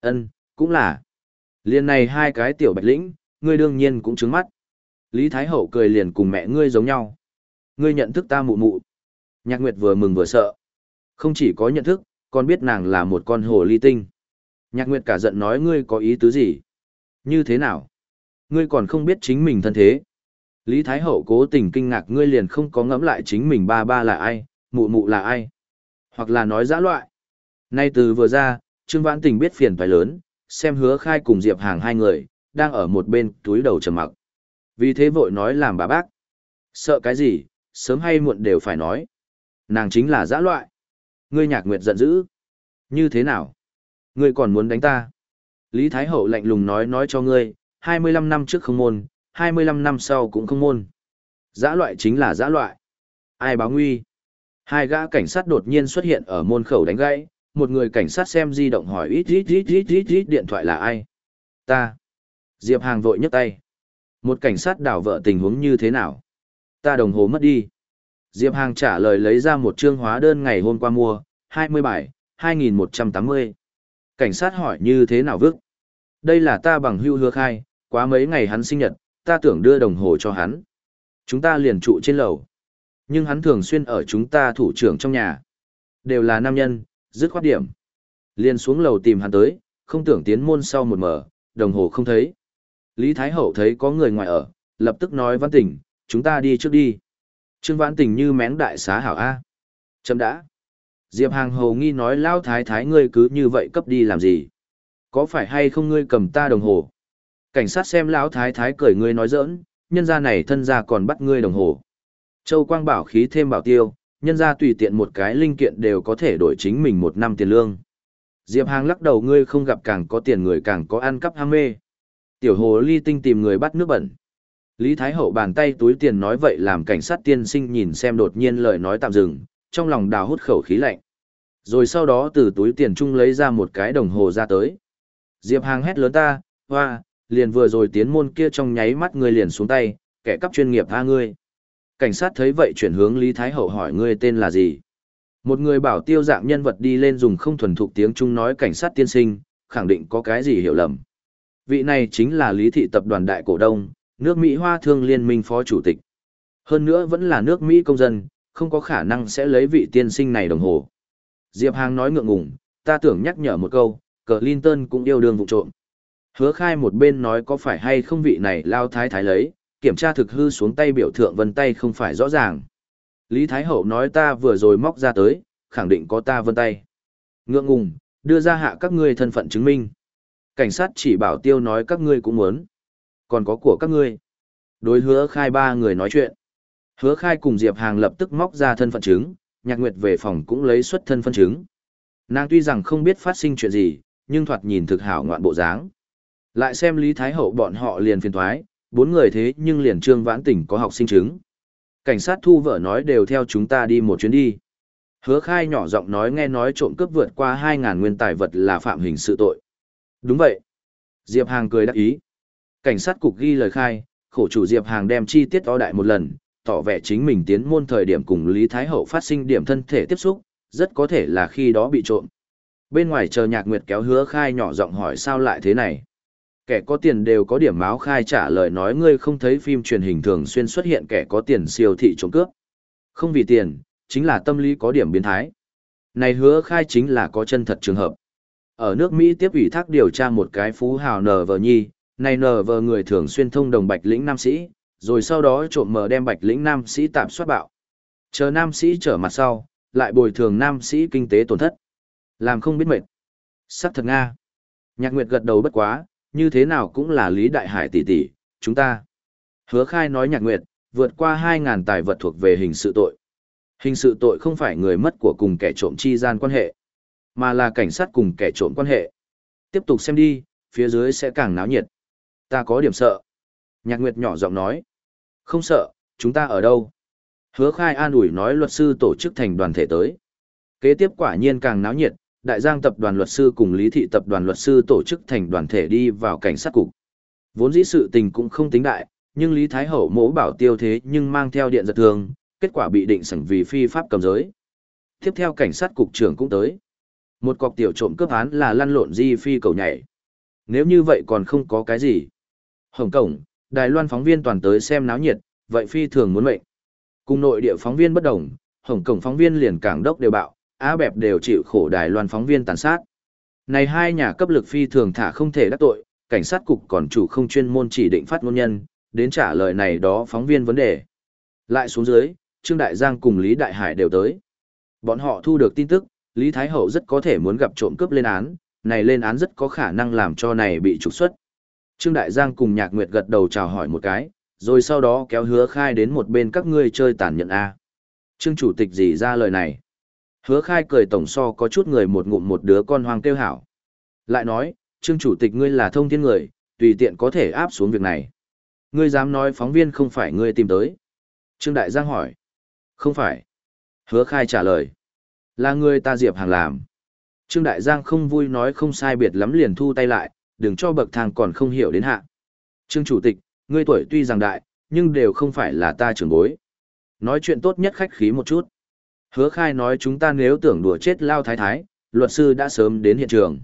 Ân, cũng là. Liên này hai cái tiểu bạch lĩnh, ngươi đương nhiên cũng trứng mắt. Lý Thái Hậu cười liền cùng mẹ ngươi giống nhau. Ngươi nhận thức ta mụ mụ. Nhạc Nguyệt vừa mừng vừa sợ. Không chỉ có nhận thức, còn biết nàng là một con hồ ly tinh. Nhạc Nguyệt cả giận nói ngươi có ý tứ gì? Như thế nào? Ngươi còn không biết chính mình thân thế. Lý Thái Hậu cố tình kinh ngạc ngươi liền không có ngẫm lại chính mình ba ba là ai, mụ mụ là ai. Hoặc là nói giã loại. Nay từ vừa ra, Trương Vãn Tình biết phiền phải lớn, xem hứa khai cùng Diệp Hàng hai người, đang ở một bên túi đầu trầm mặc. Vì thế vội nói làm bà bác. Sợ cái gì, sớm hay muộn đều phải nói. Nàng chính là dã loại. Ngươi nhạc nguyệt giận dữ. Như thế nào? Ngươi còn muốn đánh ta? Lý Thái Hậu lạnh lùng nói nói cho ngươi, 25 năm trước không môn, 25 năm sau cũng không môn. Dã loại chính là dã loại. Ai báo nguy? Hai gã cảnh sát đột nhiên xuất hiện ở môn khẩu đánh gãy, một người cảnh sát xem di động hỏi ít ít ít ít ít ít điện thoại là ai? Ta. Diệp Hàng vội nhấc tay. Một cảnh sát đảo vợ tình huống như thế nào? Ta đồng hồ mất đi. Diệp Hàng trả lời lấy ra một chương hóa đơn ngày hôm qua mua, 20 bài, 2180. Cảnh sát hỏi như thế nào vức? Đây là ta bằng hưu hứa khai, quá mấy ngày hắn sinh nhật, ta tưởng đưa đồng hồ cho hắn. Chúng ta liền trụ trên lầu. Nhưng hắn thường xuyên ở chúng ta thủ trưởng trong nhà. Đều là nam nhân, dứt khoát điểm. Liền xuống lầu tìm hắn tới, không tưởng tiến môn sau một mở, đồng hồ không thấy. Lý Thái Hậu thấy có người ngoài ở, lập tức nói văn tỉnh, chúng ta đi trước đi. Trương văn tỉnh như mén đại xá hảo A. Chấm đã. Diệp Hàng hầu nghi nói lao thái thái ngươi cứ như vậy cấp đi làm gì? Có phải hay không ngươi cầm ta đồng hồ? Cảnh sát xem lão thái thái cười ngươi nói giỡn, nhân gia này thân gia còn bắt ngươi đồng hồ. Châu Quang bảo khí thêm bảo tiêu, nhân ra tùy tiện một cái linh kiện đều có thể đổi chính mình một năm tiền lương. Diệp Hàng lắc đầu ngươi không gặp càng có tiền người càng có ăn cắp ham mê. Tiểu hồ ly tinh tìm người bắt nước bẩn. Lý Thái Hậu bàn tay túi tiền nói vậy làm cảnh sát tiên sinh nhìn xem đột nhiên lời nói tạm dừng, trong lòng đào hút khẩu khí lạnh. Rồi sau đó từ túi tiền chung lấy ra một cái đồng hồ ra tới. Diệp Hàng hét lớn ta, hoa, liền vừa rồi tiến môn kia trong nháy mắt ngươi liền xuống tay, kẻ cắp chuyên nghiệp tha ngươi. Cảnh sát thấy vậy chuyển hướng Lý Thái Hậu hỏi ngươi tên là gì. Một người bảo tiêu dạng nhân vật đi lên dùng không thuần thục tiếng Trung nói cảnh sát tiên sinh, khẳng định có cái gì hiểu lầm. Vị này chính là Lý Thị Tập đoàn Đại Cổ Đông, nước Mỹ Hoa Thương Liên minh Phó Chủ tịch. Hơn nữa vẫn là nước Mỹ công dân, không có khả năng sẽ lấy vị tiên sinh này đồng hồ. Diệp Hàng nói ngượng ngùng, ta tưởng nhắc nhở một câu, Clinton cũng yêu đương vụ trộm. Hứa khai một bên nói có phải hay không vị này lao thái thái lấy, kiểm tra thực hư xuống tay biểu thượng vân tay không phải rõ ràng. Lý Thái Hậu nói ta vừa rồi móc ra tới, khẳng định có ta vân tay. Ngượng ngùng, đưa ra hạ các ngươi thân phận chứng minh. Cảnh sát chỉ bảo tiêu nói các ngươi cũng muốn. Còn có của các ngươi. Đối hứa khai ba người nói chuyện. Hứa khai cùng Diệp Hàng lập tức móc ra thân phận chứng, nhạc nguyệt về phòng cũng lấy xuất thân phân chứng. Nàng tuy rằng không biết phát sinh chuyện gì, nhưng thoạt nhìn thực hảo ngoạn bộ dáng. Lại xem Lý Thái Hậu bọn họ liền phiền thoái, bốn người thế nhưng liền trương vãn tỉnh có học sinh chứng. Cảnh sát thu vợ nói đều theo chúng ta đi một chuyến đi. Hứa khai nhỏ giọng nói nghe nói trộm cướp vượt qua 2.000 nguyên tài vật là phạm hình sự tội. Đúng vậy. Diệp Hàng cười đắc ý. Cảnh sát cục ghi lời khai, khổ chủ Diệp Hàng đem chi tiết to đại một lần, tỏ vẻ chính mình tiến môn thời điểm cùng Lý Thái Hậu phát sinh điểm thân thể tiếp xúc, rất có thể là khi đó bị trộm. Bên ngoài chờ nhạc nguyệt kéo hứa khai nhỏ giọng hỏi sao lại thế này. Kẻ có tiền đều có điểm máu khai trả lời nói ngươi không thấy phim truyền hình thường xuyên xuất hiện kẻ có tiền siêu thị trộm cướp. Không vì tiền, chính là tâm lý có điểm biến thái. Này hứa khai chính là có chân thật trường hợp. Ở nước Mỹ tiếp ủy thác điều tra một cái phú hào nờ vờ nhi, này nờ vờ người thường xuyên thông đồng bạch lĩnh nam sĩ, rồi sau đó trộm mờ đem bạch lĩnh nam sĩ tạm soát bạo. Chờ nam sĩ trở mặt sau, lại bồi thường nam sĩ kinh tế tổn thất. Làm không biết mệt. Sắc thật Nga. Nhạc Nguyệt gật đầu bất quá, như thế nào cũng là Lý Đại Hải tỷ tỷ, chúng ta. Hứa khai nói Nhạc Nguyệt, vượt qua 2.000 tài vật thuộc về hình sự tội. Hình sự tội không phải người mất của cùng kẻ trộm chi gian quan hệ, mà là cảnh sát cùng kẻ trộm quan hệ. Tiếp tục xem đi, phía dưới sẽ càng náo nhiệt. Ta có điểm sợ. Nhạc Nguyệt nhỏ giọng nói. Không sợ, chúng ta ở đâu? Hứa khai an ủi nói luật sư tổ chức thành đoàn thể tới. Kế tiếp quả nhiên càng náo nhiệt, đại giang tập đoàn luật sư cùng lý thị tập đoàn luật sư tổ chức thành đoàn thể đi vào cảnh sát cục. Vốn dĩ sự tình cũng không tính đại, nhưng Lý Thái Hậu mỗ bảo tiêu thế nhưng mang theo điện giật thường, kết quả bị định sẵn vì phi pháp cầm giới. Tiếp theo cảnh sát cục trưởng cũng tới. Một cọc tiểu trộm cướp án là lăn lộn di phi cầu nhảy. Nếu như vậy còn không có cái gì. Hồng Cổng, Đài Loan phóng viên toàn tới xem náo nhiệt, vậy phi thường muốn mệnh. Cùng nội địa phóng viên bất đồng, Hồng Cổng phóng viên liền cảng đốc đều bạo, Á Bẹp đều chịu khổ Đài Loan phóng viên tàn sát. Này hai nhà cấp lực phi thường thả không thể đắc tội, cảnh sát cục còn chủ không chuyên môn chỉ định phát ngôn nhân, đến trả lời này đó phóng viên vấn đề. Lại xuống dưới, Trương Đại Giang cùng Lý Đại Hải đều tới. Bọn họ thu được tin tức, Lý Thái Hậu rất có thể muốn gặp trộm cướp lên án, này lên án rất có khả năng làm cho này bị trục xuất. Trương Đại Giang cùng Nhạc Nguyệt gật đầu chào hỏi một cái, rồi sau đó kéo hứa khai đến một bên các ngươi chơi tàn nhẫn A. Trương Chủ tịch gì ra lời này? Hứa khai cười tổng so có chút người một ngụm một đứa con hoang kêu hảo. Lại nói, Trương Chủ tịch ngươi là thông thiên người, tùy tiện có thể áp xuống việc này. Ngươi dám nói phóng viên không phải ngươi tìm tới. Trương Đại Giang hỏi. Không phải. Hứa khai trả lời. Là ngươi ta Diệp Hàng làm. Trương Đại Giang không vui nói không sai biệt lắm liền thu tay lại, đừng cho bậc thang còn không hiểu đến hạ. Trương Chủ tịch, ngươi tuổi tuy rằng đại, nhưng đều không phải là ta trưởng bối. Nói chuyện tốt nhất khách khí một chút. Hứa khai nói chúng ta nếu tưởng đùa chết lao thái thái, luật sư đã sớm đến hiện trường.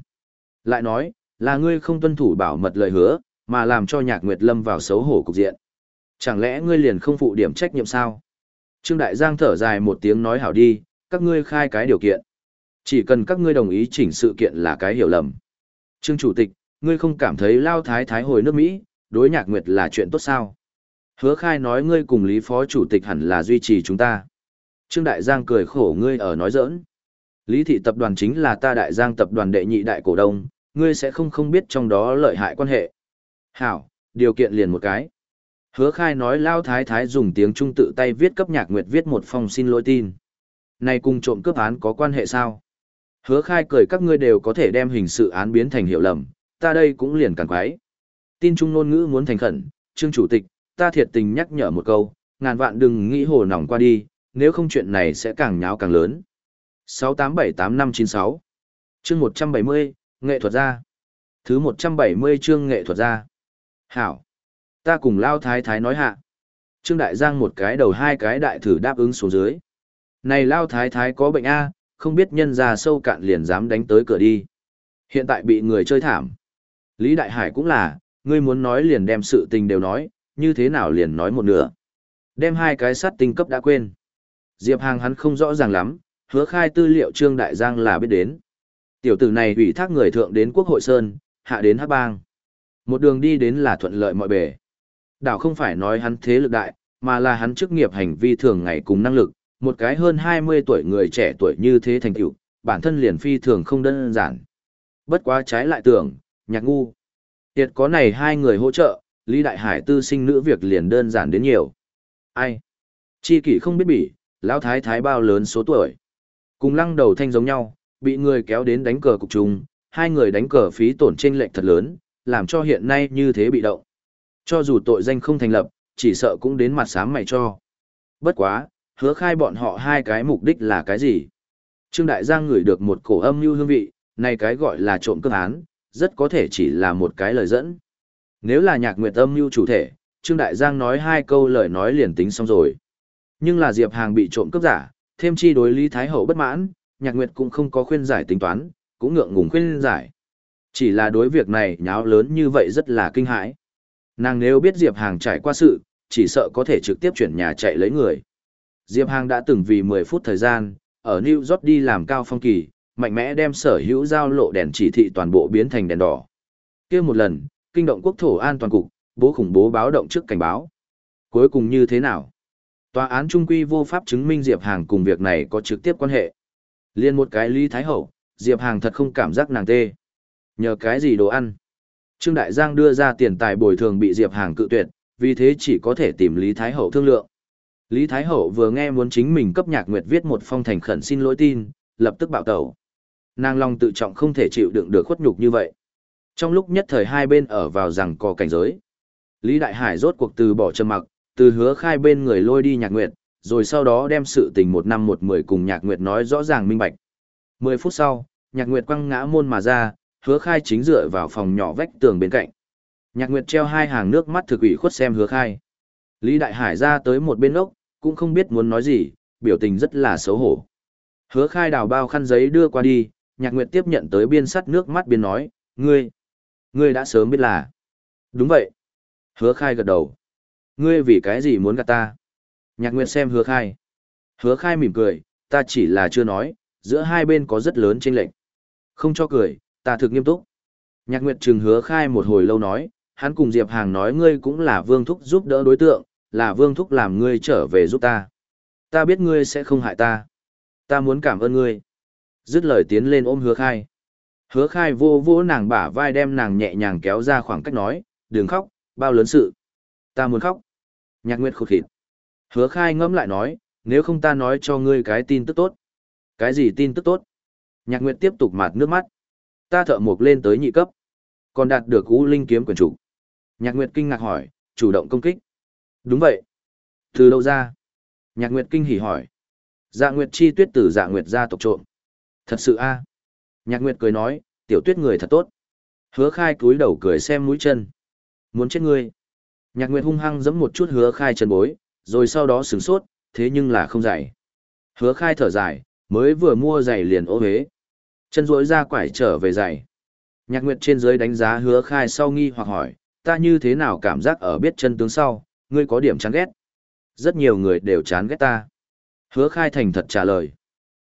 Lại nói, là ngươi không tuân thủ bảo mật lời hứa, mà làm cho nhạc nguyệt lâm vào xấu hổ cục diện. Chẳng lẽ ngươi liền không phụ điểm trách nhiệm sao? Trương Đại Giang thở dài một tiếng nói hảo đi, các ngươi khai cái điều kiện. Chỉ cần các ngươi đồng ý chỉnh sự kiện là cái hiểu lầm. Trương Chủ tịch, ngươi không cảm thấy lao thái thái hồi nước Mỹ, đối nhạc nguyệt là chuyện tốt sao? Hứa khai nói ngươi cùng Lý Phó Chủ tịch hẳn là duy trì chúng ta. Trương Đại Giang cười khổ ngươi ở nói giỡn. Lý thị tập đoàn chính là ta Đại Giang tập đoàn đệ nhị đại cổ đông, ngươi sẽ không không biết trong đó lợi hại quan hệ. Hảo, điều kiện liền một cái. Hứa khai nói Lao Thái Thái dùng tiếng Trung tự tay viết cấp nhạc nguyệt viết một phong xin lỗi tin. Này cùng trộm cướp án có quan hệ sao? Hứa khai cười các ngươi đều có thể đem hình sự án biến thành hiệu lầm, ta đây cũng liền càng quái. Tin Trung ngôn ngữ muốn thành khẩn, Trương Chủ tịch, ta thiệt tình nhắc nhở một câu, ngàn vạn đừng nghĩ hồ nỏng qua đi, nếu không chuyện này sẽ càng nháo càng lớn. 6878596 chương 170, nghệ thuật gia. Thứ 170 chương nghệ thuật gia. Hảo. Ta cùng Lao Thái Thái nói hạ. Trương Đại Giang một cái đầu hai cái đại thử đáp ứng xuống dưới. Này Lao Thái Thái có bệnh A, không biết nhân già sâu cạn liền dám đánh tới cửa đi. Hiện tại bị người chơi thảm. Lý Đại Hải cũng là, ngươi muốn nói liền đem sự tình đều nói, như thế nào liền nói một nửa. Đem hai cái sắt tinh cấp đã quên. Diệp Hàng hắn không rõ ràng lắm, hứa khai tư liệu Trương Đại Giang là biết đến. Tiểu tử này ủy thác người thượng đến Quốc hội Sơn, hạ đến Hắc Bang. Một đường đi đến là thuận lợi mọi bề. Đảo không phải nói hắn thế lực đại, mà là hắn chức nghiệp hành vi thường ngày cùng năng lực, một cái hơn 20 tuổi người trẻ tuổi như thế thành tựu, bản thân liền phi thường không đơn giản. Bất quá trái lại tưởng, nhạc ngu. Tiệt có này hai người hỗ trợ, Lý Đại Hải tư sinh nữ việc liền đơn giản đến nhiều. Ai? Chi kỷ không biết bỉ, lão thái thái bao lớn số tuổi. Cùng lăng đầu thanh giống nhau, bị người kéo đến đánh cờ cục trùng, hai người đánh cờ phí tổn chênh lệch thật lớn, làm cho hiện nay như thế bị động. Cho dù tội danh không thành lập, chỉ sợ cũng đến mặt sám mày cho. Bất quá, hứa khai bọn họ hai cái mục đích là cái gì? Trương Đại Giang ngửi được một cổ âm như hương vị, này cái gọi là trộm cướp án, rất có thể chỉ là một cái lời dẫn. Nếu là nhạc nguyệt âm như chủ thể, Trương Đại Giang nói hai câu lời nói liền tính xong rồi. Nhưng là Diệp Hàng bị trộm cướp giả, thêm chi đối Lý Thái Hậu bất mãn, nhạc nguyệt cũng không có khuyên giải tính toán, cũng ngượng ngùng khuyên giải. Chỉ là đối việc này nháo lớn như vậy rất là kinh hãi. Nàng nếu biết Diệp Hàng trải qua sự, chỉ sợ có thể trực tiếp chuyển nhà chạy lấy người. Diệp Hàng đã từng vì 10 phút thời gian, ở New York đi làm cao phong kỳ, mạnh mẽ đem sở hữu giao lộ đèn chỉ thị toàn bộ biến thành đèn đỏ. kia một lần, kinh động quốc thổ an toàn cục, bố khủng bố báo động trước cảnh báo. Cuối cùng như thế nào? Tòa án trung quy vô pháp chứng minh Diệp Hàng cùng việc này có trực tiếp quan hệ. Liên một cái Lý Thái Hậu, Diệp Hàng thật không cảm giác nàng tê. Nhờ cái gì đồ ăn? Trương Đại Giang đưa ra tiền tài bồi thường bị Diệp Hàng cự tuyệt, vì thế chỉ có thể tìm Lý Thái Hậu thương lượng. Lý Thái Hậu vừa nghe muốn chính mình cấp nhạc nguyệt viết một phong thành khẩn xin lỗi tin, lập tức bạo tẩu. Nàng long tự trọng không thể chịu đựng được khuất nhục như vậy. Trong lúc nhất thời hai bên ở vào rằng có cảnh giới. Lý Đại Hải rốt cuộc từ bỏ trầm mặc, từ hứa khai bên người lôi đi nhạc nguyệt, rồi sau đó đem sự tình một năm một mười cùng nhạc nguyệt nói rõ ràng minh bạch. Mười phút sau, nhạc nguyệt quăng ngã môn mà ra, hứa khai chính dựa vào phòng nhỏ vách tường bên cạnh. Nhạc nguyệt treo hai hàng nước mắt thực ủy khuất xem hứa khai. Lý Đại Hải ra tới một bên ốc, cũng không biết muốn nói gì, biểu tình rất là xấu hổ. Hứa khai đào bao khăn giấy đưa qua đi, nhạc nguyệt tiếp nhận tới biên sắt nước mắt biên nói, ngươi, ngươi đã sớm biết là. Đúng vậy. Hứa khai gật đầu. Ngươi vì cái gì muốn gạt ta? Nhạc nguyệt xem hứa khai. Hứa khai mỉm cười, ta chỉ là chưa nói, giữa hai bên có rất lớn chênh lệch. Không cho cười, ta thực nghiêm túc. Nhạc nguyệt trừng hứa khai một hồi lâu nói, hắn cùng Diệp Hàng nói ngươi cũng là vương thúc giúp đỡ đối tượng, là vương thúc làm ngươi trở về giúp ta. Ta biết ngươi sẽ không hại ta. Ta muốn cảm ơn ngươi. Dứt lời tiến lên ôm hứa khai. Hứa khai vô vô nàng bả vai đem nàng nhẹ nhàng kéo ra khoảng cách nói, đừng khóc, bao lớn sự. Ta muốn khóc. Nhạc Nguyệt khụt khịt. Hứa khai ngẫm lại nói, nếu không ta nói cho ngươi cái tin tức tốt. Cái gì tin tức tốt? Nhạc Nguyệt tiếp tục mạt nước mắt. Ta thợ mộc lên tới nhị cấp. Còn đạt được U Linh kiếm quyền chủ. Nhạc Nguyệt kinh ngạc hỏi, chủ động công kích. Đúng vậy. Từ đâu ra? Nhạc Nguyệt kinh hỉ hỏi. Dạ Nguyệt chi tuyết tử dạ Nguyệt gia tộc trộm. Thật sự a Nhạc Nguyệt cười nói, tiểu tuyết người thật tốt. Hứa khai cúi đầu cười xem mũi chân. Muốn chết ngươi. Nhạc Nguyệt hung hăng giẫm một chút hứa khai chân bối, rồi sau đó sửng sốt, thế nhưng là không dày. Hứa khai thở dài, mới vừa mua giày liền ô hế. Chân rỗi ra quải trở về giày. Nhạc Nguyệt trên dưới đánh giá hứa khai sau nghi hoặc hỏi, ta như thế nào cảm giác ở biết chân tướng sau, ngươi có điểm chán ghét. Rất nhiều người đều chán ghét ta. Hứa khai thành thật trả lời.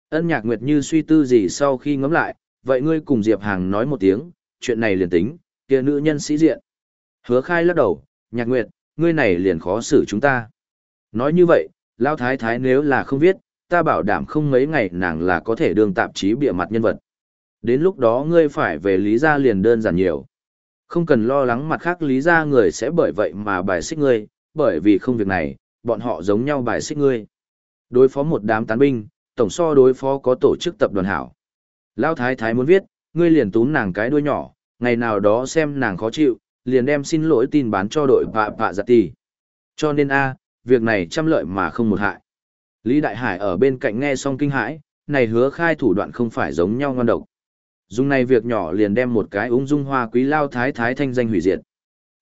Ân nhạc nguyệt như suy tư gì sau khi ngẫm lại, vậy ngươi cùng Diệp Hàng nói một tiếng, chuyện này liền tính, kia nữ nhân sĩ diện. Hứa khai lắc đầu, nhạc nguyệt, ngươi này liền khó xử chúng ta. Nói như vậy, Lao Thái Thái nếu là không viết, ta bảo đảm không mấy ngày nàng là có thể đương tạp chí bịa mặt nhân vật. Đến lúc đó ngươi phải về lý gia liền đơn giản nhiều. Không cần lo lắng mặt khác lý gia người sẽ bởi vậy mà bài xích ngươi, bởi vì không việc này, bọn họ giống nhau bài xích ngươi. Đối phó một đám tán binh, tổng so đối phó có tổ chức tập đoàn hảo. Lão thái thái muốn viết, ngươi liền túm nàng cái đuôi nhỏ, ngày nào đó xem nàng khó chịu, liền đem xin lỗi tin bán cho đội vạ vạ giặt tì. Cho nên a, việc này trăm lợi mà không một hại. Lý Đại Hải ở bên cạnh nghe xong kinh hãi, này hứa khai thủ đoạn không phải giống nhau ngon độc. Dùng này việc nhỏ liền đem một cái ung dung hoa quý lao thái thái thanh danh hủy diệt.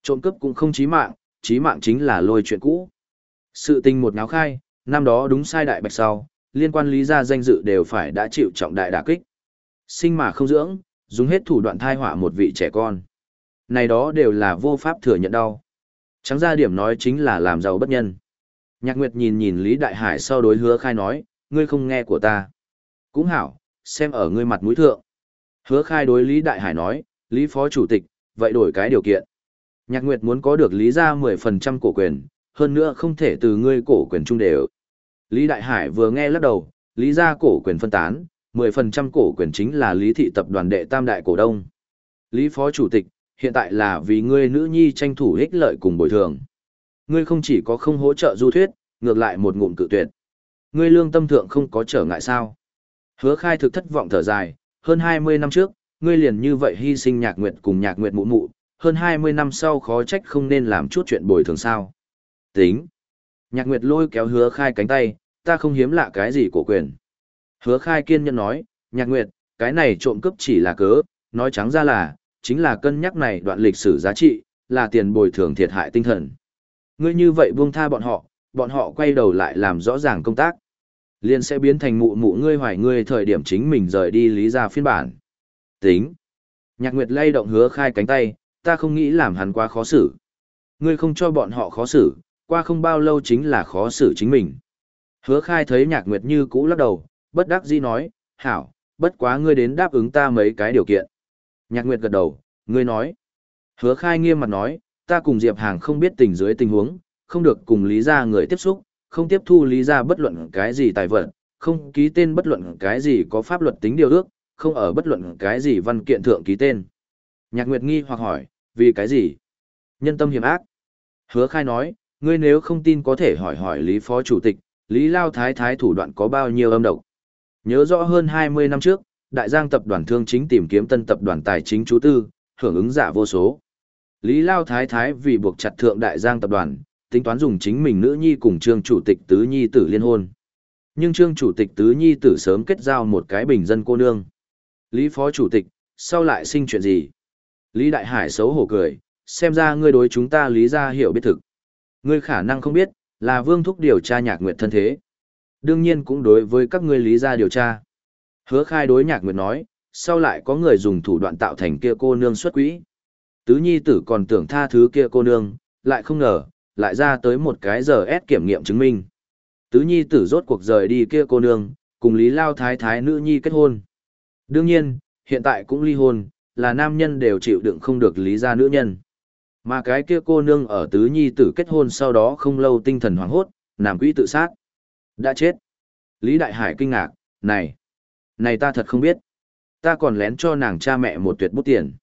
Trộm cướp cũng không chí mạng, chí mạng chính là lôi chuyện cũ. Sự tình một náo khai, năm đó đúng sai đại bạch sau, liên quan lý gia danh dự đều phải đã chịu trọng đại đả kích. Sinh mà không dưỡng, dùng hết thủ đoạn thai họa một vị trẻ con. Này đó đều là vô pháp thừa nhận đau. Trắng ra điểm nói chính là làm giàu bất nhân. Nhạc Nguyệt nhìn nhìn Lý Đại Hải sau đối hứa khai nói, ngươi không nghe của ta. Cũng hảo, xem ở ngươi mặt mũi thượng. Hứa khai đối Lý Đại Hải nói, Lý Phó Chủ tịch, vậy đổi cái điều kiện. Nhạc Nguyệt muốn có được Lý ra 10% cổ quyền, hơn nữa không thể từ ngươi cổ quyền chung đều. Lý Đại Hải vừa nghe lắc đầu, Lý ra cổ quyền phân tán, 10% cổ quyền chính là Lý thị tập đoàn đệ tam đại cổ đông. Lý Phó Chủ tịch, hiện tại là vì ngươi nữ nhi tranh thủ ích lợi cùng bồi thường. Ngươi không chỉ có không hỗ trợ du thuyết, ngược lại một ngụm cự tuyệt. Ngươi lương tâm thượng không có trở ngại sao. Hứa khai thực thất vọng thở dài, hơn 20 năm trước, ngươi liền như vậy hy sinh nhạc nguyệt cùng nhạc nguyệt mụ mụ, hơn 20 năm sau khó trách không nên làm chút chuyện bồi thường sao. Tính. Nhạc nguyệt lôi kéo hứa khai cánh tay, ta không hiếm lạ cái gì của quyền. Hứa khai kiên nhẫn nói, nhạc nguyệt, cái này trộm cướp chỉ là cớ, nói trắng ra là, chính là cân nhắc này đoạn lịch sử giá trị, là tiền bồi thường thiệt hại tinh thần. Ngươi như vậy buông tha bọn họ, bọn họ quay đầu lại làm rõ ràng công tác. Liền sẽ biến thành mụ mụ ngươi hoài ngươi thời điểm chính mình rời đi lý ra phiên bản. Tính. Nhạc Nguyệt lay động hứa khai cánh tay, ta không nghĩ làm hắn quá khó xử. Ngươi không cho bọn họ khó xử, qua không bao lâu chính là khó xử chính mình. Hứa khai thấy nhạc nguyệt như cũ lắc đầu, bất đắc dĩ nói, hảo, bất quá ngươi đến đáp ứng ta mấy cái điều kiện. Nhạc nguyệt gật đầu, ngươi nói. Hứa khai nghiêm mặt nói, ta cùng Diệp Hàng không biết tình dưới tình huống, không được cùng lý gia người tiếp xúc, không tiếp thu lý gia bất luận cái gì tài vật, không ký tên bất luận cái gì có pháp luật tính điều ước, không ở bất luận cái gì văn kiện thượng ký tên. Nhạc Nguyệt nghi hoặc hỏi, vì cái gì? Nhân tâm hiểm ác. Hứa khai nói, ngươi nếu không tin có thể hỏi hỏi Lý Phó Chủ tịch, Lý Lao Thái Thái thủ đoạn có bao nhiêu âm độc. Nhớ rõ hơn 20 năm trước, Đại Giang Tập đoàn Thương chính tìm kiếm tân tập đoàn tài chính chú tư, hưởng ứng giả vô số. Lý Lao Thái Thái vì buộc chặt thượng Đại Giang Tập đoàn, tính toán dùng chính mình nữ nhi cùng trương chủ tịch tứ nhi tử liên hôn. Nhưng trương chủ tịch tứ nhi tử sớm kết giao một cái bình dân cô nương. Lý Phó Chủ tịch, sau lại sinh chuyện gì? Lý Đại Hải xấu hổ cười, xem ra ngươi đối chúng ta lý ra hiểu biết thực. Ngươi khả năng không biết, là vương thúc điều tra nhạc nguyệt thân thế. Đương nhiên cũng đối với các ngươi lý ra điều tra. Hứa khai đối nhạc nguyệt nói, sau lại có người dùng thủ đoạn tạo thành kia cô nương xuất quỹ. Tứ nhi tử còn tưởng tha thứ kia cô nương, lại không ngờ, lại ra tới một cái giờ ép kiểm nghiệm chứng minh. Tứ nhi tử rốt cuộc rời đi kia cô nương, cùng Lý Lao Thái Thái nữ nhi kết hôn. Đương nhiên, hiện tại cũng ly hôn, là nam nhân đều chịu đựng không được lý ra nữ nhân. Mà cái kia cô nương ở tứ nhi tử kết hôn sau đó không lâu tinh thần hoảng hốt, làm quỹ tự sát. Đã chết. Lý Đại Hải kinh ngạc, này, này ta thật không biết. Ta còn lén cho nàng cha mẹ một tuyệt bút tiền.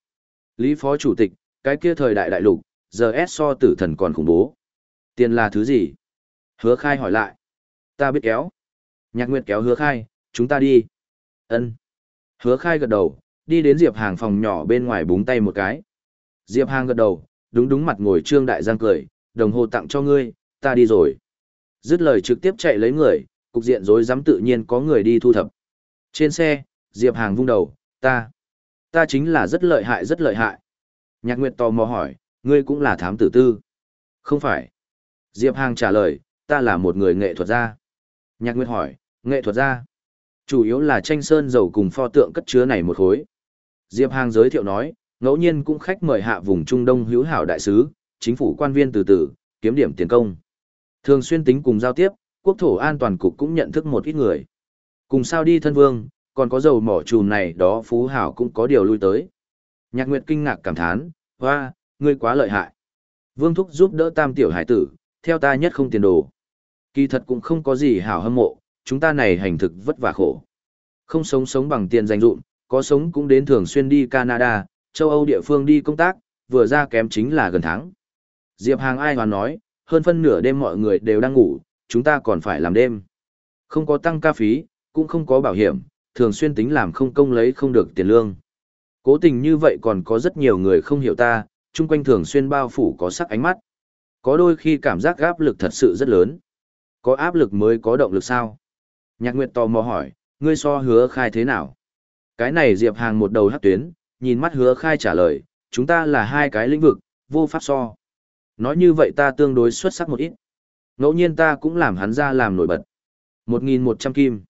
Lý Phó Chủ tịch, cái kia thời đại đại lục, giờ S so tử thần còn khủng bố. Tiền là thứ gì? Hứa khai hỏi lại. Ta biết kéo. Nhạc Nguyệt kéo hứa khai, chúng ta đi. ân Hứa khai gật đầu, đi đến Diệp Hàng phòng nhỏ bên ngoài búng tay một cái. Diệp Hàng gật đầu, đúng đúng mặt ngồi Trương Đại Giang cười, đồng hồ tặng cho ngươi, ta đi rồi. Dứt lời trực tiếp chạy lấy người, cục diện rối rắm tự nhiên có người đi thu thập. Trên xe, Diệp Hàng vung đầu, ta, ta chính là rất lợi hại rất lợi hại. Nhạc Nguyệt tò mò hỏi, ngươi cũng là thám tử tư. Không phải. Diệp Hàng trả lời, ta là một người nghệ thuật gia. Nhạc Nguyệt hỏi, nghệ thuật gia. Chủ yếu là tranh sơn dầu cùng pho tượng cất chứa này một khối. Diệp Hàng giới thiệu nói, ngẫu nhiên cũng khách mời hạ vùng Trung Đông hữu hảo đại sứ, chính phủ quan viên từ từ, kiếm điểm tiền công. Thường xuyên tính cùng giao tiếp, quốc thổ an toàn cục cũng nhận thức một ít người. Cùng sao đi thân vương, còn có dầu mỏ chùm này đó phú hảo cũng có điều lui tới. Nhạc Nguyệt kinh ngạc cảm thán, hoa, ngươi quá lợi hại. Vương Thúc giúp đỡ tam tiểu hải tử, theo ta nhất không tiền đồ. Kỳ thật cũng không có gì hảo hâm mộ, chúng ta này hành thực vất vả khổ. Không sống sống bằng tiền dành dụm, có sống cũng đến thường xuyên đi Canada, châu Âu địa phương đi công tác, vừa ra kém chính là gần tháng. Diệp Hàng ai hoàn nói, hơn phân nửa đêm mọi người đều đang ngủ, chúng ta còn phải làm đêm. Không có tăng ca phí, cũng không có bảo hiểm, thường xuyên tính làm không công lấy không được tiền lương. Cố tình như vậy còn có rất nhiều người không hiểu ta, chung quanh thường xuyên bao phủ có sắc ánh mắt. Có đôi khi cảm giác áp lực thật sự rất lớn. Có áp lực mới có động lực sao? Nhạc Nguyệt tò mò hỏi, ngươi so hứa khai thế nào? Cái này Diệp Hàng một đầu hắc tuyến, nhìn mắt hứa khai trả lời, chúng ta là hai cái lĩnh vực, vô pháp so. Nói như vậy ta tương đối xuất sắc một ít. Ngẫu nhiên ta cũng làm hắn ra làm nổi bật. 1.100 kim.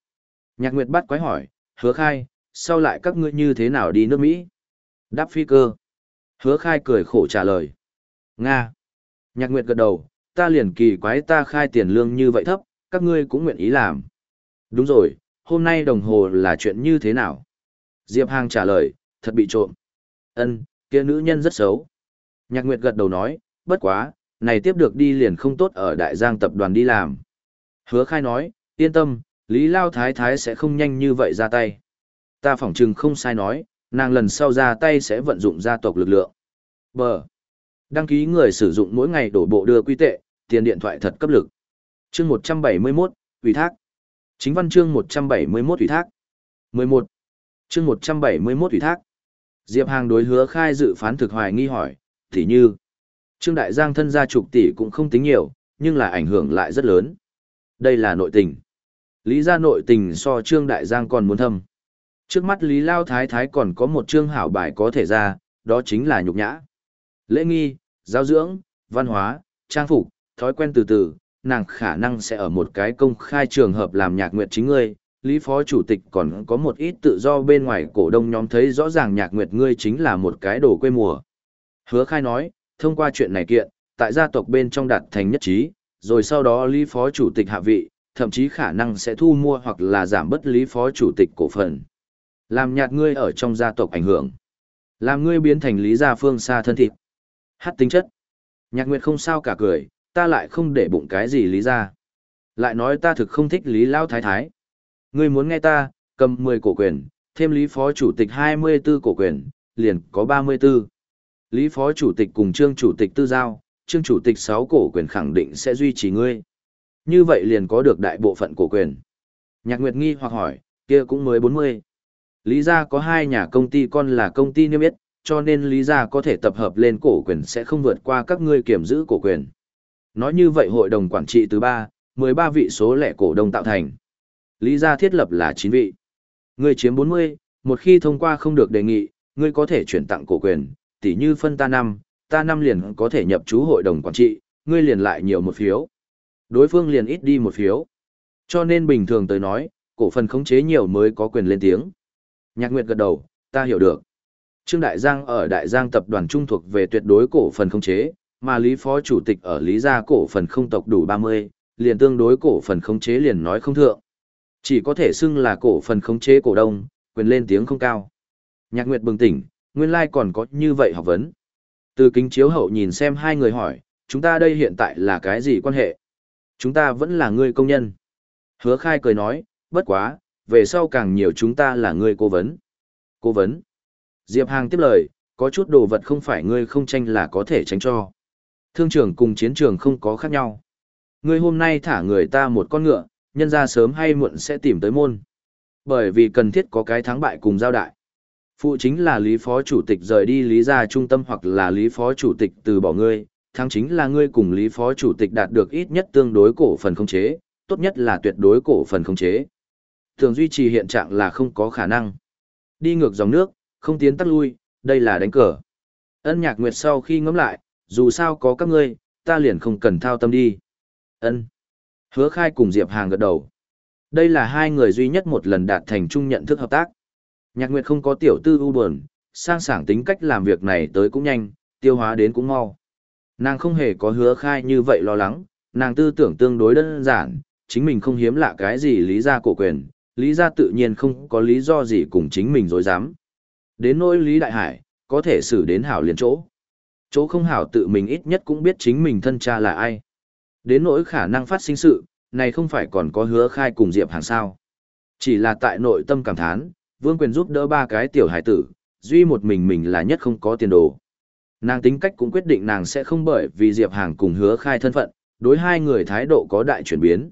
Nhạc Nguyệt bắt quái hỏi, hứa khai, sau lại các ngươi như thế nào đi nước Mỹ? Đáp phi cơ. Hứa khai cười khổ trả lời. Nga. Nhạc Nguyệt gật đầu, ta liền kỳ quái ta khai tiền lương như vậy thấp, các ngươi cũng nguyện ý làm. Đúng rồi, hôm nay đồng hồ là chuyện như thế nào? Diệp Hàng trả lời, thật bị trộm. Ân, kia nữ nhân rất xấu. Nhạc Nguyệt gật đầu nói, bất quá, này tiếp được đi liền không tốt ở đại giang tập đoàn đi làm. Hứa khai nói, yên tâm, Lý Lao Thái Thái sẽ không nhanh như vậy ra tay. Ta phỏng chừng không sai nói, nàng lần sau ra tay sẽ vận dụng gia tộc lực lượng. Bờ. Đăng ký người sử dụng mỗi ngày đổ bộ đưa quy tệ, tiền điện thoại thật cấp lực. Chương 171, ủy thác. Chính văn chương 171 ủy thác. 11. Chương 171 ủy thác. Diệp Hàng đối hứa khai dự phán thực hoài nghi hỏi, thì như, Trương Đại Giang thân gia chục tỷ cũng không tính nhiều, nhưng là ảnh hưởng lại rất lớn. Đây là nội tình. Lý gia nội tình so Trương Đại Giang còn muốn thâm. Trước mắt Lý Lao Thái Thái còn có một trương hảo bài có thể ra, đó chính là nhục nhã. Lễ nghi, giáo dưỡng, văn hóa, trang phục, thói quen từ từ, nàng khả năng sẽ ở một cái công khai trường hợp làm nhạc nguyệt chính ngươi. Lý Phó Chủ tịch còn có một ít tự do bên ngoài cổ đông nhóm thấy rõ ràng nhạc nguyệt ngươi chính là một cái đồ quê mùa. Hứa khai nói, thông qua chuyện này kiện, tại gia tộc bên trong đạt thành nhất trí, rồi sau đó Lý Phó Chủ tịch hạ vị, thậm chí khả năng sẽ thu mua hoặc là giảm bất Lý Phó Chủ tịch cổ phần. Làm nhạt ngươi ở trong gia tộc ảnh hưởng. Làm ngươi biến thành Lý Gia Phương xa thân thịt. Hát tính chất. Nhạc Nguyệt không sao cả cười, ta lại không để bụng cái gì Lý Gia. Lại nói ta thực không thích Lý Lao Thái Thái. Ngươi muốn nghe ta, cầm 10 cổ quyền, thêm Lý Phó Chủ tịch 24 cổ quyền, liền có 34. Lý Phó Chủ tịch cùng Trương Chủ tịch tư giao, Trương Chủ tịch 6 cổ quyền khẳng định sẽ duy trì ngươi. Như vậy liền có được đại bộ phận cổ quyền. Nhạc Nguyệt nghi hoặc hỏi, kia cũng mới 40. Lý gia có hai nhà công ty con là công ty niêm yết, cho nên Lý gia có thể tập hợp lên cổ quyền sẽ không vượt qua các ngươi kiểm giữ cổ quyền. Nói như vậy hội đồng quản trị từ 3, 13 vị số lẻ cổ đông tạo thành. Lý gia thiết lập là 9 vị. Ngươi chiếm 40, một khi thông qua không được đề nghị, ngươi có thể chuyển tặng cổ quyền, tỉ như phân ta năm, ta năm liền có thể nhập chú hội đồng quản trị, ngươi liền lại nhiều một phiếu. Đối phương liền ít đi một phiếu. Cho nên bình thường tới nói, cổ phần khống chế nhiều mới có quyền lên tiếng. Nhạc Nguyệt gật đầu, ta hiểu được. Trương Đại Giang ở Đại Giang tập đoàn trung thuộc về tuyệt đối cổ phần khống chế, mà Lý Phó Chủ tịch ở Lý Gia cổ phần không tộc đủ 30, liền tương đối cổ phần khống chế liền nói không thượng. Chỉ có thể xưng là cổ phần khống chế cổ đông, quyền lên tiếng không cao. Nhạc Nguyệt bừng tỉnh, nguyên lai còn có như vậy học vấn. Từ kính chiếu hậu nhìn xem hai người hỏi, chúng ta đây hiện tại là cái gì quan hệ? Chúng ta vẫn là người công nhân. Hứa khai cười nói, bất quá, về sau càng nhiều chúng ta là người cố vấn. Cố vấn. Diệp Hàng tiếp lời, có chút đồ vật không phải ngươi không tranh là có thể tránh cho. Thương trường cùng chiến trường không có khác nhau. Ngươi hôm nay thả người ta một con ngựa, nhân ra sớm hay muộn sẽ tìm tới môn. Bởi vì cần thiết có cái thắng bại cùng giao đại. Phụ chính là Lý Phó Chủ tịch rời đi Lý gia trung tâm hoặc là Lý Phó Chủ tịch từ bỏ ngươi, thắng chính là ngươi cùng Lý Phó Chủ tịch đạt được ít nhất tương đối cổ phần không chế, tốt nhất là tuyệt đối cổ phần không chế. Thường duy trì hiện trạng là không có khả năng. Đi ngược dòng nước, không tiến tắt lui, đây là đánh cờ. Ân nhạc nguyệt sau khi ngẫm lại, dù sao có các ngươi, ta liền không cần thao tâm đi. Ân. Hứa khai cùng Diệp Hàng gật đầu. Đây là hai người duy nhất một lần đạt thành chung nhận thức hợp tác. Nhạc Nguyệt không có tiểu tư u buồn, sang sảng tính cách làm việc này tới cũng nhanh, tiêu hóa đến cũng mau. Nàng không hề có hứa khai như vậy lo lắng, nàng tư tưởng tương đối đơn giản, chính mình không hiếm lạ cái gì lý ra cổ quyền, lý ra tự nhiên không có lý do gì cùng chính mình dối dám. Đến nỗi lý đại hải, có thể xử đến hảo liền chỗ. Chỗ không hảo tự mình ít nhất cũng biết chính mình thân cha là ai. Đến nỗi khả năng phát sinh sự, này không phải còn có hứa khai cùng Diệp Hàng sao. Chỉ là tại nội tâm cảm thán, vương quyền giúp đỡ ba cái tiểu hải tử, duy một mình mình là nhất không có tiền đồ. Nàng tính cách cũng quyết định nàng sẽ không bởi vì Diệp Hàng cùng hứa khai thân phận, đối hai người thái độ có đại chuyển biến.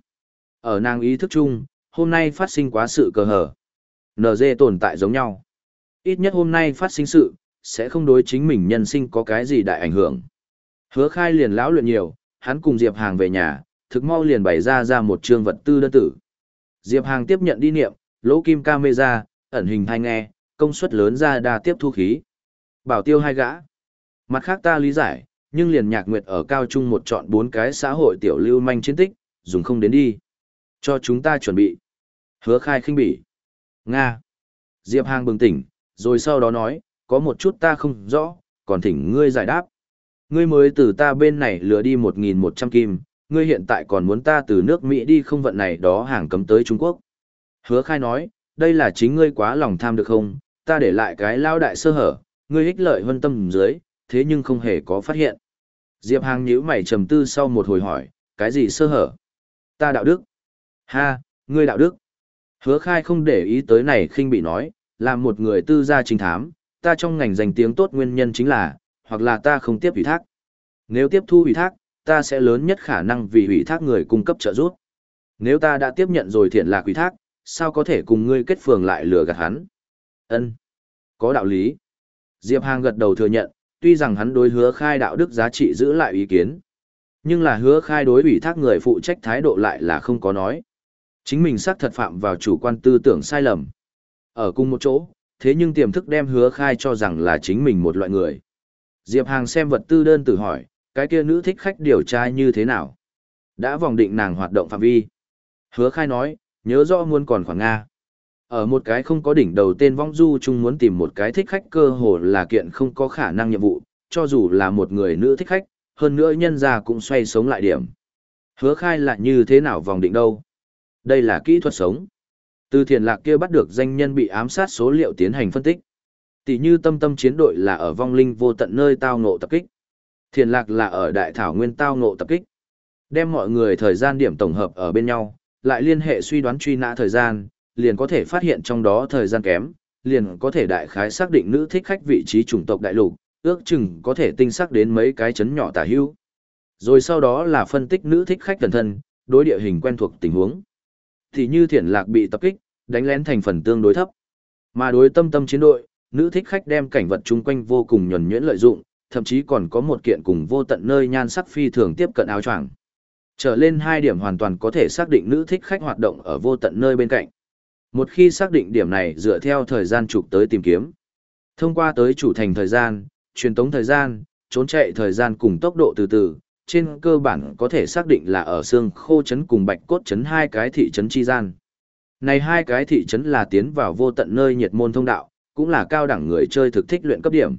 Ở nàng ý thức chung, hôm nay phát sinh quá sự cờ hở. NG tồn tại giống nhau. Ít nhất hôm nay phát sinh sự, sẽ không đối chính mình nhân sinh có cái gì đại ảnh hưởng. Hứa khai liền lão luyện nhiều, hắn cùng Diệp Hàng về nhà, thực mau liền bày ra ra một chương vật tư đơn tử. Diệp Hàng tiếp nhận đi niệm, lỗ kim camera, ẩn hình hay nghe, công suất lớn ra đa tiếp thu khí. Bảo tiêu hai gã. Mặt khác ta lý giải, nhưng liền nhạc nguyệt ở cao trung một chọn bốn cái xã hội tiểu lưu manh chiến tích, dùng không đến đi. Cho chúng ta chuẩn bị. Hứa khai khinh bỉ. Nga. Diệp Hàng bừng tỉnh, rồi sau đó nói, có một chút ta không rõ, còn thỉnh ngươi giải đáp. Ngươi mới từ ta bên này lừa đi 1.100 kim, ngươi hiện tại còn muốn ta từ nước Mỹ đi không vận này đó hàng cấm tới Trung Quốc. Hứa khai nói, đây là chính ngươi quá lòng tham được không, ta để lại cái lao đại sơ hở, ngươi ích lợi hơn tâm dưới, thế nhưng không hề có phát hiện. Diệp Hàng nhíu mày trầm tư sau một hồi hỏi, cái gì sơ hở? Ta đạo đức. Ha, ngươi đạo đức. Hứa khai không để ý tới này khinh bị nói, làm một người tư gia chính thám, ta trong ngành danh tiếng tốt nguyên nhân chính là, hoặc là ta không tiếp ủy thác. Nếu tiếp thu ủy thác, ta sẽ lớn nhất khả năng vì ủy thác người cung cấp trợ giúp. Nếu ta đã tiếp nhận rồi thiện lạc ủy thác, sao có thể cùng ngươi kết phường lại lừa gạt hắn? Ân, Có đạo lý. Diệp Hàng gật đầu thừa nhận, tuy rằng hắn đối hứa khai đạo đức giá trị giữ lại ý kiến. Nhưng là hứa khai đối ủy thác người phụ trách thái độ lại là không có nói. Chính mình xác thật phạm vào chủ quan tư tưởng sai lầm. Ở cùng một chỗ, thế nhưng tiềm thức đem hứa khai cho rằng là chính mình một loại người. Diệp Hàng xem vật tư đơn tử hỏi, cái kia nữ thích khách điều tra như thế nào? Đã vòng định nàng hoạt động phạm vi. Hứa khai nói, nhớ rõ muốn còn khoảng Nga. Ở một cái không có đỉnh đầu tên vong du chung muốn tìm một cái thích khách cơ hồ là kiện không có khả năng nhiệm vụ, cho dù là một người nữ thích khách, hơn nữa nhân ra cũng xoay sống lại điểm. Hứa khai là như thế nào vòng định đâu? Đây là kỹ thuật sống. Từ thiền lạc kia bắt được danh nhân bị ám sát số liệu tiến hành phân tích. Tỷ như tâm tâm chiến đội là ở vong linh vô tận nơi tao ngộ tập kích. Thiền lạc là ở đại thảo nguyên tao ngộ tập kích. Đem mọi người thời gian điểm tổng hợp ở bên nhau, lại liên hệ suy đoán truy nã thời gian, liền có thể phát hiện trong đó thời gian kém, liền có thể đại khái xác định nữ thích khách vị trí chủng tộc đại lục, ước chừng có thể tinh xác đến mấy cái chấn nhỏ tả hữu. Rồi sau đó là phân tích nữ thích khách thần thân, đối địa hình quen thuộc tình huống. Thì như thiển lạc bị tập kích, đánh lén thành phần tương đối thấp. Mà đối tâm tâm chiến đội, nữ thích khách đem cảnh vật chung quanh vô cùng nhuần nhuyễn lợi dụng, thậm chí còn có một kiện cùng vô tận nơi nhan sắc phi thường tiếp cận áo choàng. Trở lên hai điểm hoàn toàn có thể xác định nữ thích khách hoạt động ở vô tận nơi bên cạnh. Một khi xác định điểm này dựa theo thời gian chụp tới tìm kiếm. Thông qua tới chủ thành thời gian, truyền tống thời gian, trốn chạy thời gian cùng tốc độ từ từ, trên cơ bản có thể xác định là ở xương khô trấn cùng bạch cốt trấn hai cái thị trấn chi gian. Này hai cái thị trấn là tiến vào vô tận nơi nhiệt môn thông đạo, cũng là cao đẳng người chơi thực thích luyện cấp điểm.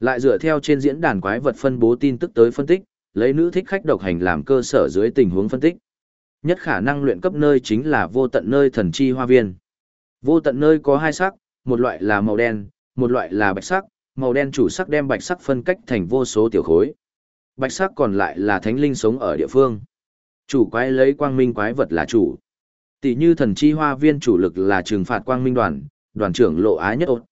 Lại dựa theo trên diễn đàn quái vật phân bố tin tức tới phân tích, lấy nữ thích khách độc hành làm cơ sở dưới tình huống phân tích. Nhất khả năng luyện cấp nơi chính là vô tận nơi thần chi hoa viên. Vô tận nơi có hai sắc, một loại là màu đen, một loại là bạch sắc, màu đen chủ sắc đem bạch sắc phân cách thành vô số tiểu khối. Bạch sắc còn lại là thánh linh sống ở địa phương. Chủ quái lấy quang minh quái vật là chủ. Tỷ như thần chi hoa viên chủ lực là trừng phạt quang minh đoàn, đoàn trưởng lộ á nhất ốt.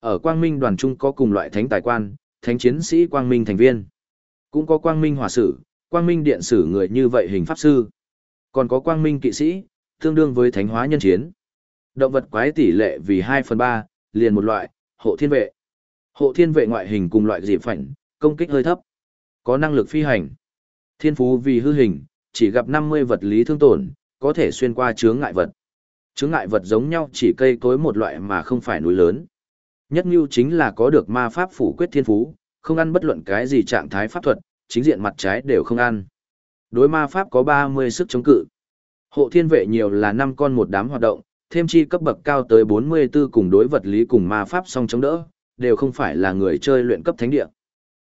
Ở quang minh đoàn trung có cùng loại thánh tài quan, thánh chiến sĩ quang minh thành viên. Cũng có quang minh hòa sử, quang minh điện sử người như vậy hình pháp sư. Còn có quang minh kỵ sĩ, tương đương với thánh hóa nhân chiến. Động vật quái tỷ lệ vì 2 phần 3, liền một loại, hộ thiên vệ. Hộ thiên vệ ngoại hình cùng loại dịp phảnh, công kích hơi thấp. Có năng lực phi hành. Thiên phú vì hư hình, chỉ gặp 50 vật lý thương tổn, có thể xuyên qua chướng ngại vật. Chướng ngại vật giống nhau chỉ cây cối một loại mà không phải núi lớn. Nhất như chính là có được ma pháp phủ quyết thiên phú, không ăn bất luận cái gì trạng thái pháp thuật, chính diện mặt trái đều không ăn. Đối ma pháp có 30 sức chống cự. Hộ thiên vệ nhiều là 5 con một đám hoạt động, thêm chi cấp bậc cao tới 44 cùng đối vật lý cùng ma pháp song chống đỡ, đều không phải là người chơi luyện cấp thánh địa.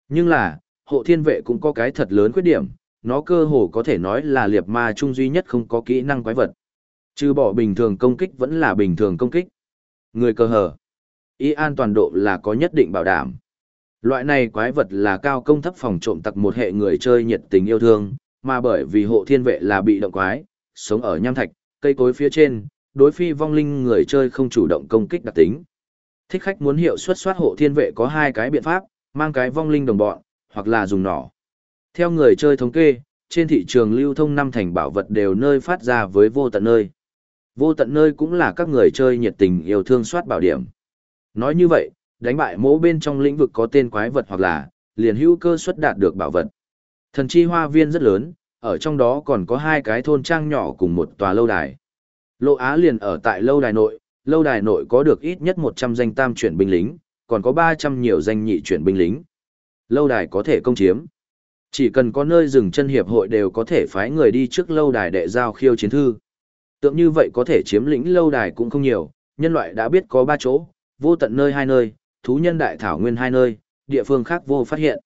Nhưng là, hộ thiên vệ cũng có cái thật lớn khuyết điểm, nó cơ hồ có thể nói là liệt ma trung duy nhất không có kỹ năng quái vật. Trừ bỏ bình thường công kích vẫn là bình thường công kích. Người cơ hở. Ý an toàn độ là có nhất định bảo đảm. Loại này quái vật là cao công thấp phòng trộm tặc một hệ người chơi nhiệt tình yêu thương, mà bởi vì hộ thiên vệ là bị động quái, sống ở nham thạch, cây cối phía trên, đối phi vong linh người chơi không chủ động công kích đặc tính. Thích khách muốn hiệu suất soát hộ thiên vệ có hai cái biện pháp, mang cái vong linh đồng bọn, hoặc là dùng nỏ. Theo người chơi thống kê, trên thị trường lưu thông năm thành bảo vật đều nơi phát ra với vô tận nơi. Vô tận nơi cũng là các người chơi nhiệt tình yêu thương soát bảo điểm. Nói như vậy, đánh bại mỗ bên trong lĩnh vực có tên quái vật hoặc là liền hữu cơ suất đạt được bảo vật. Thần chi hoa viên rất lớn, ở trong đó còn có hai cái thôn trang nhỏ cùng một tòa lâu đài. Lộ Á liền ở tại lâu đài nội, lâu đài nội có được ít nhất 100 danh tam chuyển binh lính, còn có 300 nhiều danh nhị chuyển binh lính. Lâu đài có thể công chiếm. Chỉ cần có nơi dừng chân hiệp hội đều có thể phái người đi trước lâu đài để giao khiêu chiến thư. Tượng như vậy có thể chiếm lĩnh lâu đài cũng không nhiều, nhân loại đã biết có ba chỗ, vô tận nơi hai nơi, thú nhân đại thảo nguyên hai nơi, địa phương khác vô phát hiện.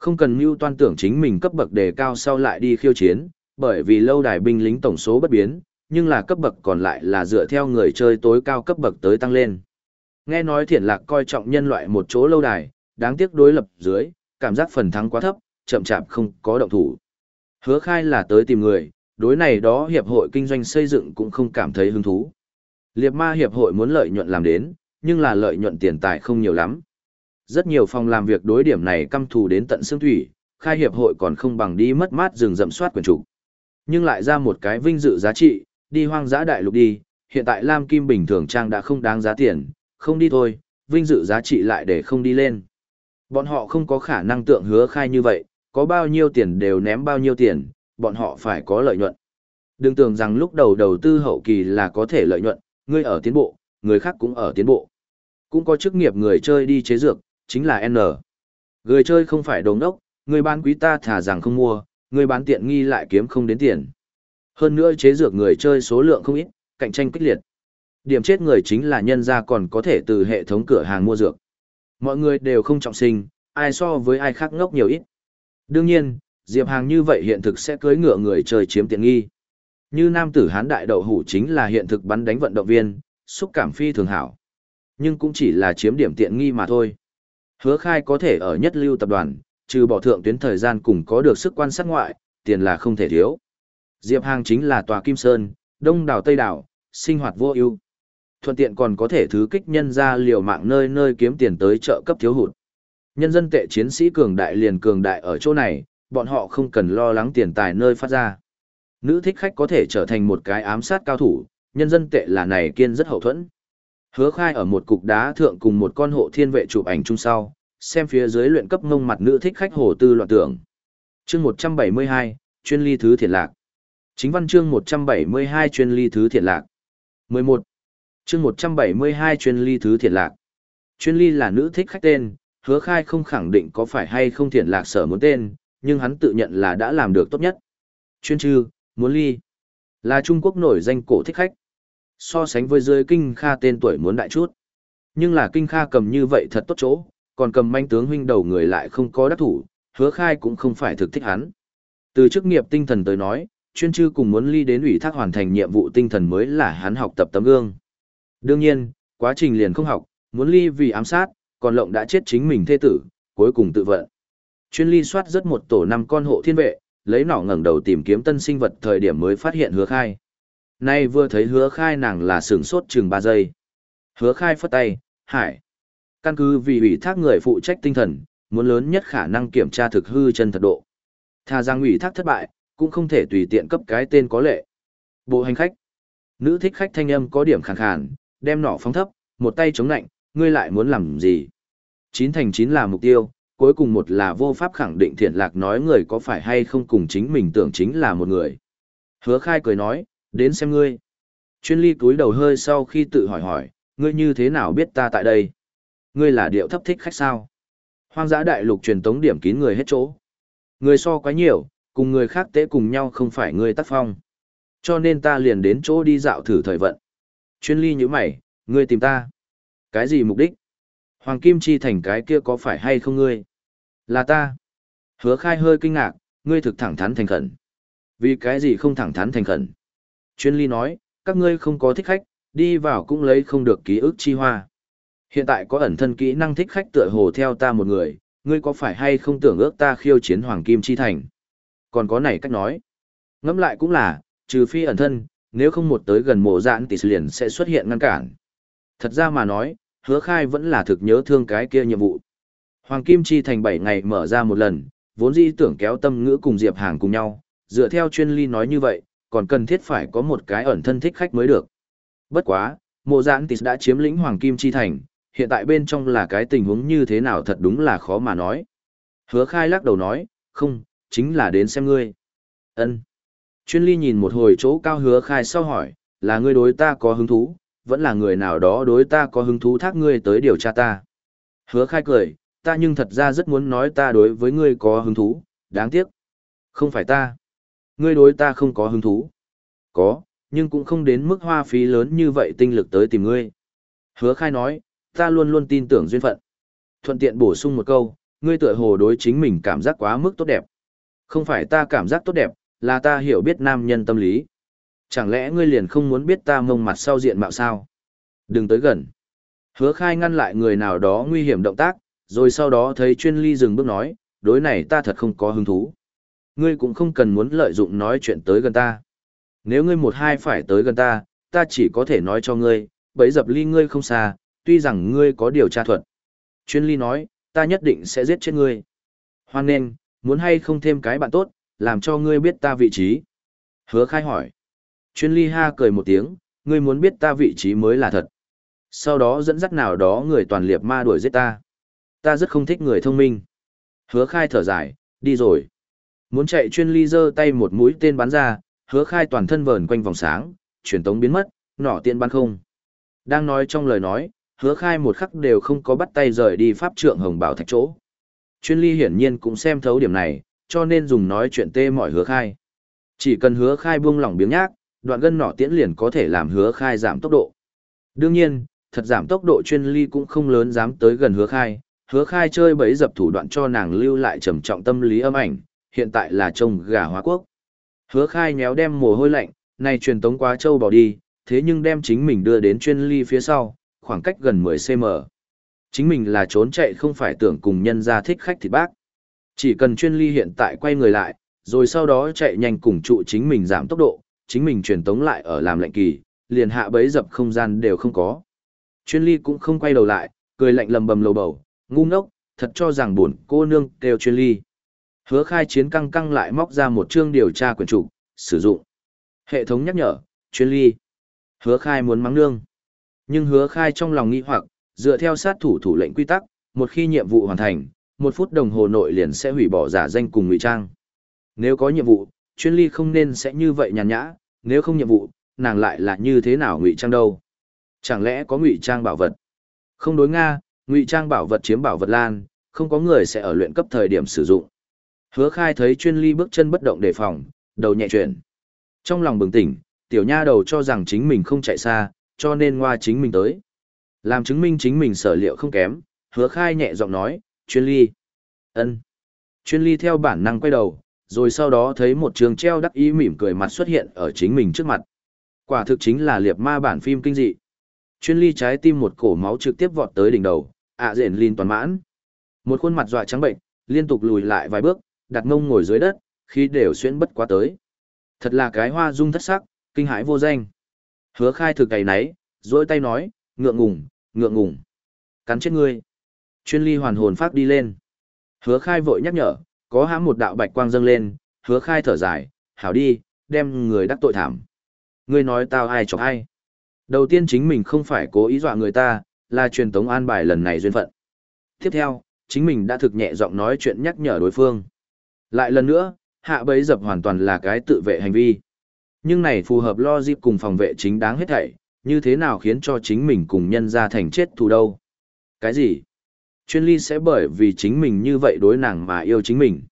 Không cần mưu toan tưởng chính mình cấp bậc đề cao sau lại đi khiêu chiến, bởi vì lâu đài binh lính tổng số bất biến, nhưng là cấp bậc còn lại là dựa theo người chơi tối cao cấp bậc tới tăng lên. Nghe nói thiện lạc coi trọng nhân loại một chỗ lâu đài, đáng tiếc đối lập dưới, cảm giác phần thắng quá thấp, chậm chạp không có động thủ. Hứa khai là tới tìm người, đối này đó hiệp hội kinh doanh xây dựng cũng không cảm thấy hứng thú. Liệp ma hiệp hội muốn lợi nhuận làm đến, nhưng là lợi nhuận tiền tài không nhiều lắm. Rất nhiều phòng làm việc đối điểm này căm thù đến tận xương thủy, khai hiệp hội còn không bằng đi mất mát rừng rậm soát quyền chủ. Nhưng lại ra một cái vinh dự giá trị, đi hoang dã đại lục đi, hiện tại Lam Kim bình thường trang đã không đáng giá tiền, không đi thôi, vinh dự giá trị lại để không đi lên. Bọn họ không có khả năng tượng hứa khai như vậy, có bao nhiêu tiền đều ném bao nhiêu tiền, bọn họ phải có lợi nhuận. Đừng tưởng rằng lúc đầu đầu tư hậu kỳ là có thể lợi nhuận, người ở tiến bộ, người khác cũng ở tiến bộ. Cũng có chức nghiệp người chơi đi chế dược, chính là N. Người chơi không phải đồng đốc, người bán quý ta thả rằng không mua, người bán tiện nghi lại kiếm không đến tiền. Hơn nữa chế dược người chơi số lượng không ít, cạnh tranh kích liệt. Điểm chết người chính là nhân ra còn có thể từ hệ thống cửa hàng mua dược. Mọi người đều không trọng sinh, ai so với ai khác ngốc nhiều ít. Đương nhiên, Diệp Hàng như vậy hiện thực sẽ cưới ngựa người chơi chiếm tiện nghi. Như nam tử hán đại đậu hủ chính là hiện thực bắn đánh vận động viên, xúc cảm phi thường hảo. Nhưng cũng chỉ là chiếm điểm tiện nghi mà thôi. Hứa khai có thể ở nhất lưu tập đoàn, trừ bỏ thượng tuyến thời gian cùng có được sức quan sát ngoại, tiền là không thể thiếu. Diệp Hàng chính là tòa Kim Sơn, Đông đảo Tây đảo, sinh hoạt vô ưu. Thuận tiện còn có thể thứ kích nhân ra liều mạng nơi nơi kiếm tiền tới trợ cấp thiếu hụt. Nhân dân tệ chiến sĩ cường đại liền cường đại ở chỗ này, bọn họ không cần lo lắng tiền tài nơi phát ra. Nữ thích khách có thể trở thành một cái ám sát cao thủ, nhân dân tệ là này kiên rất hậu thuẫn. Hứa khai ở một cục đá thượng cùng một con hộ thiên vệ chụp ảnh chung sau, xem phía dưới luyện cấp ngông mặt nữ thích khách hồ tư loạn tưởng. chương 172, chuyên ly thứ thiệt lạc. Chính văn chương 172 chuyên ly thứ thiệt lạc. 11. chương 172 chuyên ly thứ thiệt lạc. Chuyên ly là nữ thích khách tên, hứa khai không khẳng định có phải hay không thiện lạc sở muốn tên, nhưng hắn tự nhận là đã làm được tốt nhất. Chuyên trư, muốn ly, là Trung Quốc nổi danh cổ thích khách. So sánh với dưới kinh kha tên tuổi muốn đại chút. Nhưng là kinh kha cầm như vậy thật tốt chỗ, còn cầm manh tướng huynh đầu người lại không có đắc thủ, hứa khai cũng không phải thực thích hắn. Từ chức nghiệp tinh thần tới nói, chuyên chư cùng muốn ly đến ủy thác hoàn thành nhiệm vụ tinh thần mới là hắn học tập tấm gương. Đương nhiên, quá trình liền không học, muốn ly vì ám sát, còn lộng đã chết chính mình thê tử, cuối cùng tự vận. Chuyên ly soát rất một tổ năm con hộ thiên vệ, lấy nỏ ngẩng đầu tìm kiếm tân sinh vật thời điểm mới phát hiện hứa khai. Nay vừa thấy hứa khai nàng là sửng sốt chừng 3 giây. Hứa khai phất tay, hải. Căn cứ vì ủy thác người phụ trách tinh thần, muốn lớn nhất khả năng kiểm tra thực hư chân thật độ. Thà rằng ủy thác thất bại, cũng không thể tùy tiện cấp cái tên có lệ. Bộ hành khách. Nữ thích khách thanh âm có điểm khàn khàn, đem nỏ phóng thấp, một tay chống nạnh, ngươi lại muốn làm gì? Chín thành chín là mục tiêu, cuối cùng một là vô pháp khẳng định thiện lạc nói người có phải hay không cùng chính mình tưởng chính là một người. Hứa khai cười nói, đến xem ngươi. Chuyên ly cúi đầu hơi sau khi tự hỏi hỏi, ngươi như thế nào biết ta tại đây? Ngươi là điệu thấp thích khách sao? Hoang dã đại lục truyền tống điểm kín người hết chỗ. Người so quá nhiều, cùng người khác tế cùng nhau không phải ngươi tác phong. Cho nên ta liền đến chỗ đi dạo thử thời vận. Chuyên ly như mày, ngươi tìm ta. Cái gì mục đích? Hoàng Kim Chi thành cái kia có phải hay không ngươi? Là ta. Hứa khai hơi kinh ngạc, ngươi thực thẳng thắn thành khẩn. Vì cái gì không thẳng thắn thành khẩn? Chuyên ly nói, các ngươi không có thích khách, đi vào cũng lấy không được ký ức chi hoa. Hiện tại có ẩn thân kỹ năng thích khách tựa hồ theo ta một người, ngươi có phải hay không tưởng ước ta khiêu chiến Hoàng Kim Chi Thành? Còn có này cách nói. Ngẫm lại cũng là, trừ phi ẩn thân, nếu không một tới gần mộ dạn thì liền sẽ xuất hiện ngăn cản. Thật ra mà nói, hứa khai vẫn là thực nhớ thương cái kia nhiệm vụ. Hoàng Kim Chi thành 7 ngày mở ra một lần, vốn dĩ tưởng kéo tâm ngữ cùng Diệp Hàng cùng nhau, dựa theo chuyên ly nói như vậy, còn cần thiết phải có một cái ẩn thân thích khách mới được. Bất quá, mộ giãn tịt đã chiếm lĩnh Hoàng Kim Chi thành, hiện tại bên trong là cái tình huống như thế nào thật đúng là khó mà nói. Hứa khai lắc đầu nói, không, chính là đến xem ngươi. ân Chuyên ly nhìn một hồi chỗ cao hứa khai sau hỏi, là ngươi đối ta có hứng thú, vẫn là người nào đó đối ta có hứng thú thác ngươi tới điều tra ta. Hứa khai cười, ta nhưng thật ra rất muốn nói ta đối với ngươi có hứng thú, đáng tiếc. Không phải ta. Ngươi đối ta không có hứng thú. Có, nhưng cũng không đến mức hoa phí lớn như vậy tinh lực tới tìm ngươi. Hứa khai nói, ta luôn luôn tin tưởng duyên phận. Thuận tiện bổ sung một câu, ngươi tựa hồ đối chính mình cảm giác quá mức tốt đẹp. Không phải ta cảm giác tốt đẹp, là ta hiểu biết nam nhân tâm lý. Chẳng lẽ ngươi liền không muốn biết ta mông mặt sau diện mạo sao? Đừng tới gần. Hứa khai ngăn lại người nào đó nguy hiểm động tác, rồi sau đó thấy chuyên ly dừng bước nói, đối này ta thật không có hứng thú. Ngươi cũng không cần muốn lợi dụng nói chuyện tới gần ta. Nếu ngươi một hai phải tới gần ta, ta chỉ có thể nói cho ngươi, bấy dập ly ngươi không xa, tuy rằng ngươi có điều tra thuật. Chuyên ly nói, ta nhất định sẽ giết chết ngươi. Hoan nên, muốn hay không thêm cái bạn tốt, làm cho ngươi biết ta vị trí. Hứa khai hỏi. Chuyên ly ha cười một tiếng, ngươi muốn biết ta vị trí mới là thật. Sau đó dẫn dắt nào đó người toàn liệp ma đuổi giết ta. Ta rất không thích người thông minh. Hứa khai thở dài, đi rồi. Muốn chạy chuyên ly giơ tay một mũi tên bắn ra, hứa khai toàn thân vờn quanh vòng sáng, truyền tống biến mất, nỏ tiện bắn không. Đang nói trong lời nói, hứa khai một khắc đều không có bắt tay rời đi pháp trượng hồng bảo thạch chỗ. Chuyên ly hiển nhiên cũng xem thấu điểm này, cho nên dùng nói chuyện tê mỏi hứa khai. Chỉ cần hứa khai buông lỏng biếng nhác, đoạn gân nỏ tiễn liền có thể làm hứa khai giảm tốc độ. Đương nhiên, thật giảm tốc độ chuyên ly cũng không lớn dám tới gần hứa khai, hứa khai chơi bấy dập thủ đoạn cho nàng lưu lại trầm trọng tâm lý âm ảnh, hiện tại là trông gà hóa quốc. Hứa khai nhéo đem mồ hôi lạnh, này truyền tống quá châu bỏ đi, thế nhưng đem chính mình đưa đến chuyên ly phía sau, khoảng cách gần 10cm. Chính mình là trốn chạy không phải tưởng cùng nhân ra thích khách thịt bác. Chỉ cần chuyên ly hiện tại quay người lại, rồi sau đó chạy nhanh cùng trụ chính mình giảm tốc độ, chính mình truyền tống lại ở làm lệnh kỳ, liền hạ bấy dập không gian đều không có. Chuyên ly cũng không quay đầu lại, cười lạnh lầm bầm lầu bầu, ngu ngốc, thật cho rằng buồn cô nương kêu chuyên ly. Hứa khai chiến căng căng lại móc ra một chương điều tra quyển trục, sử dụng. Hệ thống nhắc nhở, chuyên ly. Hứa khai muốn mắng nương. Nhưng hứa khai trong lòng nghi hoặc, dựa theo sát thủ thủ lệnh quy tắc, một khi nhiệm vụ hoàn thành, một phút đồng hồ nội liền sẽ hủy bỏ giả danh cùng ngụy trang. Nếu có nhiệm vụ, chuyên ly không nên sẽ như vậy nhàn nhã, nếu không nhiệm vụ, nàng lại là như thế nào ngụy trang đâu? Chẳng lẽ có ngụy trang bảo vật? Không đối Nga, ngụy trang bảo vật chiếm bảo vật lan, không có người sẽ ở luyện cấp thời điểm sử dụng. Hứa khai thấy chuyên ly bước chân bất động đề phòng, đầu nhẹ chuyển. Trong lòng bừng tỉnh, tiểu nha đầu cho rằng chính mình không chạy xa, cho nên ngoa chính mình tới. Làm chứng minh chính mình sở liệu không kém, hứa khai nhẹ giọng nói, chuyên ly. ân Chuyên ly theo bản năng quay đầu, rồi sau đó thấy một trường treo đắc ý mỉm cười mặt xuất hiện ở chính mình trước mặt. Quả thực chính là liệp ma bản phim kinh dị. Chuyên ly trái tim một cổ máu trực tiếp vọt tới đỉnh đầu, ạ à rền linh toàn mãn. Một khuôn mặt dọa trắng bệnh, liên tục lùi lại vài bước, đặt mông ngồi dưới đất, khi đều xuyên bất quá tới. Thật là cái hoa dung thất sắc, kinh hãi vô danh. Hứa khai thực cày nấy, dối tay nói, ngượng ngùng, ngượng ngùng. Cắn chết ngươi. Chuyên ly hoàn hồn phát đi lên. Hứa khai vội nhắc nhở, có hãm một đạo bạch quang dâng lên, hứa khai thở dài, hảo đi, đem người đắc tội thảm. Ngươi nói tao ai chọc ai. Đầu tiên chính mình không phải cố ý dọa người ta, là truyền tống an bài lần này duyên phận. Tiếp theo, chính mình đã thực nhẹ giọng nói chuyện nhắc nhở đối phương. Lại lần nữa, hạ bấy dập hoàn toàn là cái tự vệ hành vi. Nhưng này phù hợp lo dịp cùng phòng vệ chính đáng hết thảy, như thế nào khiến cho chính mình cùng nhân ra thành chết thù đâu. Cái gì? Chuyên ly sẽ bởi vì chính mình như vậy đối nàng mà yêu chính mình.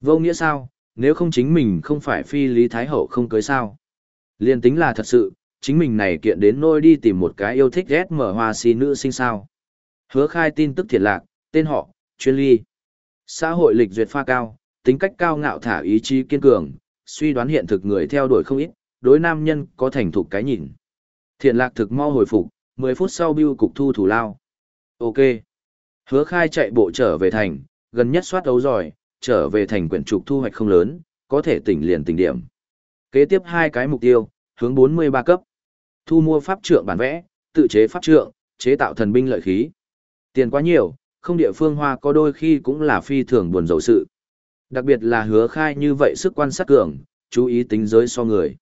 Vô nghĩa sao, nếu không chính mình không phải phi lý thái hậu không cưới sao. Liên tính là thật sự, chính mình này kiện đến nôi đi tìm một cái yêu thích ghét mở hoa si nữ sinh sao. Hứa khai tin tức thiệt lạc, tên họ, chuyên ly. Xã hội lịch duyệt pha cao, tính cách cao ngạo thả ý chí kiên cường, suy đoán hiện thực người theo đuổi không ít, đối nam nhân có thành thục cái nhìn. Thiện lạc thực mau hồi phục, 10 phút sau bưu cục thu thủ lao. Ok. Hứa khai chạy bộ trở về thành, gần nhất soát đấu giỏi, trở về thành quyển trục thu hoạch không lớn, có thể tỉnh liền tỉnh điểm. Kế tiếp hai cái mục tiêu, hướng 43 cấp. Thu mua pháp trượng bản vẽ, tự chế pháp trượng, chế tạo thần binh lợi khí. Tiền quá nhiều, không địa phương hoa có đôi khi cũng là phi thường buồn dầu sự. Đặc biệt là hứa khai như vậy sức quan sát cường, chú ý tính giới so người.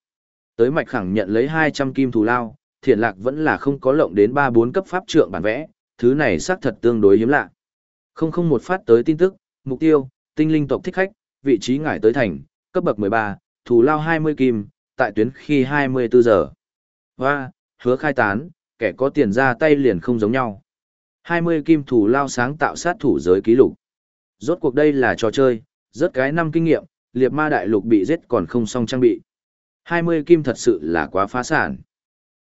Tới mạch khẳng nhận lấy 200 kim thù lao, thiện lạc vẫn là không có lộng đến 3-4 cấp pháp trượng bản vẽ, thứ này xác thật tương đối hiếm lạ. Không không một phát tới tin tức, mục tiêu, tinh linh tộc thích khách, vị trí ngải tới thành, cấp bậc 13, thù lao 20 kim, tại tuyến khi 24 giờ. Và, hứa khai tán, kẻ có tiền ra tay liền không giống nhau. 20 kim thù lao sáng tạo sát thủ giới ký lục. Rốt cuộc đây là trò chơi, rớt cái năm kinh nghiệm, liệt ma đại lục bị giết còn không xong trang bị. 20 kim thật sự là quá phá sản.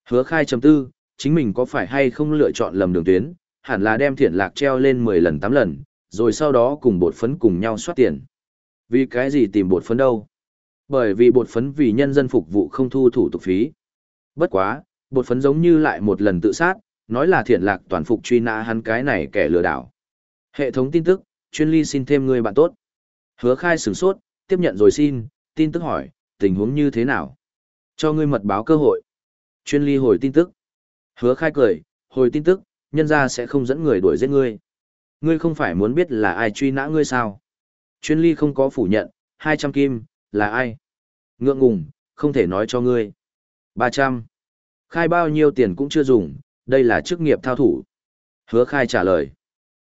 Hứa khai chấm tư, chính mình có phải hay không lựa chọn lầm đường tuyến, hẳn là đem thiện lạc treo lên 10 lần 8 lần, rồi sau đó cùng bột phấn cùng nhau soát tiền. Vì cái gì tìm bột phấn đâu? Bởi vì bột phấn vì nhân dân phục vụ không thu thủ tục phí. Bất quá, bột phấn giống như lại một lần tự sát, nói là thiện lạc toàn phục truy nã hắn cái này kẻ lừa đảo. Hệ thống tin tức, chuyên ly xin thêm người bạn tốt. Hứa khai sửng sốt, tiếp nhận rồi xin, tin tức hỏi, tình huống như thế nào? Cho ngươi mật báo cơ hội. Chuyên ly hồi tin tức. Hứa khai cười, hồi tin tức, nhân ra sẽ không dẫn người đuổi giết ngươi. Ngươi không phải muốn biết là ai truy nã ngươi sao? Chuyên ly không có phủ nhận, 200 kim, là ai? Ngượng ngùng, không thể nói cho ngươi. 300. Khai bao nhiêu tiền cũng chưa dùng, đây là chức nghiệp thao thủ. Hứa khai trả lời.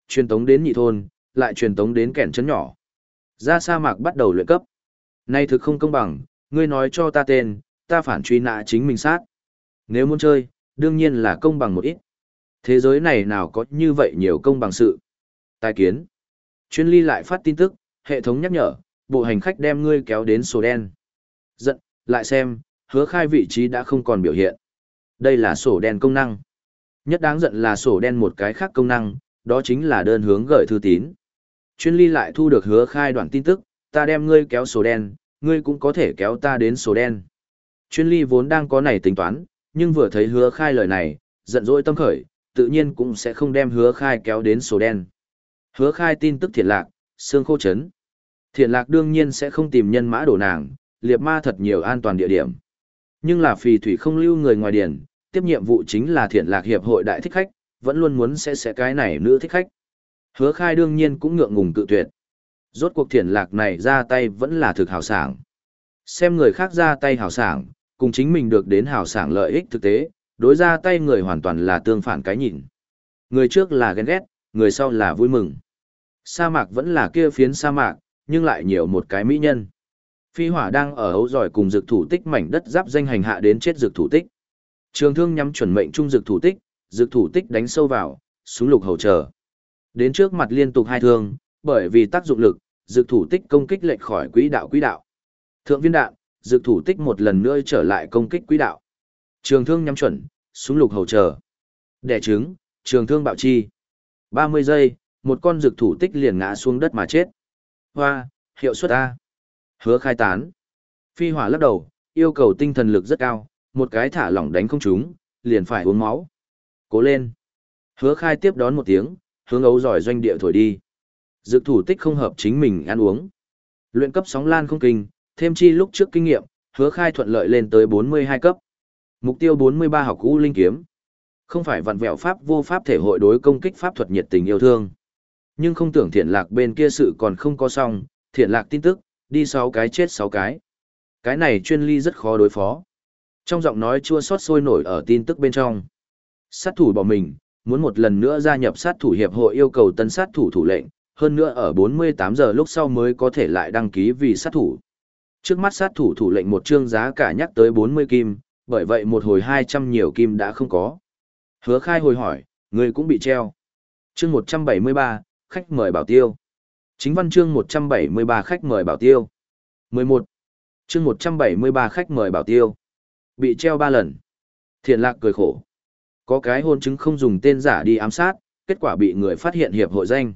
Truyền tống đến nhị thôn, lại truyền tống đến kẻn chấn nhỏ. Ra sa mạc bắt đầu luyện cấp. Nay thực không công bằng, ngươi nói cho ta tên, ta phản truy nã chính mình sát. Nếu muốn chơi, đương nhiên là công bằng một ít. Thế giới này nào có như vậy nhiều công bằng sự. Tài kiến. Chuyên ly lại phát tin tức, hệ thống nhắc nhở, bộ hành khách đem ngươi kéo đến sổ đen. Giận, lại xem, hứa khai vị trí đã không còn biểu hiện. Đây là sổ đen công năng. Nhất đáng giận là sổ đen một cái khác công năng, đó chính là đơn hướng gửi thư tín. Chuyên ly lại thu được hứa khai đoạn tin tức, ta đem ngươi kéo sổ đen, ngươi cũng có thể kéo ta đến sổ đen. Chuyên ly vốn đang có này tính toán, nhưng vừa thấy hứa khai lời này, giận dỗi tâm khởi, tự nhiên cũng sẽ không đem hứa khai kéo đến sổ đen. Hứa khai tin tức thiệt lạc, xương khô chấn. Thiện lạc đương nhiên sẽ không tìm nhân mã đổ nàng, liệt ma thật nhiều an toàn địa điểm. Nhưng là phì thủy không lưu người ngoài điển, tiếp nhiệm vụ chính là thiện lạc hiệp hội đại thích khách, vẫn luôn muốn sẽ sẽ cái này nữ thích khách. Hứa khai đương nhiên cũng ngượng ngùng cự tuyệt. Rốt cuộc thiển lạc này ra tay vẫn là thực hào sảng. Xem người khác ra tay hào sảng, cùng chính mình được đến hào sảng lợi ích thực tế, đối ra tay người hoàn toàn là tương phản cái nhìn. Người trước là ghen ghét, người sau là vui mừng. Sa mạc vẫn là kia phiến sa mạc, nhưng lại nhiều một cái mỹ nhân. Phi hỏa đang ở hấu giỏi cùng dược thủ tích mảnh đất giáp danh hành hạ đến chết dược thủ tích. Trường thương nhắm chuẩn mệnh trung dược thủ tích, dược thủ tích đánh sâu vào, súng lục hầu chờ. Đến trước mặt liên tục hai thương, bởi vì tác dụng lực, dược thủ tích công kích lệch khỏi quỹ đạo quỹ đạo. Thượng viên đạn, dược thủ tích một lần nữa trở lại công kích quỹ đạo. Trường thương nhắm chuẩn, súng lục hầu chờ. Đẻ trứng, trường thương bạo chi. 30 giây, một con dược thủ tích liền ngã xuống đất mà chết. Hoa, hiệu suất A. Hứa khai tán. Phi hỏa lắc đầu, yêu cầu tinh thần lực rất cao, một cái thả lỏng đánh không trúng, liền phải uống máu. Cố lên. Hứa khai tiếp đón một tiếng, hướng ấu giỏi doanh địa thổi đi. Dược thủ tích không hợp chính mình ăn uống. Luyện cấp sóng lan không kinh, thêm chi lúc trước kinh nghiệm, hứa khai thuận lợi lên tới 42 cấp. Mục tiêu 43 học cũ linh kiếm. Không phải vặn vẹo pháp vô pháp thể hội đối công kích pháp thuật nhiệt tình yêu thương. Nhưng không tưởng thiện lạc bên kia sự còn không có xong, thiện lạc tin tức, đi 6 cái chết 6 cái. Cái này chuyên ly rất khó đối phó. Trong giọng nói chua xót sôi nổi ở tin tức bên trong. Sát thủ bỏ mình, muốn một lần nữa gia nhập sát thủ hiệp hội yêu cầu tân sát thủ thủ lệnh, hơn nữa ở 48 giờ lúc sau mới có thể lại đăng ký vì sát thủ. Trước mắt sát thủ thủ lệnh một chương giá cả nhắc tới 40 kim, bởi vậy một hồi 200 nhiều kim đã không có. Hứa khai hồi hỏi, người cũng bị treo. Chương 173, khách mời bảo tiêu. Chính văn chương 173 khách mời bảo tiêu. 11. Chương 173 khách mời bảo tiêu. Bị treo 3 lần. Thiện lạc cười khổ. Có cái hôn chứng không dùng tên giả đi ám sát, kết quả bị người phát hiện hiệp hội danh.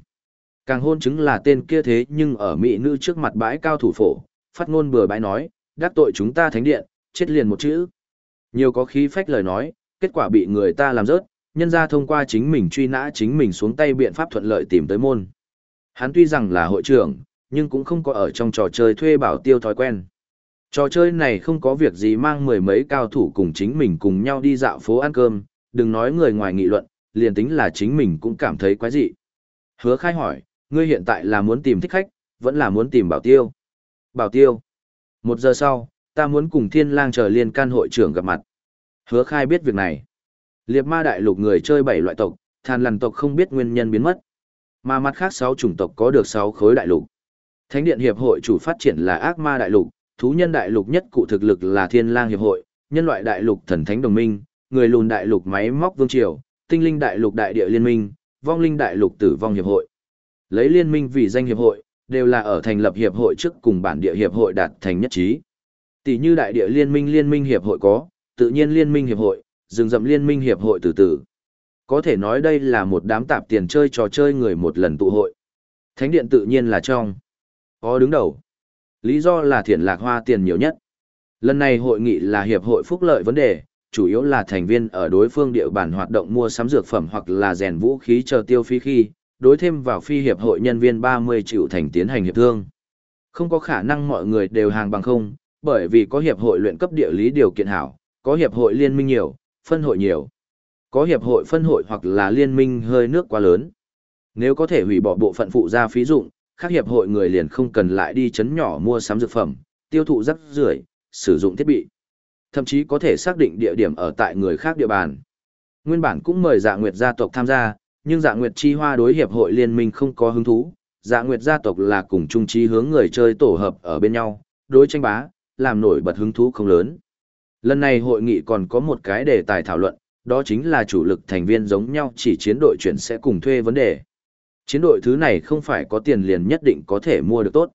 Càng hôn chứng là tên kia thế nhưng ở mỹ nữ trước mặt bãi cao thủ phổ, phát ngôn bừa bãi nói, đắc tội chúng ta thánh điện, chết liền một chữ. Nhiều có khí phách lời nói, kết quả bị người ta làm rớt, nhân ra thông qua chính mình truy nã chính mình xuống tay biện pháp thuận lợi tìm tới môn. Hắn tuy rằng là hội trưởng, nhưng cũng không có ở trong trò chơi thuê bảo tiêu thói quen. Trò chơi này không có việc gì mang mười mấy cao thủ cùng chính mình cùng nhau đi dạo phố ăn cơm, đừng nói người ngoài nghị luận, liền tính là chính mình cũng cảm thấy quái dị. Hứa khai hỏi, ngươi hiện tại là muốn tìm thích khách, vẫn là muốn tìm bảo tiêu. Bảo tiêu. Một giờ sau, ta muốn cùng thiên lang chờ liên can hội trưởng gặp mặt. Hứa khai biết việc này. Liệp ma đại lục người chơi bảy loại tộc, than lằn tộc không biết nguyên nhân biến mất. Mà mặt khác sáu chủng tộc có được sáu khối đại lục. Thánh điện hiệp hội chủ phát triển là ác ma đại lục, thú nhân đại lục nhất cụ thực lực là thiên lang hiệp hội, nhân loại đại lục thần thánh đồng minh, người lùn đại lục máy móc vương triều, tinh linh đại lục đại địa liên minh, vong linh đại lục tử vong hiệp hội. Lấy liên minh vì danh hiệp hội, đều là ở thành lập hiệp hội trước cùng bản địa hiệp hội đạt thành nhất trí. Tỷ như đại địa liên minh liên minh hiệp hội có, tự nhiên liên minh hiệp hội, rừng rậm liên minh hiệp hội từ từ. Có thể nói đây là một đám tạp tiền chơi trò chơi người một lần tụ hội. Thánh điện tự nhiên là trong. Có đứng đầu. Lý do là thiện lạc hoa tiền nhiều nhất. Lần này hội nghị là hiệp hội phúc lợi vấn đề, chủ yếu là thành viên ở đối phương địa bàn hoạt động mua sắm dược phẩm hoặc là rèn vũ khí chờ tiêu phí khi, đối thêm vào phi hiệp hội nhân viên 30 triệu thành tiến hành hiệp thương. Không có khả năng mọi người đều hàng bằng không, bởi vì có hiệp hội luyện cấp địa lý điều kiện hảo, có hiệp hội liên minh nhiều, phân hội nhiều. Có hiệp hội phân hội hoặc là liên minh hơi nước quá lớn. Nếu có thể hủy bỏ bộ phận phụ gia phí dụng, các hiệp hội người liền không cần lại đi chấn nhỏ mua sắm dược phẩm, tiêu thụ rắc rưởi, sử dụng thiết bị. Thậm chí có thể xác định địa điểm ở tại người khác địa bàn. Nguyên bản cũng mời Dạ Nguyệt gia tộc tham gia, nhưng Dạ Nguyệt Chi Hoa đối hiệp hội liên minh không có hứng thú. Dạ Nguyệt gia tộc là cùng chung chí hướng người chơi tổ hợp ở bên nhau, đối tranh bá, làm nổi bật hứng thú không lớn. Lần này hội nghị còn có một cái đề tài thảo luận, đó chính là chủ lực thành viên giống nhau chỉ chiến đội chuyển sẽ cùng thuê vấn đề. Chiến đội thứ này không phải có tiền liền nhất định có thể mua được tốt.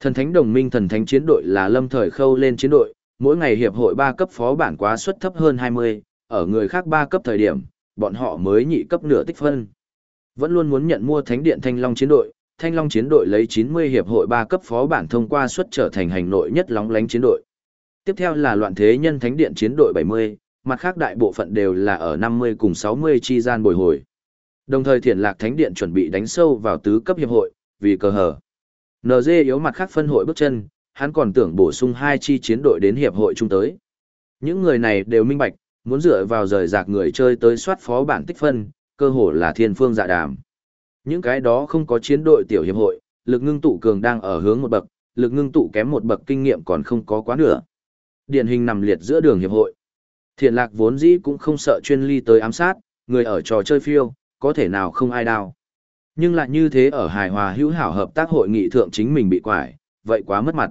Thần thánh đồng minh thần thánh chiến đội là lâm thời khâu lên chiến đội, mỗi ngày hiệp hội ba cấp phó bản quá suất thấp hơn 20, ở người khác ba cấp thời điểm, bọn họ mới nhị cấp nửa tích phân. Vẫn luôn muốn nhận mua thánh điện thanh long chiến đội, thanh long chiến đội lấy 90 hiệp hội ba cấp phó bản thông qua suất trở thành hành nội nhất lóng lánh chiến đội. Tiếp theo là loạn thế nhân thánh điện chiến đội 70, mặt khác đại bộ phận đều là ở 50 cùng 60 chi gian bồi hồi. Đồng thời thiền lạc thánh điện chuẩn bị đánh sâu vào tứ cấp hiệp hội, vì cơ hở. NG yếu mặt khác phân hội bước chân, hắn còn tưởng bổ sung hai chi chiến đội đến hiệp hội chung tới. Những người này đều minh bạch, muốn dựa vào rời rạc người chơi tới soát phó bản tích phân, cơ hồ là thiên phương dạ đàm. Những cái đó không có chiến đội tiểu hiệp hội, lực ngưng tụ cường đang ở hướng một bậc, lực ngưng tụ kém một bậc kinh nghiệm còn không có quá nửa. Điển hình nằm liệt giữa đường hiệp hội. Thiện lạc vốn dĩ cũng không sợ chuyên ly tới ám sát, người ở trò chơi phiêu, có thể nào không ai đào. Nhưng lại như thế ở hài hòa hữu hảo hợp tác hội nghị thượng chính mình bị quải, vậy quá mất mặt.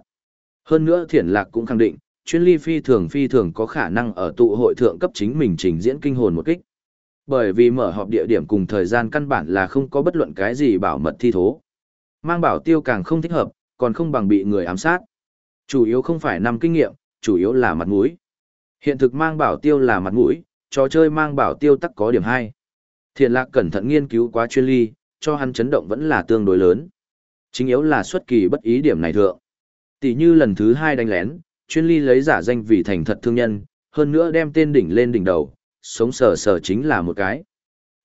Hơn nữa thiển lạc cũng khẳng định, chuyên ly phi thường phi thường có khả năng ở tụ hội thượng cấp chính mình trình diễn kinh hồn một kích. Bởi vì mở họp địa điểm cùng thời gian căn bản là không có bất luận cái gì bảo mật thi thố. Mang bảo tiêu càng không thích hợp, còn không bằng bị người ám sát. Chủ yếu không phải năm kinh nghiệm, chủ yếu là mặt mũi. Hiện thực mang bảo tiêu là mặt mũi, trò chơi mang bảo tiêu tắc có điểm hay. Thiện lạc cẩn thận nghiên cứu quá chuyên ly, cho hắn chấn động vẫn là tương đối lớn. Chính yếu là xuất kỳ bất ý điểm này thượng. Tỷ như lần thứ hai đánh lén, chuyên ly lấy giả danh vì thành thật thương nhân, hơn nữa đem tên đỉnh lên đỉnh đầu, sống sờ sờ chính là một cái.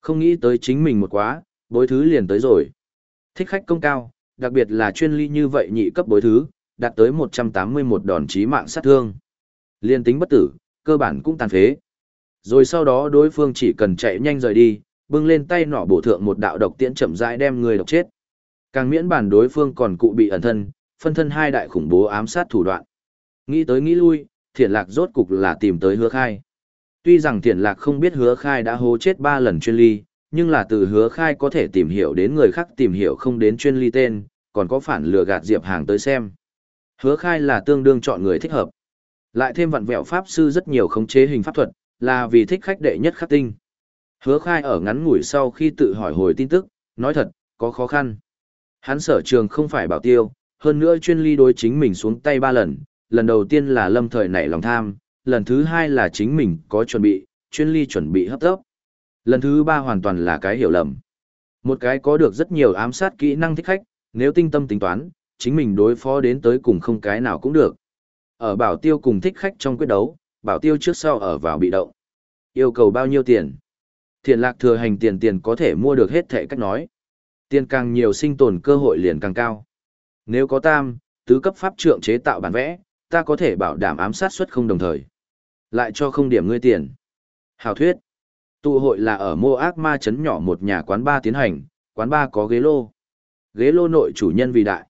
Không nghĩ tới chính mình một quá, bối thứ liền tới rồi. Thích khách công cao, đặc biệt là chuyên ly như vậy nhị cấp bối thứ, đạt tới 181 đòn chí mạng sát thương. Liên tính bất tử, cơ bản cũng tàn phế. Rồi sau đó đối phương chỉ cần chạy nhanh rời đi, bưng lên tay nọ bổ thượng một đạo độc tiễn chậm rãi đem người độc chết. Càng miễn bản đối phương còn cụ bị ẩn thân, phân thân hai đại khủng bố ám sát thủ đoạn. Nghĩ tới nghĩ lui, thiện lạc rốt cục là tìm tới hứa khai. Tuy rằng thiện lạc không biết hứa khai đã hô chết ba lần chuyên ly, nhưng là từ hứa khai có thể tìm hiểu đến người khác tìm hiểu không đến chuyên ly tên, còn có phản lừa gạt diệp hàng tới xem. Hứa khai là tương đương chọn người thích hợp. Lại thêm vặn vẹo pháp sư rất nhiều khống chế hình pháp thuật, là vì thích khách đệ nhất khắc tinh. Hứa khai ở ngắn ngủi sau khi tự hỏi hồi tin tức, nói thật, có khó khăn. Hắn sở trường không phải bảo tiêu, hơn nữa chuyên ly đối chính mình xuống tay ba lần, lần đầu tiên là lâm thời nảy lòng tham, lần thứ hai là chính mình có chuẩn bị, chuyên ly chuẩn bị hấp tốc. Lần thứ ba hoàn toàn là cái hiểu lầm. Một cái có được rất nhiều ám sát kỹ năng thích khách, nếu tinh tâm tính toán, chính mình đối phó đến tới cùng không cái nào cũng được. Ở bảo tiêu cùng thích khách trong quyết đấu, bảo tiêu trước sau ở vào bị động. Yêu cầu bao nhiêu tiền? Thiện lạc thừa hành tiền tiền có thể mua được hết thể cách nói. Tiền càng nhiều sinh tồn cơ hội liền càng cao. Nếu có tam, tứ cấp pháp trượng chế tạo bản vẽ, ta có thể bảo đảm ám sát suất không đồng thời. Lại cho không điểm ngươi tiền. Hào thuyết. Tụ hội là ở mô ác ma chấn nhỏ một nhà quán ba tiến hành, quán ba có ghế lô. Ghế lô nội chủ nhân vì đại.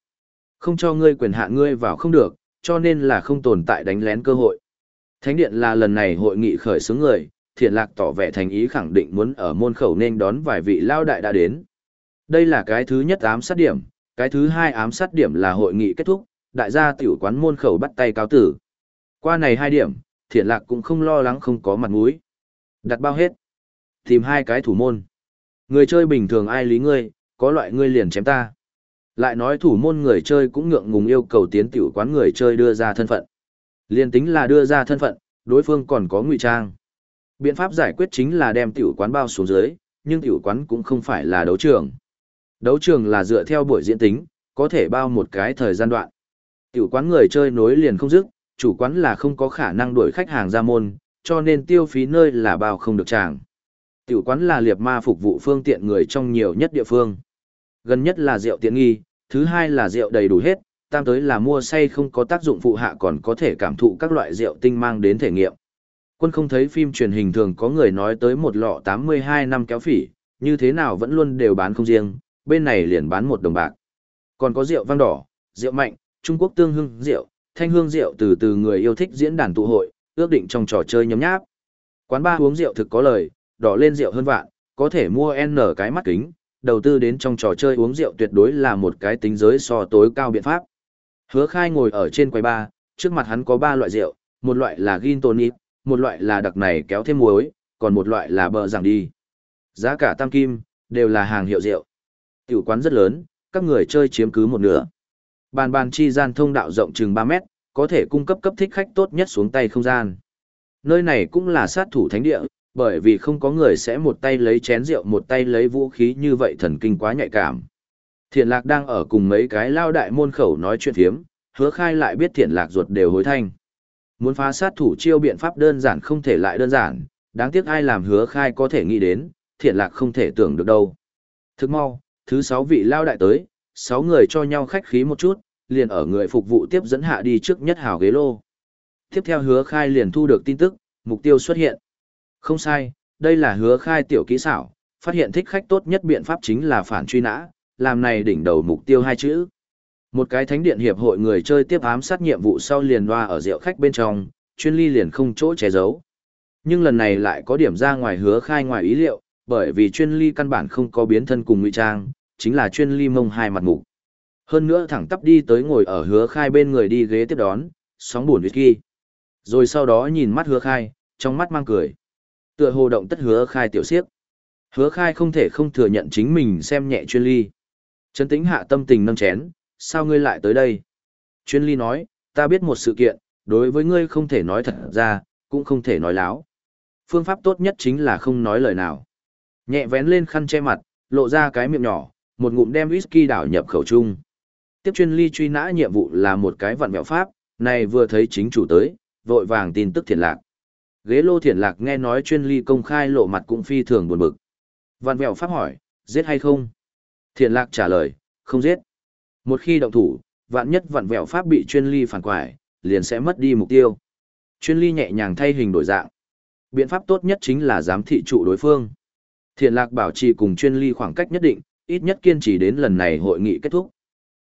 Không cho ngươi quyền hạn ngươi vào không được, cho nên là không tồn tại đánh lén cơ hội. Thánh điện là lần này hội nghị khởi xướng người, thiện lạc tỏ vẻ thành ý khẳng định muốn ở môn khẩu nên đón vài vị lao đại đã đến. Đây là cái thứ nhất ám sát điểm, cái thứ hai ám sát điểm là hội nghị kết thúc, đại gia tiểu quán môn khẩu bắt tay cáo tử. Qua này hai điểm, thiện lạc cũng không lo lắng không có mặt mũi. Đặt bao hết. Tìm hai cái thủ môn. Người chơi bình thường ai lý ngươi, có loại ngươi liền chém ta. Lại nói thủ môn người chơi cũng ngượng ngùng yêu cầu tiến tiểu quán người chơi đưa ra thân phận. Liên tính là đưa ra thân phận, đối phương còn có ngụy trang. Biện pháp giải quyết chính là đem tiểu quán bao xuống dưới, nhưng tiểu quán cũng không phải là đấu trường. Đấu trường là dựa theo buổi diễn tính, có thể bao một cái thời gian đoạn. Tiểu quán người chơi nối liền không dứt, chủ quán là không có khả năng đuổi khách hàng ra môn, cho nên tiêu phí nơi là bao không được tràng. Tiểu quán là liệp ma phục vụ phương tiện người trong nhiều nhất địa phương. Gần nhất là rượu tiện nghi, thứ hai là rượu đầy đủ hết, tam tới là mua say không có tác dụng phụ hạ còn có thể cảm thụ các loại rượu tinh mang đến thể nghiệm. Quân không thấy phim truyền hình thường có người nói tới một lọ 82 năm kéo phỉ, như thế nào vẫn luôn đều bán không riêng, bên này liền bán một đồng bạc. Còn có rượu vang đỏ, rượu mạnh, Trung Quốc tương hương rượu, thanh hương rượu từ từ người yêu thích diễn đàn tụ hội, ước định trong trò chơi nhấm nháp. Quán ba uống rượu thực có lời, đỏ lên rượu hơn vạn, có thể mua N cái mắt kính, đầu tư đến trong trò chơi uống rượu tuyệt đối là một cái tính giới so tối cao biện pháp. Hứa khai ngồi ở trên quầy ba, trước mặt hắn có ba loại rượu, một loại là gin tonic, một loại là đặc này kéo thêm muối, còn một loại là bờ giảng đi. Giá cả tam kim, đều là hàng hiệu rượu. Tiểu quán rất lớn, các người chơi chiếm cứ một nửa. Bàn bàn chi gian thông đạo rộng chừng 3 mét, có thể cung cấp cấp thích khách tốt nhất xuống tay không gian. Nơi này cũng là sát thủ thánh địa, bởi vì không có người sẽ một tay lấy chén rượu một tay lấy vũ khí như vậy thần kinh quá nhạy cảm. Thiện lạc đang ở cùng mấy cái lao đại môn khẩu nói chuyện thiếm, hứa khai lại biết thiện lạc ruột đều hối thanh. Muốn phá sát thủ chiêu biện pháp đơn giản không thể lại đơn giản, đáng tiếc ai làm hứa khai có thể nghĩ đến, thiện lạc không thể tưởng được đâu. Thức mau, thứ sáu vị lao đại tới, sáu người cho nhau khách khí một chút, liền ở người phục vụ tiếp dẫn hạ đi trước nhất hào ghế lô. Tiếp theo hứa khai liền thu được tin tức, mục tiêu xuất hiện. Không sai, đây là hứa khai tiểu kỹ xảo, phát hiện thích khách tốt nhất biện pháp chính là phản truy nã, làm này đỉnh đầu mục tiêu hai chữ. Một cái thánh điện hiệp hội người chơi tiếp ám sát nhiệm vụ sau liền loa ở rượu khách bên trong, chuyên ly liền không chỗ che giấu. Nhưng lần này lại có điểm ra ngoài hứa khai ngoài ý liệu, bởi vì chuyên ly căn bản không có biến thân cùng ngụy trang, chính là chuyên ly mông hai mặt mục. Hơn nữa thẳng tắp đi tới ngồi ở hứa khai bên người đi ghế tiếp đón, sóng buồn whisky. Rồi sau đó nhìn mắt hứa khai, trong mắt mang cười. Tựa hồ động tất hứa khai tiểu siếc Hứa khai không thể không thừa nhận chính mình xem nhẹ chuyên ly. Trấn tính hạ tâm tình nâng chén, sao ngươi lại tới đây? Chuyên ly nói, ta biết một sự kiện, đối với ngươi không thể nói thật ra, cũng không thể nói láo. Phương pháp tốt nhất chính là không nói lời nào. Nhẹ vén lên khăn che mặt, lộ ra cái miệng nhỏ, một ngụm đem whisky đảo nhập khẩu trung. Tiếp chuyên ly truy nã nhiệm vụ là một cái vận mẹo pháp, này vừa thấy chính chủ tới, vội vàng tin tức thiền lạc. Ghế lô thiền lạc nghe nói chuyên ly công khai lộ mặt cũng phi thường buồn bực. Vạn mẹo pháp hỏi, giết hay không? Thiền lạc trả lời, không giết. Một khi động thủ, vạn nhất vạn vẹo pháp bị chuyên ly phản quải, liền sẽ mất đi mục tiêu. Chuyên ly nhẹ nhàng thay hình đổi dạng. Biện pháp tốt nhất chính là giám thị trụ đối phương. Thiện lạc bảo trì cùng chuyên ly khoảng cách nhất định, ít nhất kiên trì đến lần này hội nghị kết thúc.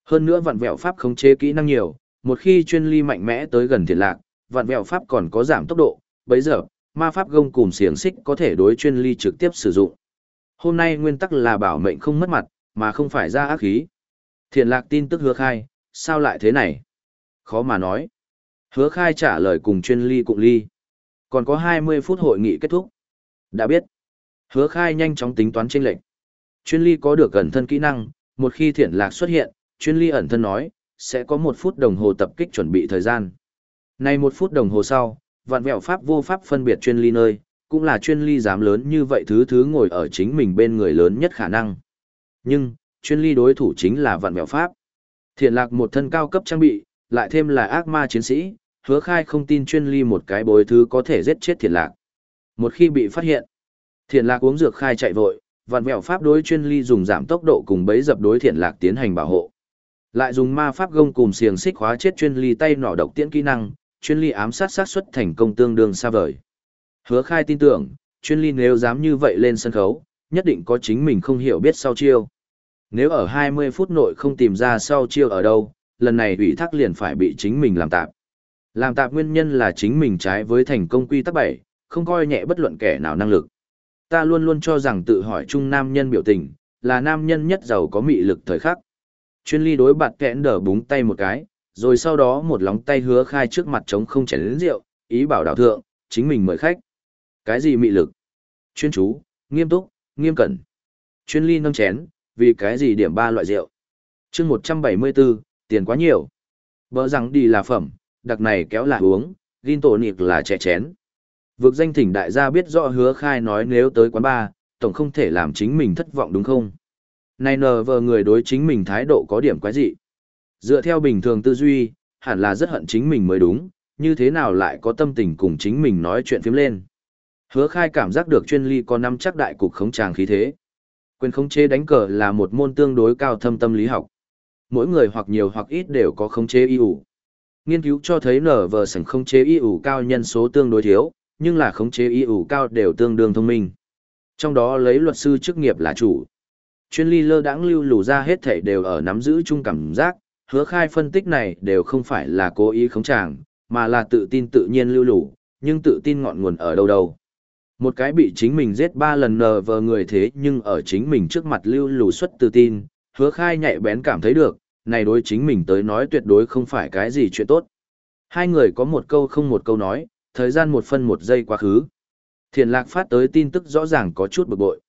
Hơn nữa vạn vẹo pháp khống chế kỹ năng nhiều, một khi chuyên ly mạnh mẽ tới gần thiệt lạc, vạn vẹo pháp còn có giảm tốc độ, bấy giờ, ma pháp gông cùng xiềng xích có thể đối chuyên ly trực tiếp sử dụng. Hôm nay nguyên tắc là bảo mệnh không mất mặt, mà không phải ra ác khí. Thiện lạc tin tức hứa khai, sao lại thế này? Khó mà nói. Hứa khai trả lời cùng chuyên ly cùng ly. Còn có 20 phút hội nghị kết thúc. Đã biết. Hứa khai nhanh chóng tính toán chênh lệnh. Chuyên ly có được ẩn thân kỹ năng, một khi thiện lạc xuất hiện, chuyên ly ẩn thân nói, sẽ có một phút đồng hồ tập kích chuẩn bị thời gian. Này một phút đồng hồ sau, vạn vẹo pháp vô pháp phân biệt chuyên ly nơi, cũng là chuyên ly dám lớn như vậy thứ thứ ngồi ở chính mình bên người lớn nhất khả năng. Nhưng, chuyên ly đối thủ chính là vạn vẹo pháp. Thiện lạc một thân cao cấp trang bị, lại thêm là ác ma chiến sĩ, hứa khai không tin chuyên ly một cái bối thứ có thể giết chết thiện lạc. Một khi bị phát hiện, thiện lạc uống dược khai chạy vội, vạn vẹo pháp đối chuyên ly dùng giảm tốc độ cùng bấy dập đối thiện lạc tiến hành bảo hộ. Lại dùng ma pháp gông cùng xiềng xích khóa chết chuyên ly tay nỏ độc tiễn kỹ năng, chuyên ly ám sát sát xuất thành công tương đương xa vời. Hứa khai tin tưởng, chuyên ly nếu dám như vậy lên sân khấu, nhất định có chính mình không hiểu biết sau chiêu. Nếu ở 20 phút nội không tìm ra sau chiêu ở đâu, lần này ủy thác liền phải bị chính mình làm tạp. Làm tạp nguyên nhân là chính mình trái với thành công quy tắc 7, không coi nhẹ bất luận kẻ nào năng lực. Ta luôn luôn cho rằng tự hỏi chung nam nhân biểu tình, là nam nhân nhất giàu có mị lực thời khắc. Chuyên ly đối bạt kẽn đờ búng tay một cái, rồi sau đó một lóng tay hứa khai trước mặt trống không chảy lĩnh rượu, ý bảo đảo thượng, chính mình mời khách. Cái gì mị lực? Chuyên chú, nghiêm túc, nghiêm cẩn. Chuyên ly nâng chén, vì cái gì điểm ba loại rượu. chương 174, tiền quá nhiều. Bỡ rằng đi là phẩm, đặc này kéo là uống, gin tổ nịp là trẻ chén. Vực danh thỉnh đại gia biết rõ hứa khai nói nếu tới quán ba, tổng không thể làm chính mình thất vọng đúng không? Này nờ vờ người đối chính mình thái độ có điểm quái dị. Dựa theo bình thường tư duy, hẳn là rất hận chính mình mới đúng, như thế nào lại có tâm tình cùng chính mình nói chuyện phím lên. Hứa khai cảm giác được chuyên ly có năm chắc đại cục khống tràng khí thế. Quyền khống chế đánh cờ là một môn tương đối cao thâm tâm lý học. Mỗi người hoặc nhiều hoặc ít đều có khống chế y ủ. Nghiên cứu cho thấy nở vờ sảnh khống chế y ủ cao nhân số tương đối thiếu, nhưng là khống chế y ủ cao đều tương đương thông minh. Trong đó lấy luật sư chức nghiệp là chủ. Chuyên ly lơ đãng lưu lù ra hết thảy đều ở nắm giữ chung cảm giác, hứa khai phân tích này đều không phải là cố ý khống tràng, mà là tự tin tự nhiên lưu lù, nhưng tự tin ngọn nguồn ở đâu đâu. Một cái bị chính mình giết ba lần nờ vờ người thế nhưng ở chính mình trước mặt lưu lù xuất tự tin, hứa khai nhạy bén cảm thấy được, này đối chính mình tới nói tuyệt đối không phải cái gì chuyện tốt. Hai người có một câu không một câu nói, thời gian một phân một giây quá khứ. Thiền lạc phát tới tin tức rõ ràng có chút bực bội.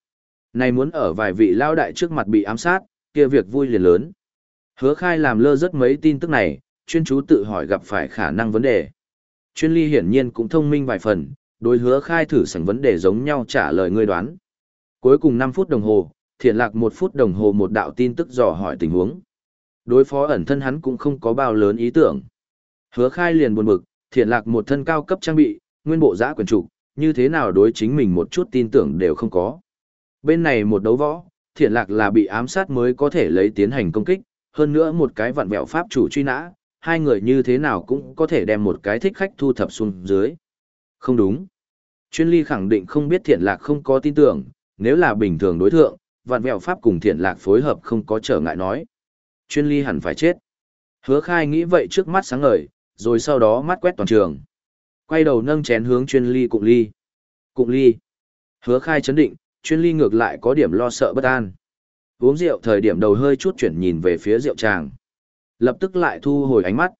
Này muốn ở vài vị lao đại trước mặt bị ám sát, kia việc vui liền lớn. Hứa khai làm lơ rất mấy tin tức này, chuyên chú tự hỏi gặp phải khả năng vấn đề. Chuyên ly hiển nhiên cũng thông minh vài phần, đối hứa khai thử sẵn vấn đề giống nhau trả lời ngươi đoán. Cuối cùng 5 phút đồng hồ, thiện lạc 1 phút đồng hồ một đạo tin tức dò hỏi tình huống. Đối phó ẩn thân hắn cũng không có bao lớn ý tưởng. Hứa khai liền buồn bực, thiện lạc một thân cao cấp trang bị, nguyên bộ giã quyền trục, như thế nào đối chính mình một chút tin tưởng đều không có. Bên này một đấu võ, thiện lạc là bị ám sát mới có thể lấy tiến hành công kích, hơn nữa một cái vặn vẹo pháp chủ truy nã, hai người như thế nào cũng có thể đem một cái thích khách thu thập xuống dưới. Không đúng. Chuyên ly khẳng định không biết thiện lạc không có tin tưởng, nếu là bình thường đối tượng vặn vẹo pháp cùng thiện lạc phối hợp không có trở ngại nói. Chuyên ly hẳn phải chết. Hứa khai nghĩ vậy trước mắt sáng ngời, rồi sau đó mắt quét toàn trường. Quay đầu nâng chén hướng chuyên ly cụng ly. Cụng ly. Hứa khai chấn định, chuyên ly ngược lại có điểm lo sợ bất an. Uống rượu thời điểm đầu hơi chút chuyển nhìn về phía rượu tràng. Lập tức lại thu hồi ánh mắt.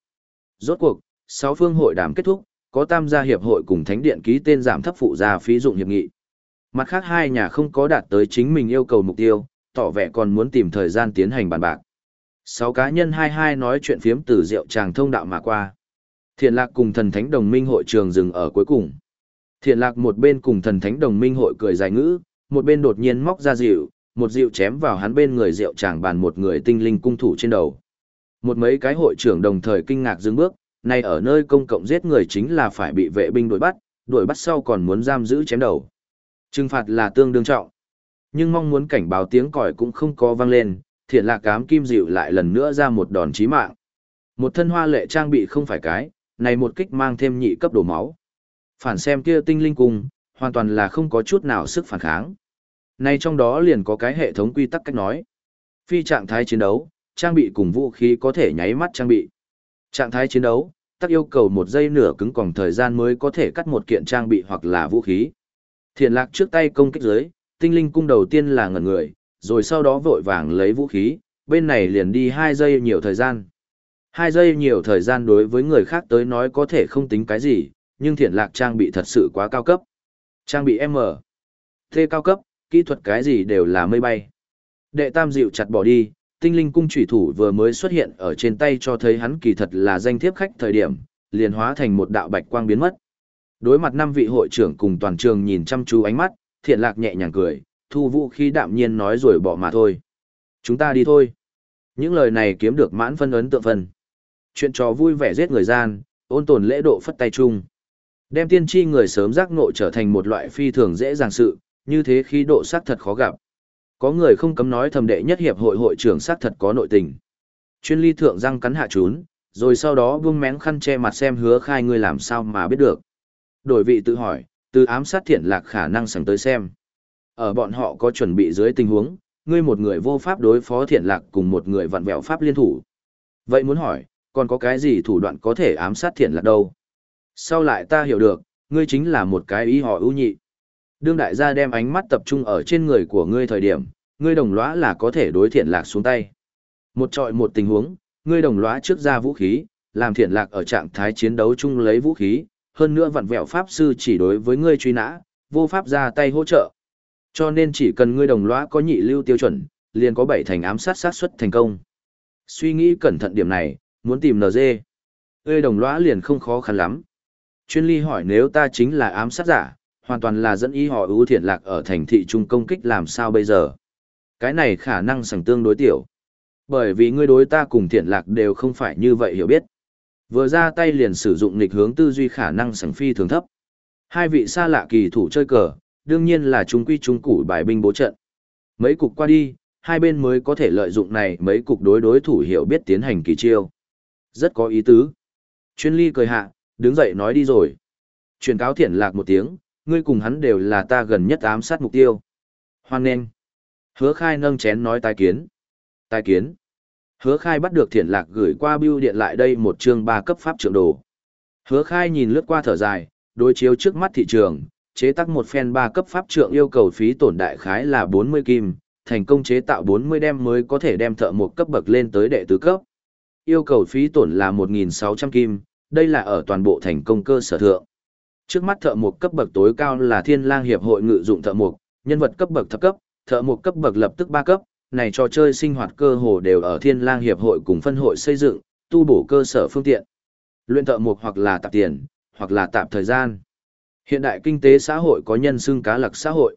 Rốt cuộc, sáu phương hội đàm kết thúc, có tam gia hiệp hội cùng thánh điện ký tên giảm thấp phụ gia phí dụng hiệp nghị. Mặt khác hai nhà không có đạt tới chính mình yêu cầu mục tiêu, tỏ vẻ còn muốn tìm thời gian tiến hành bàn bạc. Sáu cá nhân hai hai nói chuyện phiếm từ rượu tràng thông đạo mà qua. Thiện lạc cùng thần thánh đồng minh hội trường dừng ở cuối cùng. Thiện lạc một bên cùng thần thánh đồng minh hội cười dài ngữ, một bên đột nhiên móc ra rượu, một rượu chém vào hắn bên người rượu chàng bàn một người tinh linh cung thủ trên đầu. Một mấy cái hội trưởng đồng thời kinh ngạc dừng bước, này ở nơi công cộng giết người chính là phải bị vệ binh đuổi bắt, đuổi bắt sau còn muốn giam giữ chém đầu. Trừng phạt là tương đương trọng. Nhưng mong muốn cảnh báo tiếng còi cũng không có vang lên, thiện lạc cám kim dịu lại lần nữa ra một đòn chí mạng. Một thân hoa lệ trang bị không phải cái, này một kích mang thêm nhị cấp đổ máu. Phản xem kia tinh linh cung, hoàn toàn là không có chút nào sức phản kháng. Này trong đó liền có cái hệ thống quy tắc cách nói. Phi trạng thái chiến đấu, trang bị cùng vũ khí có thể nháy mắt trang bị. Trạng thái chiến đấu, tắc yêu cầu một giây nửa cứng còn thời gian mới có thể cắt một kiện trang bị hoặc là vũ khí. Thiền lạc trước tay công kích dưới, tinh linh cung đầu tiên là ngẩn người, rồi sau đó vội vàng lấy vũ khí, bên này liền đi hai giây nhiều thời gian. Hai giây nhiều thời gian đối với người khác tới nói có thể không tính cái gì, nhưng thiện lạc trang bị thật sự quá cao cấp. Trang bị M. T cao cấp, kỹ thuật cái gì đều là mây bay. Đệ tam dịu chặt bỏ đi, tinh linh cung trùy thủ vừa mới xuất hiện ở trên tay cho thấy hắn kỳ thật là danh thiếp khách thời điểm, liền hóa thành một đạo bạch quang biến mất. Đối mặt năm vị hội trưởng cùng toàn trường nhìn chăm chú ánh mắt, thiện lạc nhẹ nhàng cười, thu vũ khí đạm nhiên nói rồi bỏ mà thôi. Chúng ta đi thôi. Những lời này kiếm được mãn phân ấn tượng phân. Chuyện trò vui vẻ giết người gian, ôn tồn lễ độ phất tay chung. Đem tiên tri người sớm giác ngộ trở thành một loại phi thường dễ dàng sự, như thế khí độ sắc thật khó gặp. Có người không cấm nói thầm đệ nhất hiệp hội hội trưởng sắc thật có nội tình. Chuyên ly thượng răng cắn hạ trún, rồi sau đó buông mén khăn che mặt xem hứa khai người làm sao mà biết được. Đổi vị tự hỏi, từ ám sát thiện lạc khả năng sẵn tới xem. Ở bọn họ có chuẩn bị dưới tình huống, ngươi một người vô pháp đối phó thiện lạc cùng một người vặn vẹo pháp liên thủ. Vậy muốn hỏi, còn có cái gì thủ đoạn có thể ám sát thiện lạc đâu? Sau lại ta hiểu được, ngươi chính là một cái ý họ ưu nhị. Đương đại gia đem ánh mắt tập trung ở trên người của ngươi thời điểm, ngươi đồng lõa là có thể đối thiện lạc xuống tay. Một trọi một tình huống, ngươi đồng lõa trước ra vũ khí, làm thiện lạc ở trạng thái chiến đấu chung lấy vũ khí, hơn nữa vặn vẹo pháp sư chỉ đối với ngươi truy nã, vô pháp ra tay hỗ trợ. Cho nên chỉ cần ngươi đồng lõa có nhị lưu tiêu chuẩn, liền có bảy thành ám sát sát suất thành công. Suy nghĩ cẩn thận điểm này, muốn tìm NG. Ơi đồng lõa liền không khó khăn lắm. Chuyên ly hỏi nếu ta chính là ám sát giả, hoàn toàn là dẫn ý họ ưu thiện lạc ở thành thị trung công kích làm sao bây giờ. Cái này khả năng sẵn tương đối tiểu. Bởi vì ngươi đối ta cùng thiện lạc đều không phải như vậy hiểu biết. Vừa ra tay liền sử dụng nghịch hướng tư duy khả năng sẵn phi thường thấp. Hai vị xa lạ kỳ thủ chơi cờ, đương nhiên là chúng quy chúng củ bài binh bố trận. Mấy cục qua đi, hai bên mới có thể lợi dụng này mấy cục đối đối thủ hiểu biết tiến hành kỳ chiêu. Rất có ý tứ. Chuyên ly cười hạ, đứng dậy nói đi rồi. Truyền cáo thiện lạc một tiếng, ngươi cùng hắn đều là ta gần nhất ám sát mục tiêu. Hoan nên. Hứa khai nâng chén nói tai kiến. Tai kiến. Hứa khai bắt được thiện lạc gửi qua bưu điện lại đây một chương ba cấp pháp trưởng đồ. Hứa khai nhìn lướt qua thở dài, đối chiếu trước mắt thị trường, chế tác một phen ba cấp pháp trượng yêu cầu phí tổn đại khái là 40 kim, thành công chế tạo 40 đem mới có thể đem thợ một cấp bậc lên tới đệ tứ cấp. Yêu cầu phí tổn là 1.600 kim, đây là ở toàn bộ thành công cơ sở thượng. Trước mắt thợ mộc cấp bậc tối cao là Thiên Lang Hiệp hội ngự dụng thợ mục, nhân vật cấp bậc thấp cấp, thợ mộc cấp bậc lập tức ba cấp, này trò chơi sinh hoạt cơ hồ đều ở Thiên Lang Hiệp hội cùng phân hội xây dựng, tu bổ cơ sở phương tiện. Luyện thợ mục hoặc là tạp tiền, hoặc là tạp thời gian. Hiện đại kinh tế xã hội có nhân xưng cá lặc xã hội.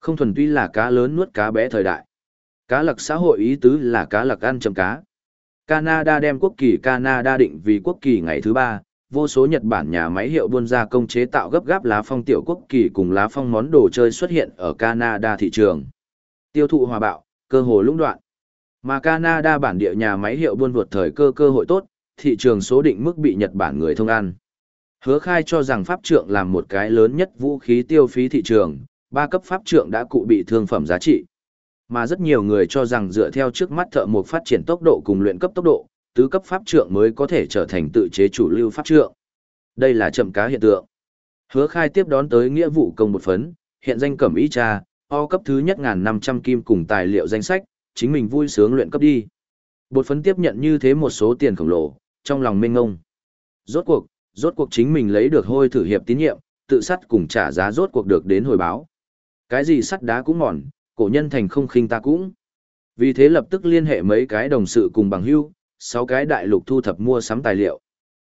Không thuần túy là cá lớn nuốt cá bé thời đại. Cá lặc xã hội ý tứ là cá lặc ăn chấm cá. Canada đem quốc kỳ Canada định vì quốc kỳ ngày thứ ba, vô số Nhật Bản nhà máy hiệu buôn gia công chế tạo gấp gáp lá phong tiểu quốc kỳ cùng lá phong món đồ chơi xuất hiện ở Canada thị trường. Tiêu thụ hòa bạo, cơ hội lũng đoạn. Mà Canada bản địa nhà máy hiệu buôn vượt thời cơ cơ hội tốt, thị trường số định mức bị Nhật Bản người thông ăn. Hứa khai cho rằng pháp trượng làm một cái lớn nhất vũ khí tiêu phí thị trường, ba cấp pháp trượng đã cụ bị thương phẩm giá trị. Mà rất nhiều người cho rằng dựa theo trước mắt thợ mộc phát triển tốc độ cùng luyện cấp tốc độ, tứ cấp pháp trượng mới có thể trở thành tự chế chủ lưu pháp trượng. Đây là chậm cá hiện tượng. Hứa khai tiếp đón tới nghĩa vụ công một phấn, hiện danh cẩm ý cha, o cấp thứ nhất ngàn năm trăm kim cùng tài liệu danh sách, chính mình vui sướng luyện cấp đi. Bột phấn tiếp nhận như thế một số tiền khổng lồ, trong lòng mênh ngông. Rốt cuộc, rốt cuộc chính mình lấy được hôi thử hiệp tín nhiệm, tự sắt cùng trả giá rốt cuộc được đến hồi báo. Cái gì sắt đá cũng mòn, cổ nhân thành không khinh ta cũng. Vì thế lập tức liên hệ mấy cái đồng sự cùng bằng hưu, sáu cái đại lục thu thập mua sắm tài liệu.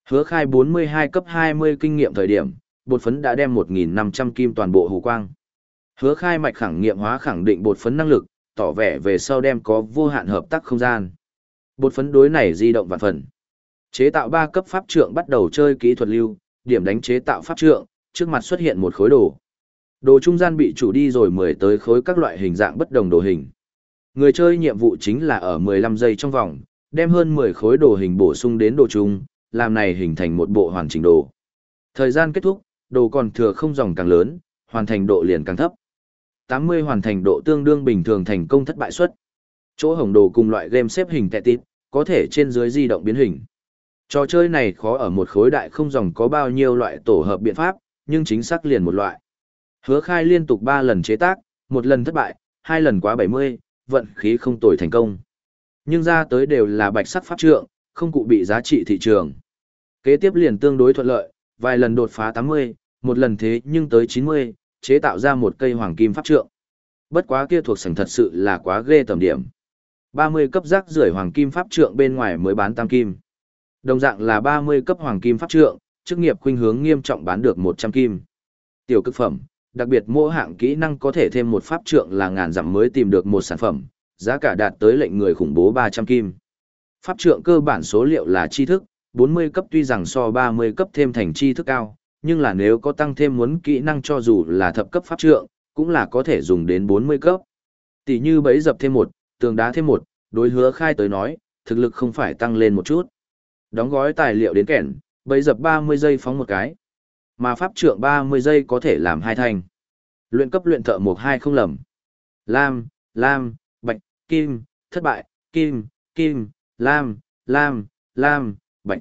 Hứa khai 42 cấp 20 kinh nghiệm thời điểm, bột phấn đã đem 1.500 kim toàn bộ hù quang. Hứa khai mạch khẳng nghiệm hóa khẳng định bột phấn năng lực, tỏ vẻ về sau đem có vô hạn hợp tác không gian. Bột phấn đối này di động vạn phần. Chế tạo ba cấp pháp trượng bắt đầu chơi kỹ thuật lưu, điểm đánh chế tạo pháp trượng, trước mặt xuất hiện một khối đồ. Đồ trung gian bị chủ đi rồi mười tới khối các loại hình dạng bất đồng đồ hình. Người chơi nhiệm vụ chính là ở 15 giây trong vòng, đem hơn 10 khối đồ hình bổ sung đến đồ chung, làm này hình thành một bộ hoàn chỉnh đồ. Thời gian kết thúc, đồ còn thừa không dòng càng lớn, hoàn thành độ liền càng thấp. 80 hoàn thành độ tương đương bình thường thành công thất bại suất. Chỗ hồng đồ cùng loại game xếp hình tệ tít, có thể trên dưới di động biến hình. Trò chơi này khó ở một khối đại không dòng có bao nhiêu loại tổ hợp biện pháp, nhưng chính xác liền một loại. Hứa khai liên tục 3 lần chế tác, một lần thất bại, hai lần quá 70, vận khí không tồi thành công. Nhưng ra tới đều là bạch sắc pháp trượng, không cụ bị giá trị thị trường. Kế tiếp liền tương đối thuận lợi, vài lần đột phá 80, một lần thế nhưng tới 90, chế tạo ra một cây hoàng kim pháp trượng. Bất quá kia thuộc sảnh thật sự là quá ghê tầm điểm. 30 cấp rác rưởi hoàng kim pháp trượng bên ngoài mới bán tam kim. Đồng dạng là 30 cấp hoàng kim pháp trượng, chức nghiệp khuynh hướng nghiêm trọng bán được 100 kim. Tiểu cực phẩm, đặc biệt mỗi hạng kỹ năng có thể thêm một pháp trượng là ngàn dặm mới tìm được một sản phẩm, giá cả đạt tới lệnh người khủng bố 300 kim. Pháp trượng cơ bản số liệu là tri thức, 40 cấp tuy rằng so 30 cấp thêm thành tri thức cao, nhưng là nếu có tăng thêm muốn kỹ năng cho dù là thập cấp pháp trượng, cũng là có thể dùng đến 40 cấp. Tỷ như bấy dập thêm một, tường đá thêm một, đối hứa khai tới nói, thực lực không phải tăng lên một chút. Đóng gói tài liệu đến kẻn, bấy dập 30 giây phóng một cái. Mà pháp trượng 30 giây có thể làm hai thành. Luyện cấp luyện thợ một hai không lầm. Lam, Lam, Bạch, Kim, thất bại, Kim, Kim, Lam, Lam, Lam, Bạch.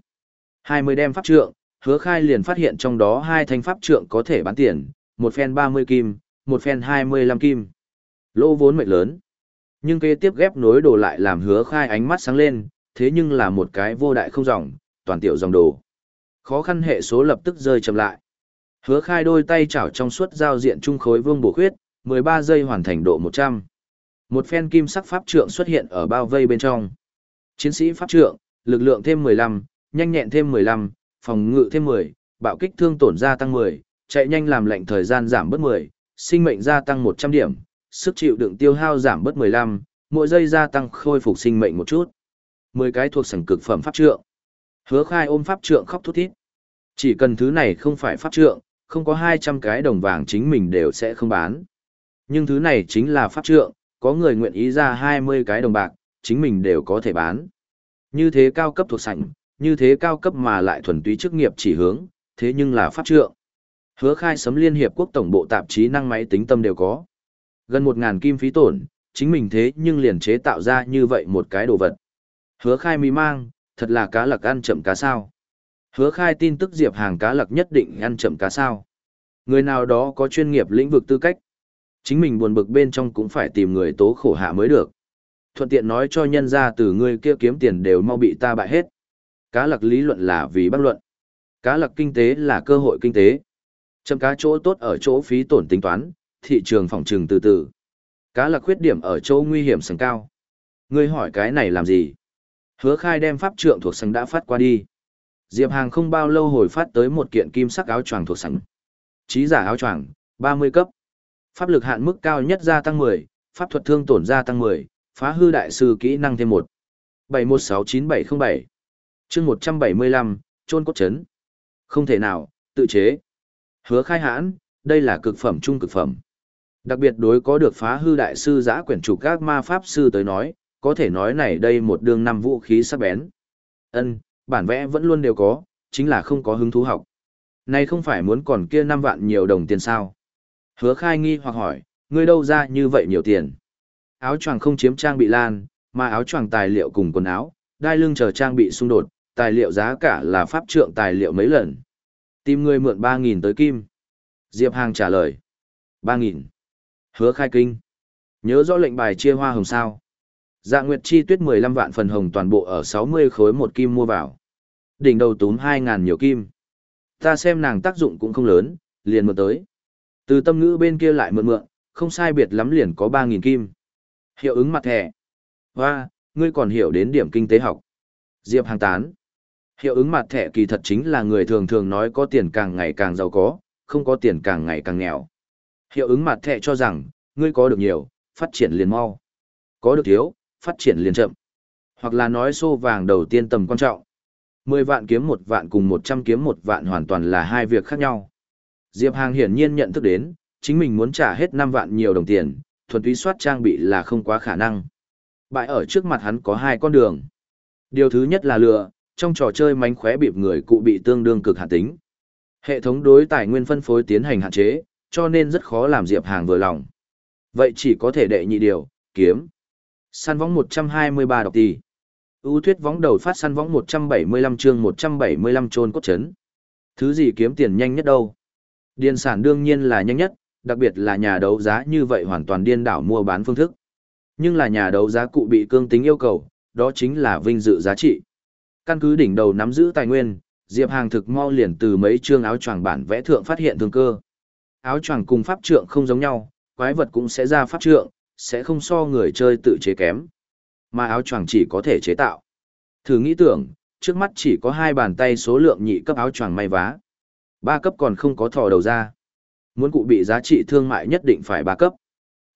20 đem pháp trượng, hứa khai liền phát hiện trong đó hai thanh pháp trượng có thể bán tiền, một phen 30 kim, một phen 25 kim. Lỗ vốn mệnh lớn. Nhưng kế tiếp ghép nối đồ lại làm hứa khai ánh mắt sáng lên, thế nhưng là một cái vô đại không dòng, toàn tiểu dòng đồ. Khó khăn hệ số lập tức rơi chậm lại. Hứa khai đôi tay chảo trong suốt giao diện trung khối vương bổ khuyết, 13 giây hoàn thành độ 100. Một phen kim sắc pháp trượng xuất hiện ở bao vây bên trong. Chiến sĩ pháp trượng, lực lượng thêm 15, nhanh nhẹn thêm 15, phòng ngự thêm 10, bạo kích thương tổn gia tăng 10, chạy nhanh làm lệnh thời gian giảm bớt 10, sinh mệnh gia tăng 100 điểm, sức chịu đựng tiêu hao giảm bớt 15, mỗi giây gia tăng khôi phục sinh mệnh một chút. 10 cái thuộc sảnh cực phẩm pháp trượng. Hứa khai ôm pháp trượng khóc thút thít. Chỉ cần thứ này không phải pháp trượng, không có 200 cái đồng vàng chính mình đều sẽ không bán. Nhưng thứ này chính là pháp trượng, có người nguyện ý ra 20 cái đồng bạc, chính mình đều có thể bán. Như thế cao cấp thuộc sảnh, như thế cao cấp mà lại thuần túy chức nghiệp chỉ hướng, thế nhưng là pháp trượng. Hứa khai sấm liên hiệp quốc tổng bộ tạp chí năng máy tính tâm đều có. Gần 1.000 kim phí tổn, chính mình thế nhưng liền chế tạo ra như vậy một cái đồ vật. Hứa khai mì mang, thật là cá lặc ăn chậm cá sao. Hứa khai tin tức diệp hàng cá lặc nhất định ăn chậm cá sao. Người nào đó có chuyên nghiệp lĩnh vực tư cách. Chính mình buồn bực bên trong cũng phải tìm người tố khổ hạ mới được. Thuận tiện nói cho nhân ra từ người kia kiếm tiền đều mau bị ta bại hết. Cá lặc lý luận là vì bất luận. Cá lặc kinh tế là cơ hội kinh tế. Chậm cá chỗ tốt ở chỗ phí tổn tính toán, thị trường phòng trừng từ từ. Cá lặc khuyết điểm ở chỗ nguy hiểm sừng cao. Ngươi hỏi cái này làm gì? Hứa khai đem pháp trượng thuộc sánh đã phát qua đi. Diệp Hàng không bao lâu hồi phát tới một kiện kim sắc áo choàng thuộc sẵn. Chí giả áo choàng, 30 cấp. Pháp lực hạn mức cao nhất gia tăng 10, pháp thuật thương tổn gia tăng 10, phá hư đại sư kỹ năng thêm 1. 71690707 chương 175, trôn cốt chấn. Không thể nào, tự chế. Hứa khai hãn, đây là cực phẩm trung cực phẩm. Đặc biệt đối có được phá hư đại sư giã quyển chủ các ma pháp sư tới nói, có thể nói này đây một đường năm vũ khí sắc bén. Ân, bản vẽ vẫn luôn đều có, chính là không có hứng thú học. Này không phải muốn còn kia năm vạn nhiều đồng tiền sao? Hứa khai nghi hoặc hỏi, ngươi đâu ra như vậy nhiều tiền? Áo choàng không chiếm trang bị lan, mà áo choàng tài liệu cùng quần áo, đai lưng chờ trang bị xung đột, tài liệu giá cả là pháp trượng tài liệu mấy lần. Tìm người mượn 3.000 tới kim. Diệp Hàng trả lời. 3.000. Hứa khai kinh. Nhớ rõ lệnh bài chia hoa hồng sao. Dạ Nguyệt Chi tuyết 15 vạn phần hồng toàn bộ ở 60 khối một kim mua vào. Đỉnh đầu túm 2000 nhiều kim. Ta xem nàng tác dụng cũng không lớn, liền mượn tới. Từ tâm ngữ bên kia lại mượn mượn, không sai biệt lắm liền có 3000 kim. Hiệu ứng mặt thẻ. Hoa, ngươi còn hiểu đến điểm kinh tế học. Diệp Hàng tán. Hiệu ứng mặt thẻ kỳ thật chính là người thường thường nói có tiền càng ngày càng giàu có, không có tiền càng ngày càng nghèo. Hiệu ứng mặt thẻ cho rằng, ngươi có được nhiều, phát triển liền mau. Có được thiếu, phát triển liền chậm. Hoặc là nói xô vàng đầu tiên tầm quan trọng. 10 vạn kiếm một vạn cùng 100 kiếm một vạn hoàn toàn là hai việc khác nhau. Diệp Hàng hiển nhiên nhận thức đến, chính mình muốn trả hết 5 vạn nhiều đồng tiền, thuần túy soát trang bị là không quá khả năng. Bại ở trước mặt hắn có hai con đường. Điều thứ nhất là lừa, trong trò chơi mánh khóe bịp người cụ bị tương đương cực hạn tính. Hệ thống đối tài nguyên phân phối tiến hành hạn chế, cho nên rất khó làm Diệp Hàng vừa lòng. Vậy chỉ có thể đệ nhị điều, kiếm. Săn võng 123 đọc tỷ. ưu thuyết võng đầu phát săn võng 175 chương 175 trôn cốt chấn. Thứ gì kiếm tiền nhanh nhất đâu? Điền sản đương nhiên là nhanh nhất, đặc biệt là nhà đấu giá như vậy hoàn toàn điên đảo mua bán phương thức. Nhưng là nhà đấu giá cụ bị cương tính yêu cầu, đó chính là vinh dự giá trị. Căn cứ đỉnh đầu nắm giữ tài nguyên, Diệp Hàng thực mau liền từ mấy chương áo choàng bản vẽ thượng phát hiện thương cơ. Áo choàng cùng pháp trượng không giống nhau, quái vật cũng sẽ ra pháp trượng, sẽ không so người chơi tự chế kém. Mà áo choàng chỉ có thể chế tạo. Thử nghĩ tưởng, trước mắt chỉ có hai bàn tay số lượng nhị cấp áo choàng may vá. Ba cấp còn không có thò đầu ra. Muốn cụ bị giá trị thương mại nhất định phải ba cấp.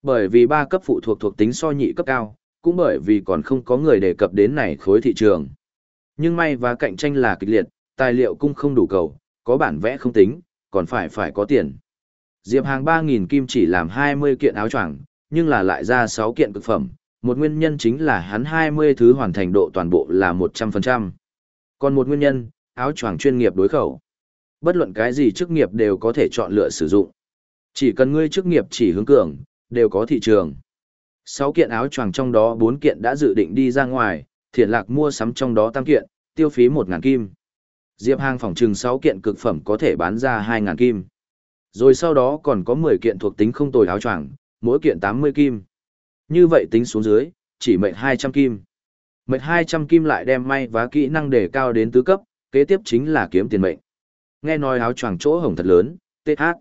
Bởi vì ba cấp phụ thuộc thuộc tính so nhị cấp cao, cũng bởi vì còn không có người đề cập đến này khối thị trường. Nhưng may và cạnh tranh là kịch liệt, tài liệu cung không đủ cầu, có bản vẽ không tính, còn phải phải có tiền. Diệp Hàng 3.000 kim chỉ làm 20 kiện áo choàng, nhưng là lại ra 6 kiện cực phẩm, một nguyên nhân chính là hắn 20 thứ hoàn thành độ toàn bộ là 100%. Còn một nguyên nhân, áo choàng chuyên nghiệp đối khẩu. Bất luận cái gì chức nghiệp đều có thể chọn lựa sử dụng. Chỉ cần ngươi chức nghiệp chỉ hướng cường, đều có thị trường. 6 kiện áo choàng trong đó 4 kiện đã dự định đi ra ngoài, thiện lạc mua sắm trong đó tam kiện, tiêu phí 1.000 kim. Diệp Hàng phòng trừng 6 kiện cực phẩm có thể bán ra 2.000 kim. Rồi sau đó còn có 10 kiện thuộc tính không tồi áo choàng, mỗi kiện 80 kim. Như vậy tính xuống dưới, chỉ mệnh 200 kim. Mệnh 200 kim lại đem may và kỹ năng để cao đến tứ cấp, kế tiếp chính là kiếm tiền mệnh. Nghe nói áo choàng chỗ hồng thật lớn, tết hát,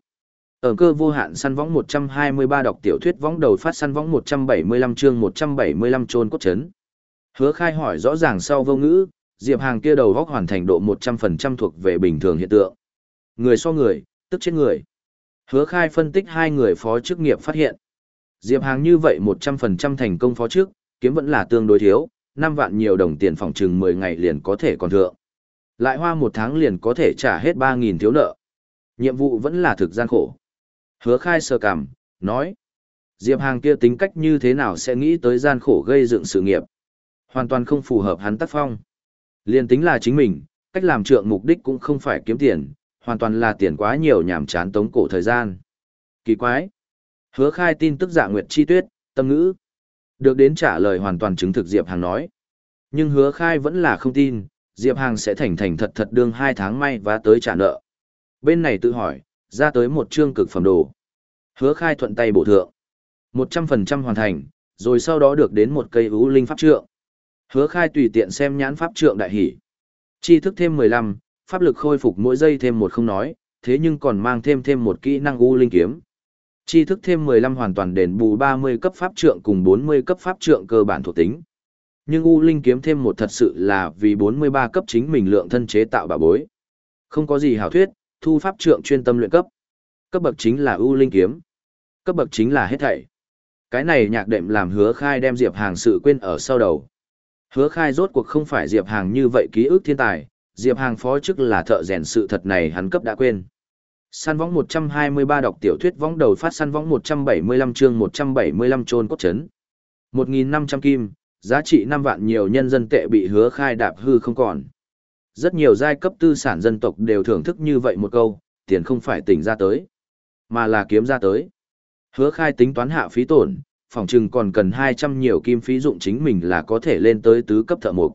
Ở cơ vô hạn săn võng 123 đọc tiểu thuyết võng đầu phát săn võng 175 chương 175 trôn cốt chấn. Hứa khai hỏi rõ ràng sau vô ngữ, Diệp Hàng kia đầu góc hoàn thành độ 100% thuộc về bình thường hiện tượng. Người so người, tức chết người. Hứa khai phân tích hai người phó chức nghiệp phát hiện. Diệp Hàng như vậy 100% thành công phó trước kiếm vẫn là tương đối thiếu, 5 vạn nhiều đồng tiền phòng trừng 10 ngày liền có thể còn thượng. Lại hoa một tháng liền có thể trả hết 3.000 thiếu nợ. Nhiệm vụ vẫn là thực gian khổ. Hứa khai sơ cảm, nói. Diệp Hàng kia tính cách như thế nào sẽ nghĩ tới gian khổ gây dựng sự nghiệp. Hoàn toàn không phù hợp hắn tác phong. Liên tính là chính mình, cách làm trượng mục đích cũng không phải kiếm tiền, hoàn toàn là tiền quá nhiều nhảm chán tống cổ thời gian. Kỳ quái. Hứa khai tin tức dạ nguyệt chi tuyết, tâm ngữ. Được đến trả lời hoàn toàn chứng thực Diệp Hàng nói. Nhưng hứa khai vẫn là không tin, Diệp Hàng sẽ thành thành thật thật đương hai tháng may và tới trả nợ. Bên này tự hỏi, ra tới một chương cực phẩm đồ. Hứa khai thuận tay bổ thượng. 100% hoàn thành, rồi sau đó được đến một cây ưu linh pháp trượng. Hứa khai tùy tiện xem nhãn pháp trượng đại hỷ. Chi thức thêm 15, pháp lực khôi phục mỗi giây thêm một không nói, thế nhưng còn mang thêm thêm một kỹ năng u linh kiếm. Chi thức thêm 15 hoàn toàn đền bù 30 cấp pháp trượng cùng 40 cấp pháp trượng cơ bản thuộc tính. Nhưng u linh kiếm thêm một thật sự là vì 43 cấp chính mình lượng thân chế tạo bà bối. Không có gì hảo thuyết, thu pháp trượng chuyên tâm luyện cấp. Cấp bậc chính là u linh kiếm. Cấp bậc chính là hết thảy. Cái này nhạc đệm làm hứa khai đem Diệp Hàng sự quên ở sau đầu. Hứa khai rốt cuộc không phải Diệp Hàng như vậy ký ức thiên tài, Diệp Hàng phó chức là thợ rèn sự thật này hắn cấp đã quên. Săn võng 123 đọc tiểu thuyết võng đầu phát săn võng 175 chương 175 trôn cốt chấn. 1.500 kim, giá trị 5 vạn nhiều nhân dân tệ bị hứa khai đạp hư không còn. Rất nhiều giai cấp tư sản dân tộc đều thưởng thức như vậy một câu, tiền không phải tỉnh ra tới, mà là kiếm ra tới. Hứa khai tính toán hạ phí tổn, phòng trừng còn cần 200 nhiều kim phí dụng chính mình là có thể lên tới tứ cấp thợ mục.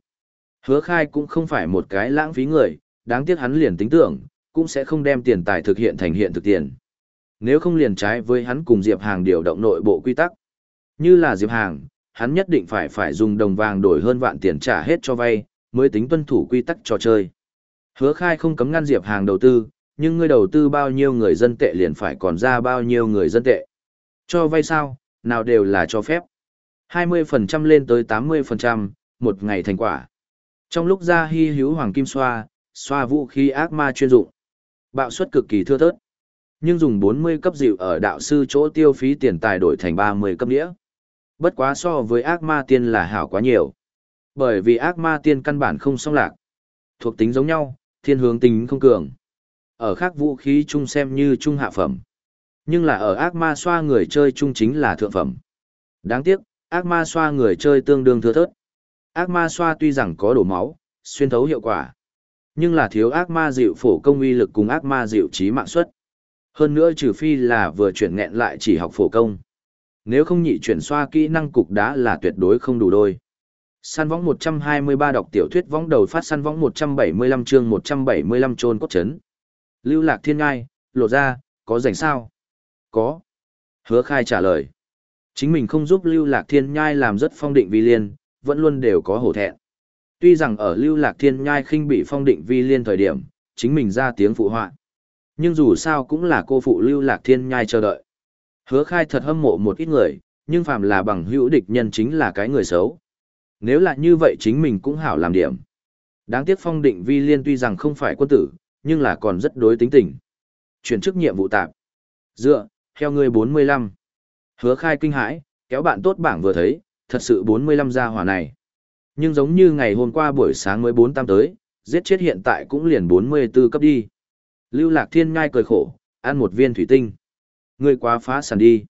Hứa khai cũng không phải một cái lãng phí người, đáng tiếc hắn liền tính tưởng, cũng sẽ không đem tiền tài thực hiện thành hiện thực tiền. Nếu không liền trái với hắn cùng Diệp Hàng điều động nội bộ quy tắc. Như là Diệp Hàng, hắn nhất định phải phải dùng đồng vàng đổi hơn vạn tiền trả hết cho vay, mới tính tuân thủ quy tắc trò chơi. Hứa khai không cấm ngăn Diệp Hàng đầu tư, nhưng ngươi đầu tư bao nhiêu người dân tệ liền phải còn ra bao nhiêu người dân tệ. Cho vay sao, nào đều là cho phép. 20% lên tới 80%, một ngày thành quả. Trong lúc ra hy hữu hoàng kim xoa, xoa vũ khí ác ma chuyên dụng. Bạo suất cực kỳ thưa thớt. Nhưng dùng 40 cấp dịu ở đạo sư chỗ tiêu phí tiền tài đổi thành 30 cấp đĩa. Bất quá so với ác ma tiên là hảo quá nhiều. Bởi vì ác ma tiên căn bản không song lạc. Thuộc tính giống nhau, thiên hướng tính không cường. Ở khác vũ khí chung xem như trung hạ phẩm. Nhưng là ở ác ma xoa người chơi chung chính là thượng phẩm. Đáng tiếc, ác ma xoa người chơi tương đương thưa thớt. Ác ma xoa tuy rằng có đổ máu, xuyên thấu hiệu quả. Nhưng là thiếu ác ma dịu phổ công uy lực cùng ác ma dịu trí mạng suất. Hơn nữa trừ phi là vừa chuyển nghẹn lại chỉ học phổ công. Nếu không nhị chuyển xoa kỹ năng cục đá là tuyệt đối không đủ đôi. Săn võng 123 đọc tiểu thuyết võng đầu phát săn võng 175 chương 175 trôn cốt chấn. Lưu lạc thiên ngai, lộ ra, có rảnh sao? Có. Hứa khai trả lời. Chính mình không giúp lưu lạc thiên nhai làm rất phong định vi liên, vẫn luôn đều có hổ thẹn. Tuy rằng ở lưu lạc thiên nhai khinh bị phong định vi liên thời điểm, chính mình ra tiếng phụ họa. Nhưng dù sao cũng là cô phụ lưu lạc thiên nhai chờ đợi. Hứa khai thật hâm mộ một ít người, nhưng phàm là bằng hữu địch nhân chính là cái người xấu. Nếu là như vậy chính mình cũng hảo làm điểm. Đáng tiếc phong định vi liên tuy rằng không phải quân tử, nhưng là còn rất đối tính tình. Chuyển chức nhiệm vụ tạp. Dựa, theo người 45. Hứa khai kinh hãi, kéo bạn tốt bảng vừa thấy, thật sự 45 gia hỏa này. Nhưng giống như ngày hôm qua buổi sáng mới bốn tam tới, giết chết hiện tại cũng liền 44 cấp đi. Lưu Lạc Thiên ngai cười khổ, ăn một viên thủy tinh. ngươi quá phá sản đi.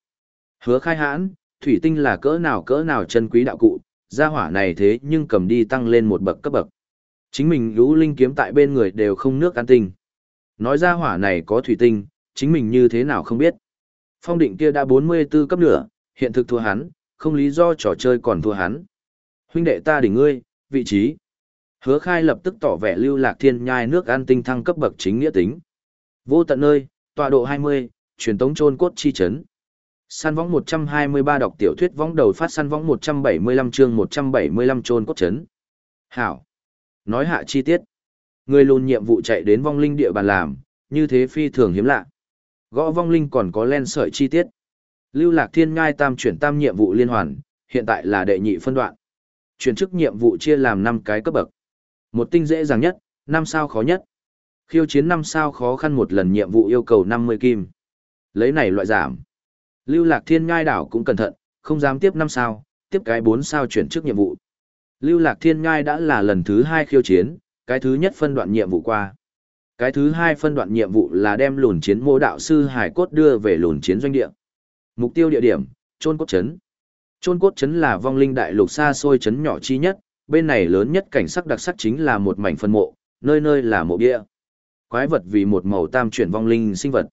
Hứa khai hãn, thủy tinh là cỡ nào cỡ nào chân quý đạo cụ, gia hỏa này thế nhưng cầm đi tăng lên một bậc cấp bậc. Chính mình lũ linh kiếm tại bên người đều không nước ăn tinh. Nói gia hỏa này có thủy tinh, chính mình như thế nào không biết. Phong định kia đã 44 cấp nửa, hiện thực thua hắn, không lý do trò chơi còn thua hắn. Huynh đệ ta đỉnh ngươi, vị trí. Hứa khai lập tức tỏ vẻ lưu lạc thiên nhai nước An tinh thăng cấp bậc chính nghĩa tính. Vô tận nơi, tọa độ 20, truyền tống trôn cốt chi chấn. Săn võng 123 đọc tiểu thuyết võng đầu phát săn võng 175 chương 175 trôn cốt chấn. Hảo. Nói hạ chi tiết. Người lùn nhiệm vụ chạy đến vong linh địa bàn làm, như thế phi thường hiếm lạ. Gõ vong linh còn có len sợi chi tiết. Lưu lạc thiên ngai tam chuyển tam nhiệm vụ liên hoàn, hiện tại là đệ nhị phân đoạn. Chuyển chức nhiệm vụ chia làm 5 cái cấp bậc. Một tinh dễ dàng nhất, 5 sao khó nhất. Khiêu chiến 5 sao khó khăn một lần nhiệm vụ yêu cầu 50 kim. Lấy này loại giảm. Lưu lạc thiên ngai đảo cũng cẩn thận, không dám tiếp 5 sao, tiếp cái 4 sao chuyển chức nhiệm vụ. Lưu lạc thiên ngai đã là lần thứ 2 khiêu chiến, cái thứ nhất phân đoạn nhiệm vụ qua. Cái thứ hai phân đoạn nhiệm vụ là đem lùn chiến mô đạo sư hải cốt đưa về lùn chiến doanh địa. Mục tiêu địa điểm, trôn cốt chấn. Trôn cốt chấn là vong linh đại lục xa xôi chấn nhỏ chi nhất, bên này lớn nhất cảnh sắc đặc sắc chính là một mảnh phân mộ, nơi nơi là mộ bia. Quái vật vì một màu tam chuyển vong linh sinh vật.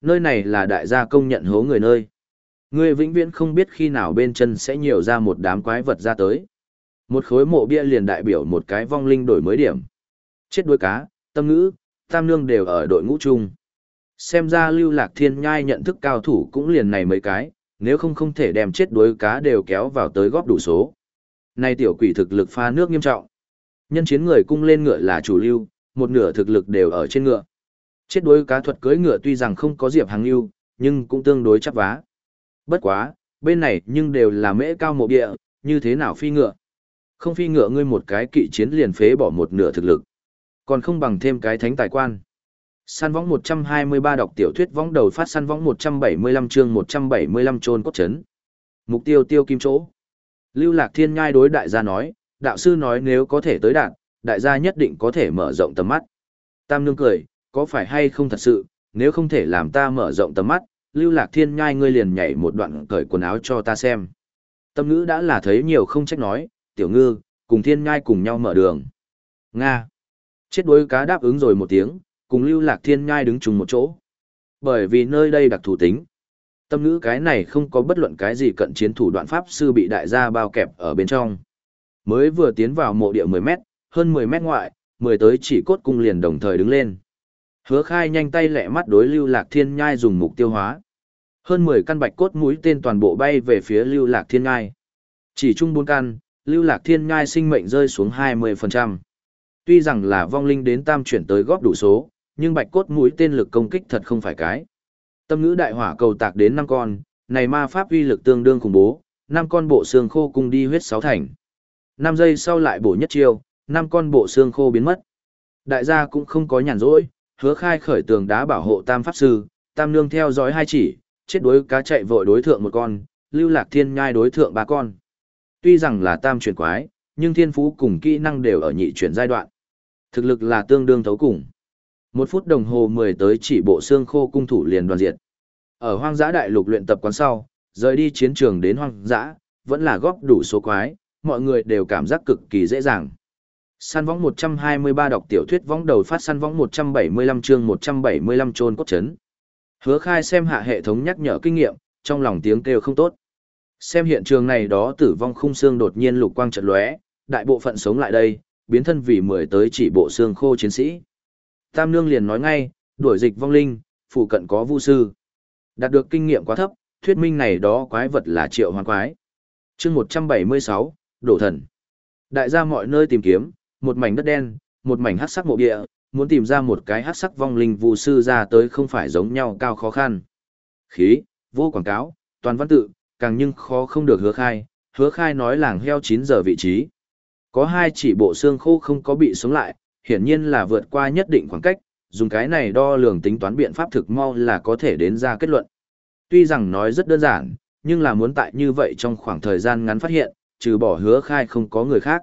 Nơi này là đại gia công nhận hố người nơi. Người vĩnh viễn không biết khi nào bên chân sẽ nhiều ra một đám quái vật ra tới. Một khối mộ bia liền đại biểu một cái vong linh đổi mới điểm. Chết đuôi cá, tâm ngữ, tam nương đều ở đội ngũ chung. Xem ra lưu lạc thiên nhai nhận thức cao thủ cũng liền này mấy cái, nếu không không thể đem chết đuối cá đều kéo vào tới góp đủ số. Nay tiểu quỷ thực lực pha nước nghiêm trọng. Nhân chiến người cung lên ngựa là chủ lưu, một nửa thực lực đều ở trên ngựa. Chết đuối cá thuật cưỡi ngựa tuy rằng không có diệp hàng lưu, nhưng cũng tương đối chắc vá. Bất quá, bên này nhưng đều là mễ cao mộ địa, như thế nào phi ngựa. Không phi ngựa ngươi một cái kỵ chiến liền phế bỏ một nửa thực lực còn không bằng thêm cái thánh tài quan. Săn võng 123 đọc tiểu thuyết võng đầu phát săn võng 175 chương 175 trôn cốt chấn. Mục tiêu tiêu kim chỗ. Lưu Lạc Thiên ngai đối đại gia nói, đạo sư nói nếu có thể tới đạt, đại gia nhất định có thể mở rộng tầm mắt. Tam nương cười, có phải hay không thật sự, nếu không thể làm ta mở rộng tầm mắt, Lưu Lạc Thiên ngai ngươi liền nhảy một đoạn cởi quần áo cho ta xem. Tâm ngữ đã là thấy nhiều không trách nói, tiểu ngư, cùng thiên ngai cùng nhau mở đường. Nga. Chết đuối cá đáp ứng rồi một tiếng, cùng lưu lạc thiên nhai đứng chung một chỗ. Bởi vì nơi đây đặc thủ tính. Tâm ngữ cái này không có bất luận cái gì cận chiến thủ đoạn pháp sư bị đại gia bao kẹp ở bên trong. Mới vừa tiến vào mộ địa 10 mét, hơn 10 mét ngoại, 10 tới chỉ cốt cung liền đồng thời đứng lên. Hứa khai nhanh tay lẹ mắt đối lưu lạc thiên nhai dùng mục tiêu hóa. Hơn 10 căn bạch cốt mũi tên toàn bộ bay về phía lưu lạc thiên nhai. Chỉ chung 4 căn, lưu lạc thiên nhai sinh mệnh rơi xuống 20%. Tuy rằng là vong linh đến tam chuyển tới góp đủ số, nhưng bạch cốt mũi tên lực công kích thật không phải cái. Tâm ngữ đại hỏa cầu tạc đến năm con, này ma pháp uy lực tương đương khủng bố, năm con bộ xương khô cùng đi huyết sáu thành. 5 giây sau lại bổ nhất chiêu, năm con bộ xương khô biến mất. Đại gia cũng không có nhàn rỗi, hứa khai khởi tường đá bảo hộ tam pháp sư, tam nương theo dõi hai chỉ, chết đuối cá chạy vội đối thượng một con, lưu lạc thiên nhai đối thượng ba con. Tuy rằng là tam chuyển quái, nhưng thiên phú cùng kỹ năng đều ở nhị chuyển giai đoạn. Thực lực là tương đương thấu cùng. Một phút đồng hồ mười tới chỉ bộ xương khô cung thủ liền đoàn diệt. Ở hoang dã đại lục luyện tập quán sau, rời đi chiến trường đến hoang dã, vẫn là góp đủ số quái, mọi người đều cảm giác cực kỳ dễ dàng. Săn võng 123 đọc tiểu thuyết võng đầu phát săn võng 175 chương 175 trôn cốt chấn. Hứa khai xem hạ hệ thống nhắc nhở kinh nghiệm, trong lòng tiếng kêu không tốt. Xem hiện trường này đó tử vong khung xương đột nhiên lục quang trận lóe, đại bộ phận sống lại đây, biến thân vì mười tới chỉ bộ xương khô chiến sĩ. Tam Nương liền nói ngay, đuổi dịch vong linh, phụ cận có vu sư. Đạt được kinh nghiệm quá thấp, thuyết minh này đó quái vật là triệu hoàn quái. chương 176, đổ thần. Đại gia mọi nơi tìm kiếm, một mảnh đất đen, một mảnh hắc sắc mộ địa, muốn tìm ra một cái hắc sắc vong linh vu sư ra tới không phải giống nhau cao khó khăn. Khí, vô quảng cáo, toàn văn tự, càng nhưng khó không được hứa khai, hứa khai nói làng heo 9 giờ vị trí. Có hai chỉ bộ xương khô không có bị sống lại, hiển nhiên là vượt qua nhất định khoảng cách, dùng cái này đo lường tính toán biện pháp thực mau là có thể đến ra kết luận. Tuy rằng nói rất đơn giản, nhưng là muốn tại như vậy trong khoảng thời gian ngắn phát hiện, trừ bỏ hứa khai không có người khác.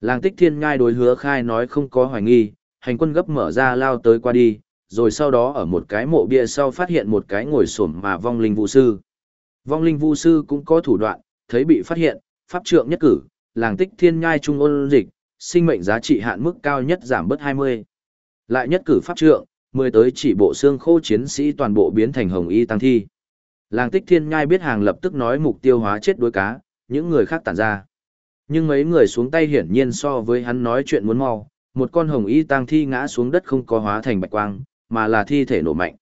Làng tích thiên ngai đối hứa khai nói không có hoài nghi, hành quân gấp mở ra lao tới qua đi, rồi sau đó ở một cái mộ bia sau phát hiện một cái ngồi xổm mà vong linh vũ sư. Vong linh vũ sư cũng có thủ đoạn, thấy bị phát hiện, pháp trượng nhất cử, làng tích thiên ngai trung ôn dịch, sinh mệnh giá trị hạn mức cao nhất giảm bớt 20. Lại nhất cử pháp trượng, mười tới chỉ bộ xương khô chiến sĩ toàn bộ biến thành hồng y tăng thi. Làng tích thiên nhai biết hàng lập tức nói mục tiêu hóa chết đuối cá, những người khác tản ra. Nhưng mấy người xuống tay hiển nhiên so với hắn nói chuyện muốn mau, một con hồng y tăng thi ngã xuống đất không có hóa thành bạch quang, mà là thi thể nổ mạnh.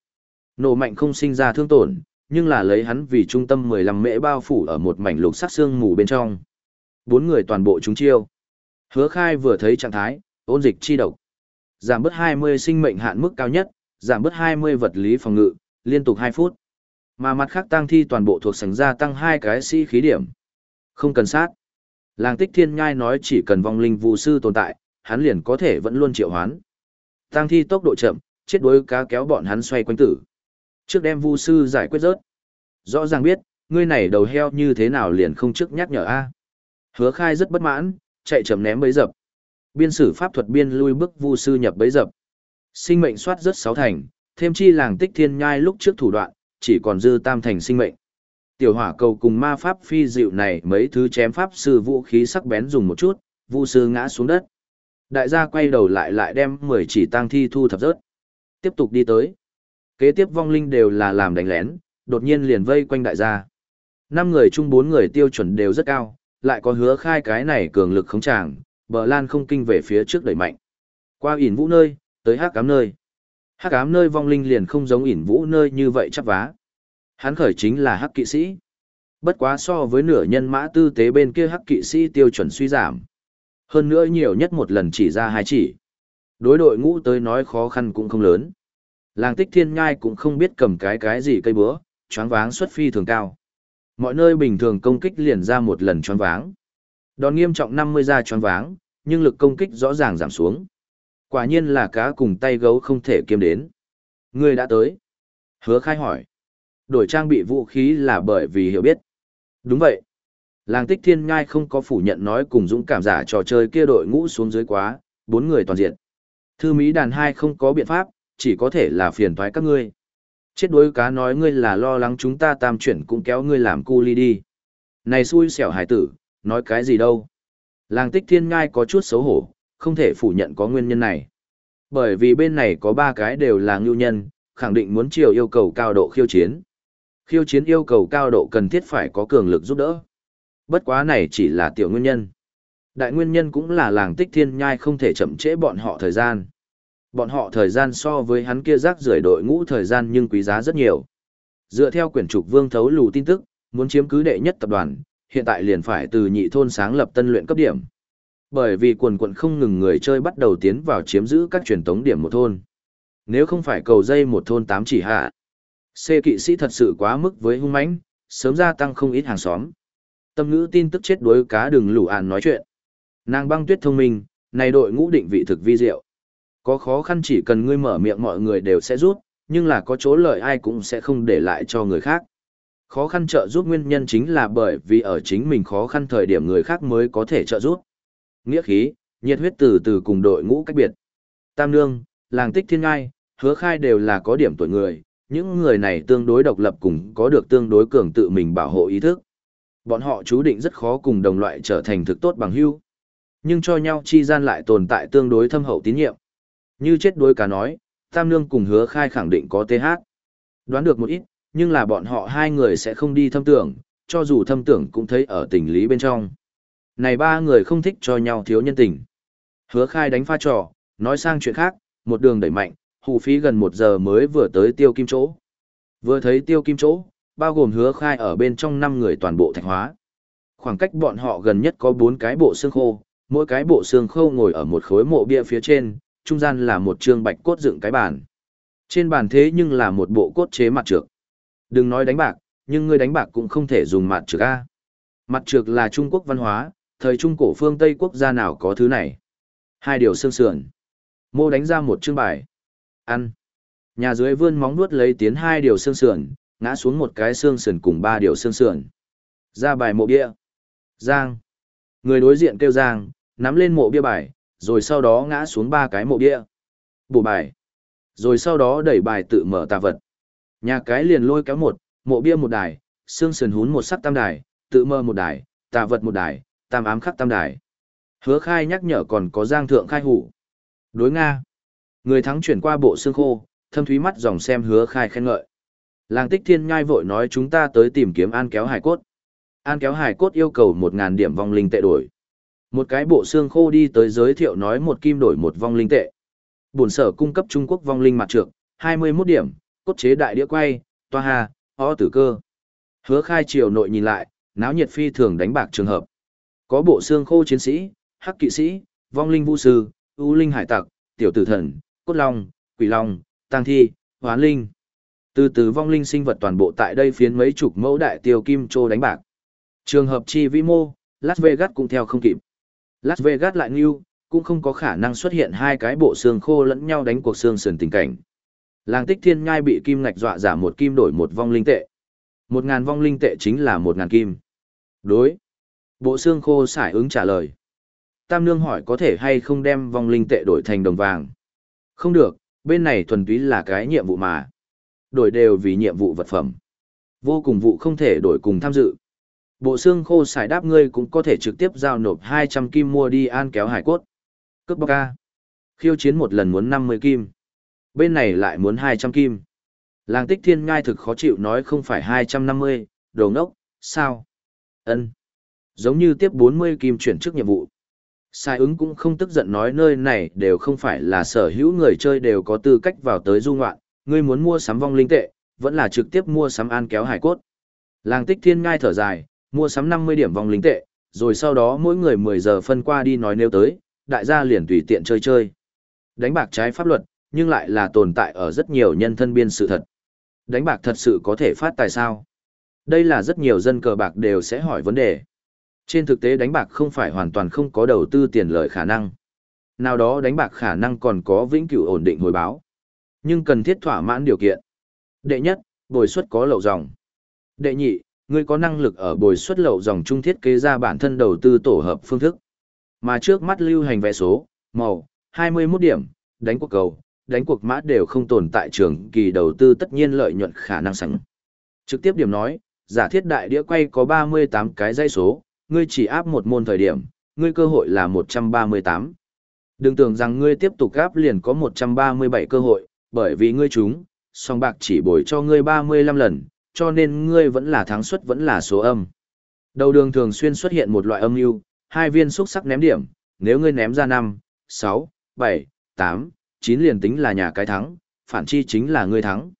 Nổ mạnh không sinh ra thương tổn, nhưng là lấy hắn vì trung tâm 15 mễ bao phủ ở một mảnh lục sắc xương mù bên trong. Bốn người toàn bộ chúng chiêu. Hứa khai vừa thấy trạng thái, ôn dịch chi độc. Giảm bớt 20 sinh mệnh hạn mức cao nhất, giảm bớt 20 vật lý phòng ngự, liên tục 2 phút. Mà mặt khác tăng thi toàn bộ thuộc sánh ra tăng hai cái sĩ si khí điểm. Không cần sát. Làng tích thiên nhai nói chỉ cần vong linh vụ sư tồn tại, hắn liền có thể vẫn luôn triệu hoán. Tăng thi tốc độ chậm, chết đuối cá kéo bọn hắn xoay quanh tử. Trước đem vu sư giải quyết rớt. Rõ ràng biết, ngươi này đầu heo như thế nào liền không trước nhắc nhở a. Hứa khai rất bất mãn, chạy chậm ném bấy dập. Biên sử pháp thuật biên lui bước vu sư nhập bấy dập. Sinh mệnh soát rất sáu thành, thêm chi làng tích thiên nhai lúc trước thủ đoạn, chỉ còn dư tam thành sinh mệnh. Tiểu hỏa cầu cùng ma pháp phi dịu này mấy thứ chém pháp sư vũ khí sắc bén dùng một chút, vu sư ngã xuống đất. Đại gia quay đầu lại lại đem 10 chỉ tang thi thu thập rớt. Tiếp tục đi tới. Kế tiếp vong linh đều là làm đánh lén, đột nhiên liền vây quanh đại gia. Năm người chung bốn người tiêu chuẩn đều rất cao, lại có hứa khai cái này cường lực không tràng, bờ lan không kinh về phía trước đẩy mạnh. Qua ỉn vũ nơi, tới hắc ám nơi. Hắc ám nơi vong linh liền không giống ỉn vũ nơi như vậy chắc vá. Hắn khởi chính là hắc kỵ sĩ. Bất quá so với nửa nhân mã tư tế bên kia hắc kỵ sĩ tiêu chuẩn suy giảm. Hơn nữa nhiều nhất một lần chỉ ra hai chỉ. Đối đội ngũ tới nói khó khăn cũng không lớn. Làng tích thiên nhai cũng không biết cầm cái cái gì cây búa, choáng váng xuất phi thường cao. Mọi nơi bình thường công kích liền ra một lần choáng váng. Đòn nghiêm trọng 50 ra choáng váng, nhưng lực công kích rõ ràng giảm xuống. Quả nhiên là cá cùng tay gấu không thể kiêm đến. Người đã tới. Hứa khai hỏi. Đổi trang bị vũ khí là bởi vì hiểu biết. Đúng vậy. Làng tích thiên ngai không có phủ nhận nói cùng dũng cảm giả trò chơi kia đội ngũ xuống dưới quá, bốn người toàn diện. Thư Mỹ đàn hai không có biện pháp, chỉ có thể là phiền thoái các ngươi. Chết đuối cá nói ngươi là lo lắng chúng ta tam chuyển cũng kéo ngươi làm cu ly đi. Này xui xẻo hải tử, nói cái gì đâu. Làng tích thiên ngai có chút xấu hổ, không thể phủ nhận có nguyên nhân này. Bởi vì bên này có ba cái đều là ngưu nhân, khẳng định muốn chiều yêu cầu cao độ khiêu chiến. Khiêu chiến yêu cầu cao độ cần thiết phải có cường lực giúp đỡ. Bất quá này chỉ là tiểu nguyên nhân. Đại nguyên nhân cũng là làng tích thiên nhai không thể chậm trễ bọn họ thời gian. Bọn họ thời gian so với hắn kia rác rưởi đội ngũ thời gian nhưng quý giá rất nhiều. Dựa theo quyển trục vương thấu lù tin tức, muốn chiếm cứ đệ nhất tập đoàn, hiện tại liền phải từ nhị thôn sáng lập tân luyện cấp điểm. Bởi vì quần quận không ngừng người chơi bắt đầu tiến vào chiếm giữ các truyền tống điểm một thôn. Nếu không phải cầu dây một thôn tám chỉ hạ, C kỵ sĩ thật sự quá mức với hung mãnh, sớm gia tăng không ít hàng xóm. Tâm ngữ tin tức chết đuối cá đừng lủ àn nói chuyện. Nàng băng tuyết thông minh, này đội ngũ định vị thực vi diệu. Có khó khăn chỉ cần ngươi mở miệng mọi người đều sẽ rút, nhưng là có chỗ lợi ai cũng sẽ không để lại cho người khác. Khó khăn trợ giúp nguyên nhân chính là bởi vì ở chính mình khó khăn thời điểm người khác mới có thể trợ giúp. Nghĩa khí, nhiệt huyết từ từ cùng đội ngũ cách biệt. Tam Nương, làng tích thiên ngai, hứa khai đều là có điểm tuổi người, những người này tương đối độc lập cùng có được tương đối cường tự mình bảo hộ ý thức. Bọn họ chú định rất khó cùng đồng loại trở thành thực tốt bằng hữu Nhưng cho nhau chi gian lại tồn tại tương đối thâm hậu tín nhiệm. Như chết đuối cá nói, Tam Nương cùng hứa khai khẳng định có TH. Đoán được một ít, nhưng là bọn họ hai người sẽ không đi thâm tưởng, cho dù thâm tưởng cũng thấy ở tình lý bên trong. Này ba người không thích cho nhau thiếu nhân tình. Hứa khai đánh pha trò, nói sang chuyện khác, một đường đẩy mạnh, hù phí gần một giờ mới vừa tới tiêu kim chỗ. Vừa thấy tiêu kim chỗ, bao gồm hứa khai ở bên trong năm người toàn bộ thạch hóa. Khoảng cách bọn họ gần nhất có bốn cái bộ xương khô, mỗi cái bộ xương khô ngồi ở một khối mộ bia phía trên, trung gian là một trương bạch cốt dựng cái bàn. Trên bàn thế nhưng là một bộ cốt chế mặt trược. Đừng nói đánh bạc, nhưng ngươi đánh bạc cũng không thể dùng mặt trược A. Mặt trược là Trung Quốc văn hóa, thời Trung cổ phương Tây quốc gia nào có thứ này. Hai điều xương sườn. Mô đánh ra một chương bài. Ăn. Nhà dưới vươn móng nuốt lấy tiến hai điều xương sườn, ngã xuống một cái xương sườn cùng ba điều xương sườn. Ra bài mộ bia. Giang. Người đối diện kêu Giang, nắm lên mộ bia bài, rồi sau đó ngã xuống ba cái mộ bia. Bổ bài. Rồi sau đó đẩy bài tự mở tà vật. Nhà cái liền lôi kéo một, mộ bia một đài, xương sườn hún một sắc tam đài, tự mơ một đài, tà vật một đài, tam ám khắc tam đài. Hứa khai nhắc nhở còn có giang thượng khai hủ. Đối Nga. Người thắng chuyển qua bộ xương khô, thâm thúy mắt dòng xem hứa khai khen ngợi. Làng tích thiên nhai vội nói chúng ta tới tìm kiếm an kéo hải cốt. An kéo hải cốt yêu cầu 1.000 điểm vong linh tệ đổi. Một cái bộ xương khô đi tới giới thiệu nói một kim đổi một vong linh tệ. Bổn sở cung cấp Trung Quốc vong linh mặt trược, 21 điểm, cốt chế đại đĩa quay, toa hà, o tử cơ. Hứa khai triều nội nhìn lại, náo nhiệt phi thường đánh bạc trường hợp. Có bộ xương khô chiến sĩ, hắc kỵ sĩ, vong linh vũ sư, ưu linh hải tặc, tiểu tử thần, cốt long, quỷ long, tăng thi, hoán linh. Từ từ vong linh sinh vật toàn bộ tại đây phiến mấy chục mẫu đại tiêu kim trô đánh bạc. Trường hợp chi vĩ mô, Las Vegas cũng theo không kịp. Las Vegas lại như, cũng không có khả năng xuất hiện hai cái bộ xương khô lẫn nhau đánh cuộc xương sườn tình cảnh. Làng tích thiên ngai bị kim ngạch dọa giả một kim đổi một vong linh tệ. Một ngàn vong linh tệ chính là một ngàn kim. Đối. Bộ xương khô xải ứng trả lời. Tam Nương hỏi có thể hay không đem vong linh tệ đổi thành đồng vàng. Không được, bên này thuần túy là cái nhiệm vụ mà. Đổi đều vì nhiệm vụ vật phẩm. Vô cùng vụ không thể đổi cùng tham dự. Bộ xương khô xài đáp ngươi cũng có thể trực tiếp giao nộp 200 kim mua đi an kéo hải cốt. Cướp bóc ca. Khiêu chiến một lần muốn 50 kim. Bên này lại muốn 200 kim. Làng tích thiên ngai thực khó chịu nói không phải 250, đồ ngốc, sao? ân Giống như tiếp 40 kim chuyển trước nhiệm vụ. Sai ứng cũng không tức giận nói nơi này đều không phải là sở hữu người chơi đều có tư cách vào tới du ngoạn, ngươi muốn mua sắm vong linh tệ, vẫn là trực tiếp mua sắm an kéo hải cốt. Làng tích thiên ngai thở dài, mua sắm 50 điểm vòng linh tệ, rồi sau đó mỗi người 10 giờ phân qua đi nói nếu tới, đại gia liền tùy tiện chơi chơi. Đánh bạc trái pháp luật, nhưng lại là tồn tại ở rất nhiều nhân thân biên sự thật. Đánh bạc thật sự có thể phát tài sao? Đây là rất nhiều dân cờ bạc đều sẽ hỏi vấn đề. Trên thực tế đánh bạc không phải hoàn toàn không có đầu tư tiền lợi khả năng. Nào đó đánh bạc khả năng còn có vĩnh cửu ổn định hồi báo. Nhưng cần thiết thỏa mãn điều kiện. Đệ nhất, bồi suất có lậu dòng. Đệ nhị, ngươi có năng lực ở bồi xuất lậu dòng trung thiết kế ra bản thân đầu tư tổ hợp phương thức. Mà trước mắt lưu hành vẽ số, màu, 21 điểm, đánh cuộc cầu, đánh cuộc mã đều không tồn tại trường kỳ đầu tư tất nhiên lợi nhuận khả năng sẵn. Trực tiếp điểm nói, giả thiết đại đĩa quay có 38 cái dây số, ngươi chỉ áp một môn thời điểm, ngươi cơ hội là 138. Đừng tưởng rằng ngươi tiếp tục áp liền có 137 cơ hội, bởi vì ngươi chúng, song bạc chỉ bồi cho ngươi 35 lần, cho nên ngươi vẫn là thắng suất vẫn là số âm. Đầu đường thường xuyên xuất hiện một loại âm mưu, hai viên xúc sắc ném điểm, nếu ngươi ném ra 5, 6, 7, 8, 9 liền tính là nhà cái thắng, phản chi chính là ngươi thắng.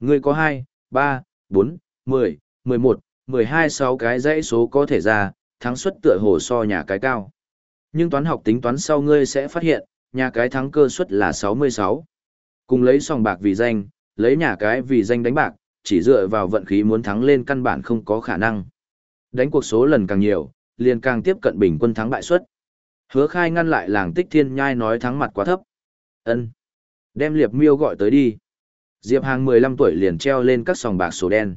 Ngươi có 2, 3, 4, 10, 11, 12 6 cái dãy số có thể ra, thắng suất tựa hồ so nhà cái cao. Nhưng toán học tính toán sau ngươi sẽ phát hiện, nhà cái thắng cơ suất là 66. Cùng lấy sòng bạc vì danh, lấy nhà cái vì danh đánh bạc, chỉ dựa vào vận khí muốn thắng lên căn bản không có khả năng. Đánh cuộc số lần càng nhiều, liền càng tiếp cận bình quân thắng bại suất. Hứa khai ngăn lại làng tích thiên nhai nói thắng mặt quá thấp. ân Đem liệp miêu gọi tới đi. Diệp Hàng 15 tuổi liền treo lên các sòng bạc sổ đen.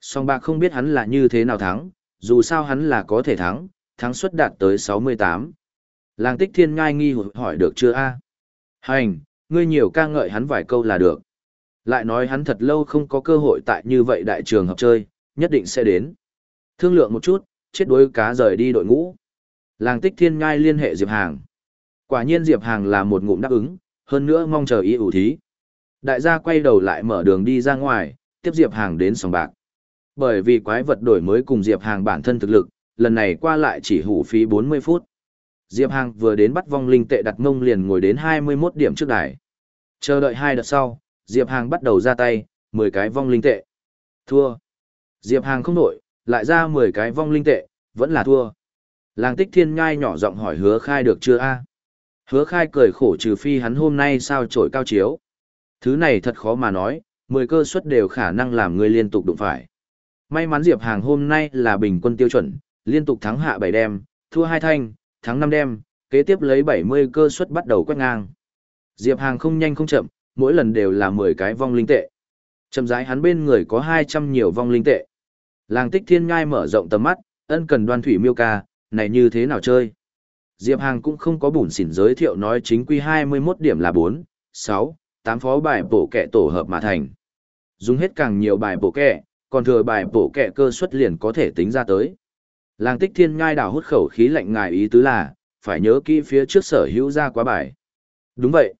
Sòng bạc không biết hắn là như thế nào thắng, dù sao hắn là có thể thắng, thắng suất đạt tới 68. Làng tích thiên ngai nghi hỏi được chưa a Hành, ngươi nhiều ca ngợi hắn vài câu là được. Lại nói hắn thật lâu không có cơ hội tại như vậy đại trường hợp chơi, nhất định sẽ đến. Thương lượng một chút, chết đuối cá rời đi đội ngũ. Làng tích thiên ngai liên hệ Diệp Hàng. Quả nhiên Diệp Hàng là một ngụm đáp ứng, hơn nữa mong chờ ý ủ thí. Đại gia quay đầu lại mở đường đi ra ngoài, tiếp Diệp Hàng đến sòng bạc. Bởi vì quái vật đổi mới cùng Diệp Hàng bản thân thực lực, lần này qua lại chỉ hủ phí 40 phút. Diệp Hàng vừa đến bắt vong linh tệ đặt ngông liền ngồi đến 21 điểm trước đài. Chờ đợi hai đợt sau, Diệp Hàng bắt đầu ra tay, 10 cái vong linh tệ. Thua. Diệp Hàng không nổi, lại ra 10 cái vong linh tệ, vẫn là thua. Làng tích thiên ngai nhỏ giọng hỏi hứa khai được chưa a Hứa khai cười khổ trừ phi hắn hôm nay sao trổi cao chiếu. Thứ này thật khó mà nói, 10 cơ suất đều khả năng làm người liên tục đụng phải. May mắn Diệp Hàng hôm nay là bình quân tiêu chuẩn, liên tục thắng hạ 7 đêm, thua 2 thanh, thắng 5 đêm, kế tiếp lấy 70 cơ suất bắt đầu quét ngang. Diệp Hàng không nhanh không chậm, mỗi lần đều là 10 cái vong linh tệ. Chậm rãi hắn bên người có 200 nhiều vong linh tệ. Làng tích thiên ngai mở rộng tầm mắt, ân cần đoan thủy miêu ca, này như thế nào chơi? Diệp Hàng cũng không có bùn xỉn giới thiệu nói chính quy 21 điểm là 4, 6, 8 phó bài bổ kẹ tổ hợp mà thành. Dùng hết càng nhiều bài bổ kẹ, còn thừa bài bổ kẹ cơ suất liền có thể tính ra tới. Làng tích thiên ngai đảo hút khẩu khí lạnh ngài ý tứ là, phải nhớ kỹ phía trước sở hữu ra quá bài. Đúng vậy.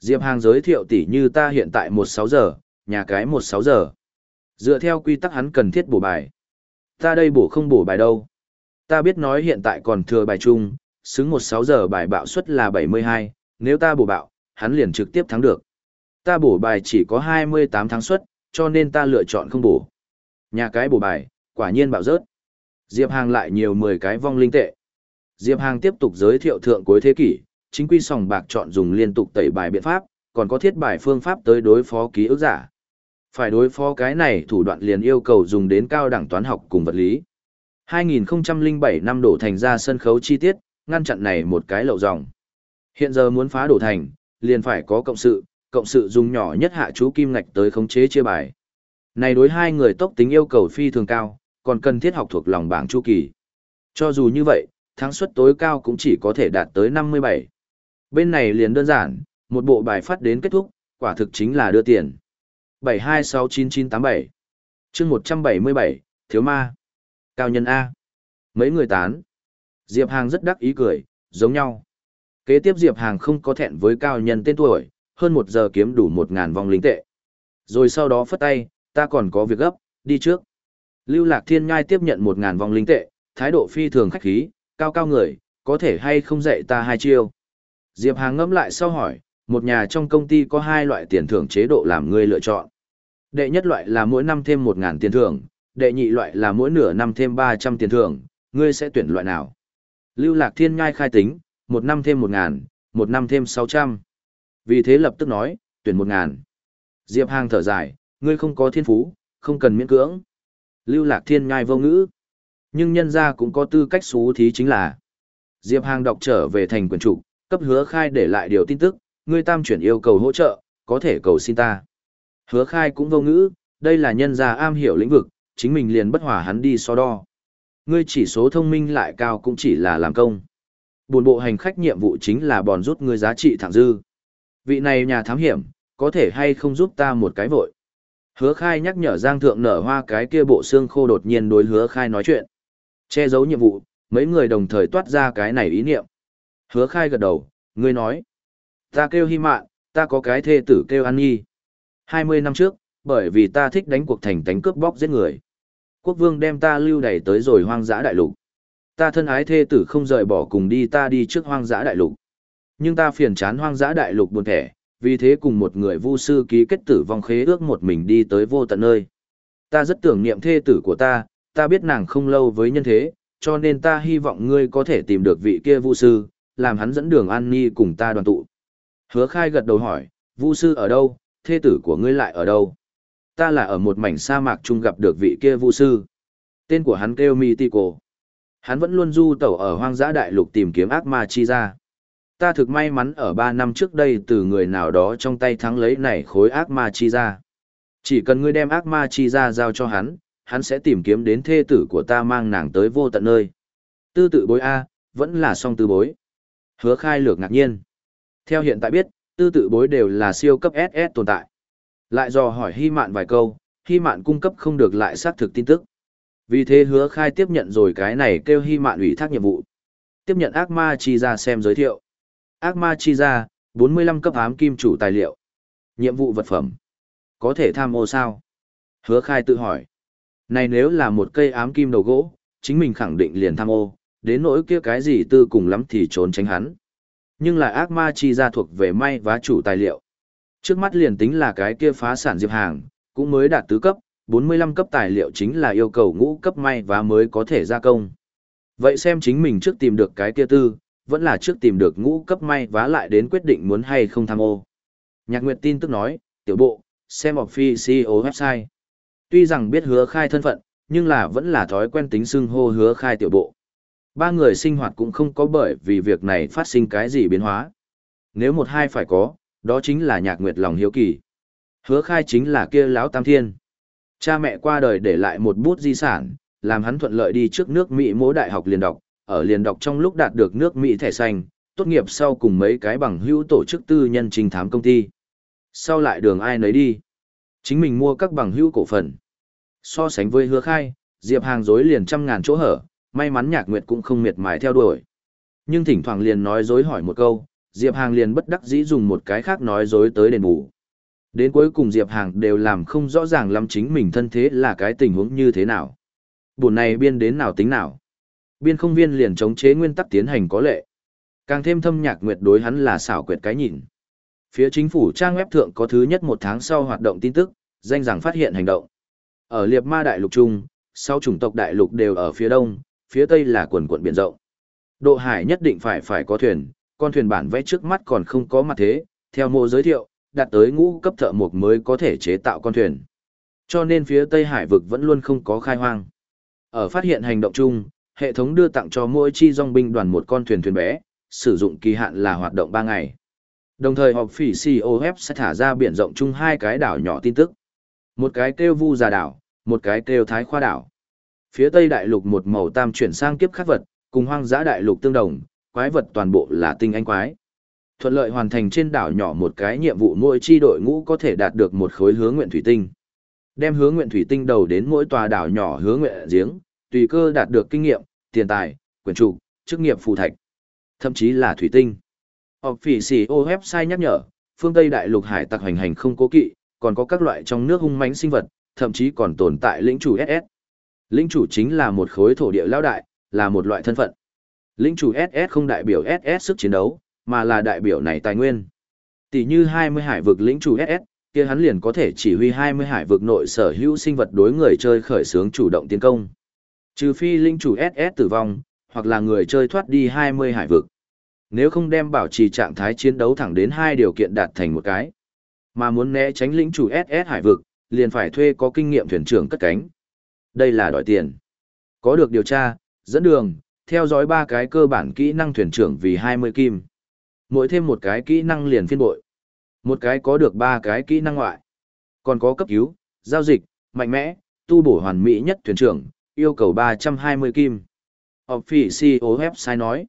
Diệp Hàng giới thiệu tỷ như ta hiện tại 16 giờ, nhà cái 16 giờ. Dựa theo quy tắc hắn cần thiết bổ bài. Ta đây bổ không bổ bài đâu. Ta biết nói hiện tại còn thừa bài chung, xứng 16 giờ bài bạo suất là 72, nếu ta bổ bạo, hắn liền trực tiếp thắng được. Ta bổ bài chỉ có 28 thắng suất, cho nên ta lựa chọn không bổ. Nhà cái bổ bài, quả nhiên bạo rớt. Diệp Hàng lại nhiều 10 cái vong linh tệ. Diệp Hàng tiếp tục giới thiệu thượng cuối thế kỷ, chính quy sòng bạc chọn dùng liên tục tẩy bài biện pháp, còn có thiết bài phương pháp tới đối phó ký ức giả. Phải đối phó cái này thủ đoạn liền yêu cầu dùng đến cao đẳng toán học cùng vật lý. 2007 năm đổ thành ra sân khấu chi tiết, ngăn chặn này một cái lậu dòng. Hiện giờ muốn phá đổ thành, liền phải có cộng sự, cộng sự dùng nhỏ nhất hạ chú kim ngạch tới khống chế chia bài. Này đối hai người tốc tính yêu cầu phi thường cao, còn cần thiết học thuộc lòng bảng chu kỳ. Cho dù như vậy, thắng suất tối cao cũng chỉ có thể đạt tới 57. Bên này liền đơn giản, một bộ bài phát đến kết thúc, quả thực chính là đưa tiền. 726987 chương 177, Thiếu Ma Cao nhân A Mấy người tán Diệp Hàng rất đắc ý cười, giống nhau. Kế tiếp Diệp Hàng không có thẹn với cao nhân tên tuổi, hơn một giờ kiếm đủ một ngàn vòng lính tệ. Rồi sau đó phất tay, ta còn có việc gấp, đi trước. Lưu Lạc Thiên Nhai tiếp nhận một ngàn vòng lính tệ, thái độ phi thường khách khí, cao cao người, có thể hay không dạy ta hai chiêu. Diệp Hàng ngẫm lại sau hỏi, một nhà trong công ty có hai loại tiền thưởng chế độ làm người lựa chọn. Đệ nhất loại là mỗi năm thêm một ngàn tiền thưởng, đệ nhị loại là mỗi nửa năm thêm ba trăm tiền thưởng, ngươi sẽ tuyển loại nào? Lưu Lạc Thiên Nhai khai tính, một năm thêm một ngàn, một năm thêm sáu trăm. Vì thế lập tức nói, tuyển một ngàn. Diệp Hàng thở dài, ngươi không có thiên phú, không cần miễn cưỡng. Lưu Lạc Thiên Nhai vô ngữ. Nhưng nhân gia cũng có tư cách xú thí chính là. Diệp Hàng đọc trở về thành quyền trục, cấp hứa khai để lại điều tin tức, ngươi tam chuyển yêu cầu hỗ trợ, có thể cầu xin ta. Hứa khai cũng vô ngữ, đây là nhân gia am hiểu lĩnh vực, chính mình liền bất hòa hắn đi so đo. Ngươi chỉ số thông minh lại cao cũng chỉ là làm công. Buồn bộ hành khách nhiệm vụ chính là bòn rút ngươi giá trị thẳng dư. Vị này nhà thám hiểm, có thể hay không giúp ta một cái vội. Hứa khai nhắc nhở Giang Thượng nở hoa cái kia bộ xương khô đột nhiên đối hứa khai nói chuyện. Che giấu nhiệm vụ, mấy người đồng thời toát ra cái này ý niệm. Hứa khai gật đầu, ngươi nói. Ta kêu hy mạn, ta có cái thê tử kêu An Nhi. 20 năm trước, bởi vì ta thích đánh cuộc thành tánh cướp bóc giết người. Quốc vương đem ta lưu đẩy tới rồi hoang dã đại lục. Ta thân ái thê tử không rời bỏ cùng đi ta đi trước hoang dã đại lục. Nhưng ta phiền chán hoang dã đại lục buồn thẻ, vì thế cùng một người vu sư ký kết tử vong khế ước một mình đi tới vô tận nơi. Ta rất tưởng niệm thê tử của ta, ta biết nàng không lâu với nhân thế, cho nên ta hy vọng ngươi có thể tìm được vị kia vu sư, làm hắn dẫn đường an ni cùng ta đoàn tụ. Hứa khai gật đầu hỏi, vu sư ở đâu, thê tử của ngươi lại ở đâu? Ta là ở một mảnh sa mạc chung gặp được vị kia vu sư. Tên của hắn kêu Mitico. Hắn vẫn luôn du tẩu ở hoang dã đại lục tìm kiếm ác ma chi ra. Ta thực may mắn ở 3 năm trước đây từ người nào đó trong tay thắng lấy này khối ác ma chi ra. Chỉ cần ngươi đem ác ma chi ra giao cho hắn, hắn sẽ tìm kiếm đến thê tử của ta mang nàng tới vô tận nơi. Tư tự bối A, vẫn là song tư bối. Hứa khai lược ngạc nhiên. Theo hiện tại biết, tư tự bối đều là siêu cấp SS tồn tại. Lại dò hỏi Hy Mạn vài câu, Hy Mạn cung cấp không được lại xác thực tin tức. Vì thế hứa khai tiếp nhận rồi cái này kêu Hy Mạn ủy thác nhiệm vụ. Tiếp nhận ác ma chi ra xem giới thiệu. Ác ma chi ra, 45 cấp ám kim chủ tài liệu. Nhiệm vụ vật phẩm. Có thể tham ô sao? Hứa khai tự hỏi. Này nếu là một cây ám kim đầu gỗ, chính mình khẳng định liền tham ô, đến nỗi kia cái gì tư cùng lắm thì trốn tránh hắn. Nhưng là ác ma chi ra thuộc về may vá chủ tài liệu. Trước mắt liền tính là cái kia phá sản diệp hàng, cũng mới đạt tứ cấp, 45 cấp tài liệu chính là yêu cầu ngũ cấp may vá mới có thể gia công. Vậy xem chính mình trước tìm được cái kia tư, vẫn là trước tìm được ngũ cấp may vá lại đến quyết định muốn hay không tham ô. Nhạc Nguyệt tin tức nói, tiểu bộ, xem official website. Tuy rằng biết hứa khai thân phận, nhưng là vẫn là thói quen tính xưng hô hứa khai tiểu bộ. Ba người sinh hoạt cũng không có bởi vì việc này phát sinh cái gì biến hóa. Nếu một hai phải có, đó chính là nhạc nguyệt lòng hiếu kỳ. Hứa khai chính là kia lão tam thiên. Cha mẹ qua đời để lại một bút di sản, làm hắn thuận lợi đi trước nước Mỹ mỗi đại học liền đọc, ở liền đọc trong lúc đạt được nước Mỹ thẻ xanh, tốt nghiệp sau cùng mấy cái bằng hữu tổ chức tư nhân trình thám công ty. Sau lại đường ai nấy đi. Chính mình mua các bằng hữu cổ phần. So sánh với hứa khai, Diệp Hàng dối liền trăm ngàn chỗ hở, may mắn nhạc nguyệt cũng không miệt mài theo đuổi. Nhưng thỉnh thoảng liền nói dối hỏi một câu, Diệp Hàng liền bất đắc dĩ dùng một cái khác nói dối tới đền bù. Đến cuối cùng Diệp Hàng đều làm không rõ ràng lắm chính mình thân thế là cái tình huống như thế nào. Buồn này biên đến nào tính nào. Biên không viên liền chống chế nguyên tắc tiến hành có lệ. Càng thêm thâm nhạc nguyệt đối hắn là xảo quyệt cái nhìn. Phía chính phủ trang web thượng có thứ nhất một tháng sau hoạt động tin tức, danh rằng phát hiện hành động. Ở liệp ma đại lục trung, sau chủng tộc đại lục đều ở phía đông, phía tây là quần quận biển rộng. Độ hải nhất định phải phải có thuyền, con thuyền bản vẽ trước mắt còn không có mặt thế, theo mô giới thiệu, đạt tới ngũ cấp thợ mộc mới có thể chế tạo con thuyền. Cho nên phía tây hải vực vẫn luôn không có khai hoang. Ở phát hiện hành động chung, hệ thống đưa tặng cho mỗi chi dòng binh đoàn một con thuyền thuyền bé, sử dụng kỳ hạn là hoạt động 3 ngày. Đồng thời họp phỉ COF sẽ thả ra biển rộng chung hai cái đảo nhỏ tin tức. Một cái kêu vu già đảo, một cái kêu thái khoa đảo. Phía tây đại lục một màu tam chuyển sang kiếp khắc vật, cùng hoang dã đại lục tương đồng, quái vật toàn bộ là tinh anh quái. Thuận lợi hoàn thành trên đảo nhỏ một cái nhiệm vụ mỗi chi đội ngũ có thể đạt được một khối hướng nguyện thủy tinh. Đem hướng nguyện thủy tinh đầu đến mỗi tòa đảo nhỏ hướng nguyện giếng, tùy cơ đạt được kinh nghiệm, tiền tài, quyền trụ, chức nghiệp phù thạch, thậm chí là thủy tinh. Officio sai nhắc nhở, phương Tây đại lục hải tặc hành hành không cố kỵ, còn có các loại trong nước hung mãnh sinh vật, thậm chí còn tồn tại lĩnh chủ SS. Lĩnh chủ chính là một khối thổ địa lao đại, là một loại thân phận. Lĩnh chủ SS không đại biểu SS sức chiến đấu, mà là đại biểu này tài nguyên. Tỷ như 20 hải vực lĩnh chủ SS, kia hắn liền có thể chỉ huy 20 hải vực nội sở hữu sinh vật đối người chơi khởi xướng chủ động tiến công. Trừ phi lĩnh chủ SS tử vong, hoặc là người chơi thoát đi 20 hải vực. Nếu không đem bảo trì trạng thái chiến đấu thẳng đến hai điều kiện đạt thành một cái. Mà muốn né tránh lĩnh chủ SS hải vực, liền phải thuê có kinh nghiệm thuyền trưởng cất cánh. Đây là đòi tiền. Có được điều tra, dẫn đường, theo dõi ba cái cơ bản kỹ năng thuyền trưởng vì 20 kim. Mỗi thêm một cái kỹ năng liền phiên bội. Một cái có được ba cái kỹ năng ngoại. Còn có cấp cứu, giao dịch, mạnh mẽ, tu bổ hoàn mỹ nhất thuyền trưởng, yêu cầu 320 kim. Officio website nói,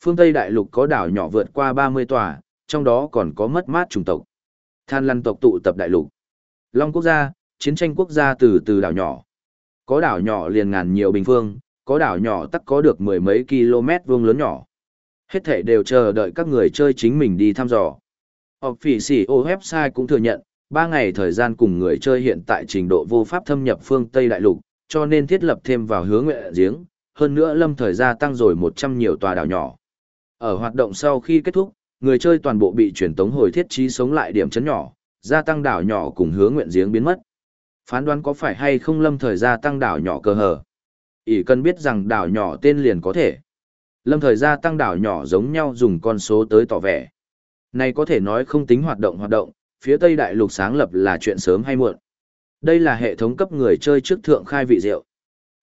phương Tây đại lục có đảo nhỏ vượt qua 30 tòa, trong đó còn có mất mát chủng tộc. Than lăn tộc tụ tập đại lục. Long quốc gia, chiến tranh quốc gia từ từ đảo nhỏ. Có đảo nhỏ liền ngàn nhiều bình phương, có đảo nhỏ tắc có được mười mấy km vuông lớn nhỏ. Hết thể đều chờ đợi các người chơi chính mình đi thăm dò. Officio website cũng thừa nhận, 3 ngày thời gian cùng người chơi hiện tại trình độ vô pháp thâm nhập phương Tây Đại Lục, cho nên thiết lập thêm vào hướng nguyện giếng, hơn nữa lâm thời gia tăng rồi 100 nhiều tòa đảo nhỏ. Ở hoạt động sau khi kết thúc, người chơi toàn bộ bị chuyển tống hồi thiết trí sống lại điểm chấn nhỏ, gia tăng đảo nhỏ cùng hướng nguyện giếng biến mất. Phán đoán có phải hay không lâm thời gia tăng đảo nhỏ cờ hở. ỷ cần biết rằng đảo nhỏ tên liền có thể. Lâm thời gia tăng đảo nhỏ giống nhau dùng con số tới tỏ vẻ. Này có thể nói không tính hoạt động hoạt động, phía Tây Đại Lục sáng lập là chuyện sớm hay muộn. Đây là hệ thống cấp người chơi trước thượng khai vị rượu.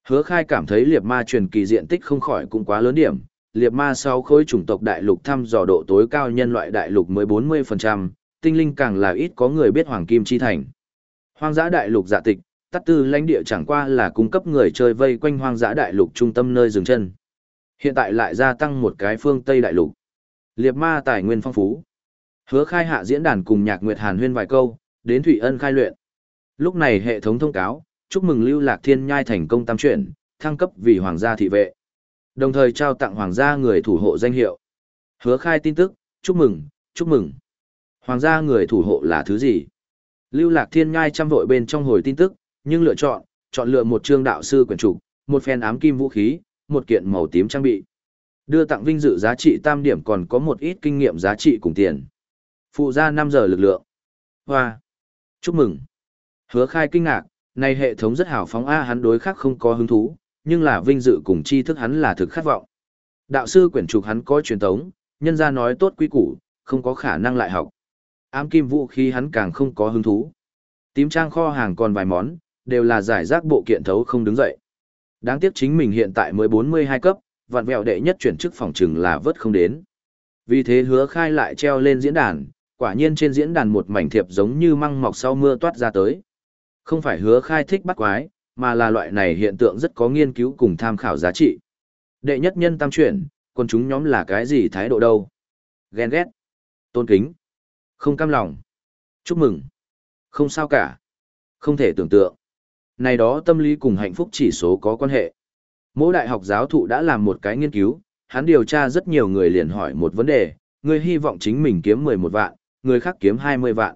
Hứa khai cảm thấy liệt ma truyền kỳ diện tích không khỏi cũng quá lớn điểm, liệt ma sáu khối chủng tộc đại lục thăm dò độ tối cao nhân loại đại lục mới 40%, tinh linh càng là ít có người biết hoàng kim chi thành. Hoang dã đại lục dạ tịch, tắt tư lãnh địa chẳng qua là cung cấp người chơi vây quanh hoang dã đại lục trung tâm nơi dừng chân. Hiện tại lại gia tăng một cái phương Tây đại lục. Liệt ma tài nguyên phong phú. Hứa khai hạ diễn đàn cùng nhạc nguyệt hàn huyên vài câu, đến Thủy Ân khai luyện. Lúc này hệ thống thông cáo, chúc mừng Lưu Lạc Thiên Nhai thành công tam chuyển, thăng cấp vì hoàng gia thị vệ. Đồng thời trao tặng hoàng gia người thủ hộ danh hiệu. Hứa khai tin tức, chúc mừng, chúc mừng. Hoàng gia người thủ hộ là thứ gì? Lưu Lạc Thiên Nhai chăm vội bên trong hồi tin tức, nhưng lựa chọn, chọn lựa một trương đạo sư quyển trục, một phen ám kim vũ khí, một kiện màu tím trang bị. Đưa tặng vinh dự giá trị tam điểm còn có một ít kinh nghiệm giá trị cùng tiền. Phụ ra 5 giờ lực lượng. Hoa. Chúc mừng. Hứa khai kinh ngạc, này hệ thống rất hào phóng A hắn đối khác không có hứng thú, nhưng là vinh dự cùng tri thức hắn là thực khát vọng. Đạo sư quyển trục hắn có truyền thống, nhân ra nói tốt quý củ, không có khả năng lại học. Ám kim vũ khí hắn càng không có hứng thú. Tím trang kho hàng còn vài món, đều là giải rác bộ kiện thấu không đứng dậy. Đáng tiếc chính mình hiện tại mới 42 cấp, vạn vẹo đệ nhất chuyển chức phòng trừng là vớt không đến. Vì thế hứa khai lại treo lên diễn đàn, quả nhiên trên diễn đàn một mảnh thiệp giống như măng mọc sau mưa toát ra tới. Không phải hứa khai thích bắt quái, mà là loại này hiện tượng rất có nghiên cứu cùng tham khảo giá trị. Đệ nhất nhân tam chuyển, quân chúng nhóm là cái gì thái độ đâu? Ghen ghét, tôn kính, không cam lòng, chúc mừng, không sao cả, không thể tưởng tượng. Này đó tâm lý cùng hạnh phúc chỉ số có quan hệ. Mỗi đại học giáo thụ đã làm một cái nghiên cứu, hắn điều tra rất nhiều người liền hỏi một vấn đề, người hy vọng chính mình kiếm 11 vạn, người khác kiếm 20 vạn.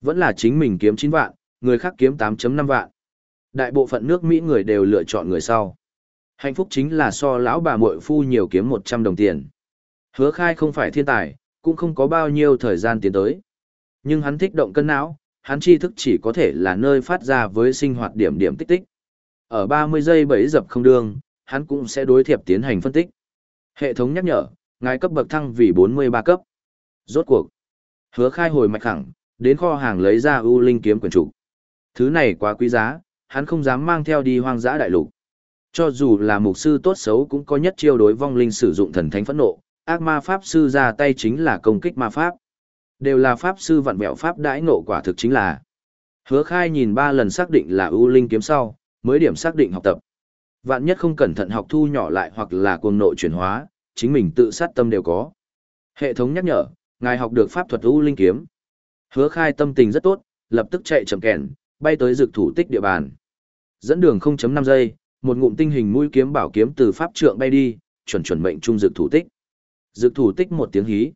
Vẫn là chính mình kiếm 9 vạn, người khác kiếm 8.5 vạn. Đại bộ phận nước Mỹ người đều lựa chọn người sau. Hạnh phúc chính là so lão bà muội phu nhiều kiếm 100 đồng tiền. Hứa khai không phải thiên tài, cũng không có bao nhiêu thời gian tiến tới. Nhưng hắn thích động cân não, hắn tri thức chỉ có thể là nơi phát ra với sinh hoạt điểm điểm tích tích. Ở 30 giây bẫy dập không đương, hắn cũng sẽ đối thiệp tiến hành phân tích. Hệ thống nhắc nhở, ngài cấp bậc thăng vì 43 cấp. Rốt cuộc. Hứa khai hồi mạch khẳng, đến kho hàng lấy ra ưu linh kiếm quyền chủ. Thứ này quá quý giá, hắn không dám mang theo đi hoang dã đại lục. Cho dù là mục sư tốt xấu cũng có nhất chiêu đối vong linh sử dụng thần thánh phẫn nộ, ác ma pháp sư ra tay chính là công kích ma pháp. Đều là pháp sư vặn vẹo pháp đãi nộ quả thực chính là. Hứa khai nhìn ba lần xác định là ưu linh kiếm sau, mới điểm xác định học tập. Vạn nhất không cẩn thận học thu nhỏ lại hoặc là cuồng nội chuyển hóa, chính mình tự sát tâm đều có. Hệ thống nhắc nhở, ngài học được pháp thuật ưu linh kiếm. Hứa khai tâm tình rất tốt, lập tức chạy chậm kèn, bay tới dược thủ tích địa bàn. Dẫn đường 0.5 giây, một ngụm tinh hình mũi kiếm bảo kiếm từ pháp trượng bay đi, chuẩn chuẩn mệnh trung dược thủ tích. Dực thủ tích một tiếng hí.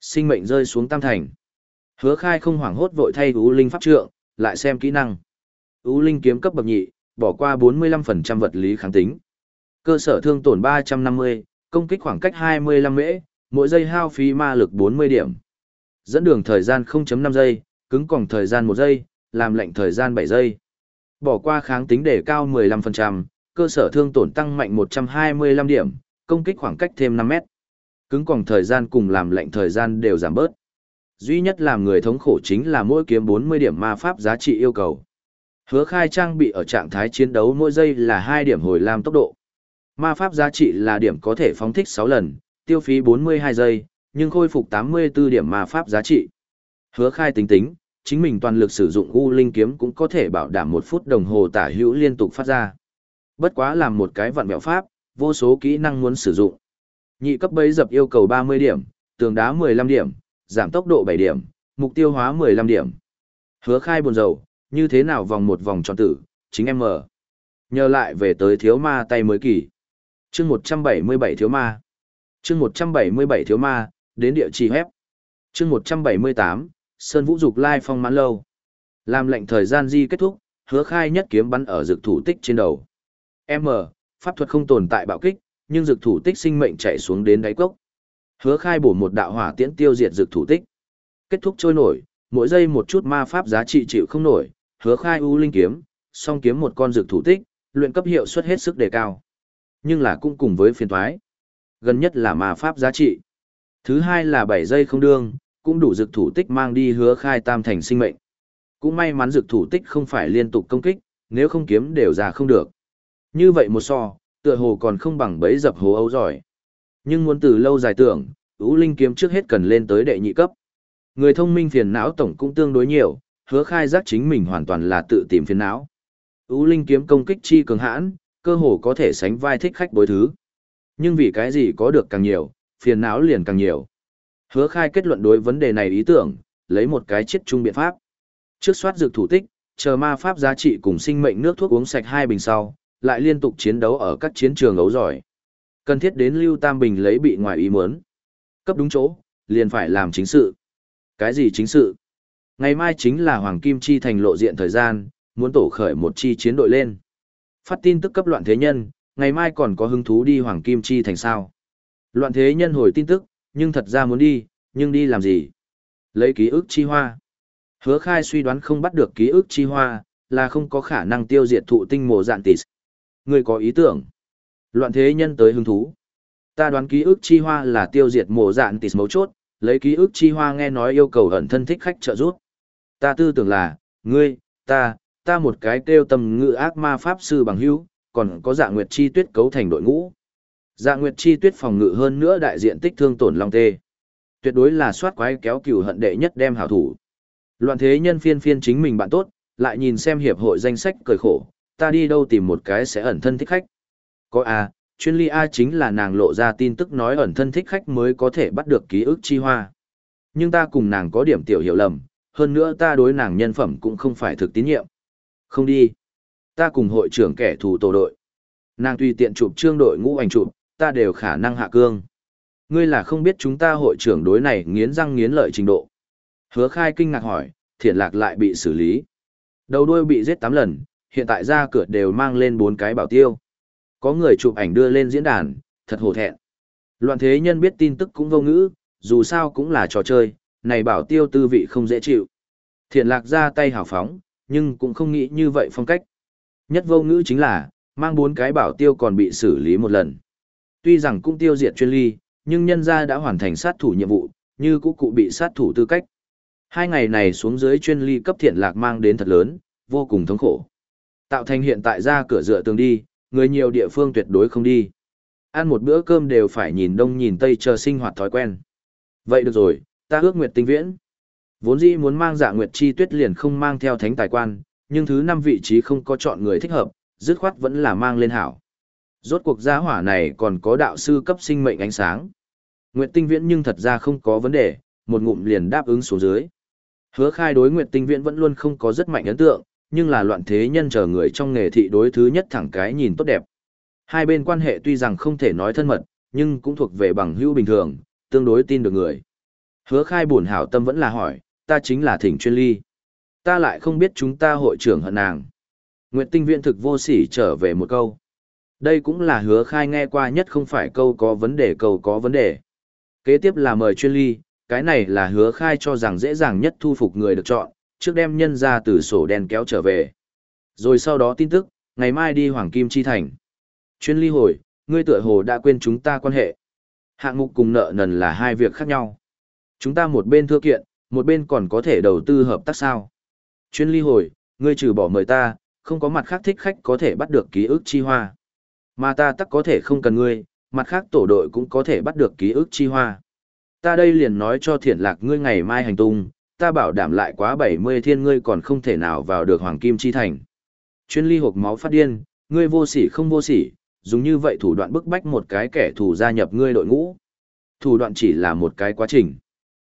Sinh mệnh rơi xuống tam thành. Hứa khai không hoảng hốt vội thay U linh pháp trượng, lại xem kỹ năng. U linh kiếm cấp bậc nhị, bỏ qua 45% vật lý kháng tính. Cơ sở thương tổn 350, công kích khoảng cách 25 mễ, mỗi giây hao phí ma lực 40 điểm. Dẫn đường thời gian 0.5 giây, cứng còng thời gian 1 giây, làm lệnh thời gian 7 giây. Bỏ qua kháng tính để cao 15%, cơ sở thương tổn tăng mạnh 125 điểm, công kích khoảng cách thêm 5 mét. Cứng còng thời gian cùng làm lệnh thời gian đều giảm bớt. Duy nhất làm người thống khổ chính là mỗi kiếm 40 điểm ma pháp giá trị yêu cầu. Hứa khai trang bị ở trạng thái chiến đấu mỗi giây là 2 điểm hồi lam tốc độ. Ma pháp giá trị là điểm có thể phóng thích 6 lần, tiêu phí 42 giây, nhưng khôi phục 84 điểm ma pháp giá trị. Hứa khai tính tính, chính mình toàn lực sử dụng U Linh kiếm cũng có thể bảo đảm một phút đồng hồ tả hữu liên tục phát ra. Bất quá làm một cái vặn mẹo pháp, vô số kỹ năng muốn sử dụng. Nhị cấp bấy dập yêu cầu 30 điểm, tường đá 15 điểm, giảm tốc độ 7 điểm, mục tiêu hóa 15 điểm. Hứa khai buồn dầu, như thế nào vòng một vòng tròn tử, chính em mở. Nhờ lại về tới thiếu ma tay mới kỳ. chương 177 thiếu ma. chương 177 thiếu ma, đến địa chỉ hép. chương 178, Sơn Vũ Dục Lai Phong mãn lâu. Làm lệnh thời gian di kết thúc, hứa khai nhất kiếm bắn ở dược thủ tích trên đầu. M, pháp thuật không tồn tại bạo kích, nhưng dược thủ tích sinh mệnh chạy xuống đến đáy cốc. Hứa khai bổ một đạo hỏa tiễn tiêu diệt dược thủ tích. Kết thúc trôi nổi, mỗi giây một chút ma pháp giá trị chịu không nổi, hứa khai u linh kiếm, song kiếm một con dược thủ tích, luyện cấp hiệu suất hết sức đề cao. Nhưng là cũng cùng với phiền thoái. Gần nhất là ma pháp giá trị. Thứ hai là 7 giây không đương, cũng đủ dược thủ tích mang đi hứa khai tam thành sinh mệnh. Cũng may mắn dược thủ tích không phải liên tục công kích, nếu không kiếm đều ra không được. Như vậy một so, tựa hồ còn không bằng bấy dập hồ ấu giỏi. Nhưng muốn từ lâu dài tưởng, Ú linh kiếm trước hết cần lên tới đệ nhị cấp. Người thông minh phiền não tổng cũng tương đối nhiều, hứa khai giác chính mình hoàn toàn là tự tìm phiền não. Ú linh kiếm công kích chi cường hãn, cơ hồ có thể sánh vai thích khách bối thứ. Nhưng vì cái gì có được càng nhiều, phiền não liền càng nhiều. Hứa khai kết luận đối vấn đề này ý tưởng, lấy một cái chết chung biện pháp. Trước soát dược thủ tích, chờ ma pháp giá trị cùng sinh mệnh nước thuốc uống sạch hai bình sau, lại liên tục chiến đấu ở các chiến trường ấu giỏi. Cần thiết đến Lưu Tam Bình lấy bị ngoài ý muốn. Cấp đúng chỗ, liền phải làm chính sự. Cái gì chính sự? Ngày mai chính là Hoàng Kim Chi thành lộ diện thời gian, muốn tổ khởi một chi chiến đội lên. Phát tin tức cấp loạn thế nhân, ngày mai còn có hứng thú đi Hoàng Kim Chi thành sao. Loạn thế nhân hồi tin tức, nhưng thật ra muốn đi, nhưng đi làm gì? Lấy ký ức chi hoa. Hứa khai suy đoán không bắt được ký ức chi hoa, là không có khả năng tiêu diệt thụ tinh mồ dạn tịt. Ngươi có ý tưởng. Loạn thế nhân tới hứng thú. Ta đoán ký ức chi hoa là tiêu diệt mồ dạn tịt mấu chốt, lấy ký ức chi hoa nghe nói yêu cầu ẩn thân thích khách trợ giúp. Ta tư tưởng là, ngươi, ta, ta một cái kêu tầm ngự ác ma pháp sư bằng hữu, còn có dạ nguyệt chi tuyết cấu thành đội ngũ. Dạ nguyệt chi tuyết phòng ngự hơn nữa đại diện tích thương tổn long tê. Tuyệt đối là soát quái kéo cửu hận đệ nhất đem hảo thủ. Loạn thế nhân phiên phiên chính mình bạn tốt, lại nhìn xem hiệp hội danh sách cười khổ, ta đi đâu tìm một cái sẽ ẩn thân thích khách. Có A, chuyên ly A chính là nàng lộ ra tin tức nói ẩn thân thích khách mới có thể bắt được ký ức chi hoa. Nhưng ta cùng nàng có điểm tiểu hiểu lầm, hơn nữa ta đối nàng nhân phẩm cũng không phải thực tín nhiệm. Không đi. Ta cùng hội trưởng kẻ thù tổ đội. Nàng tùy tiện chụp trương đội ngũ ảnh chụp, ta đều khả năng hạ cương. Ngươi là không biết chúng ta hội trưởng đối này nghiến răng nghiến lợi trình độ. Hứa khai kinh ngạc hỏi, thiện lạc lại bị xử lý. Đầu đuôi bị giết 8 lần, hiện tại ra cửa đều mang lên bốn cái bảo tiêu. Có người chụp ảnh đưa lên diễn đàn, thật hổ thẹn. Loạn thế nhân biết tin tức cũng vô ngữ, dù sao cũng là trò chơi, này bảo tiêu tư vị không dễ chịu. Thiện lạc ra tay hào phóng, nhưng cũng không nghĩ như vậy phong cách. Nhất vô ngữ chính là, mang bốn cái bảo tiêu còn bị xử lý một lần. Tuy rằng cũng tiêu diệt chuyên ly, nhưng nhân gia đã hoàn thành sát thủ nhiệm vụ, như cũ cụ bị sát thủ tư cách. Hai ngày này xuống dưới chuyên ly cấp thiện lạc mang đến thật lớn, vô cùng thống khổ. Tạo thành hiện tại ra cửa dựa tường đi, người nhiều địa phương tuyệt đối không đi. Ăn một bữa cơm đều phải nhìn đông nhìn tây chờ sinh hoạt thói quen. Vậy được rồi, ta ước nguyệt tinh viễn. Vốn dĩ muốn mang dạ nguyệt chi tuyết liền không mang theo thánh tài quan, nhưng thứ năm vị trí không có chọn người thích hợp, dứt khoát vẫn là mang lên hảo. Rốt cuộc gia hỏa này còn có đạo sư cấp sinh mệnh ánh sáng. Nguyệt tinh viễn nhưng thật ra không có vấn đề, một ngụm liền đáp ứng xuống dưới. Hứa khai đối Nguyệt tinh viễn vẫn luôn không có rất mạnh ấn tượng, nhưng là loạn thế nhân chờ người trong nghề thị đối thứ nhất thẳng cái nhìn tốt đẹp. Hai bên quan hệ tuy rằng không thể nói thân mật, nhưng cũng thuộc về bằng hữu bình thường, tương đối tin được người. Hứa khai buồn hảo tâm vẫn là hỏi, ta chính là thỉnh chuyên ly. Ta lại không biết chúng ta hội trưởng hận nàng. Nguyệt tinh viện thực vô sỉ trở về một câu. Đây cũng là hứa khai nghe qua nhất không phải câu có vấn đề câu có vấn đề. Kế tiếp là mời chuyên ly, cái này là hứa khai cho rằng dễ dàng nhất thu phục người được chọn, trước đem nhân ra từ sổ đen kéo trở về. Rồi sau đó tin tức, ngày mai đi Hoàng Kim Chi Thành. Chuyên ly hồi, ngươi tựa hồ đã quên chúng ta quan hệ. Hạng mục cùng nợ nần là hai việc khác nhau. Chúng ta một bên thưa kiện, một bên còn có thể đầu tư hợp tác sao. Chuyên ly hồi, ngươi trừ bỏ mời ta, không có mặt khác thích khách có thể bắt được ký ức chi hoa. Mà ta tắc có thể không cần ngươi, mặt khác tổ đội cũng có thể bắt được ký ức chi hoa. Ta đây liền nói cho thiện lạc ngươi ngày mai hành tung, ta bảo đảm lại quá 70 thiên ngươi còn không thể nào vào được hoàng kim chi thành. Chuyên ly hộp máu phát điên, ngươi vô sỉ không vô sỉ, dùng như vậy thủ đoạn bức bách một cái kẻ thù gia nhập ngươi đội ngũ. Thủ đoạn chỉ là một cái quá trình.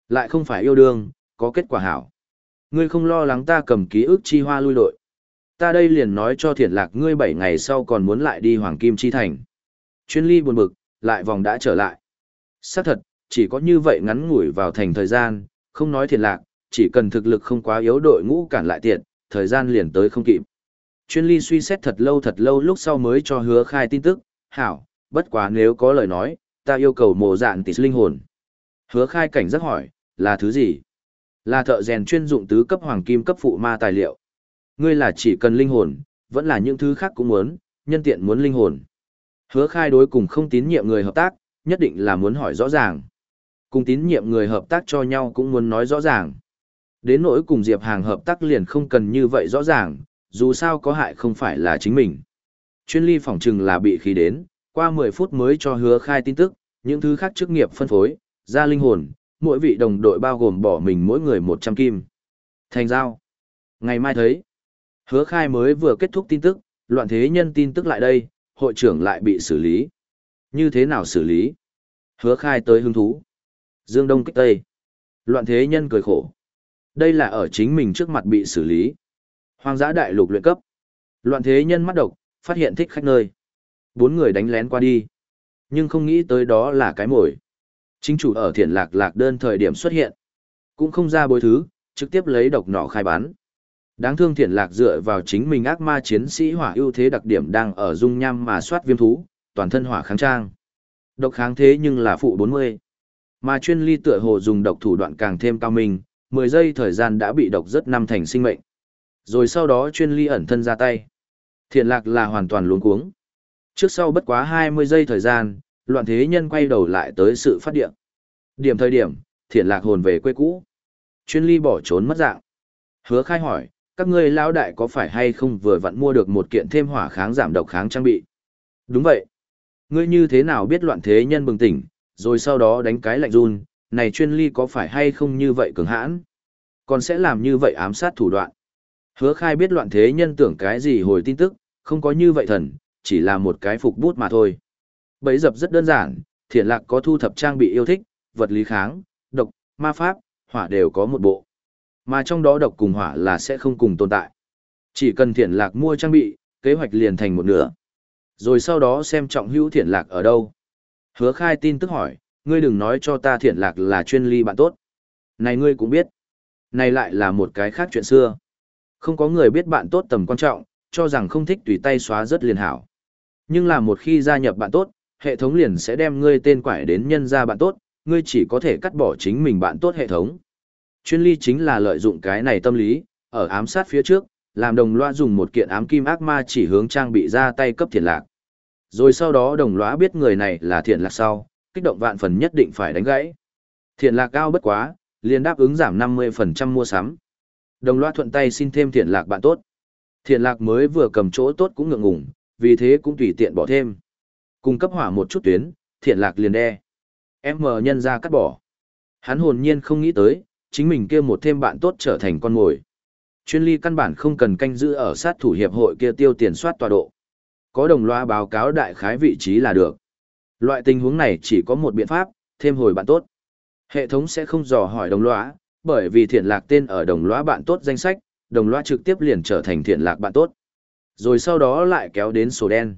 Lại không phải yêu đương, có kết quả hảo. Ngươi không lo lắng ta cầm ký ức chi hoa lui đội. Ta đây liền nói cho thiện lạc ngươi 7 ngày sau còn muốn lại đi Hoàng Kim Chi Thành. Chuyên ly buồn bực, lại vòng đã trở lại. xác thật, chỉ có như vậy ngắn ngủi vào thành thời gian, không nói thiện lạc, chỉ cần thực lực không quá yếu đội ngũ cản lại tiện thời gian liền tới không kịp. Chuyên ly suy xét thật lâu thật lâu lúc sau mới cho hứa khai tin tức, hảo, bất quá nếu có lời nói, ta yêu cầu mồ dạn tỷ linh hồn. Hứa khai cảnh giác hỏi, là thứ gì? Là thợ rèn chuyên dụng tứ cấp hoàng kim cấp phụ ma tài liệu. Ngươi là chỉ cần linh hồn, vẫn là những thứ khác cũng muốn, nhân tiện muốn linh hồn. Hứa khai đối cùng không tín nhiệm người hợp tác, nhất định là muốn hỏi rõ ràng. Cùng tín nhiệm người hợp tác cho nhau cũng muốn nói rõ ràng. Đến nỗi cùng Diệp Hàng hợp tác liền không cần như vậy rõ ràng, dù sao có hại không phải là chính mình. Chuyên ly phỏng chừng là bị khí đến, qua 10 phút mới cho hứa khai tin tức, Những thứ khác chức nghiệp phân phối, ra linh hồn, mỗi vị đồng đội bao gồm bỏ mình mỗi người 100 kim. Thành giao. Ngày mai thấy. Hứa khai mới vừa kết thúc tin tức, loạn thế nhân tin tức lại đây, hội trưởng lại bị xử lý. Như thế nào xử lý? Hứa khai tới hứng thú. Dương Đông kích Tây. Loạn thế nhân cười khổ. Đây là ở chính mình trước mặt bị xử lý. Hoang dã đại lục luyện cấp. Loạn thế nhân mắt độc, phát hiện thích khách nơi. Bốn người đánh lén qua đi. Nhưng không nghĩ tới đó là cái mồi. Chính chủ ở thiện lạc lạc đơn thời điểm xuất hiện. Cũng không ra bối thứ, trực tiếp lấy độc nỏ khai bán. Đáng thương thiện lạc dựa vào chính mình ác ma chiến sĩ hỏa ưu thế đặc điểm đang ở dung nham mà soát viêm thú, toàn thân hỏa kháng trang. Độc kháng thế nhưng là phụ 40. Mà chuyên ly tựa hồ dùng độc thủ đoạn càng thêm cao minh, 10 giây thời gian đã bị độc rất năm thành sinh mệnh. Rồi sau đó chuyên ly ẩn thân ra tay. Thiện lạc là hoàn toàn luống cuống. Trước sau bất quá 20 giây thời gian, loạn thế nhân quay đầu lại tới sự phát điện. Điểm thời điểm, thiện lạc hồn về quê cũ. Chuyên ly bỏ trốn mất dạng. Hứa khai hỏi, các ngươi lão đại có phải hay không vừa vặn mua được một kiện thêm hỏa kháng giảm độc kháng trang bị? Đúng vậy. Ngươi như thế nào biết loạn thế nhân bừng tỉnh, rồi sau đó đánh cái lạnh run, này chuyên ly có phải hay không như vậy cường hãn? Còn sẽ làm như vậy ám sát thủ đoạn. Hứa khai biết loạn thế nhân tưởng cái gì hồi tin tức, không có như vậy thần, chỉ là một cái phục bút mà thôi. Bấy dập rất đơn giản, thiện lạc có thu thập trang bị yêu thích, vật lý kháng, độc, ma pháp, hỏa đều có một bộ. Mà trong đó độc cùng hỏa là sẽ không cùng tồn tại. Chỉ cần thiện lạc mua trang bị, kế hoạch liền thành một nửa. Rồi sau đó xem trọng hữu thiện lạc ở đâu. Hứa khai tin tức hỏi, ngươi đừng nói cho ta thiện lạc là chuyên ly bạn tốt. Này ngươi cũng biết. Này lại là một cái khác chuyện xưa. Không có người biết bạn tốt tầm quan trọng, cho rằng không thích tùy tay xóa rất liền hảo. Nhưng là một khi gia nhập bạn tốt, hệ thống liền sẽ đem ngươi tên quải đến nhân ra bạn tốt, ngươi chỉ có thể cắt bỏ chính mình bạn tốt hệ thống. Chuyên ly chính là lợi dụng cái này tâm lý, ở ám sát phía trước, làm đồng loa dùng một kiện ám kim ác ma chỉ hướng trang bị ra tay cấp thiện lạc. Rồi sau đó đồng loa biết người này là thiện lạc sau, kích động vạn phần nhất định phải đánh gãy. Thiện lạc cao bất quá, liền đáp ứng giảm 50% mua sắm. Đồng loa thuận tay xin thêm thiện lạc bạn tốt. Thiện lạc mới vừa cầm chỗ tốt cũng ngượng ngùng, vì thế cũng tùy tiện bỏ thêm. Cung cấp hỏa một chút tuyến, thiện lạc liền đe. Em mờ nhân ra cắt bỏ. Hắn hồn nhiên không nghĩ tới, chính mình kia một thêm bạn tốt trở thành con mồi. Chuyên ly căn bản không cần canh giữ ở sát thủ hiệp hội kia tiêu tiền soát tọa độ. Có đồng loa báo cáo đại khái vị trí là được. Loại tình huống này chỉ có một biện pháp, thêm hồi bạn tốt. Hệ thống sẽ không dò hỏi đồng lõa, bởi vì thiện lạc tên ở đồng lõa bạn tốt danh sách, đồng lõa trực tiếp liền trở thành thiện lạc bạn tốt. Rồi sau đó lại kéo đến sổ đen.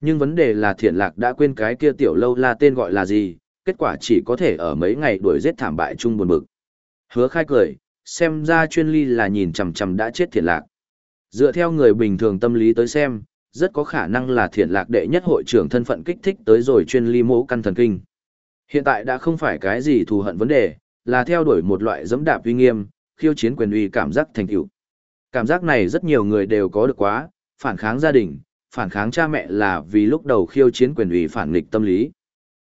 Nhưng vấn đề là thiện lạc đã quên cái kia tiểu lâu la tên gọi là gì, kết quả chỉ có thể ở mấy ngày đuổi giết thảm bại chung buồn bực. Hứa khai cười, xem ra chuyên ly là nhìn chằm chằm đã chết thiện lạc. Dựa theo người bình thường tâm lý tới xem, rất có khả năng là thiện lạc đệ nhất hội trưởng thân phận kích thích tới rồi chuyên ly mẫu căn thần kinh. Hiện tại đã không phải cái gì thù hận vấn đề, là theo đuổi một loại dẫm đạp uy nghiêm, khiêu chiến quyền uy cảm giác thành tựu. Cảm giác này rất nhiều người đều có được quá, phản kháng gia đình, phản kháng cha mẹ là vì lúc đầu khiêu chiến quyền uy phản nghịch tâm lý.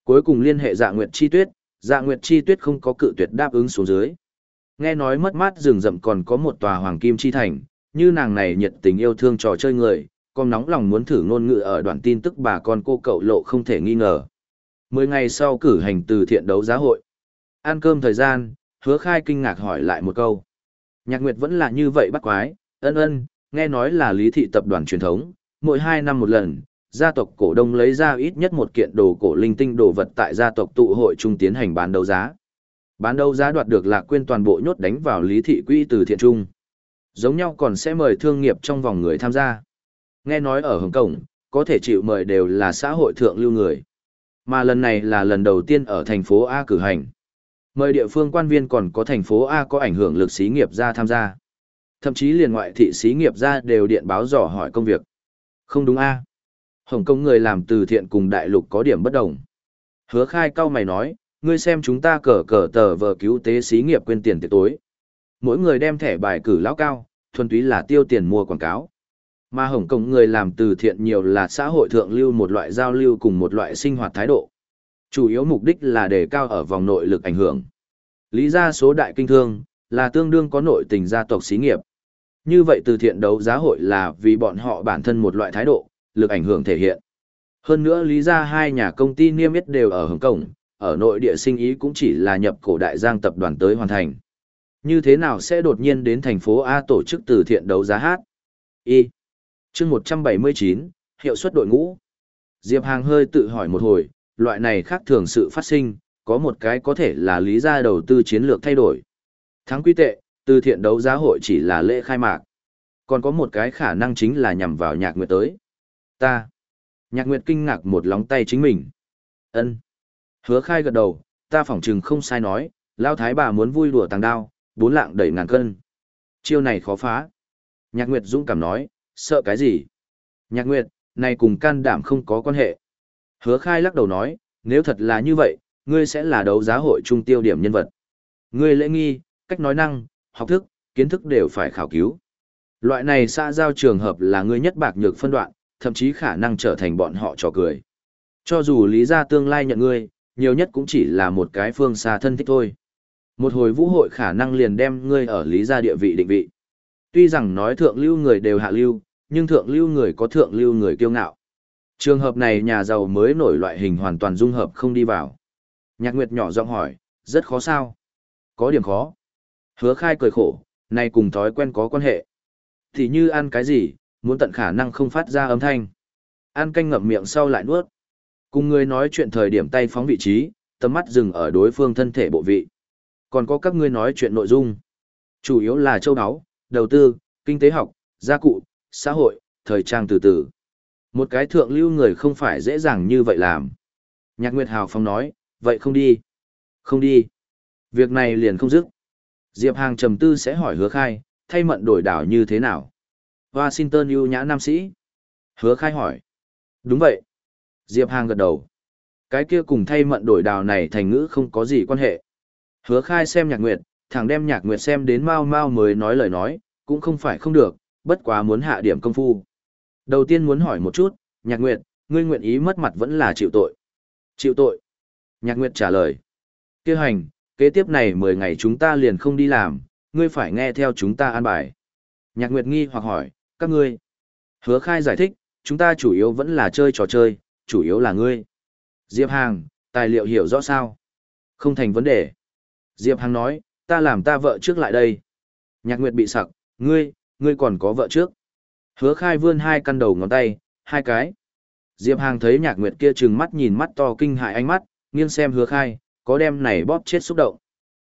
Cuối cùng liên hệ Dạ Nguyệt Chi Tuyết, Dạ Nguyệt Chi Tuyết không có cự tuyệt đáp ứng xuống dưới. Nghe nói mất mát rừng rậm còn có một tòa hoàng kim chi thành, như nàng này nhiệt tình yêu thương trò chơi người, con nóng lòng muốn thử ngôn ngữ ở đoạn tin tức bà con cô cậu lộ không thể nghi ngờ. Mười ngày sau cử hành từ thiện đấu giá hội. Ăn cơm thời gian, hứa khai kinh ngạc hỏi lại một câu. Nhạc Nguyệt vẫn là như vậy bắt quái, ân ân, nghe nói là lý thị tập đoàn truyền thống, mỗi hai năm một lần, gia tộc cổ đông lấy ra ít nhất một kiện đồ cổ linh tinh đồ vật tại gia tộc tụ hội trung tiến hành bán đấu giá. Bán đấu giá đoạt được là quên toàn bộ nhốt đánh vào lý thị quỹ từ thiện trung. Giống nhau còn sẽ mời thương nghiệp trong vòng người tham gia. Nghe nói ở Hồng Kông, có thể chịu mời đều là xã hội thượng lưu người. Mà lần này là lần đầu tiên ở thành phố A cử hành. Mời địa phương quan viên còn có thành phố A có ảnh hưởng lực xí nghiệp ra tham gia. Thậm chí liền ngoại thị xí nghiệp ra đều điện báo dò hỏi công việc. Không đúng A. Hồng Kông người làm từ thiện cùng đại lục có điểm bất đồng. Hứa khai cao mày nói, ngươi xem chúng ta cờ cờ tờ vờ cứu tế xí nghiệp quên tiền tiệc tối. Mỗi người đem thẻ bài cử lão cao, thuần túy là tiêu tiền mua quảng cáo. Mà Hồng Kông người làm từ thiện nhiều là xã hội thượng lưu một loại giao lưu cùng một loại sinh hoạt thái độ. Chủ yếu mục đích là đề cao ở vòng nội lực ảnh hưởng. Lý ra số đại kinh thương, là tương đương có nội tình gia tộc xí nghiệp. Như vậy từ thiện đấu giá hội là vì bọn họ bản thân một loại thái độ, lực ảnh hưởng thể hiện. Hơn nữa lý ra hai nhà công ty niêm yết đều ở Hồng Kông, ở nội địa sinh ý cũng chỉ là nhập cổ đại giang tập đoàn tới hoàn thành. Như thế nào sẽ đột nhiên đến thành phố A tổ chức từ thiện đấu giá hát? Y chương 179, hiệu suất đội ngũ. Diệp Hàng hơi tự hỏi một hồi, loại này khác thường sự phát sinh, có một cái có thể là lý ra đầu tư chiến lược thay đổi. Thắng quy tệ, từ thiện đấu giá hội chỉ là lễ khai mạc. Còn có một cái khả năng chính là nhằm vào nhạc nguyệt tới. Ta. Nhạc nguyệt kinh ngạc một lóng tay chính mình. ân Hứa khai gật đầu, ta phỏng chừng không sai nói, lao thái bà muốn vui đùa tàng đao, bốn lạng đẩy ngàn cân. Chiêu này khó phá. Nhạc nguyệt dũng cảm nói, sợ cái gì? Nhạc nguyệt, này cùng can đảm không có quan hệ. Hứa khai lắc đầu nói, nếu thật là như vậy, ngươi sẽ là đấu giá hội trung tiêu điểm nhân vật. Ngươi lễ nghi, cách nói năng, học thức, kiến thức đều phải khảo cứu. Loại này xã giao trường hợp là ngươi nhất bạc nhược phân đoạn, thậm chí khả năng trở thành bọn họ trò cười. Cho dù lý gia tương lai nhận ngươi, nhiều nhất cũng chỉ là một cái phương xa thân thích thôi. Một hồi vũ hội khả năng liền đem ngươi ở lý gia địa vị định vị. Tuy rằng nói thượng lưu người đều hạ lưu, nhưng thượng lưu người có thượng lưu người kiêu ngạo. Trường hợp này nhà giàu mới nổi loại hình hoàn toàn dung hợp không đi vào. Nhạc Nguyệt nhỏ giọng hỏi, rất khó sao? Có điểm khó. Hứa khai cười khổ, này cùng thói quen có quan hệ. Thì như ăn cái gì, muốn tận khả năng không phát ra âm thanh. Ăn canh ngậm miệng sau lại nuốt. Cùng người nói chuyện thời điểm tay phóng vị trí, tầm mắt dừng ở đối phương thân thể bộ vị. Còn có các ngươi nói chuyện nội dung. Chủ yếu là châu áo, đầu tư, kinh tế học, gia cụ, xã hội, thời trang từ từ. Một cái thượng lưu người không phải dễ dàng như vậy làm. Nhạc Nguyệt Hào Phong nói, vậy không đi. Không đi. Việc này liền không dứt. Diệp Hàng trầm tư sẽ hỏi hứa khai, thay mận đổi đảo như thế nào? Washington ưu nhã nam sĩ. Hứa khai hỏi. Đúng vậy. Diệp Hàng gật đầu. Cái kia cùng thay mận đổi đảo này thành ngữ không có gì quan hệ. Hứa khai xem nhạc nguyệt, thằng đem nhạc nguyệt xem đến mau mau mới nói lời nói, cũng không phải không được, bất quá muốn hạ điểm công phu. Đầu tiên muốn hỏi một chút, nhạc nguyệt, ngươi nguyện ý mất mặt vẫn là chịu tội. Chịu tội. Nhạc nguyệt trả lời. Kêu hành, kế tiếp này 10 ngày chúng ta liền không đi làm, ngươi phải nghe theo chúng ta an bài. Nhạc nguyệt nghi hoặc hỏi, các ngươi. Hứa khai giải thích, chúng ta chủ yếu vẫn là chơi trò chơi, chủ yếu là ngươi. Diệp Hàng, tài liệu hiểu rõ sao? Không thành vấn đề. Diệp Hàng nói, ta làm ta vợ trước lại đây. Nhạc Nguyệt bị sặc, ngươi, ngươi còn có vợ trước. Hứa khai vươn hai căn đầu ngón tay, hai cái. Diệp Hàng thấy nhạc nguyệt kia trừng mắt nhìn mắt to kinh hại ánh mắt, nghiêng xem hứa khai, có đem này bóp chết xúc động.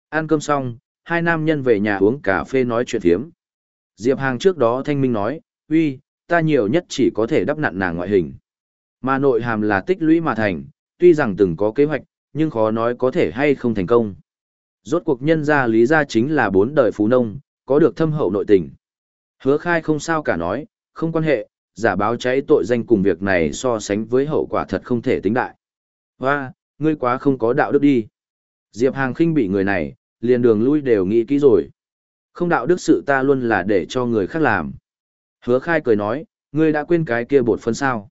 Ăn cơm xong, hai nam nhân về nhà uống cà phê nói chuyện thiếm. Diệp Hàng trước đó thanh minh nói, uy, ta nhiều nhất chỉ có thể đắp nặn nàng ngoại hình. Mà nội hàm là tích lũy mà thành, tuy rằng từng có kế hoạch, nhưng khó nói có thể hay không thành công. Rốt cuộc nhân gia lý gia chính là bốn đời phú nông, có được thâm hậu nội tình. Hứa khai không sao cả nói, không quan hệ, giả báo cháy tội danh cùng việc này so sánh với hậu quả thật không thể tính đại. Hoa, ngươi quá không có đạo đức đi. Diệp Hàng khinh bị người này, liền đường lui đều nghĩ kỹ rồi. Không đạo đức sự ta luôn là để cho người khác làm. Hứa khai cười nói, ngươi đã quên cái kia bột phân sao.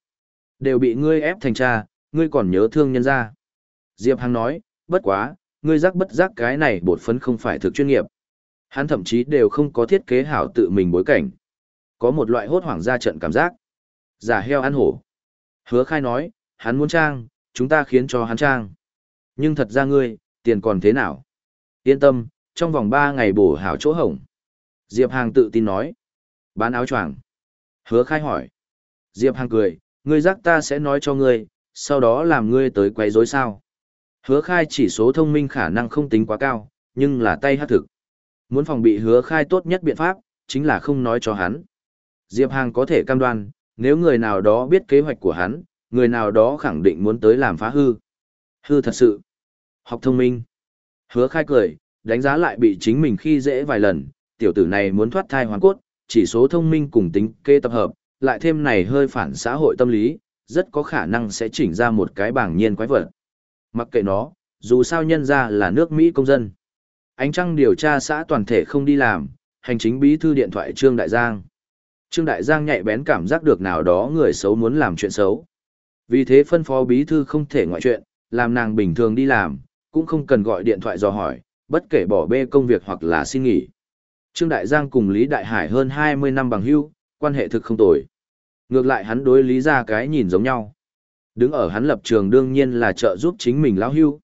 Đều bị ngươi ép thành cha, ngươi còn nhớ thương nhân ra. Diệp Hàng nói, bất quá, ngươi giác bất giác cái này bột phấn không phải thực chuyên nghiệp. Hắn thậm chí đều không có thiết kế hảo tự mình bối cảnh. Có một loại hốt hoảng ra trận cảm giác. Giả heo ăn hổ. Hứa khai nói, hắn muốn trang, chúng ta khiến cho hắn trang. Nhưng thật ra ngươi, tiền còn thế nào? Yên tâm, trong vòng 3 ngày bổ hảo chỗ hổng. Diệp Hàng tự tin nói. Bán áo choàng. Hứa khai hỏi. Diệp Hàng cười, ngươi giác ta sẽ nói cho ngươi, sau đó làm ngươi tới quấy rối sao. Hứa khai chỉ số thông minh khả năng không tính quá cao, nhưng là tay hát thực. Muốn phòng bị hứa khai tốt nhất biện pháp, chính là không nói cho hắn. Diệp Hàng có thể cam đoan, nếu người nào đó biết kế hoạch của hắn, người nào đó khẳng định muốn tới làm phá hư. Hư thật sự. Học thông minh. Hứa khai cười, đánh giá lại bị chính mình khi dễ vài lần, tiểu tử này muốn thoát thai hoàn cốt, chỉ số thông minh cùng tính kê tập hợp, lại thêm này hơi phản xã hội tâm lý, rất có khả năng sẽ chỉnh ra một cái bảng nhiên quái vật. Mặc kệ nó, dù sao nhân ra là nước Mỹ công dân. Ánh trăng điều tra xã toàn thể không đi làm, hành chính bí thư điện thoại Trương Đại Giang. Trương Đại Giang nhạy bén cảm giác được nào đó người xấu muốn làm chuyện xấu. Vì thế phân phó bí thư không thể ngoại chuyện, làm nàng bình thường đi làm, cũng không cần gọi điện thoại dò hỏi, bất kể bỏ bê công việc hoặc là xin nghỉ. Trương Đại Giang cùng Lý Đại Hải hơn 20 năm bằng hữu, quan hệ thực không tồi. Ngược lại hắn đối Lý ra cái nhìn giống nhau. Đứng ở hắn lập trường đương nhiên là trợ giúp chính mình lão hưu.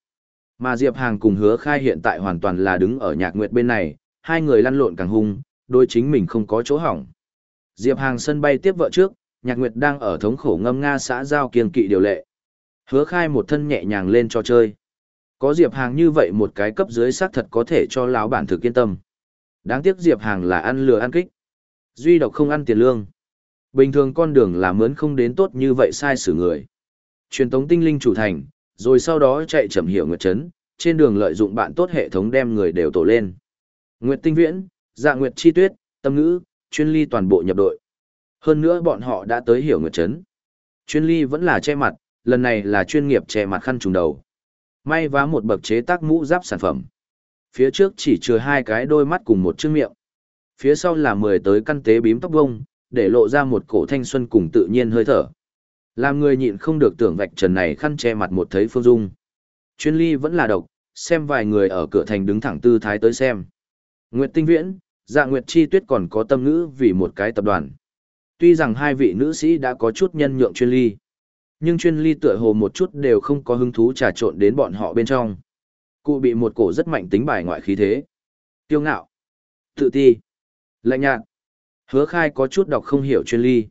Mà Diệp Hàng cùng hứa khai hiện tại hoàn toàn là đứng ở nhạc nguyệt bên này, hai người lăn lộn càng hung, đôi chính mình không có chỗ hỏng. Diệp Hàng sân bay tiếp vợ trước, nhạc nguyệt đang ở thống khổ ngâm nga xã giao kiên kỵ điều lệ. Hứa khai một thân nhẹ nhàng lên cho chơi. Có Diệp Hàng như vậy một cái cấp dưới xác thật có thể cho lão bản thực yên tâm. Đáng tiếc Diệp Hàng là ăn lừa ăn kích. Duy độc không ăn tiền lương. Bình thường con đường là mướn không đến tốt như vậy sai xử người. Truyền tống tinh linh chủ thành, rồi sau đó chạy chậm hiểu nguyệt chấn, trên đường lợi dụng bạn tốt hệ thống đem người đều tổ lên. Nguyệt tinh viễn, dạ nguyệt chi tuyết, tâm ngữ, chuyên ly toàn bộ nhập đội. Hơn nữa bọn họ đã tới hiểu nguyệt chấn. Chuyên ly vẫn là che mặt, lần này là chuyên nghiệp che mặt khăn trùng đầu. May vá một bậc chế tác mũ giáp sản phẩm. Phía trước chỉ chừa hai cái đôi mắt cùng một chiếc miệng. Phía sau là mười tới căn tế bím tóc vông, để lộ ra một cổ thanh xuân cùng tự nhiên hơi thở. Làm người nhịn không được tưởng vạch trần này khăn che mặt một thấy phương dung. Chuyên ly vẫn là độc, xem vài người ở cửa thành đứng thẳng tư thái tới xem. Nguyệt Tinh Viễn, Dạ Nguyệt Chi Tuyết còn có tâm ngữ vì một cái tập đoàn. Tuy rằng hai vị nữ sĩ đã có chút nhân nhượng chuyên ly, nhưng chuyên ly tựa hồ một chút đều không có hứng thú trà trộn đến bọn họ bên trong. Cụ bị một cổ rất mạnh tính bài ngoại khí thế. Tiêu ngạo, tự ti, lạnh nhạt. Hứa khai có chút đọc không hiểu chuyên ly.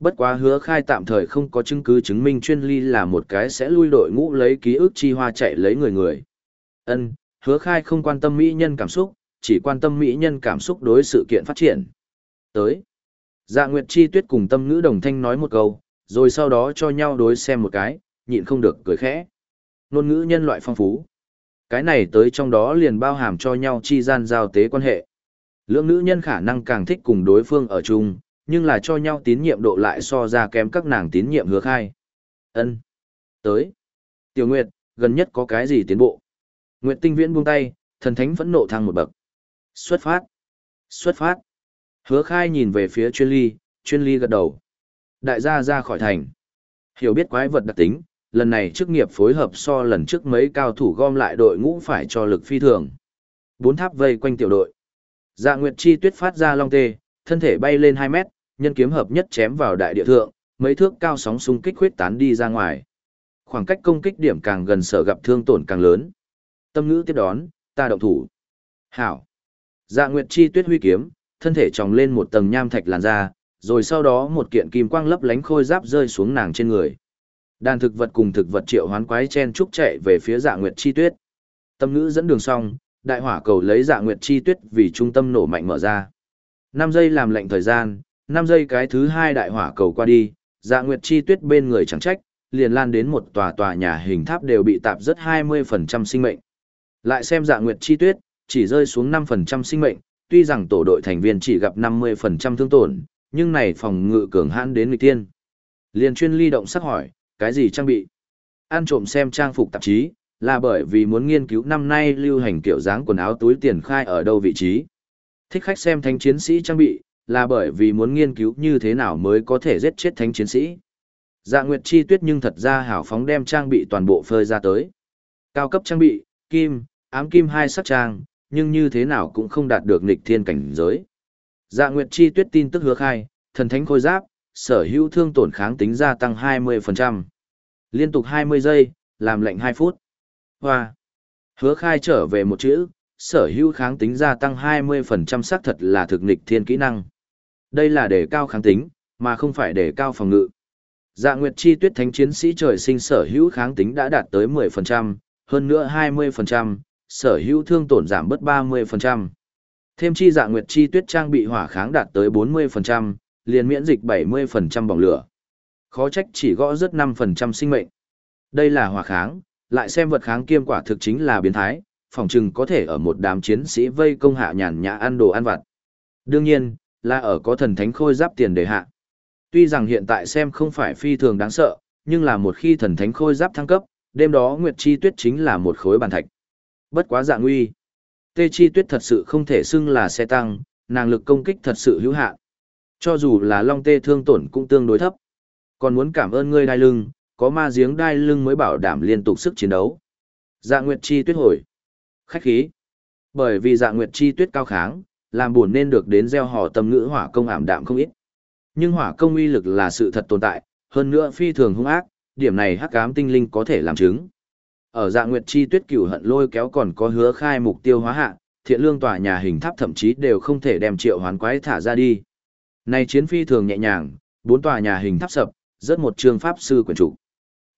Bất quá hứa khai tạm thời không có chứng cứ chứng minh chuyên ly là một cái sẽ lui đội ngũ lấy ký ức chi hoa chạy lấy người người. ân hứa khai không quan tâm mỹ nhân cảm xúc, chỉ quan tâm mỹ nhân cảm xúc đối sự kiện phát triển. Tới. Dạ Nguyệt Chi Tuyết cùng tâm ngữ đồng thanh nói một câu, rồi sau đó cho nhau đối xem một cái, nhịn không được cười khẽ. Nôn ngữ nhân loại phong phú. Cái này tới trong đó liền bao hàm cho nhau chi gian giao tế quan hệ. Lưỡng nữ nhân khả năng càng thích cùng đối phương ở chung, nhưng là cho nhau tín nhiệm độ lại so ra kém các nàng tín nhiệm hứa khai. ân Tới. Tiểu Nguyệt, gần nhất có cái gì tiến bộ? Nguyệt tinh viễn buông tay, thần thánh phẫn nộ thăng một bậc. Xuất phát. Xuất phát. Hứa khai nhìn về phía chuyên ly, chuyên ly gật đầu. Đại gia ra khỏi thành. Hiểu biết quái vật đặc tính, lần này chức nghiệp phối hợp so lần trước mấy cao thủ gom lại đội ngũ phải cho lực phi thường. Bốn tháp vây quanh tiểu đội. Dạ Nguyệt Chi tuyết phát ra long tê, thân thể bay lên 2 mét, nhân kiếm hợp nhất chém vào đại địa thượng, mấy thước cao sóng xung kích huyết tán đi ra ngoài. Khoảng cách công kích điểm càng gần sở gặp thương tổn càng lớn. Tâm ngữ tiếp đón, ta động thủ. Hảo. Dạ Nguyệt Chi tuyết huy kiếm, thân thể tròng lên một tầng nham thạch làn ra, rồi sau đó một kiện kim quang lấp lánh khôi giáp rơi xuống nàng trên người. Đàn thực vật cùng thực vật triệu hoán quái chen trúc chạy về phía Dạ Nguyệt Chi tuyết. Tâm ngữ dẫn đường xong, đại hỏa cầu lấy Dạ Nguyệt Chi tuyết vì trung tâm nổ mạnh mở ra. 5 giây làm lệnh thời gian, 5 giây cái thứ hai đại hỏa cầu qua đi, dạ nguyệt chi tuyết bên người chẳng trách, liền lan đến một tòa tòa nhà hình tháp đều bị tạp rất 20% sinh mệnh. Lại xem dạ nguyệt chi tuyết, chỉ rơi xuống 5% sinh mệnh, tuy rằng tổ đội thành viên chỉ gặp 50% thương tổn, nhưng này phòng ngự cường hãn đến người tiên. Liền chuyên ly động sắc hỏi, cái gì trang bị? Ăn trộm xem trang phục tạp chí, là bởi vì muốn nghiên cứu năm nay lưu hành kiểu dáng quần áo túi tiền khai ở đâu vị trí. Thích khách xem thanh chiến sĩ trang bị, là bởi vì muốn nghiên cứu như thế nào mới có thể giết chết thánh chiến sĩ. Dạ Nguyệt Chi Tuyết nhưng thật ra hảo phóng đem trang bị toàn bộ phơi ra tới. Cao cấp trang bị, kim, ám kim hai sắc trang, nhưng như thế nào cũng không đạt được nghịch thiên cảnh giới. Dạ Nguyệt Chi Tuyết tin tức hứa khai, thần thánh khôi giáp, sở hữu thương tổn kháng tính gia tăng 20%. Liên tục 20 giây, làm lệnh 2 phút. Hoa. Hứa khai trở về một chữ, sở hữu kháng tính gia tăng 20% xác thật là thực nghịch thiên kỹ năng. Đây là để cao kháng tính, mà không phải để cao phòng ngự. Dạ Nguyệt Chi Tuyết Thánh chiến sĩ trời sinh sở hữu kháng tính đã đạt tới 10%, hơn nữa 20%, sở hữu thương tổn giảm bớt 30%. Thêm chi Dạ Nguyệt Chi Tuyết trang bị hỏa kháng đạt tới 40%, liền miễn dịch 70% bỏng lửa. Khó trách chỉ gõ rất 5% sinh mệnh. Đây là hỏa kháng, lại xem vật kháng kiêm quả thực chính là biến thái, phòng chừng có thể ở một đám chiến sĩ vây công hạ nhàn nhã ăn đồ ăn vặt. Đương nhiên, là ở có thần thánh khôi giáp tiền đề hạ. Tuy rằng hiện tại xem không phải phi thường đáng sợ, nhưng là một khi thần thánh khôi giáp thăng cấp, đêm đó Nguyệt Chi Tuyết chính là một khối bàn thạch. Bất quá dạng nguy. Tê Chi Tuyết thật sự không thể xưng là xe tăng, nàng lực công kích thật sự hữu hạn. Cho dù là Long Tê thương tổn cũng tương đối thấp. Còn muốn cảm ơn ngươi đai lưng, có ma giếng đai lưng mới bảo đảm liên tục sức chiến đấu. Dạ Nguyệt Chi Tuyết hồi. Khách khí. Bởi vì Dạ Nguyệt Chi Tuyết cao kháng, làm buồn nên được đến gieo họ tâm ngữ hỏa công ảm đạm không ít. Nhưng hỏa công uy lực là sự thật tồn tại, hơn nữa phi thường hung ác, điểm này hắc ám tinh linh có thể làm chứng. Ở dạ nguyệt chi tuyết cửu hận lôi kéo còn có hứa khai mục tiêu hóa hạ, thiện lương tòa nhà hình tháp thậm chí đều không thể đem triệu hoán quái thả ra đi. Này chiến phi thường nhẹ nhàng, bốn tòa nhà hình tháp sập, rất một trường pháp sư quyển trụ.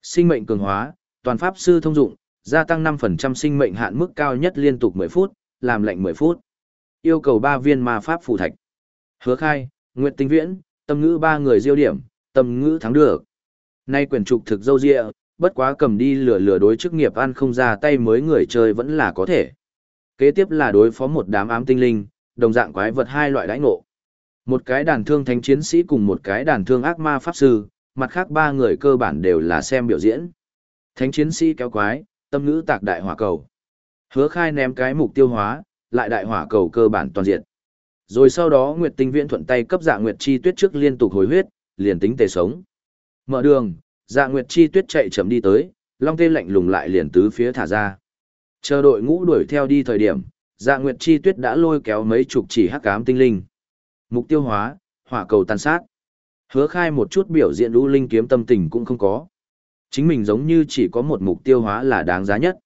Sinh mệnh cường hóa, toàn pháp sư thông dụng, gia tăng 5% sinh mệnh hạn mức cao nhất liên tục 10 phút, làm lệnh 10 phút. Yêu cầu 3 viên ma pháp phù thạch. Hứa khai, Nguyệt Tinh Viễn, tâm ngữ ba người diêu điểm, tâm ngữ thắng được. Nay quyển trục thực dâu dịa, bất quá cầm đi lừa lừa đối chức nghiệp ăn không ra tay mới người chơi vẫn là có thể. Kế tiếp là đối phó một đám ám tinh linh, đồng dạng quái vật hai loại đãi ngộ. Một cái đàn thương thánh chiến sĩ cùng một cái đàn thương ác ma pháp sư, mặt khác ba người cơ bản đều là xem biểu diễn. Thánh chiến sĩ kéo quái, tâm ngữ tạc đại hỏa cầu. Hứa khai ném cái mục tiêu hóa, lại đại hỏa cầu cơ bản toàn diện. Rồi sau đó Nguyệt Tinh Viễn thuận tay cấp dạ Nguyệt Chi Tuyết trước liên tục hồi huyết, liền tính tề sống. Mở đường, dạ Nguyệt Chi Tuyết chạy chậm đi tới, long tê lạnh lùng lại liền tứ phía thả ra. Chờ đội ngũ đuổi theo đi thời điểm, dạ Nguyệt Chi Tuyết đã lôi kéo mấy chục chỉ hắc ám tinh linh. Mục tiêu hóa, hỏa cầu tàn sát. Hứa khai một chút biểu diễn lũ linh kiếm tâm tình cũng không có. Chính mình giống như chỉ có một mục tiêu hóa là đáng giá nhất.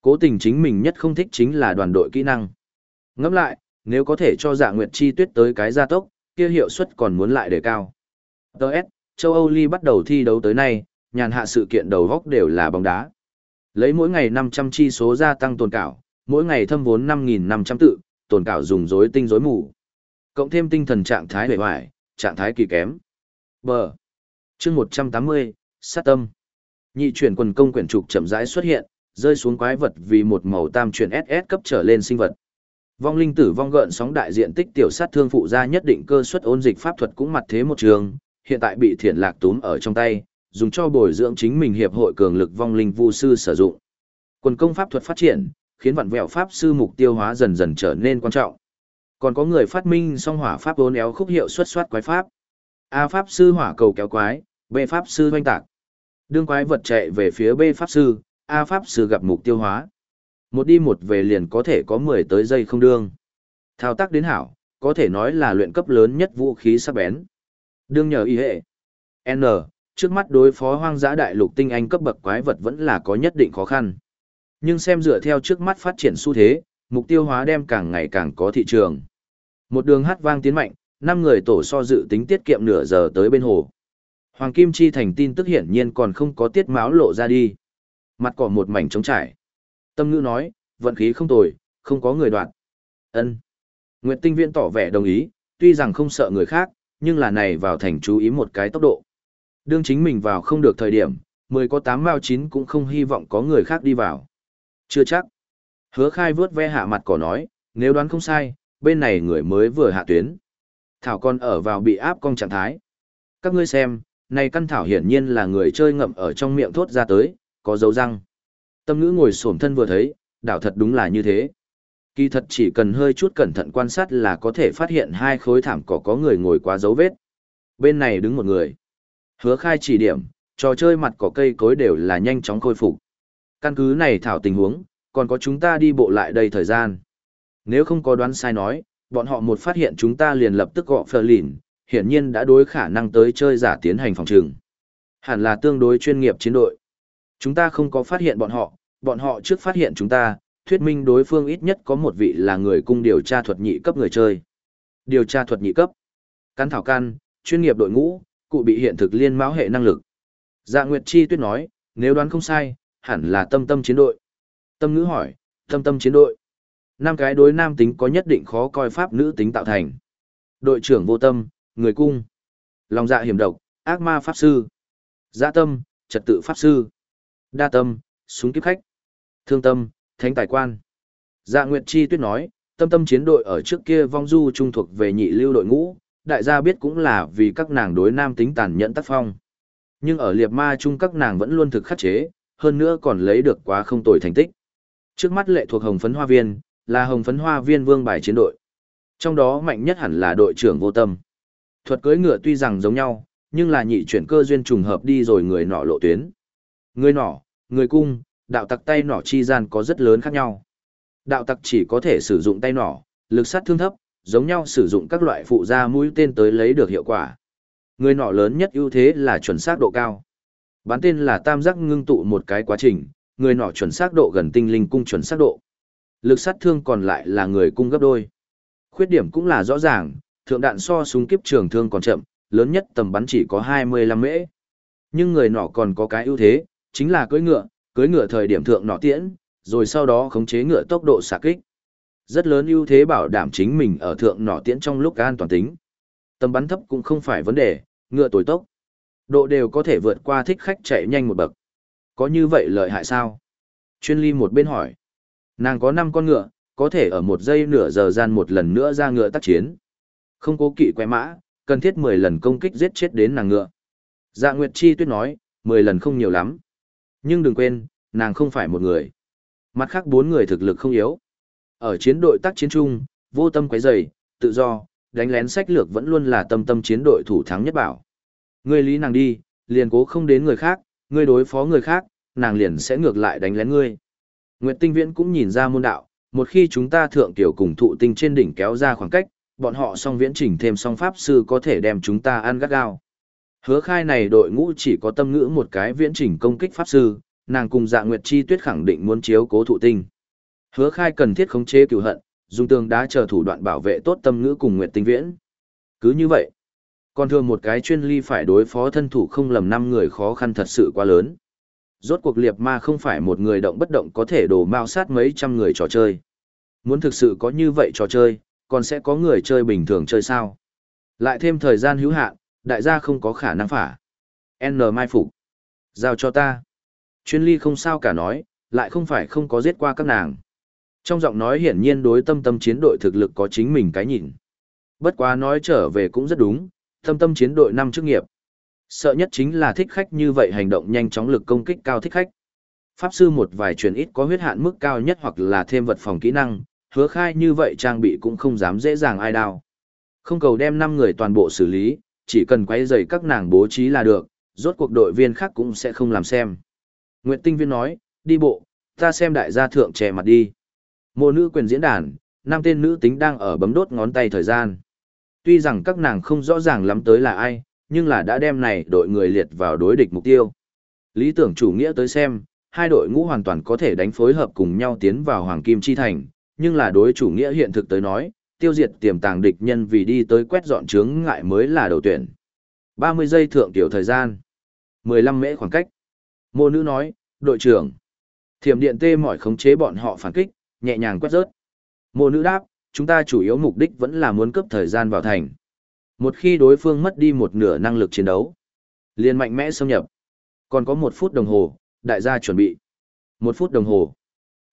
Cố tình chính mình nhất không thích chính là đoàn đội kỹ năng. Ngẫm lại, nếu có thể cho dạ nguyệt chi tuyết tới cái gia tốc, kia hiệu suất còn muốn lại đề cao. DS, châu Âu Ly bắt đầu thi đấu tới nay, nhàn hạ sự kiện đầu góc đều là bóng đá. Lấy mỗi ngày 500 chi số gia tăng tồn cảo, mỗi ngày thâm vốn 5.500 tự, tồn cảo dùng rối tinh rối mù. Cộng thêm tinh thần trạng thái bề hoài, trạng thái kỳ kém. Bờ. chương 180, sát tâm. Nhị chuyển quần công quyển trục chậm rãi xuất hiện, rơi xuống quái vật vì một màu tam chuyển SS cấp trở lên sinh vật. Vong linh tử vong gợn sóng đại diện tích tiểu sát thương phụ gia nhất định cơ suất ôn dịch pháp thuật cũng mặt thế một trường, hiện tại bị thiện lạc túm ở trong tay, dùng cho bồi dưỡng chính mình hiệp hội cường lực vong linh vu sư sử dụng. Quần công pháp thuật phát triển, khiến vạn vẹo pháp sư mục tiêu hóa dần dần trở nên quan trọng. Còn có người phát minh song hỏa pháp bốn éo khúc hiệu xuất soát quái pháp. A pháp sư hỏa cầu kéo quái, B pháp sư hoanh tạc. Đương quái vật chạy về phía B pháp sư, A pháp sư gặp mục tiêu hóa. Một đi một về liền có thể có 10 tới giây không đương. Thao tác đến hảo, có thể nói là luyện cấp lớn nhất vũ khí sắc bén. Đương nhờ y hệ. N, trước mắt đối phó hoang dã đại lục tinh anh cấp bậc quái vật vẫn là có nhất định khó khăn. Nhưng xem dựa theo trước mắt phát triển xu thế, mục tiêu hóa đem càng ngày càng có thị trường. Một đường hát vang tiến mạnh, năm người tổ so dự tính tiết kiệm nửa giờ tới bên hồ. Hoàng Kim Chi thành tin tức hiển nhiên còn không có tiết máu lộ ra đi. Mặt cỏ một mảnh trống trải. Tâm ngữ nói, vận khí không tồi, không có người đoạn. ân Nguyệt Tinh Viễn tỏ vẻ đồng ý, tuy rằng không sợ người khác, nhưng là này vào thành chú ý một cái tốc độ. Đương chính mình vào không được thời điểm, mười có tám mao chín cũng không hy vọng có người khác đi vào. Chưa chắc. Hứa khai vướt ve hạ mặt cỏ nói, nếu đoán không sai, bên này người mới vừa hạ tuyến. Thảo con ở vào bị áp cong trạng thái. Các ngươi xem, này căn thảo hiển nhiên là người chơi ngậm ở trong miệng thốt ra tới, có dấu răng. Tâm ngữ ngồi xổm thân vừa thấy, đảo thật đúng là như thế. Kỳ thật chỉ cần hơi chút cẩn thận quan sát là có thể phát hiện hai khối thảm cỏ có người ngồi quá dấu vết. Bên này đứng một người. Hứa khai chỉ điểm, trò chơi mặt cỏ cây cối đều là nhanh chóng khôi phục. Căn cứ này thảo tình huống, còn có chúng ta đi bộ lại đây thời gian. Nếu không có đoán sai nói, bọn họ một phát hiện chúng ta liền lập tức gọ phờ lìn, hiển nhiên đã đối khả năng tới chơi giả tiến hành phòng trừng. Hẳn là tương đối chuyên nghiệp chiến đội. Chúng ta không có phát hiện bọn họ, bọn họ trước phát hiện chúng ta, thuyết minh đối phương ít nhất có một vị là người cung điều tra thuật nhị cấp người chơi. Điều tra thuật nhị cấp. Căn thảo can, chuyên nghiệp đội ngũ, cụ bị hiện thực liên mão hệ năng lực. Dạ Nguyệt Chi tuyết nói, nếu đoán không sai, hẳn là tâm tâm chiến đội. Tâm ngữ hỏi, tâm tâm chiến đội. Năm cái đối nam tính có nhất định khó coi pháp nữ tính tạo thành. Đội trưởng vô tâm, người cung. Lòng dạ hiểm độc, ác ma pháp sư. Dạ tâm, trật tự pháp sư. Đa tâm, súng kiếp khách. Thương tâm, thánh tài quan. Dạ Nguyệt Chi tuyết nói, tâm tâm chiến đội ở trước kia vong du trung thuộc về nhị lưu đội ngũ, đại gia biết cũng là vì các nàng đối nam tính tàn nhẫn tác phong. Nhưng ở liệt ma chung các nàng vẫn luôn thực khắc chế, hơn nữa còn lấy được quá không tồi thành tích. Trước mắt lệ thuộc hồng phấn hoa viên, là hồng phấn hoa viên vương bài chiến đội. Trong đó mạnh nhất hẳn là đội trưởng vô tâm. Thuật cưỡi ngựa tuy rằng giống nhau, nhưng là nhị chuyển cơ duyên trùng hợp đi rồi người nọ lộ tuyến. Người nọ, người cung, đạo tặc tay nỏ chi gian có rất lớn khác nhau. Đạo tặc chỉ có thể sử dụng tay nỏ, lực sát thương thấp, giống nhau sử dụng các loại phụ gia mũi tên tới lấy được hiệu quả. Người nỏ lớn nhất ưu thế là chuẩn xác độ cao. Bán tên là tam giác ngưng tụ một cái quá trình, người nỏ chuẩn xác độ gần tinh linh cung chuẩn xác độ. Lực sát thương còn lại là người cung gấp đôi. Khuyết điểm cũng là rõ ràng, thượng đạn so súng kiếp trường thương còn chậm, lớn nhất tầm bắn chỉ có 25 mễ. Nhưng người nỏ còn có cái ưu thế, chính là cưỡi ngựa, cưỡi ngựa thời điểm thượng nọ tiễn, rồi sau đó khống chế ngựa tốc độ xạ kích. Rất lớn ưu thế bảo đảm chính mình ở thượng nọ tiễn trong lúc an toàn tính. Tầm bắn thấp cũng không phải vấn đề, ngựa tối tốc. Độ đều có thể vượt qua thích khách chạy nhanh một bậc. Có như vậy lợi hại sao? Chuyên ly một bên hỏi. Nàng có 5 con ngựa, có thể ở một giây nửa giờ gian một lần nữa ra ngựa tác chiến. Không cố kỵ quay mã, cần thiết 10 lần công kích giết chết đến nàng ngựa. Dạ Nguyệt Chi tuyết nói, 10 lần không nhiều lắm. Nhưng đừng quên, nàng không phải một người. Mặt khác bốn người thực lực không yếu. Ở chiến đội tác chiến chung, vô tâm quấy rầy, tự do, đánh lén sách lược vẫn luôn là tâm tâm chiến đội thủ thắng nhất bảo. Ngươi lý nàng đi, liền cố không đến người khác, ngươi đối phó người khác, nàng liền sẽ ngược lại đánh lén ngươi. Nguyệt Tinh Viễn cũng nhìn ra môn đạo, một khi chúng ta thượng tiểu cùng thụ tinh trên đỉnh kéo ra khoảng cách, bọn họ song viễn chỉnh thêm song pháp sư có thể đem chúng ta ăn gắt gao. Hứa khai này đội ngũ chỉ có tâm ngữ một cái viễn chỉnh công kích pháp sư, nàng cùng dạ Nguyệt Chi tuyết khẳng định muốn chiếu cố thụ tinh. Hứa khai cần thiết khống chế cửu hận, dùng tường đá chờ thủ đoạn bảo vệ tốt tâm ngữ cùng Nguyệt Tinh Viễn. Cứ như vậy, còn thường một cái chuyên ly phải đối phó thân thủ không lầm năm người khó khăn thật sự quá lớn. Rốt cuộc liệt ma không phải một người động bất động có thể đổ mao sát mấy trăm người trò chơi. Muốn thực sự có như vậy trò chơi, còn sẽ có người chơi bình thường chơi sao? Lại thêm thời gian hữu hạn, đại gia không có khả năng phả. N mai phục. Giao cho ta. Chuyên ly không sao cả nói, lại không phải không có giết qua các nàng. Trong giọng nói hiển nhiên đối tâm tâm chiến đội thực lực có chính mình cái nhìn. Bất quá nói trở về cũng rất đúng, tâm tâm chiến đội năm chức nghiệp. Sợ nhất chính là thích khách như vậy hành động nhanh chóng lực công kích cao thích khách. Pháp sư một vài truyền ít có huyết hạn mức cao nhất hoặc là thêm vật phòng kỹ năng, hứa khai như vậy trang bị cũng không dám dễ dàng ai đào. Không cầu đem 5 người toàn bộ xử lý, chỉ cần quay dày các nàng bố trí là được, rốt cuộc đội viên khác cũng sẽ không làm xem. Nguyệt Tinh Viên nói, đi bộ, ta xem đại gia thượng trẻ mặt đi. Mộ nữ quyền diễn đàn, năm tên nữ tính đang ở bấm đốt ngón tay thời gian. Tuy rằng các nàng không rõ ràng lắm tới là ai, nhưng là đã đem này đội người liệt vào đối địch mục tiêu. Lý tưởng chủ nghĩa tới xem, hai đội ngũ hoàn toàn có thể đánh phối hợp cùng nhau tiến vào Hoàng Kim Chi Thành, nhưng là đối chủ nghĩa hiện thực tới nói, tiêu diệt tiềm tàng địch nhân vì đi tới quét dọn chướng ngại mới là đầu tuyển. 30 giây thượng tiểu thời gian. 15 mễ khoảng cách. Mô nữ nói, đội trưởng. Thiểm điện tê mỏi khống chế bọn họ phản kích, nhẹ nhàng quét rớt. Mô nữ đáp, chúng ta chủ yếu mục đích vẫn là muốn cấp thời gian vào thành. Một khi đối phương mất đi một nửa năng lực chiến đấu, liền mạnh mẽ xâm nhập. Còn có một phút đồng hồ, đại gia chuẩn bị. Một phút đồng hồ.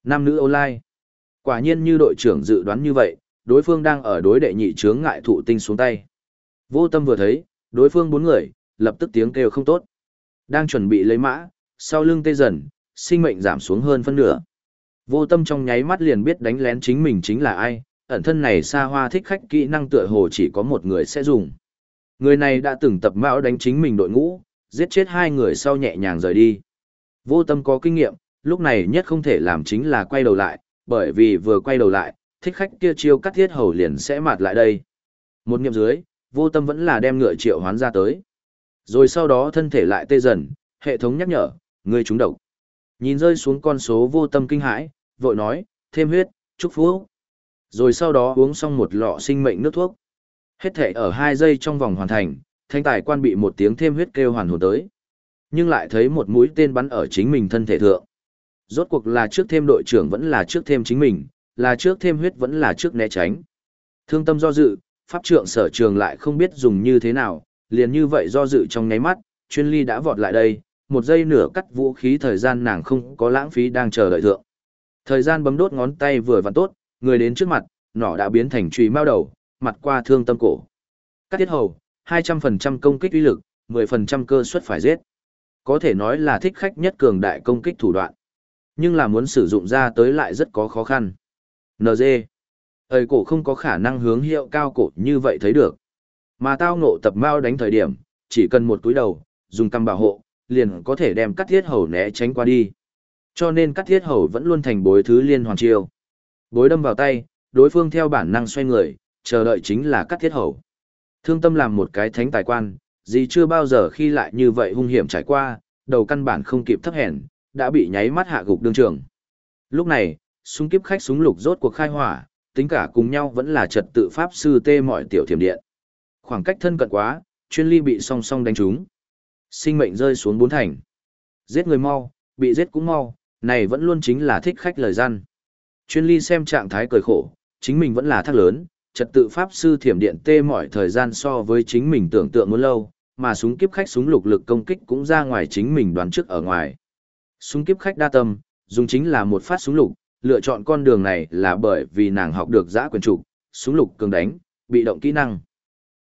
Nam nữ online. Quả nhiên như đội trưởng dự đoán như vậy, đối phương đang ở đối đệ nhị chướng ngại thụ tinh xuống tay. Vô tâm vừa thấy, đối phương bốn người, lập tức tiếng kêu không tốt. Đang chuẩn bị lấy mã, sau lưng tê dần, sinh mệnh giảm xuống hơn phân nửa. Vô tâm trong nháy mắt liền biết đánh lén chính mình chính là ai, ẩn thân này xa hoa thích khách kỹ năng tựa hồ chỉ có một người sẽ dùng. Người này đã từng tập mão đánh chính mình đội ngũ, giết chết hai người sau nhẹ nhàng rời đi. Vô tâm có kinh nghiệm, lúc này nhất không thể làm chính là quay đầu lại, bởi vì vừa quay đầu lại, thích khách kia chiêu cắt thiết hầu liền sẽ mạt lại đây. Một nghiệm dưới, vô tâm vẫn là đem ngựa triệu hoán ra tới. Rồi sau đó thân thể lại tê dần, hệ thống nhắc nhở, người trúng độc. Nhìn rơi xuống con số vô tâm kinh hãi, vội nói, thêm huyết, chúc phúc. Rồi sau đó uống xong một lọ sinh mệnh nước thuốc. Hết thể ở 2 giây trong vòng hoàn thành, thanh tài quan bị một tiếng thêm huyết kêu hoàn hồn tới. Nhưng lại thấy một mũi tên bắn ở chính mình thân thể thượng. Rốt cuộc là trước thêm đội trưởng vẫn là trước thêm chính mình, là trước thêm huyết vẫn là trước né tránh. Thương tâm do dự, pháp trượng sở trường lại không biết dùng như thế nào, liền như vậy do dự trong nháy mắt, chuyên ly đã vọt lại đây, một giây nửa cắt vũ khí thời gian nàng không có lãng phí đang chờ đợi thượng. Thời gian bấm đốt ngón tay vừa vặn tốt, người đến trước mặt, nỏ đã biến thành trùy mao đầu, mặt qua thương tâm cổ. Cắt tiết hầu, 200% công kích uy lực, 10% cơ suất phải giết. Có thể nói là thích khách nhất cường đại công kích thủ đoạn. Nhưng là muốn sử dụng ra tới lại rất có khó khăn. NG. Ơi cổ không có khả năng hướng hiệu cao cổ như vậy thấy được. Mà tao ngộ tập mao đánh thời điểm, chỉ cần một túi đầu, dùng căm bảo hộ, liền có thể đem cắt thiết hầu né tránh qua đi. Cho nên cắt thiết hầu vẫn luôn thành bối thứ liên hoàn chiêu. Bối đâm vào tay, đối phương theo bản năng xoay người, chờ đợi chính là cắt thiết hầu. Thương tâm làm một cái thánh tài quan, gì chưa bao giờ khi lại như vậy hung hiểm trải qua, đầu căn bản không kịp thấp hèn, đã bị nháy mắt hạ gục đương trường. Lúc này, súng kiếp khách súng lục rốt cuộc khai hỏa, tính cả cùng nhau vẫn là trật tự pháp sư tê mọi tiểu thiểm điện. Khoảng cách thân cận quá, chuyên ly bị song song đánh trúng. Sinh mệnh rơi xuống bốn thành. Giết người mau, bị giết cũng mau, này vẫn luôn chính là thích khách lời gian. Chuyên ly xem trạng thái cười khổ, chính mình vẫn là thác lớn, trật tự pháp sư thiểm điện tê mọi thời gian so với chính mình tưởng tượng muốn lâu, mà súng kiếp khách súng lục lực công kích cũng ra ngoài chính mình đoán trước ở ngoài. Súng kiếp khách đa tâm, dùng chính là một phát súng lục, lựa chọn con đường này là bởi vì nàng học được giã quyền trục, súng lục cường đánh, bị động kỹ năng.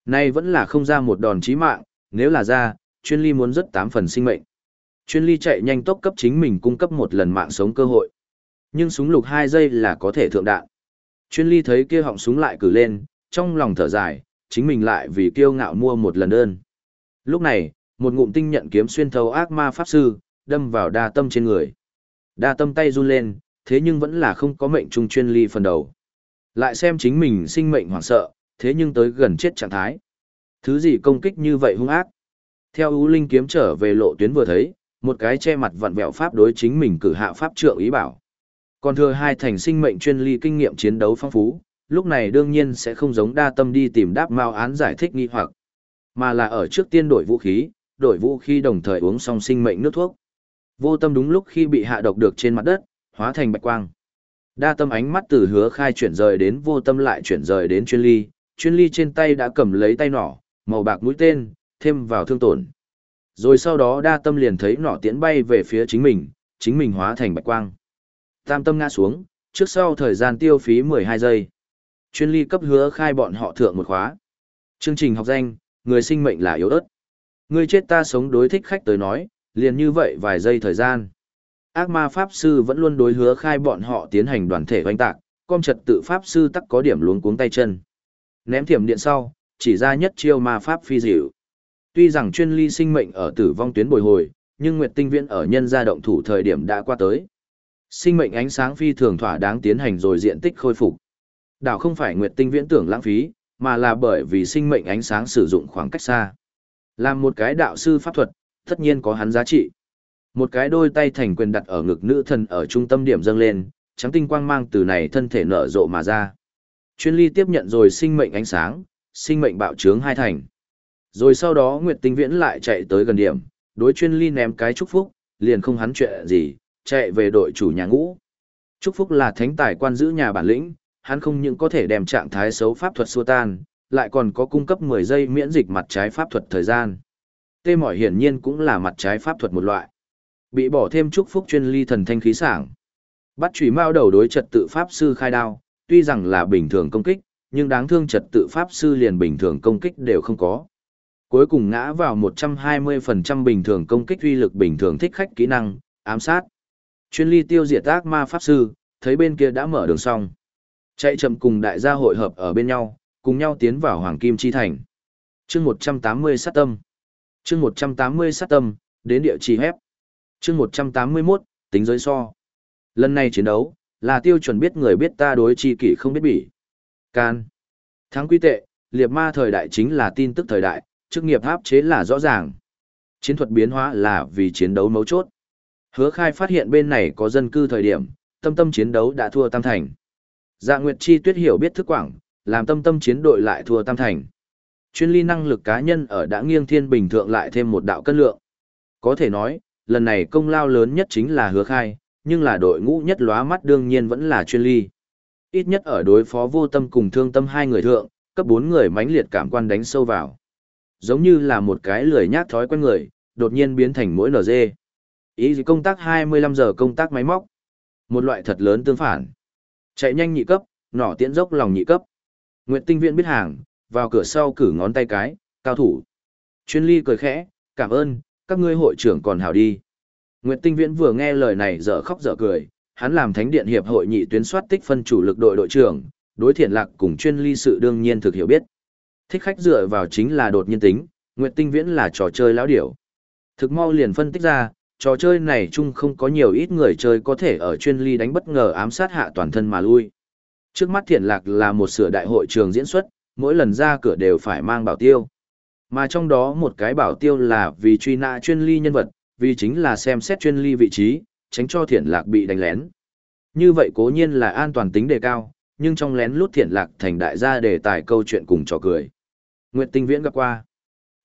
Nay vẫn là không ra một đòn chí mạng, nếu là ra, chuyên ly muốn rất tám phần sinh mệnh. Chuyên ly chạy nhanh tốc cấp chính mình cung cấp một lần mạng sống cơ hội. Nhưng súng lục 2 giây là có thể thượng đạn. Chuyên ly thấy kia họng súng lại cử lên, trong lòng thở dài, chính mình lại vì kiêu ngạo mua một lần đơn. Lúc này, một ngụm tinh nhận kiếm xuyên thấu ác ma pháp sư, đâm vào đa tâm trên người. Đa tâm tay run lên, thế nhưng vẫn là không có mệnh trung chuyên ly phần đầu. Lại xem chính mình sinh mệnh hoảng sợ, thế nhưng tới gần chết trạng thái. Thứ gì công kích như vậy hung ác? Theo ưu linh kiếm trở về lộ tuyến vừa thấy, một cái che mặt vặn vẹo pháp đối chính mình cử hạ pháp trượng ý bảo. Còn thừa hai thành sinh mệnh chuyên ly kinh nghiệm chiến đấu phong phú, lúc này đương nhiên sẽ không giống đa tâm đi tìm đáp mao án giải thích nghi hoặc, mà là ở trước tiên đổi vũ khí, đổi vũ khí đồng thời uống xong sinh mệnh nước thuốc. Vô tâm đúng lúc khi bị hạ độc được trên mặt đất, hóa thành bạch quang. Đa tâm ánh mắt từ hứa khai chuyển rời đến vô tâm lại chuyển rời đến chuyên ly, chuyên ly trên tay đã cầm lấy tay nỏ, màu bạc mũi tên, thêm vào thương tổn. Rồi sau đó đa tâm liền thấy nỏ tiễn bay về phía chính mình, chính mình hóa thành bạch quang. Tam tâm ngã xuống, trước sau thời gian tiêu phí 12 giây. Chuyên ly cấp hứa khai bọn họ thượng một khóa. Chương trình học danh, người sinh mệnh là yếu ớt. Người chết ta sống đối thích khách tới nói, liền như vậy vài giây thời gian. Ác ma Pháp Sư vẫn luôn đối hứa khai bọn họ tiến hành đoàn thể hoành tạc, com trật tự Pháp Sư tắc có điểm luống cuống tay chân. Ném thiểm điện sau, chỉ ra nhất chiêu ma Pháp phi dịu. Tuy rằng chuyên ly sinh mệnh ở tử vong tuyến bồi hồi, nhưng Nguyệt Tinh Viễn ở nhân gia động thủ thời điểm đã qua tới. Sinh mệnh ánh sáng phi thường thỏa đáng tiến hành rồi diện tích khôi phục. Đảo không phải Nguyệt Tinh Viễn tưởng lãng phí, mà là bởi vì sinh mệnh ánh sáng sử dụng khoảng cách xa. Làm một cái đạo sư pháp thuật, tất nhiên có hắn giá trị. Một cái đôi tay thành quyền đặt ở ngực nữ thần ở trung tâm điểm dâng lên, trắng tinh quang mang từ này thân thể nở rộ mà ra. Chuyên ly tiếp nhận rồi sinh mệnh ánh sáng, sinh mệnh bạo trướng hai thành. Rồi sau đó Nguyệt Tinh Viễn lại chạy tới gần điểm, đối chuyên ly ném cái chúc phúc, liền không hắn chuyện gì, chạy về đội chủ nhà ngũ. Chúc phúc là thánh tài quan giữ nhà bản lĩnh, hắn không những có thể đem trạng thái xấu pháp thuật xua tan, lại còn có cung cấp 10 giây miễn dịch mặt trái pháp thuật thời gian. Tê mỏi hiển nhiên cũng là mặt trái pháp thuật một loại. Bị bỏ thêm chúc phúc chuyên ly thần thanh khí sảng. Bắt chủy mao đầu đối trật tự pháp sư khai đao, tuy rằng là bình thường công kích, nhưng đáng thương trật tự pháp sư liền bình thường công kích đều không có. Cuối cùng ngã vào 120% bình thường công kích uy lực bình thường thích khách kỹ năng, ám sát. Chuyên ly tiêu diệt ác ma pháp sư, thấy bên kia đã mở đường xong. Chạy chậm cùng đại gia hội hợp ở bên nhau, cùng nhau tiến vào Hoàng Kim Chi Thành. chương 180 sát tâm. chương 180 sát tâm, đến địa chỉ hép chương 181, tính giới so. Lần này chiến đấu, là tiêu chuẩn biết người biết ta đối chi kỷ không biết bỉ. Can. Thắng quy tệ, liệt ma thời đại chính là tin tức thời đại, chức nghiệp áp chế là rõ ràng. Chiến thuật biến hóa là vì chiến đấu mấu chốt. Hứa khai phát hiện bên này có dân cư thời điểm, tâm tâm chiến đấu đã thua tam thành. Dạ Nguyệt Chi tuyết hiểu biết thức quảng, làm tâm tâm chiến đội lại thua tam thành. Chuyên ly năng lực cá nhân ở đã nghiêng thiên bình thượng lại thêm một đạo cân lượng. Có thể nói, lần này công lao lớn nhất chính là hứa khai, nhưng là đội ngũ nhất lóa mắt đương nhiên vẫn là chuyên ly. Ít nhất ở đối phó vô tâm cùng thương tâm hai người thượng, cấp bốn người mãnh liệt cảm quan đánh sâu vào. Giống như là một cái lười nhát thói quen người, đột nhiên biến thành mỗi NG. Ý gì công tác 25 giờ công tác máy móc. Một loại thật lớn tương phản. Chạy nhanh nhị cấp, nỏ tiễn dốc lòng nhị cấp. Nguyệt Tinh viện biết hàng, vào cửa sau cử ngón tay cái, cao thủ. Chuyên ly cười khẽ, cảm ơn, các ngươi hội trưởng còn hảo đi. Nguyệt Tinh Viễn vừa nghe lời này dở khóc dở cười, hắn làm thánh điện hiệp hội nhị tuyến soát tích phân chủ lực đội đội trưởng, đối thiện lạc cùng chuyên ly sự đương nhiên thực hiểu biết. Thích khách dựa vào chính là đột nhiên tính, Nguyệt Tinh Viễn là trò chơi lão điểu. Thực mau liền phân tích ra, trò chơi này chung không có nhiều ít người chơi có thể ở chuyên ly đánh bất ngờ ám sát hạ toàn thân mà lui. Trước mắt thiện lạc là một sửa đại hội trường diễn xuất, mỗi lần ra cửa đều phải mang bảo tiêu. Mà trong đó một cái bảo tiêu là vì truy nã chuyên ly nhân vật, vì chính là xem xét chuyên ly vị trí, tránh cho thiện lạc bị đánh lén. Như vậy cố nhiên là an toàn tính đề cao, nhưng trong lén lút thiện lạc thành đại gia đề tài câu chuyện cùng trò cười. Nguyệt Tinh Viễn gặp qua.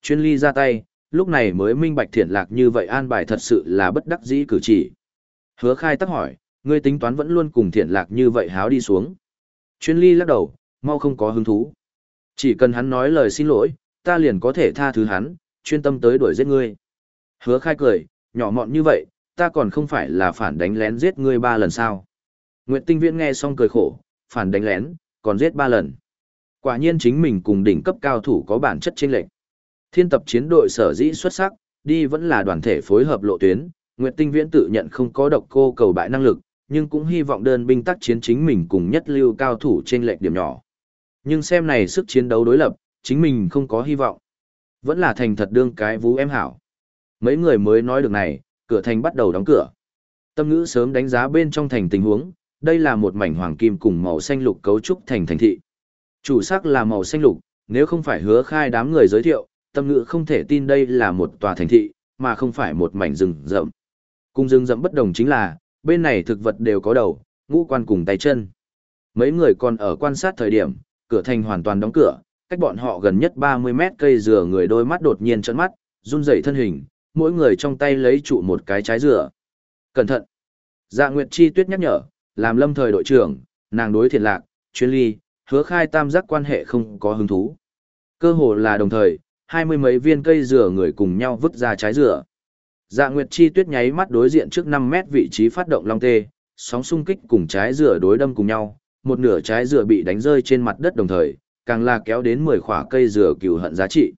Chuyên ly ra tay, lúc này mới minh bạch thiện lạc như vậy an bài thật sự là bất đắc dĩ cử chỉ. Hứa khai tắc hỏi, ngươi tính toán vẫn luôn cùng thiện lạc như vậy háo đi xuống. Chuyên ly lắc đầu, mau không có hứng thú. Chỉ cần hắn nói lời xin lỗi, ta liền có thể tha thứ hắn, chuyên tâm tới đuổi giết ngươi. Hứa khai cười, nhỏ mọn như vậy, ta còn không phải là phản đánh lén giết ngươi ba lần sao. Nguyệt Tinh Viễn nghe xong cười khổ, phản đánh lén, còn giết ba lần. Quả nhiên chính mình cùng đỉnh cấp cao thủ có bản chất chênh lệch. Thiên tập chiến đội sở dĩ xuất sắc, đi vẫn là đoàn thể phối hợp lộ tuyến, Nguyệt Tinh Viễn tự nhận không có độc cô cầu bại năng lực, nhưng cũng hy vọng đơn binh tác chiến chính mình cùng nhất lưu cao thủ trên lệch điểm nhỏ. Nhưng xem này sức chiến đấu đối lập, chính mình không có hy vọng. Vẫn là thành thật đương cái vũ em hảo. Mấy người mới nói được này, cửa thành bắt đầu đóng cửa. Tâm ngữ sớm đánh giá bên trong thành tình huống, đây là một mảnh hoàng kim cùng màu xanh lục cấu trúc thành thành thị. Chủ sắc là màu xanh lục, nếu không phải hứa khai đám người giới thiệu, tâm ngữ không thể tin đây là một tòa thành thị, mà không phải một mảnh rừng rậm. Cùng rừng rậm bất đồng chính là, bên này thực vật đều có đầu, ngũ quan cùng tay chân. Mấy người còn ở quan sát thời điểm, cửa thành hoàn toàn đóng cửa, cách bọn họ gần nhất 30 mét cây dừa người đôi mắt đột nhiên trợn mắt, run rẩy thân hình, mỗi người trong tay lấy trụ một cái trái dừa. Cẩn thận! Dạ Nguyệt Chi Tuyết nhắc nhở, làm lâm thời đội trưởng, nàng đối thiện lạc, chuyên ly, hứa khai tam giác quan hệ không có hứng thú. Cơ hồ là đồng thời, hai mươi mấy viên cây dừa người cùng nhau vứt ra trái dừa. Dạ Nguyệt Chi Tuyết nháy mắt đối diện trước 5 mét vị trí phát động long tê, sóng xung kích cùng trái dừa đối đâm cùng nhau, một nửa trái dừa bị đánh rơi trên mặt đất đồng thời, càng là kéo đến 10 khỏa cây dừa cừu hận giá trị.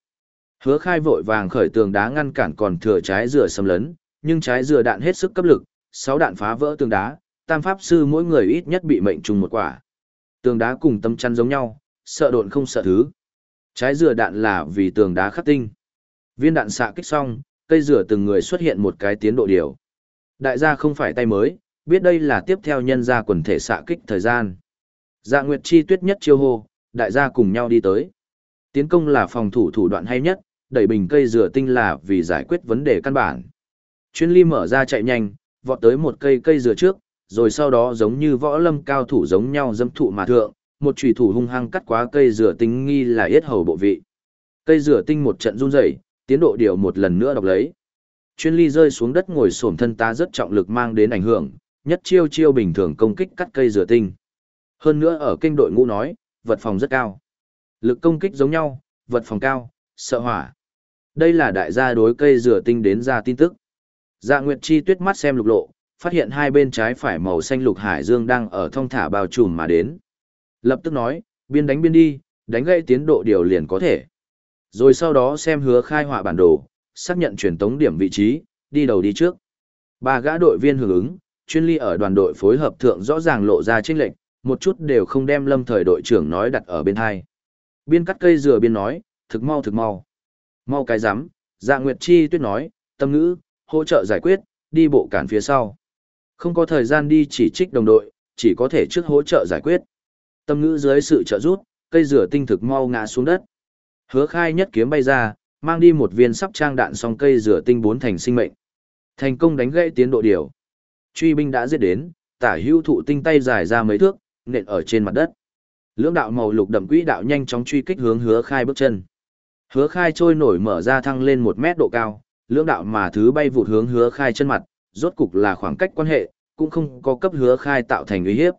Hứa khai vội vàng khởi tường đá ngăn cản còn thừa trái dừa xâm lấn, nhưng trái dừa đạn hết sức cấp lực, 6 đạn phá vỡ tường đá, tam pháp sư mỗi người ít nhất bị mệnh trùng một quả. Tường đá cùng tâm chăn giống nhau, sợ độn không sợ thứ. Trái dừa đạn là vì tường đá khắc tinh. Viên đạn xạ kích xong, cây dừa từng người xuất hiện một cái tiến độ điều. Đại gia không phải tay mới, biết đây là tiếp theo nhân gia quần thể xạ kích thời gian. Dạ Nguyệt Chi tuyết nhất chiêu hô, đại gia cùng nhau đi tới. Tiến công là phòng thủ thủ đoạn hay nhất, đẩy bình cây dừa tinh là vì giải quyết vấn đề căn bản. Chuyên ly mở ra chạy nhanh, vọt tới một cây cây dừa trước, rồi sau đó giống như võ lâm cao thủ giống nhau dâm thụ mà thượng, một chùy thủ hung hăng cắt quá cây dừa tinh nghi là yết hầu bộ vị. Cây dừa tinh một trận run rẩy, tiến độ điều một lần nữa đọc lấy. Chuyên ly rơi xuống đất ngồi xổm thân ta rất trọng lực mang đến ảnh hưởng, nhất chiêu chiêu bình thường công kích cắt cây dừa tinh. Hơn nữa ở kinh đội ngũ nói, vật phòng rất cao. Lực công kích giống nhau, vật phòng cao, sợ hỏa. Đây là đại gia đối cây rửa tinh đến ra tin tức. Dạ Nguyệt Chi tuyết mắt xem lục lộ, phát hiện hai bên trái phải màu xanh lục hải dương đang ở thông thả bao trùm mà đến. Lập tức nói, biên đánh biên đi, đánh gây tiến độ điều liền có thể. Rồi sau đó xem hứa khai họa bản đồ, xác nhận truyền tống điểm vị trí, đi đầu đi trước. Ba gã đội viên hưởng ứng, chuyên ly ở đoàn đội phối hợp thượng rõ ràng lộ ra chênh lệnh, một chút đều không đem lâm thời đội trưởng nói đặt ở bên hai. Biên cắt cây dừa biên nói, thực mau thực mau. Mau cái rắm dạ nguyệt chi tuyết nói, tâm ngữ, hỗ trợ giải quyết, đi bộ cản phía sau. Không có thời gian đi chỉ trích đồng đội, chỉ có thể trước hỗ trợ giải quyết. Tâm ngữ dưới sự trợ giúp, cây dừa tinh thực mau ngã xuống đất. Hứa khai nhất kiếm bay ra, mang đi một viên sắp trang đạn song cây dừa tinh bốn thành sinh mệnh. Thành công đánh gãy tiến độ điều. Truy binh đã giết đến, tả hưu thụ tinh tay dài ra mấy thước, nện ở trên mặt đất. Lưỡng đạo màu lục đậm quỹ đạo nhanh chóng truy kích hướng hứa khai bước chân. Hứa khai trôi nổi mở ra thăng lên một mét độ cao, lưỡng đạo mà thứ bay vụt hướng hứa khai chân mặt, rốt cục là khoảng cách quan hệ, cũng không có cấp hứa khai tạo thành uy hiếp.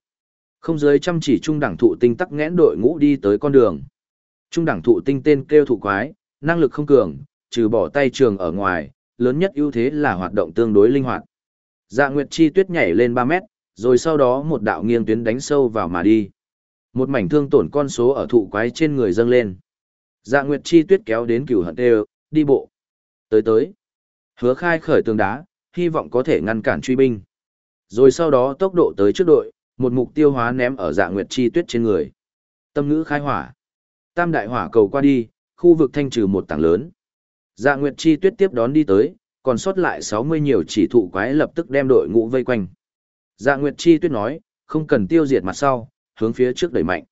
Không dưới chăm chỉ trung đẳng thụ tinh tắc nghẽn đội ngũ đi tới con đường. Trung đẳng thụ tinh tên kêu thụ quái, năng lực không cường, trừ bỏ tay trường ở ngoài, lớn nhất ưu thế là hoạt động tương đối linh hoạt. Dạ Nguyệt Chi Tuyết nhảy lên 3 mét, rồi sau đó một đạo nghiêng tuyến đánh sâu vào mà đi. Một mảnh thương tổn con số ở thụ quái trên người dâng lên. Dạ Nguyệt Chi Tuyết kéo đến cửu hận đều, đi bộ. Tới tới. Hứa khai khởi tường đá, hy vọng có thể ngăn cản truy binh. Rồi sau đó tốc độ tới trước đội, một mục tiêu hóa ném ở dạ nguyệt chi tuyết trên người. Tâm ngữ khai hỏa. Tam đại hỏa cầu qua đi, khu vực thanh trừ một tảng lớn. Dạ nguyệt chi tuyết tiếp đón đi tới, còn sót lại 60 nhiều chỉ thụ quái lập tức đem đội ngũ vây quanh. Dạ nguyệt chi tuyết nói, không cần tiêu diệt mặt sau, hướng phía trước đẩy mạnh.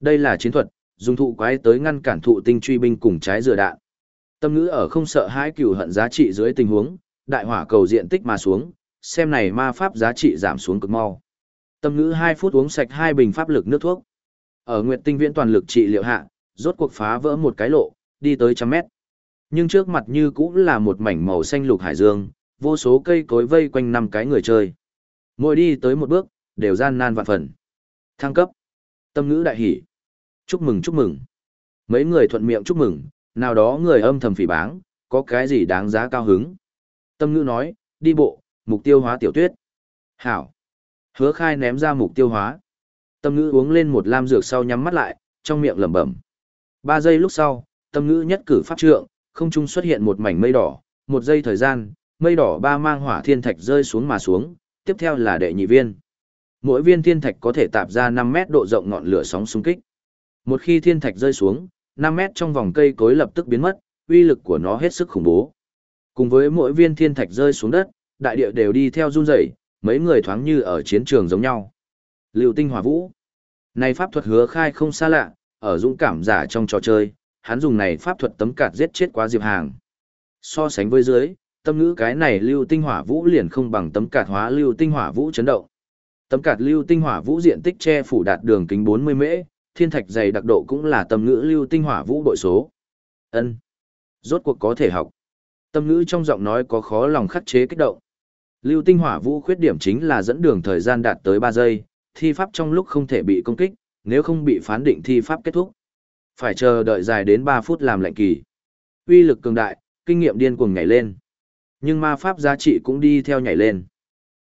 Đây là chiến thuật, dùng thụ quái tới ngăn cản thụ tinh truy binh cùng trái dừa đạn. Tâm ngữ ở không sợ hãi cửu hận giá trị dưới tình huống, đại hỏa cầu diện tích mà xuống, xem này ma pháp giá trị giảm xuống cực mau. Tâm ngữ 2 phút uống sạch hai bình pháp lực nước thuốc. Ở Nguyệt Tinh Viễn toàn lực trị liệu hạ, rốt cuộc phá vỡ một cái lộ, đi tới trăm mét. Nhưng trước mặt như cũng là một mảnh màu xanh lục hải dương, vô số cây cối vây quanh năm cái người chơi. Mỗi đi tới một bước, đều gian nan vạn phần. Thăng cấp. Tâm ngữ đại hỉ. Chúc mừng chúc mừng. Mấy người thuận miệng chúc mừng, nào đó người âm thầm phỉ báng, có cái gì đáng giá cao hứng. Tâm ngữ nói, đi bộ, mục tiêu hóa tiểu tuyết. Hảo. Hứa khai ném ra mục tiêu hóa. Tâm ngữ uống lên một lam dược sau nhắm mắt lại, trong miệng lẩm bẩm. Ba giây lúc sau, tâm ngữ nhất cử pháp trượng, không trung xuất hiện một mảnh mây đỏ, một giây thời gian, mây đỏ ba mang hỏa thiên thạch rơi xuống mà xuống, tiếp theo là đệ nhị viên. Mỗi viên thiên thạch có thể tạp ra 5 mét độ rộng ngọn lửa sóng xung kích. Một khi thiên thạch rơi xuống, 5 mét trong vòng cây cối lập tức biến mất, uy lực của nó hết sức khủng bố. Cùng với mỗi viên thiên thạch rơi xuống đất, đại địa đều đi theo run rẩy, mấy người thoáng như ở chiến trường giống nhau. Lưu tinh hỏa vũ. Này pháp thuật hứa khai không xa lạ, ở dũng cảm giả trong trò chơi, hắn dùng này pháp thuật tấm cạt giết chết quá Diệp Hàng. So sánh với dưới, tâm ngữ cái này lưu tinh hỏa vũ liền không bằng tấm cạt hóa lưu tinh hỏa vũ chấn động. Tấm cạt lưu tinh hỏa vũ diện tích che phủ đạt đường kính 40 mễ, thiên thạch dày đặc độ cũng là tâm ngữ lưu tinh hỏa vũ bội số. Ân, Rốt cuộc có thể học. Tâm ngữ trong giọng nói có khó lòng khắc chế kích động. Lưu tinh hỏa vũ khuyết điểm chính là dẫn đường thời gian đạt tới 3 giây, thi pháp trong lúc không thể bị công kích, nếu không bị phán định thi pháp kết thúc. Phải chờ đợi dài đến 3 phút làm lệnh kỳ. Uy lực cường đại, kinh nghiệm điên cuồng nhảy lên. Nhưng ma pháp giá trị cũng đi theo nhảy lên.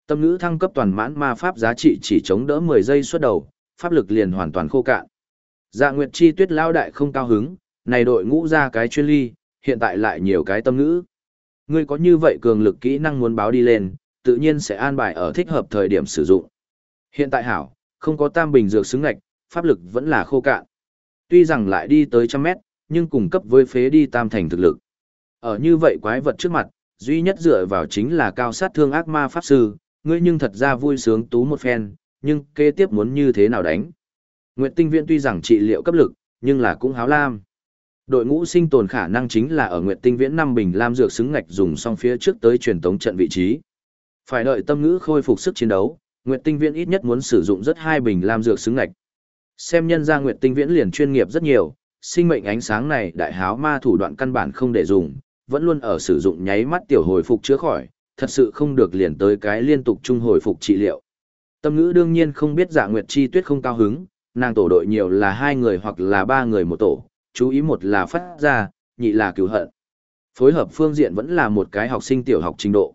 Tâm ngữ thăng cấp toàn mãn ma pháp giá trị chỉ chống đỡ 10 giây suốt đầu, pháp lực liền hoàn toàn khô cạn. Dạ Nguyệt Chi Tuyết lao đại không cao hứng, này đội ngũ ra cái chuyên ly, hiện tại lại nhiều cái tâm ngữ. Ngươi có như vậy cường lực kỹ năng muốn báo đi lên, tự nhiên sẽ an bài ở thích hợp thời điểm sử dụng. Hiện tại hảo, không có tam bình dược xứng ngạch, pháp lực vẫn là khô cạn. Tuy rằng lại đi tới trăm mét, nhưng cùng cấp với phế đi tam thành thực lực. Ở như vậy quái vật trước mặt, duy nhất dựa vào chính là cao sát thương ác ma pháp sư, ngươi nhưng thật ra vui sướng tú một phen, nhưng kế tiếp muốn như thế nào đánh. Nguyệt Tinh Viễn tuy rằng trị liệu cấp lực, nhưng là cũng háo lam. Đội ngũ sinh tồn khả năng chính là ở Nguyệt Tinh Viễn năm bình lam dược xứng ngạch dùng xong phía trước tới truyền tống trận vị trí. Phải đợi tâm ngữ khôi phục sức chiến đấu, Nguyệt Tinh Viễn ít nhất muốn sử dụng rất hai bình lam dược xứng ngạch. Xem nhân ra Nguyệt Tinh Viễn liền chuyên nghiệp rất nhiều, sinh mệnh ánh sáng này đại háo ma thủ đoạn căn bản không để dùng, vẫn luôn ở sử dụng nháy mắt tiểu hồi phục chữa khỏi, thật sự không được liền tới cái liên tục trung hồi phục trị liệu. Tâm ngữ đương nhiên không biết dạ Nguyệt Chi Tuyết không cao hứng, nàng tổ đội nhiều là hai người hoặc là ba người một tổ, chú ý một là phát ra, nhị là cứu hận. Phối hợp phương diện vẫn là một cái học sinh tiểu học trình độ.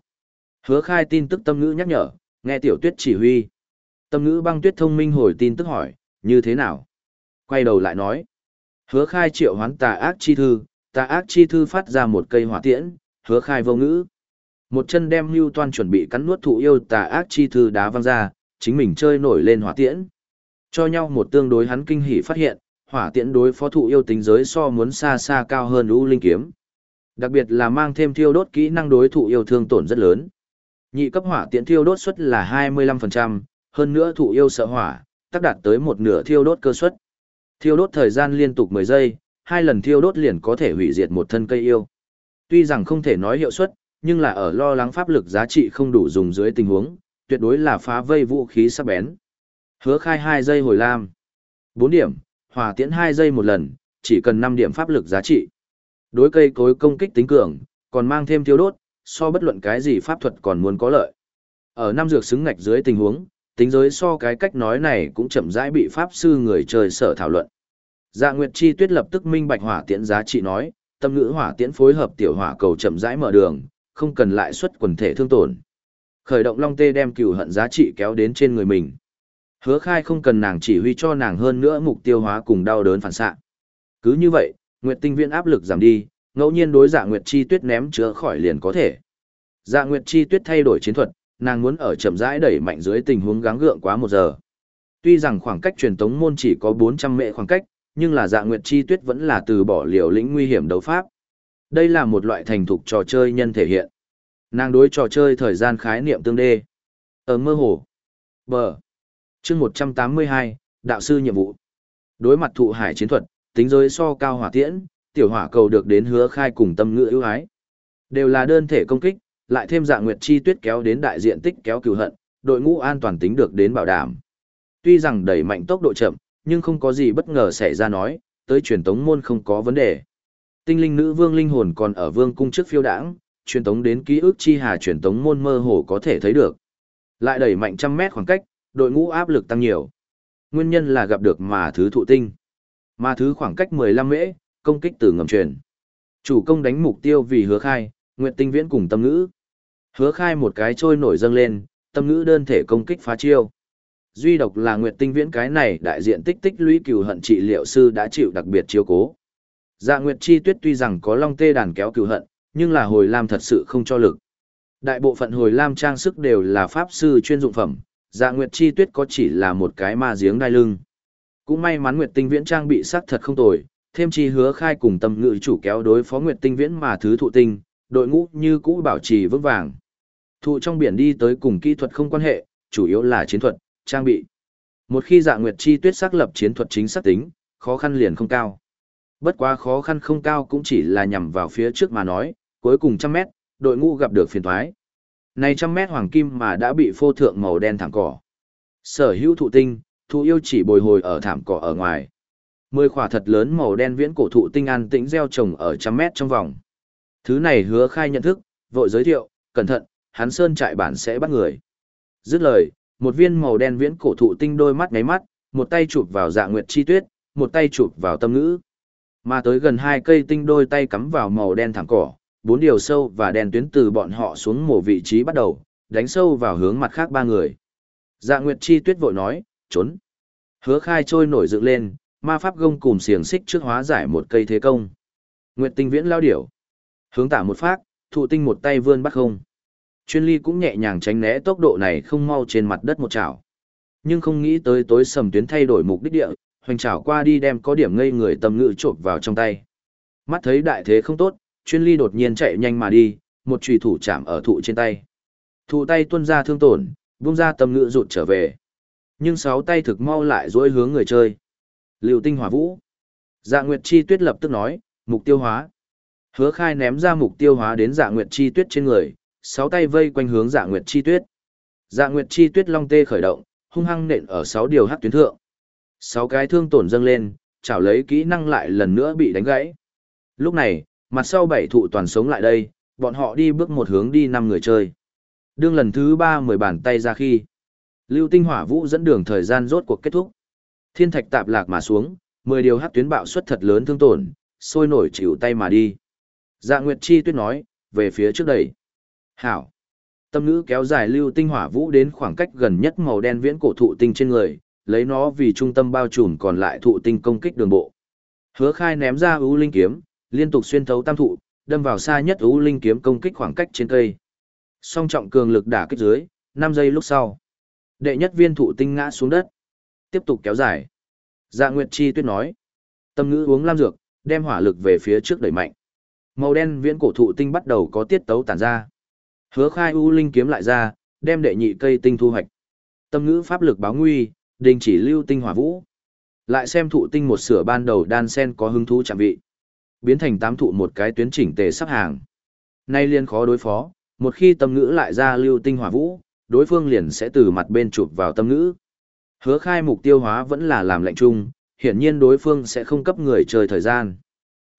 Hứa khai tin tức tâm ngữ nhắc nhở, nghe tiểu tuyết chỉ huy. Tâm ngữ băng tuyết thông minh hồi tin tức hỏi, như thế nào? Quay đầu lại nói. Hứa khai triệu hoán tà ác chi thư, tà ác chi thư phát ra một cây hỏa tiễn, hứa khai vô ngữ. Một chân đem lưu toan chuẩn bị cắn nuốt thụ yêu tà ác chi thư đá văng ra, chính mình chơi nổi lên hỏa tiễn. Cho nhau một tương đối hắn kinh hỉ phát hiện, hỏa tiễn đối phó thụ yêu tính giới so muốn xa xa cao hơn U Linh kiếm. Đặc biệt là mang thêm thiêu đốt kỹ năng đối thụ yêu thương tổn rất lớn. Nhị cấp hỏa tiễn thiêu đốt suất là 25%, hơn nữa thụ yêu sợ hỏa, tác đạt tới một nửa thiêu đốt cơ suất. Thiêu đốt thời gian liên tục 10 giây, hai lần thiêu đốt liền có thể hủy diệt một thân cây yêu. Tuy rằng không thể nói hiệu suất, nhưng là ở lo lắng pháp lực giá trị không đủ dùng dưới tình huống, tuyệt đối là phá vây vũ khí sắc bén. Hứa khai 2 giây hồi lam. 4 điểm, hỏa tiễn 2 giây một lần, chỉ cần 5 điểm pháp lực giá trị. Đối cây cối công kích tính cường, còn mang thêm thiêu đốt, so bất luận cái gì pháp thuật còn muốn có lợi. Ở năm dược xứng ngạch dưới tình huống, tính giới so cái cách nói này cũng chậm rãi bị pháp sư người chơi sở thảo luận. Dạ Nguyệt Chi Tuyết lập tức minh bạch hỏa tiễn giá trị nói, tâm ngữ hỏa tiễn phối hợp tiểu hỏa cầu chậm rãi mở đường, không cần lại xuất quần thể thương tổn. Khởi động Long Tê đem cửu hận giá trị kéo đến trên người mình. Hứa khai không cần nàng chỉ huy cho nàng hơn nữa mục tiêu hóa cùng đau đớn phản xạ. Cứ như vậy, Nguyệt Tinh Viễn áp lực giảm đi, ngẫu nhiên đối Dạ Nguyệt Chi Tuyết ném chữa khỏi liền có thể. Dạ Nguyệt Chi Tuyết thay đổi chiến thuật, nàng muốn ở chậm rãi đẩy mạnh dưới tình huống gắng gượng quá một giờ. Tuy rằng khoảng cách truyền tống môn chỉ có 400 mệ khoảng cách, nhưng là Dạ Nguyệt Chi Tuyết vẫn là từ bỏ liều lĩnh nguy hiểm đấu pháp. Đây là một loại thành thục trò chơi nhân thể hiện. Nàng đối trò chơi thời gian khái niệm tương đê. Ở mơ hồ. Bờ chương 182, đạo sư nhiệm vụ. Đối mặt thụ hải chiến thuật, tính giới so cao hỏa tiễn, tiểu hỏa cầu được đến hứa khai cùng tâm ngữ ưu ái. Đều là đơn thể công kích, lại thêm Dạ Nguyệt Chi Tuyết kéo đến đại diện tích kéo cửu hận, đội ngũ an toàn tính được đến bảo đảm. Tuy rằng đẩy mạnh tốc độ chậm, nhưng không có gì bất ngờ xảy ra nói, tới truyền tống môn không có vấn đề. Tinh linh nữ vương linh hồn còn ở vương cung trước phiêu đãng, truyền tống đến ký ức chi hà truyền tống môn mơ hồ có thể thấy được. Lại đẩy mạnh trăm mét khoảng cách, đội ngũ áp lực tăng nhiều. Nguyên nhân là gặp được mà thứ thụ tinh. Mà thứ khoảng cách 15 mễ, công kích từ ngầm truyền. Chủ công đánh mục tiêu vì hứa khai, nguyện tinh viễn cùng tâm ngữ. Hứa khai một cái trôi nổi dâng lên, tâm ngữ đơn thể công kích phá chiêu. Duy độc là Nguyệt Tinh Viễn cái này đại diện tích tích lũy cừu hận trị liệu sư đã chịu đặc biệt chiếu cố. Dạ Nguyệt Chi Tuyết tuy rằng có long tê đàn kéo cừu hận, nhưng là hồi lam thật sự không cho lực. Đại bộ phận hồi lam trang sức đều là pháp sư chuyên dụng phẩm, Dạ Nguyệt Chi Tuyết có chỉ là một cái ma giếng đai lưng. Cũng may mắn Nguyệt Tinh Viễn trang bị sắc thật không tồi, thêm chi hứa khai cùng tâm ngự chủ kéo đối phó Nguyệt Tinh Viễn mà thứ thụ tinh, đội ngũ như cũ bảo trì vững vàng. Thụ trong biển đi tới cùng kỹ thuật không quan hệ, chủ yếu là chiến thuật, trang bị. Một khi dạ nguyệt chi tuyết xác lập chiến thuật chính xác tính, khó khăn liền không cao. Bất quá khó khăn không cao cũng chỉ là nhằm vào phía trước mà nói, cuối cùng trăm mét, đội ngũ gặp được phiền thoái. Này trăm mét hoàng kim mà đã bị phô thượng màu đen thảm cỏ. Sở hữu thụ tinh, thụ yêu chỉ bồi hồi ở thảm cỏ ở ngoài. Mười khỏa thật lớn màu đen viễn cổ thụ tinh an tĩnh gieo trồng ở trăm mét trong vòng. Thứ này hứa khai nhận thức, vội giới thiệu, cẩn thận, hắn sơn trại bản sẽ bắt người. Dứt lời, một viên màu đen viễn cổ thụ tinh đôi mắt nháy mắt, một tay chụp vào dạ nguyệt chi tuyết, một tay chụp vào tâm ngữ. Mà tới gần hai cây tinh đôi tay cắm vào màu đen thẳng cỏ, bốn điều sâu và đèn tuyến từ bọn họ xuống một vị trí bắt đầu, đánh sâu vào hướng mặt khác ba người. Dạ nguyệt chi tuyết vội nói, trốn. Hứa khai trôi nổi dựng lên, ma pháp gông cùng xiềng xích trước hóa giải một cây thế công. Nguyệt tinh viễn lao điểu. Hướng tả một phát, thụ tinh một tay vươn bắt không chuyên ly cũng nhẹ nhàng tránh né tốc độ này không mau trên mặt đất một chảo. Nhưng không nghĩ tới tối sầm tuyến thay đổi mục đích địa, hoành chảo qua đi đem có điểm ngây người tâm ngự trộm vào trong tay. Mắt thấy đại thế không tốt, chuyên ly đột nhiên chạy nhanh mà đi, một trùy thủ chạm ở thụ trên tay. Thụ tay tuôn ra thương tổn, vung ra tâm ngự rụt trở về. Nhưng sáu tay thực mau lại dối hướng người chơi. Liều tinh hỏa vũ. Dạ Nguyệt Chi Tuyết lập tức nói, mục tiêu hóa. Hứa khai ném ra mục tiêu hóa đến dạ Nguyệt Chi Tuyết trên người, sáu tay vây quanh hướng dạ nguyệt chi tuyết. Dạ nguyệt chi tuyết long tê khởi động, hung hăng nện ở sáu điều hắc tuyến thượng. Sáu cái thương tổn dâng lên, chảo lấy kỹ năng lại lần nữa bị đánh gãy. Lúc này, mặt sau bảy thụ toàn sống lại đây, bọn họ đi bước một hướng đi năm người chơi. Đương lần thứ ba mười bàn tay ra khi. Lưu tinh hỏa vũ dẫn đường thời gian rốt cuộc kết thúc. Thiên thạch tạp lạc mà xuống, mười điều hắc tuyến bạo suất thật lớn thương tổn, sôi nổi chịu tay mà đi. Dạ Nguyệt Chi tuyết nói, về phía trước đẩy. Hảo. Tâm ngữ kéo dài lưu tinh hỏa vũ đến khoảng cách gần nhất màu đen viễn cổ thụ tinh trên người, lấy nó vì trung tâm bao trùm còn lại thụ tinh công kích đường bộ. Hứa khai ném ra ưu linh kiếm, liên tục xuyên thấu tam thụ, đâm vào xa nhất ưu linh kiếm công kích khoảng cách trên cây. Song trọng cường lực đả kích dưới, 5 giây lúc sau. Đệ nhất viên thụ tinh ngã xuống đất. Tiếp tục kéo dài. Dạ Nguyệt Chi tuyết nói. Tâm ngữ uống lam dược, đem hỏa lực về phía trước đẩy mạnh. Màu đen viễn cổ thụ tinh bắt đầu có tiết tấu tản ra. Hứa khai U Linh kiếm lại ra, đem đệ nhị cây tinh thu hoạch. Tâm ngữ pháp lực báo nguy, đình chỉ lưu tinh hỏa vũ. Lại xem thụ tinh một sửa ban đầu đan sen có hứng thú chạm vị. Biến thành tám thụ một cái tuyến chỉnh tề sắp hàng. Nay liên khó đối phó, một khi tâm ngữ lại ra lưu tinh hỏa vũ, đối phương liền sẽ từ mặt bên chụp vào tâm ngữ. Hứa khai mục tiêu hóa vẫn là làm lệnh chung, hiển nhiên đối phương sẽ không cấp người chơi thời gian.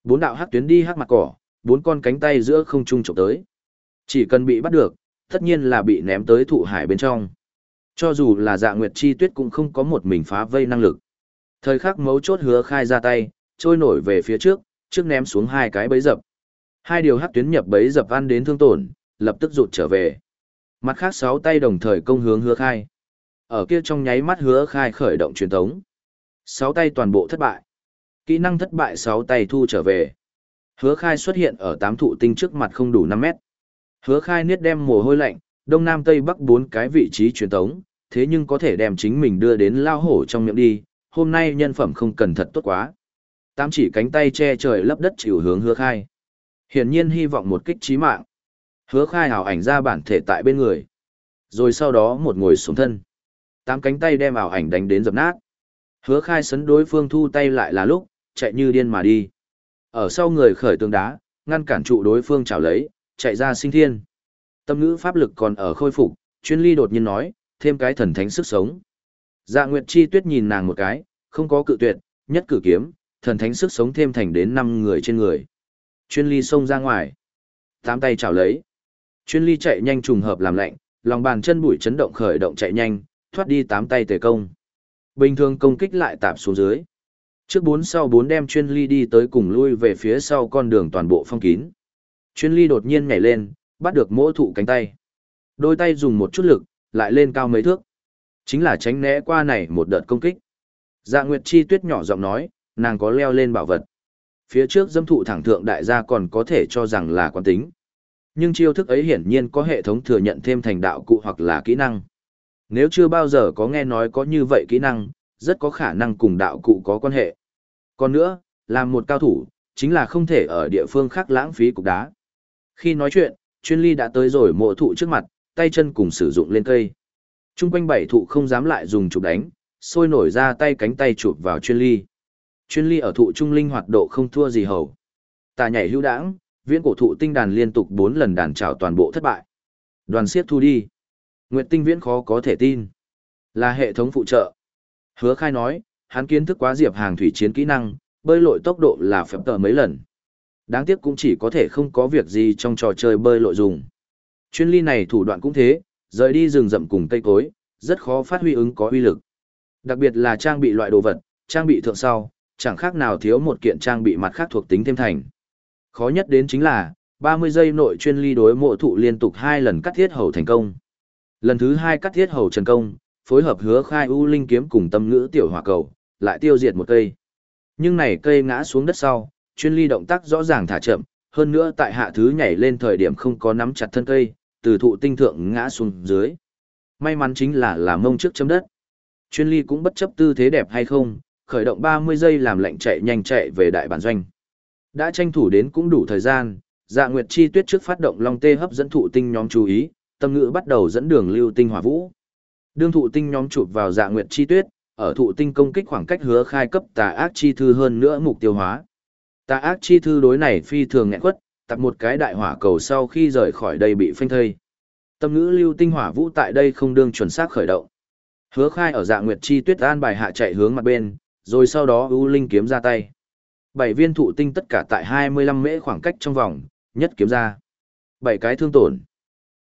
Bốn đạo hắc tuyến đi hắc mặt cỏ, bốn con cánh tay giữa không trung chụp tới. Chỉ cần bị bắt được, tất nhiên là bị ném tới thụ hải bên trong. Cho dù là dạ nguyệt chi tuyết cũng không có một mình phá vây năng lực. Thời khắc mấu chốt hứa khai ra tay, trôi nổi về phía trước, trước ném xuống hai cái bẫy dập. Hai điều hắc tuyến nhập bẫy dập ăn đến thương tổn, lập tức rụt trở về. Mặt khác sáu tay đồng thời công hướng hứa khai. Ở kia trong nháy mắt hứa khai khởi động truyền thống. Sáu tay toàn bộ thất bại. Kỹ năng thất bại sáu tay thu trở về. Hứa khai xuất hiện ở tám thụ tinh trước mặt không đủ năm mét. Hứa khai niết đem mồ hôi lạnh, đông nam tây bắc bốn cái vị trí truyền tống, thế nhưng có thể đem chính mình đưa đến lao hổ trong miệng đi, hôm nay nhân phẩm không cần thật tốt quá. Tám chỉ cánh tay che trời lấp đất chịu hướng hứa khai. Hiển nhiên hy vọng một kích trí mạng. Hứa khai ảo ảnh ra bản thể tại bên người. Rồi sau đó một ngồi xuống thân. Tám cánh tay đem ảo ảnh đánh đến dập nát. Hứa khai sấn đối phương thu tay lại là lúc, chạy như điên mà đi. Ở sau người khởi tường đá, ngăn cản trụ đối phương chảo lấy, chạy ra sinh thiên. Tâm ngữ pháp lực còn ở khôi phục, chuyên ly đột nhiên nói, thêm cái thần thánh sức sống. Dạ Nguyệt Chi Tuyết nhìn nàng một cái, không có cự tuyệt, nhất cử kiếm, thần thánh sức sống thêm thành đến 5 người trên người. Chuyên ly xông ra ngoài. Tám tay chảo lấy. Chuyên ly chạy nhanh trùng hợp làm lạnh, lòng bàn chân bụi chấn động khởi động chạy nhanh, thoát đi tám tay tề công. Bình thường công kích lại tạp xuống dưới. Trước bốn sau bốn đem chuyên ly đi tới cùng lui về phía sau con đường toàn bộ phong kín. Chuyên ly đột nhiên nhảy lên, bắt được mỗi thụ cánh tay. Đôi tay dùng một chút lực, lại lên cao mấy thước. Chính là tránh né qua này một đợt công kích. Dạ Nguyệt Chi Tuyết nhỏ giọng nói, nàng có leo lên bảo vật. Phía trước dâm thụ thẳng thượng đại gia còn có thể cho rằng là quán tính. Nhưng chiêu thức ấy hiển nhiên có hệ thống thừa nhận thêm thành đạo cụ hoặc là kỹ năng. Nếu chưa bao giờ có nghe nói có như vậy kỹ năng, rất có khả năng cùng đạo cụ có quan hệ. Còn nữa, làm một cao thủ, chính là không thể ở địa phương khác lãng phí cục đá. Khi nói chuyện, chuyên ly đã tới rồi mộ thụ trước mặt, tay chân cùng sử dụng lên cây. Trung quanh bảy thụ không dám lại dùng chụp đánh, sôi nổi ra tay cánh tay chụp vào chuyên ly. Chuyên ly ở thụ trung linh hoạt độ không thua gì hầu. Tà nhảy hữu đãng, viễn cổ thụ tinh đàn liên tục 4 lần đàn trào toàn bộ thất bại. Đoàn siết thu đi. Nguyệt tinh viễn khó có thể tin. Là hệ thống phụ trợ. Hứa khai nói, hắn kiến thức quá diệp hàng thủy chiến kỹ năng, bơi lội tốc độ là phép tờ mấy lần. Đáng tiếc cũng chỉ có thể không có việc gì trong trò chơi bơi lội dùng. Chuyên ly này thủ đoạn cũng thế, rời đi rừng rậm cùng cây cối, rất khó phát huy ứng có uy lực. Đặc biệt là trang bị loại đồ vật, trang bị thượng sau, chẳng khác nào thiếu một kiện trang bị mặt khác thuộc tính thêm thành. Khó nhất đến chính là, 30 giây nội chuyên ly đối mộ thụ liên tục hai lần cắt thiết hầu thành công. Lần thứ hai cắt thiết hầu trần công, phối hợp hứa khai u linh kiếm cùng tâm ngữ tiểu hỏa cầu, lại tiêu diệt một cây. Nhưng này cây ngã xuống đất sau, chuyên ly động tác rõ ràng thả chậm, hơn nữa tại hạ thứ nhảy lên thời điểm không có nắm chặt thân cây, từ thụ tinh thượng ngã xuống dưới. May mắn chính là là mông trước chấm đất. Chuyên ly cũng bất chấp tư thế đẹp hay không, khởi động 30 giây làm lệnh chạy nhanh chạy về đại bản doanh. Đã tranh thủ đến cũng đủ thời gian, dạ nguyệt chi tuyết trước phát động long tê hấp dẫn thụ tinh nhóm chú ý, tâm ngữ bắt đầu dẫn đường lưu tinh hỏa vũ. Đương thụ tinh nhóm chụp vào dạ nguyệt chi tuyết, ở thụ tinh công kích khoảng cách hứa khai cấp tà ác chi thư hơn nữa mục tiêu hóa. Tà ác chi thư đối này phi thường nghẹn quất, tập một cái đại hỏa cầu sau khi rời khỏi đây bị phanh thây. Tâm ngữ lưu tinh hỏa vũ tại đây không đương chuẩn xác khởi động. Hứa khai ở dạ nguyệt chi tuyết an bài hạ chạy hướng mặt bên, rồi sau đó ưu linh kiếm ra tay. Bảy viên thụ tinh tất cả tại 25 mễ khoảng cách trong vòng, nhất kiếm ra. Bảy cái thương tổn.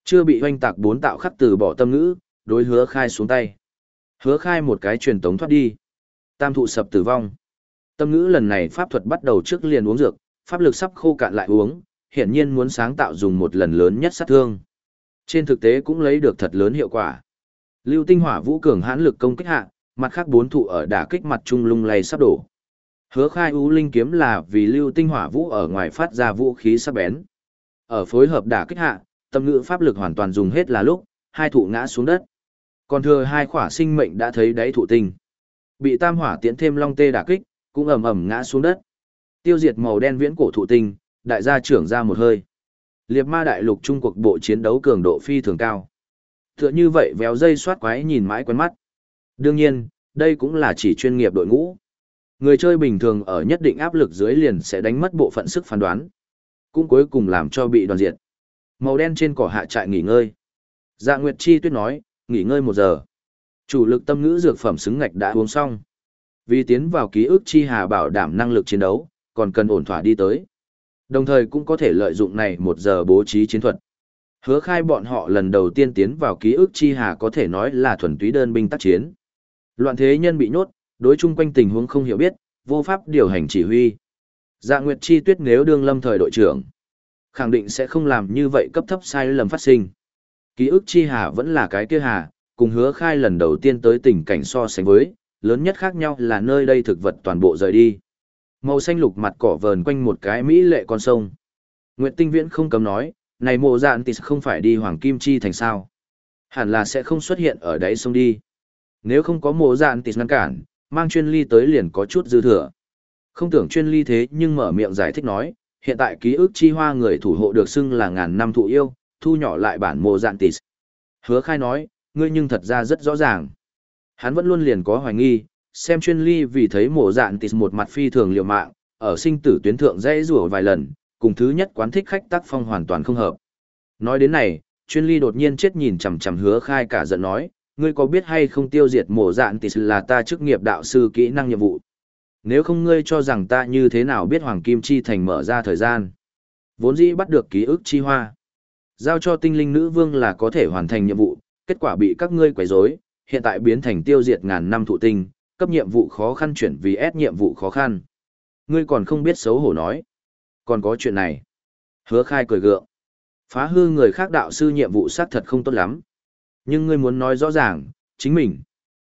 Chưa bị hoanh tạc bốn tạo khắc từ bỏ tâm ngữ, đối hứa khai xuống tay. Hứa khai một cái truyền tống thoát đi. Tam thụ sập tử vong. Tâm ngữ lần này pháp thuật bắt đầu trước liền uống dược, pháp lực sắp khô cạn lại uống, hiển nhiên muốn sáng tạo dùng một lần lớn nhất sát thương. Trên thực tế cũng lấy được thật lớn hiệu quả. Lưu tinh hỏa vũ cường hãn lực công kích hạ, mặt khác bốn thụ ở đả kích mặt trung lung lay sắp đổ. Hứa khai U linh kiếm là vì lưu tinh hỏa vũ ở ngoài phát ra vũ khí sắc bén. Ở phối hợp đả kích hạ, tâm ngữ pháp lực hoàn toàn dùng hết là lúc, hai thụ ngã xuống đất. Còn thừa hai khỏa sinh mệnh đã thấy đáy thụ tinh. Bị tam hỏa tiến thêm long tê đả kích, cũng ầm ầm ngã xuống đất. Tiêu diệt màu đen viễn cổ thụ tinh, đại gia trưởng ra một hơi. Liệt ma đại lục trung cuộc bộ chiến đấu cường độ phi thường cao. Tựa như vậy véo dây soát quái nhìn mãi quen mắt. Đương nhiên, đây cũng là chỉ chuyên nghiệp đội ngũ. Người chơi bình thường ở nhất định áp lực dưới liền sẽ đánh mất bộ phận sức phán đoán. Cũng cuối cùng làm cho bị đoàn diệt. Màu đen trên cỏ hạ trại nghỉ ngơi. Dạ Nguyệt Chi tuyết nói, nghỉ ngơi một giờ. Chủ lực tâm ngữ dược phẩm xứng ngạch đã uống xong. Vì tiến vào ký ức chi hà bảo đảm năng lực chiến đấu, còn cần ổn thỏa đi tới. Đồng thời cũng có thể lợi dụng này một giờ bố trí chiến thuật. Hứa khai bọn họ lần đầu tiên tiến vào ký ức chi hà có thể nói là thuần túy đơn binh tác chiến. Loạn thế nhân bị nhốt, đối chung quanh tình huống không hiểu biết, vô pháp điều hành chỉ huy. Dạ Nguyệt Chi Tuyết nếu đương lâm thời đội trưởng, khẳng định sẽ không làm như vậy cấp thấp sai lầm phát sinh. Ký ức chi hà vẫn là cái kia hà, cùng hứa khai lần đầu tiên tới tình cảnh so sánh với, lớn nhất khác nhau là nơi đây thực vật toàn bộ rời đi. Màu xanh lục mặt cỏ vờn quanh một cái mỹ lệ con sông. Nguyệt Tinh Viễn không cấm nói, này mộ dạn thì không phải đi Hoàng Kim Chi thành sao. Hẳn là sẽ không xuất hiện ở đáy sông đi. Nếu không có mộ dạn thì ngăn cản, mang chuyên ly tới liền có chút dư thừa. Không tưởng chuyên ly thế nhưng mở miệng giải thích nói, hiện tại ký ức chi hoa người thủ hộ được xưng là ngàn năm thụ yêu, thu nhỏ lại bản mộ dạn tịt. Hứa khai nói, ngươi nhưng thật ra rất rõ ràng. Hắn vẫn luôn liền có hoài nghi, xem chuyên ly vì thấy mộ dạn tịt một mặt phi thường liều mạng, ở sinh tử tuyến thượng dễ rủa vài lần, cùng thứ nhất quán thích khách tác phong hoàn toàn không hợp. Nói đến này, chuyên ly đột nhiên chết nhìn chằm chằm hứa khai cả giận nói, ngươi có biết hay không tiêu diệt mổ dạn tịt là ta chức nghiệp đạo sư kỹ năng nhiệm vụ. Nếu không ngươi cho rằng ta như thế nào biết Hoàng Kim Chi Thành mở ra thời gian. Vốn dĩ bắt được ký ức chi hoa. Giao cho tinh linh nữ vương là có thể hoàn thành nhiệm vụ, kết quả bị các ngươi quấy rối, hiện tại biến thành tiêu diệt ngàn năm thụ tinh, cấp nhiệm vụ khó khăn chuyển vì ép nhiệm vụ khó khăn. Ngươi còn không biết xấu hổ nói. Còn có chuyện này. Hứa khai cười gượng. Phá hư người khác đạo sư nhiệm vụ xác thật không tốt lắm. Nhưng ngươi muốn nói rõ ràng, chính mình.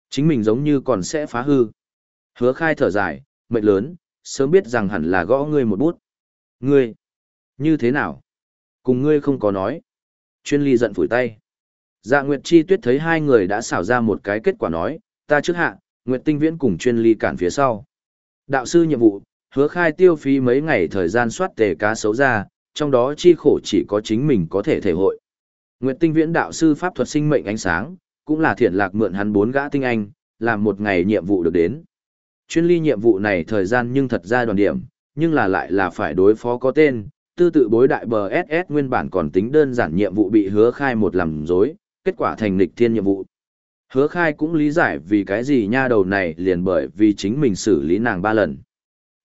Chính mình giống như còn sẽ phá hư. Hứa khai thở dài, mệnh lớn, sớm biết rằng hẳn là gõ ngươi một bút. Ngươi, như thế nào? Cùng ngươi không có nói. Chuyên ly giận phủi tay. Dạ Nguyệt Chi Tuyết thấy hai người đã xảo ra một cái kết quả nói, ta trước hạ, Nguyệt Tinh Viễn cùng chuyên ly cản phía sau. Đạo sư nhiệm vụ, hứa khai tiêu phí mấy ngày thời gian soát tề cá xấu ra, trong đó chi khổ chỉ có chính mình có thể thể hội. Nguyệt Tinh Viễn đạo sư pháp thuật sinh mệnh ánh sáng, cũng là thiện lạc mượn hắn bốn gã tinh anh, làm một ngày nhiệm vụ được đến. Chuyên ly nhiệm vụ này thời gian nhưng thật ra đoàn điểm, nhưng là lại là phải đối phó có tên, tư tự bối đại bờ SS nguyên bản còn tính đơn giản nhiệm vụ bị hứa khai một làm dối, kết quả thành lịch thiên nhiệm vụ. Hứa khai cũng lý giải vì cái gì nha đầu này liền bởi vì chính mình xử lý nàng ba lần.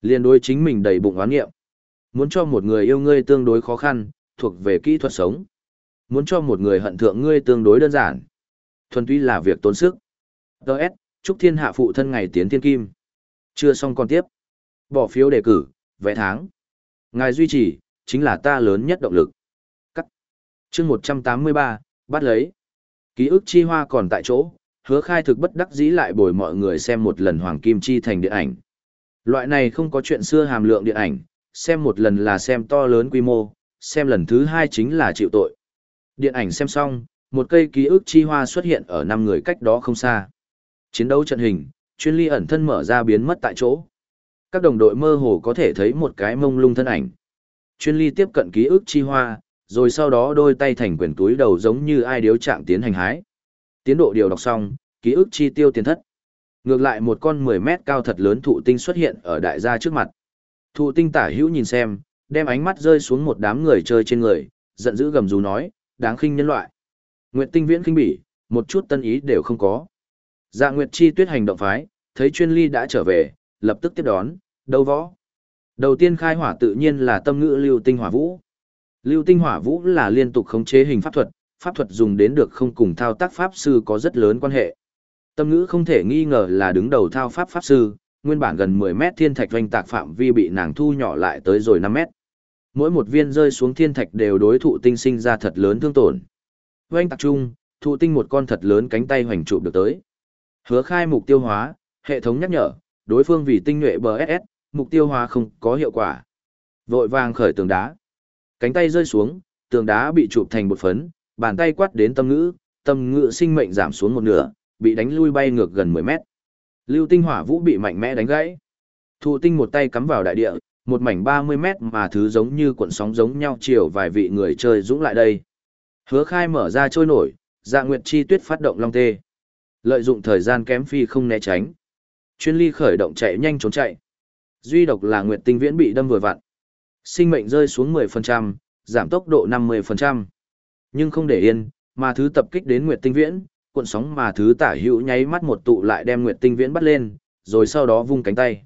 Liền đối chính mình đầy bụng oán nghiệm. Muốn cho một người yêu ngươi tương đối khó khăn, thuộc về kỹ thuật sống. Muốn cho một người hận thượng ngươi tương đối đơn giản. Thuần túy là việc tốn sức. Đợt, chúc thiên hạ phụ thân ngày tiến thiên kim. Chưa xong còn tiếp. Bỏ phiếu đề cử, vẽ tháng. Ngài duy trì, chính là ta lớn nhất động lực. Cắt. chương 183, bắt lấy. Ký ức chi hoa còn tại chỗ, hứa khai thực bất đắc dĩ lại bồi mọi người xem một lần Hoàng Kim Chi thành điện ảnh. Loại này không có chuyện xưa hàm lượng điện ảnh, xem một lần là xem to lớn quy mô, xem lần thứ hai chính là chịu tội. Điện ảnh xem xong, một cây ký ức chi hoa xuất hiện ở năm người cách đó không xa. Chiến đấu trận hình, chuyên ly ẩn thân mở ra biến mất tại chỗ. Các đồng đội mơ hồ có thể thấy một cái mông lung thân ảnh. Chuyên ly tiếp cận ký ức chi hoa, rồi sau đó đôi tay thành quyển túi đầu giống như ai điếu trạng tiến hành hái. Tiến độ điều đọc xong, ký ức chi tiêu tiền thất. Ngược lại một con 10 mét cao thật lớn thụ tinh xuất hiện ở đại gia trước mặt. Thụ tinh tả hữu nhìn xem, đem ánh mắt rơi xuống một đám người chơi trên người, giận dữ gầm rú nói, đáng khinh nhân loại. Nguyệt tinh viễn khinh bỉ, một chút tân ý đều không có. Dạ Nguyệt chi tuyết hành động phái, thấy chuyên ly đã trở về, lập tức tiếp đón, đấu võ. Đầu tiên khai hỏa tự nhiên là tâm ngữ lưu tinh hỏa vũ. Lưu tinh hỏa vũ là liên tục khống chế hình pháp thuật, pháp thuật dùng đến được không cùng thao tác pháp sư có rất lớn quan hệ. Tâm ngữ không thể nghi ngờ là đứng đầu thao pháp pháp sư, nguyên bản gần 10 mét thiên thạch doanh tạc phạm vi bị nàng thu nhỏ lại tới rồi 5 mét. Mỗi một viên rơi xuống thiên thạch đều đối thụ tinh sinh ra thật lớn thương tổn. Doanh tạc trung, thụ tinh một con thật lớn cánh tay hoành trụ được tới. Hứa khai mục tiêu hóa, hệ thống nhắc nhở, đối phương vì tinh nhuệ BSS, mục tiêu hóa không có hiệu quả. Vội vàng khởi tường đá. Cánh tay rơi xuống, tường đá bị chụp thành một phấn, bàn tay quát đến tâm ngữ, tâm ngữ sinh mệnh giảm xuống một nửa, bị đánh lui bay ngược gần 10 mét. Lưu tinh hỏa vũ bị mạnh mẽ đánh gãy. Thụ tinh một tay cắm vào đại địa, một mảnh 30 mét mà thứ giống như cuộn sóng giống nhau chiều vài vị người chơi dũng lại đây. Hứa khai mở ra trôi nổi, dạ nguyệt chi tuyết phát động long tê. Lợi dụng thời gian kém phi không né tránh. Chuyên ly khởi động chạy nhanh trốn chạy. Duy độc là nguyệt tinh viễn bị đâm vừa vặn. Sinh mệnh rơi xuống 10%, giảm tốc độ 50%. Nhưng không để yên, mà thứ tập kích đến nguyệt tinh viễn, cuộn sóng mà thứ tả hữu nháy mắt một tụ lại đem Nguyệt Tinh Viễn bắt lên, rồi sau đó vung cánh tay.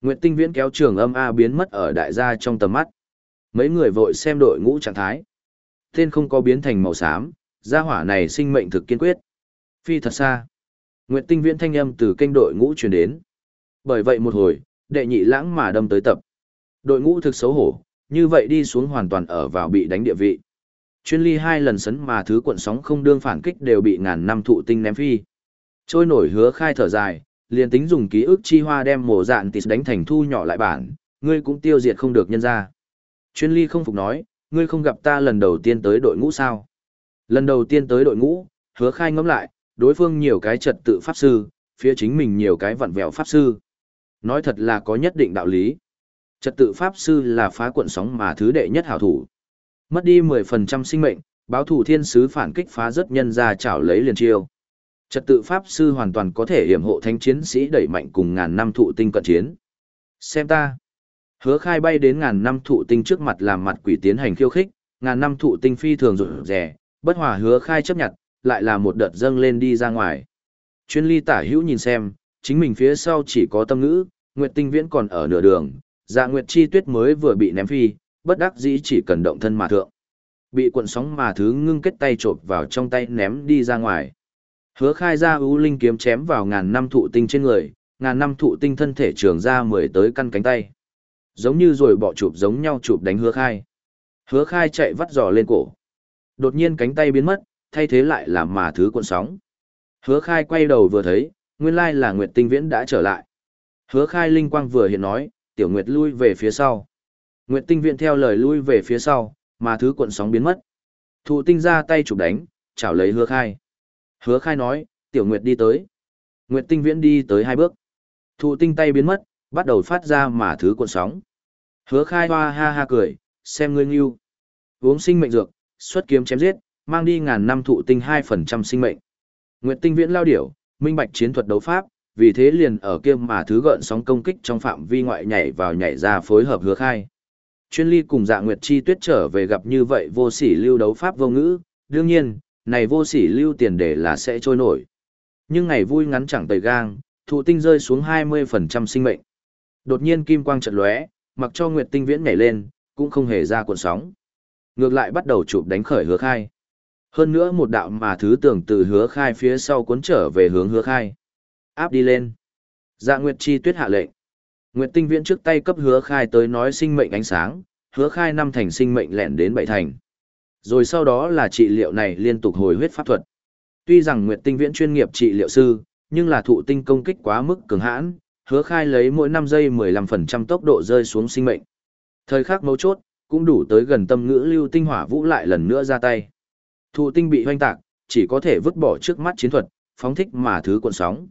Nguyệt Tinh Viễn kéo trường âm A biến mất ở đại gia trong tầm mắt. Mấy người vội xem đội ngũ trạng thái. Tên không có biến thành màu xám, gia hỏa này sinh mệnh thực kiên quyết. Phi thật xa. Nguyệt Tinh Viễn thanh âm từ kênh đội ngũ truyền đến. Bởi vậy một hồi, đệ nhị lãng mà đâm tới tập. Đội ngũ thực xấu hổ, như vậy đi xuống hoàn toàn ở vào bị đánh địa vị. Chuyên ly hai lần sấn mà thứ cuộn sóng không đương phản kích đều bị ngàn năm thụ tinh ném phi. Trôi nổi hứa khai thở dài, liền tính dùng ký ức chi hoa đem mổ dạn tịt đánh thành thu nhỏ lại bản, ngươi cũng tiêu diệt không được nhân ra. Chuyên ly không phục nói, ngươi không gặp ta lần đầu tiên tới đội ngũ sao. Lần đầu tiên tới đội ngũ, hứa khai ngẫm lại, đối phương nhiều cái trật tự pháp sư, phía chính mình nhiều cái vặn vẹo pháp sư. Nói thật là có nhất định đạo lý. Trật tự pháp sư là phá cuộn sóng mà thứ đệ nhất hảo thủ. Mất đi 10% sinh mệnh, báo thủ thiên sứ phản kích phá rất nhân ra chảo lấy liền chiêu. Trật tự pháp sư hoàn toàn có thể hiểm hộ thánh chiến sĩ đẩy mạnh cùng ngàn năm thụ tinh cận chiến. Xem ta. Hứa khai bay đến ngàn năm thụ tinh trước mặt làm mặt quỷ tiến hành khiêu khích, ngàn năm thụ tinh phi thường rủ rẻ, bất hòa hứa khai chấp nhận, lại là một đợt dâng lên đi ra ngoài. Chuyên ly tả hữu nhìn xem, chính mình phía sau chỉ có tâm ngữ, Nguyệt Tinh Viễn còn ở nửa đường, dạ Nguyệt Chi Tuyết mới vừa bị ném phi, bất đắc dĩ chỉ cần động thân mà thượng. Bị cuộn sóng mà thứ ngưng kết tay chộp vào trong tay ném đi ra ngoài. Hứa khai ra ưu linh kiếm chém vào ngàn năm thụ tinh trên người, ngàn năm thụ tinh thân thể trường ra mười tới căn cánh tay. Giống như rồi bỏ chụp giống nhau chụp đánh hứa khai. Hứa khai chạy vắt giò lên cổ. Đột nhiên cánh tay biến mất, thay thế lại là mà thứ cuộn sóng. Hứa khai quay đầu vừa thấy, nguyên lai là Nguyệt Tinh Viễn đã trở lại. Hứa khai linh quang vừa hiện nói, tiểu Nguyệt lui về phía sau. Nguyệt Tinh Viễn theo lời lui về phía sau, mà thứ cuộn sóng biến mất. Thụ tinh ra tay chụp đánh, chảo lấy hứa khai. Hứa khai nói, tiểu Nguyệt đi tới. Nguyệt Tinh Viễn đi tới hai bước. Thụ tinh tay biến mất, bắt đầu phát ra mà thứ cuộn sóng. Hứa khai hoa ha ha cười, xem ngươi nghiêu. Uống sinh mệnh dược, xuất kiếm chém giết, mang đi ngàn năm thụ tinh 2% sinh mệnh. Nguyệt tinh viễn lao điểu, minh bạch chiến thuật đấu pháp, vì thế liền ở kia mà thứ gợn sóng công kích trong phạm vi ngoại nhảy vào nhảy ra phối hợp hứa khai. Chuyên ly cùng dạ Nguyệt Chi tuyết trở về gặp như vậy vô sỉ lưu đấu pháp vô ngữ, đương nhiên, này vô sỉ lưu tiền để là sẽ trôi nổi. Nhưng ngày vui ngắn chẳng tầy gang, thụ tinh rơi xuống 20% sinh mệnh. Đột nhiên kim quang trận lóe, mặc cho Nguyệt tinh viễn nhảy lên, cũng không hề ra cuộn sóng. Ngược lại bắt đầu chụp đánh khởi hứa khai. Hơn nữa một đạo mà thứ tưởng từ hứa khai phía sau cuốn trở về hướng hứa khai. Áp đi lên. Dạ Nguyệt Chi tuyết hạ lệnh. Nguyệt tinh viễn trước tay cấp hứa khai tới nói sinh mệnh ánh sáng, hứa khai năm thành sinh mệnh lẹn đến bảy thành. Rồi sau đó là trị liệu này liên tục hồi huyết pháp thuật. Tuy rằng Nguyệt tinh viễn chuyên nghiệp trị liệu sư, nhưng là thụ tinh công kích quá mức cường hãn, hứa khai lấy mỗi 5 giây 15% tốc độ rơi xuống sinh mệnh. Thời khắc mấu chốt, cũng đủ tới gần tâm ngữ lưu tinh hỏa vũ lại lần nữa ra tay. Thụ tinh bị hoanh tạc, chỉ có thể vứt bỏ trước mắt chiến thuật, phóng thích mà thứ cuộn sóng.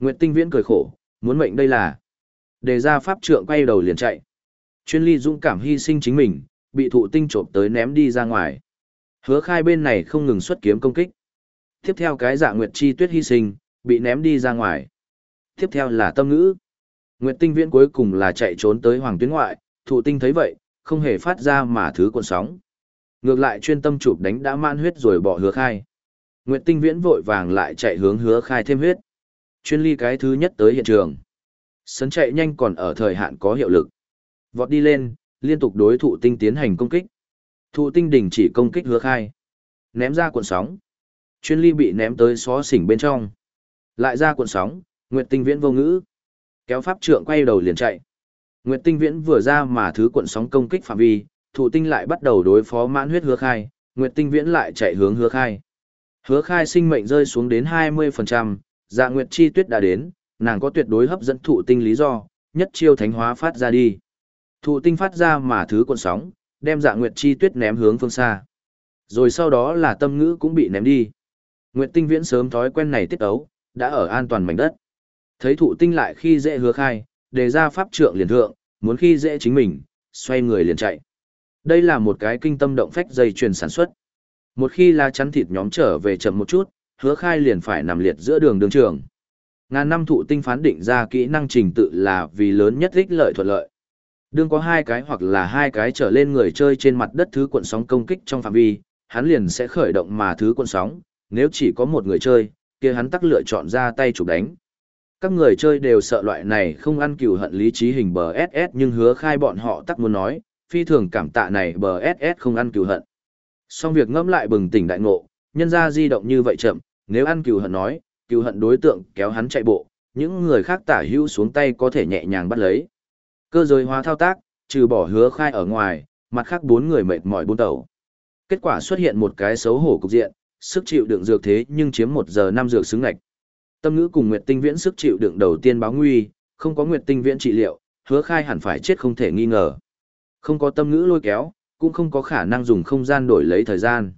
Nguyệt tinh viễn cười khổ, muốn mệnh đây là. Đề ra pháp trượng quay đầu liền chạy. Chuyên ly dũng cảm hy sinh chính mình, bị thụ tinh trộm tới ném đi ra ngoài. Hứa khai bên này không ngừng xuất kiếm công kích. Tiếp theo cái dạ Nguyệt chi tuyết hy sinh, bị ném đi ra ngoài. Tiếp theo là tâm ngữ. Nguyệt tinh viễn cuối cùng là chạy trốn tới hoàng tuyến ngoại, thụ tinh thấy vậy, không hề phát ra mà thứ cuộn sóng. Ngược lại chuyên tâm chụp đánh đã man huyết rồi bỏ hứa khai. Nguyệt tinh viễn vội vàng lại chạy hướng hứa khai thêm huyết. Chuyên ly cái thứ nhất tới hiện trường. Sấn chạy nhanh còn ở thời hạn có hiệu lực. Vọt đi lên, liên tục đối thụ tinh tiến hành công kích. Thụ tinh đình chỉ công kích hứa khai. Ném ra cuộn sóng. Chuyên ly bị ném tới xó xỉnh bên trong. Lại ra cuộn sóng, Nguyệt tinh viễn vô ngữ. Kéo pháp trượng quay đầu liền chạy. Nguyệt tinh viễn vừa ra mà thứ cuộn sóng công kích phạm vi, thụ tinh lại bắt đầu đối phó mãn huyết hứa khai, Nguyệt tinh viễn lại chạy hướng hứa khai. Hứa khai sinh mệnh rơi xuống đến 20%, dạ Nguyệt chi tuyết đã đến, nàng có tuyệt đối hấp dẫn thụ tinh lý do, nhất chiêu thánh hóa phát ra đi. Thụ tinh phát ra mà thứ cuộn sóng, đem dạ Nguyệt chi tuyết ném hướng phương xa. Rồi sau đó là tâm ngữ cũng bị ném đi. Nguyệt tinh viễn sớm thói quen này tiết ấu, đã ở an toàn mảnh đất. Thấy thụ tinh lại khi dễ hứa khai, đề ra pháp trượng liền thượng, muốn khi dễ chính mình, xoay người liền chạy. Đây là một cái kinh tâm động phách dây chuyền sản xuất. Một khi lá chắn thịt nhóm trở về chậm một chút, hứa khai liền phải nằm liệt giữa đường đường trường. Ngàn năm thụ tinh phán định ra kỹ năng trình tự là vì lớn nhất ích lợi thuận lợi. Đương có hai cái hoặc là hai cái trở lên người chơi trên mặt đất thứ cuộn sóng công kích trong phạm vi, hắn liền sẽ khởi động mà thứ cuộn sóng, nếu chỉ có một người chơi, kia hắn tắc lựa chọn ra tay chụp đánh các người chơi đều sợ loại này không ăn cừu hận lý trí hình bờ SS nhưng hứa khai bọn họ tắc muốn nói, phi thường cảm tạ này bờ SS không ăn cừu hận. Xong việc ngẫm lại bừng tỉnh đại ngộ, nhân ra di động như vậy chậm, nếu ăn cừu hận nói, cừu hận đối tượng kéo hắn chạy bộ, những người khác tả hữu xuống tay có thể nhẹ nhàng bắt lấy. Cơ giới hóa thao tác, trừ bỏ hứa khai ở ngoài, mặt khác bốn người mệt mỏi buôn tẩu. Kết quả xuất hiện một cái xấu hổ cục diện, sức chịu đựng dược thế nhưng chiếm một giờ năm dược xứng ngạch. Tâm ngữ cùng Nguyệt Tinh Viễn sức chịu đựng đầu tiên báo nguy, không có Nguyệt Tinh Viễn trị liệu, hứa khai hẳn phải chết không thể nghi ngờ. Không có tâm ngữ lôi kéo, cũng không có khả năng dùng không gian đổi lấy thời gian.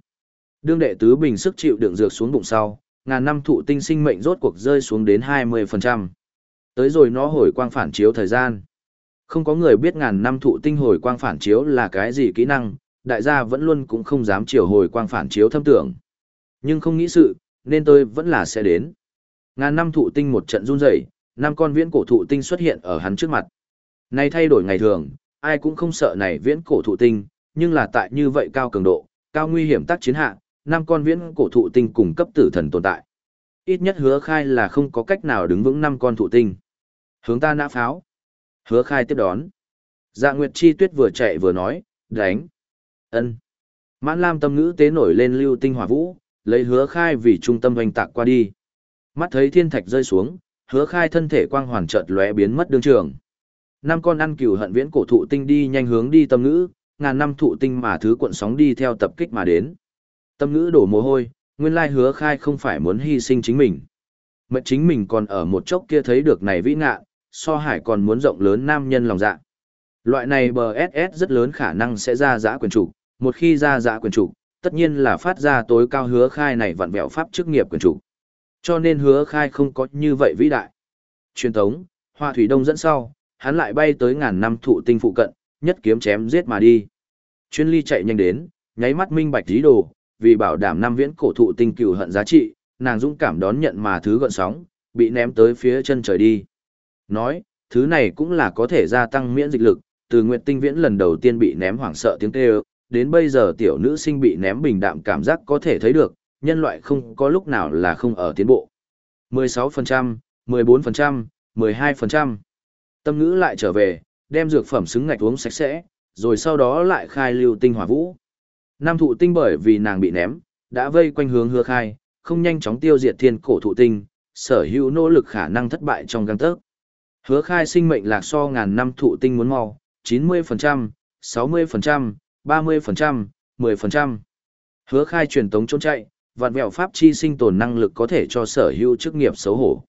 Đương đệ tứ bình sức chịu đựng dược xuống bụng sau, ngàn năm thụ tinh sinh mệnh rốt cuộc rơi xuống đến 20%. Tới rồi nó hồi quang phản chiếu thời gian. Không có người biết ngàn năm thụ tinh hồi quang phản chiếu là cái gì kỹ năng, đại gia vẫn luôn cũng không dám chiều hồi quang phản chiếu thâm tưởng. Nhưng không nghĩ sự, nên tôi vẫn là sẽ đến. Ngàn năm thụ tinh một trận run rẩy, năm con viễn cổ thụ tinh xuất hiện ở hắn trước mặt. Nay thay đổi ngày thường, ai cũng không sợ này viễn cổ thụ tinh, nhưng là tại như vậy cao cường độ, cao nguy hiểm tác chiến hạ, năm con viễn cổ thụ tinh cùng cấp tử thần tồn tại. Ít nhất hứa khai là không có cách nào đứng vững năm con thụ tinh. Hướng ta nã pháo. Hứa khai tiếp đón. Dạ Nguyệt Chi Tuyết vừa chạy vừa nói, đánh. ân Mãn Lam tâm ngữ tế nổi lên lưu tinh hỏa vũ, lấy hứa khai vì trung tâm hoành tạc qua đi. Mắt thấy thiên thạch rơi xuống, hứa khai thân thể quang hoàn chợt lóe biến mất đương trường. Năm con ăn cừu hận viễn cổ thụ tinh đi nhanh hướng đi tâm ngữ, ngàn năm thụ tinh mà thứ cuộn sóng đi theo tập kích mà đến. Tâm ngữ đổ mồ hôi, nguyên lai hứa khai không phải muốn hy sinh chính mình. Mệnh chính mình còn ở một chốc kia thấy được này vĩ ngạ, so hải còn muốn rộng lớn nam nhân lòng dạ. Loại này bờ SS rất lớn khả năng sẽ ra giã quyền chủ, một khi ra giã quyền chủ, tất nhiên là phát ra tối cao hứa khai này vặn vẹo pháp chức nghiệp quyền chủ. Cho nên hứa khai không có như vậy vĩ đại. Truyền thống, hoa thủy đông dẫn sau, hắn lại bay tới ngàn năm thụ tinh phụ cận, nhất kiếm chém giết mà đi. Chuyên ly chạy nhanh đến, nháy mắt minh bạch tí đồ, vì bảo đảm năm viễn cổ thụ tinh cừu hận giá trị, nàng dũng cảm đón nhận mà thứ gợn sóng, bị ném tới phía chân trời đi. Nói, thứ này cũng là có thể gia tăng miễn dịch lực, từ Nguyệt Tinh Viễn lần đầu tiên bị ném hoảng sợ tiếng kêu, đến bây giờ tiểu nữ sinh bị ném bình đạm cảm giác có thể thấy được, nhân loại không có lúc nào là không ở tiến bộ. 16%, 14%, 12%. Tâm ngữ lại trở về, đem dược phẩm xứng ngạch uống sạch sẽ, rồi sau đó lại khai lưu tinh hỏa vũ. Nam thụ tinh bởi vì nàng bị ném, đã vây quanh hướng hứa khai, không nhanh chóng tiêu diệt thiên cổ thụ tinh, sở hữu nỗ lực khả năng thất bại trong găng tớc. Hứa khai sinh mệnh lạc so ngàn năm thụ tinh muốn mau, 90%, 60%, 30%, 10%. Hứa khai truyền tống trốn chạy, vạn vẹo pháp chi sinh tồn năng lực có thể cho sở hữu chức nghiệp xấu hổ.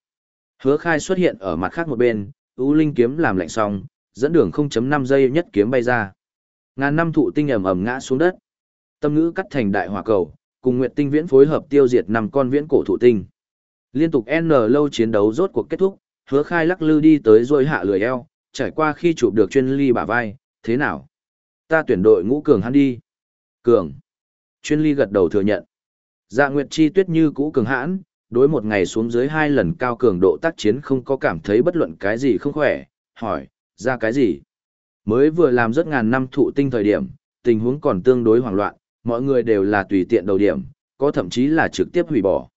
Hứa khai xuất hiện ở mặt khác một bên, ưu linh kiếm làm lạnh xong, dẫn đường 0.5 giây nhất kiếm bay ra. Ngàn năm thụ tinh ầm ầm ngã xuống đất. Tâm ngữ cắt thành đại hỏa cầu, cùng Nguyệt Tinh Viễn phối hợp tiêu diệt năm con viễn cổ thụ tinh. Liên tục N lâu chiến đấu rốt cuộc kết thúc, Hứa Khai lắc lư đi tới rồi hạ lười eo, trải qua khi chụp được chuyên ly bả vai, thế nào? Ta tuyển đội ngũ cường hắn đi. Cường. Chuyên ly gật đầu thừa nhận. Dạ Nguyệt Chi Tuyết như cũ cường hãn, đối một ngày xuống dưới hai lần cao cường độ tác chiến không có cảm thấy bất luận cái gì không khỏe, hỏi, ra cái gì? Mới vừa làm rất ngàn năm thụ tinh thời điểm, tình huống còn tương đối hoảng loạn, mọi người đều là tùy tiện đầu điểm, có thậm chí là trực tiếp hủy bỏ.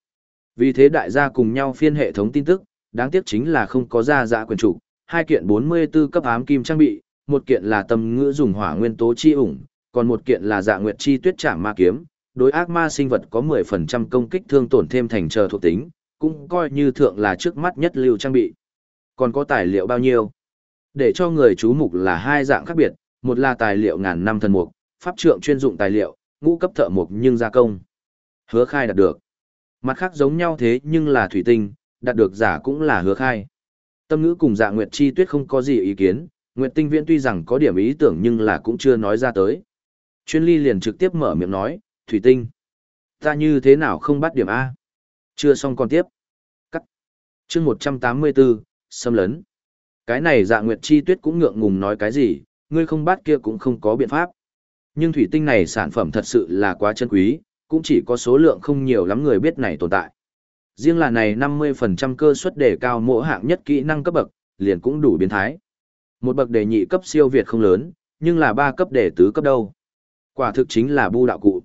Vì thế đại gia cùng nhau phiên hệ thống tin tức, đáng tiếc chính là không có ra dạ quyền chủ, hai kiện 44 cấp ám kim trang bị, một kiện là tâm ngữ dùng hỏa nguyên tố chi ủng, còn một kiện là dạ nguyệt chi tuyết trảm ma kiếm, đối ác ma sinh vật có 10% công kích thương tổn thêm thành chờ thuộc tính, cũng coi như thượng là trước mắt nhất lưu trang bị. Còn có tài liệu bao nhiêu? Để cho người chú mục là hai dạng khác biệt, một là tài liệu ngàn năm thần mục, pháp trượng chuyên dụng tài liệu, ngũ cấp thợ mộc nhưng gia công. Hứa khai đạt được. Mặt khác giống nhau thế nhưng là thủy tinh, đạt được giả cũng là hứa khai. Tâm ngữ cùng dạ Nguyệt Chi Tuyết không có gì ý kiến, Nguyệt Tinh Viễn tuy rằng có điểm ý tưởng nhưng là cũng chưa nói ra tới. Chuyên ly liền trực tiếp mở miệng nói, thủy tinh. Ta như thế nào không bắt điểm A? Chưa xong còn tiếp. Cắt. chương 184, xâm lấn. Cái này dạ Nguyệt Chi Tuyết cũng ngượng ngùng nói cái gì, ngươi không bắt kia cũng không có biện pháp. Nhưng thủy tinh này sản phẩm thật sự là quá chân quý, cũng chỉ có số lượng không nhiều lắm người biết này tồn tại. Riêng là này 50% cơ suất đề cao mỗi hạng nhất kỹ năng cấp bậc, liền cũng đủ biến thái. Một bậc đề nhị cấp siêu việt không lớn, nhưng là ba cấp đề tứ cấp đâu. Quả thực chính là bu đạo cụ.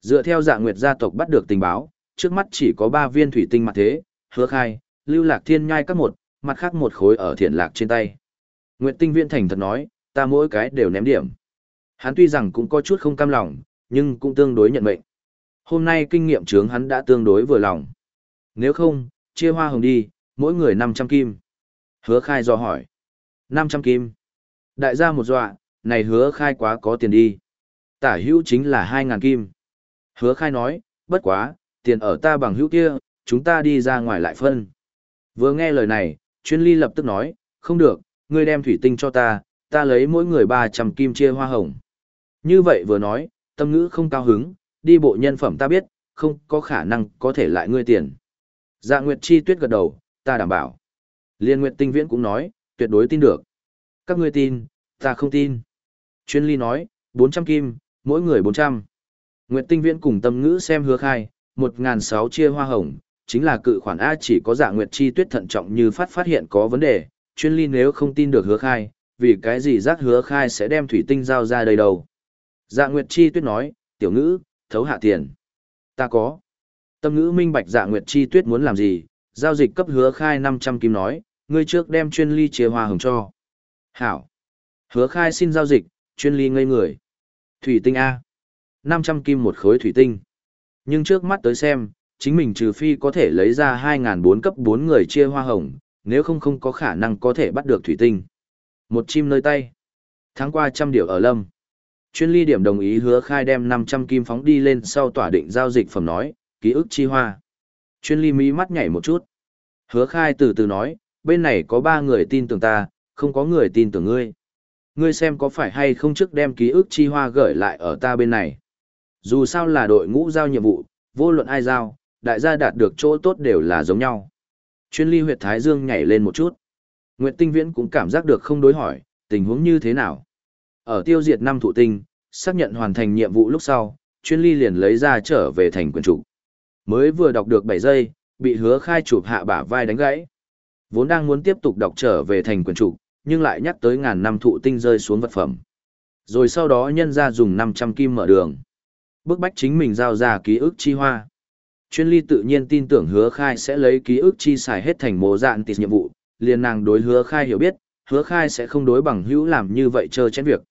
Dựa theo dạng nguyệt gia tộc bắt được tình báo, trước mắt chỉ có 3 viên thủy tinh mặt thế, hứa khai, lưu lạc thiên nhai các một, mặt khác một khối ở thiện lạc trên tay. Nguyệt tinh viên thành thật nói, ta mỗi cái đều ném điểm. Hắn tuy rằng cũng có chút không cam lòng, nhưng cũng tương đối nhận mệnh. Hôm nay kinh nghiệm trướng hắn đã tương đối vừa lòng. Nếu không, chia hoa hồng đi, mỗi người 500 kim. Hứa khai do hỏi. 500 kim. Đại gia một dọa, này hứa khai quá có tiền đi. Tả hữu chính là 2.000 kim. Hứa khai nói, bất quá, tiền ở ta bằng hữu kia, chúng ta đi ra ngoài lại phân. Vừa nghe lời này, chuyên ly lập tức nói, không được, ngươi đem thủy tinh cho ta, ta lấy mỗi người 300 kim chia hoa hồng. Như vậy vừa nói, tâm ngữ không cao hứng, đi bộ nhân phẩm ta biết, không có khả năng có thể lại ngươi tiền. Dạ Nguyệt Chi Tuyết gật đầu, ta đảm bảo. Liên Nguyệt Tinh Viễn cũng nói, tuyệt đối tin được. Các ngươi tin, ta không tin. Chuyên ly nói, 400 kim, mỗi người 400. Nguyệt Tinh Viễn cùng tâm ngữ xem hứa khai, 1.600 chia hoa hồng, chính là cự khoản A chỉ có dạ Nguyệt Chi Tuyết thận trọng như phát phát hiện có vấn đề, chuyên ly nếu không tin được hứa khai, vì cái gì giác hứa khai sẽ đem thủy tinh giao ra đây đâu. Dạ Nguyệt Chi Tuyết nói, tiểu ngữ, thấu hạ tiền. Ta có. Tâm ngữ minh bạch dạ nguyệt chi tuyết muốn làm gì, giao dịch cấp hứa khai 500 kim nói, ngươi trước đem chuyên ly chia hoa hồng cho. Hảo. Hứa khai xin giao dịch, chuyên ly ngây người. Thủy tinh A. 500 kim một khối thủy tinh. Nhưng trước mắt tới xem, chính mình trừ phi có thể lấy ra 2.004 cấp 4 người chia hoa hồng, nếu không không có khả năng có thể bắt được thủy tinh. Một chim nơi tay. Tháng qua trăm điều ở lâm. Chuyên ly điểm đồng ý hứa khai đem 500 kim phóng đi lên sau tỏa định giao dịch phẩm nói, ký ức chi hoa. Chuyên ly mỹ mắt nhảy một chút. Hứa khai từ từ nói, bên này có ba người tin tưởng ta, không có người tin tưởng ngươi. Ngươi xem có phải hay không trước đem ký ức chi hoa gửi lại ở ta bên này. Dù sao là đội ngũ giao nhiệm vụ, vô luận ai giao, đại gia đạt được chỗ tốt đều là giống nhau. Chuyên ly huyệt thái dương nhảy lên một chút. Nguyệt Tinh Viễn cũng cảm giác được không đối hỏi, tình huống như thế nào. Ở tiêu diệt năm thụ tinh, xác nhận hoàn thành nhiệm vụ lúc sau, chuyên ly liền lấy ra trở về thành quyền chủ. Mới vừa đọc được 7 giây, bị hứa khai chụp hạ bả vai đánh gãy. Vốn đang muốn tiếp tục đọc trở về thành quyền chủ, nhưng lại nhắc tới ngàn năm thụ tinh rơi xuống vật phẩm. Rồi sau đó nhân ra dùng 500 kim mở đường. Bức bách chính mình giao ra ký ức chi hoa. Chuyên ly tự nhiên tin tưởng hứa khai sẽ lấy ký ức chi xài hết thành mồ dạn tịt nhiệm vụ, liền nàng đối hứa khai hiểu biết, hứa khai sẽ không đối bằng hữu làm như vậy chờ chén việc.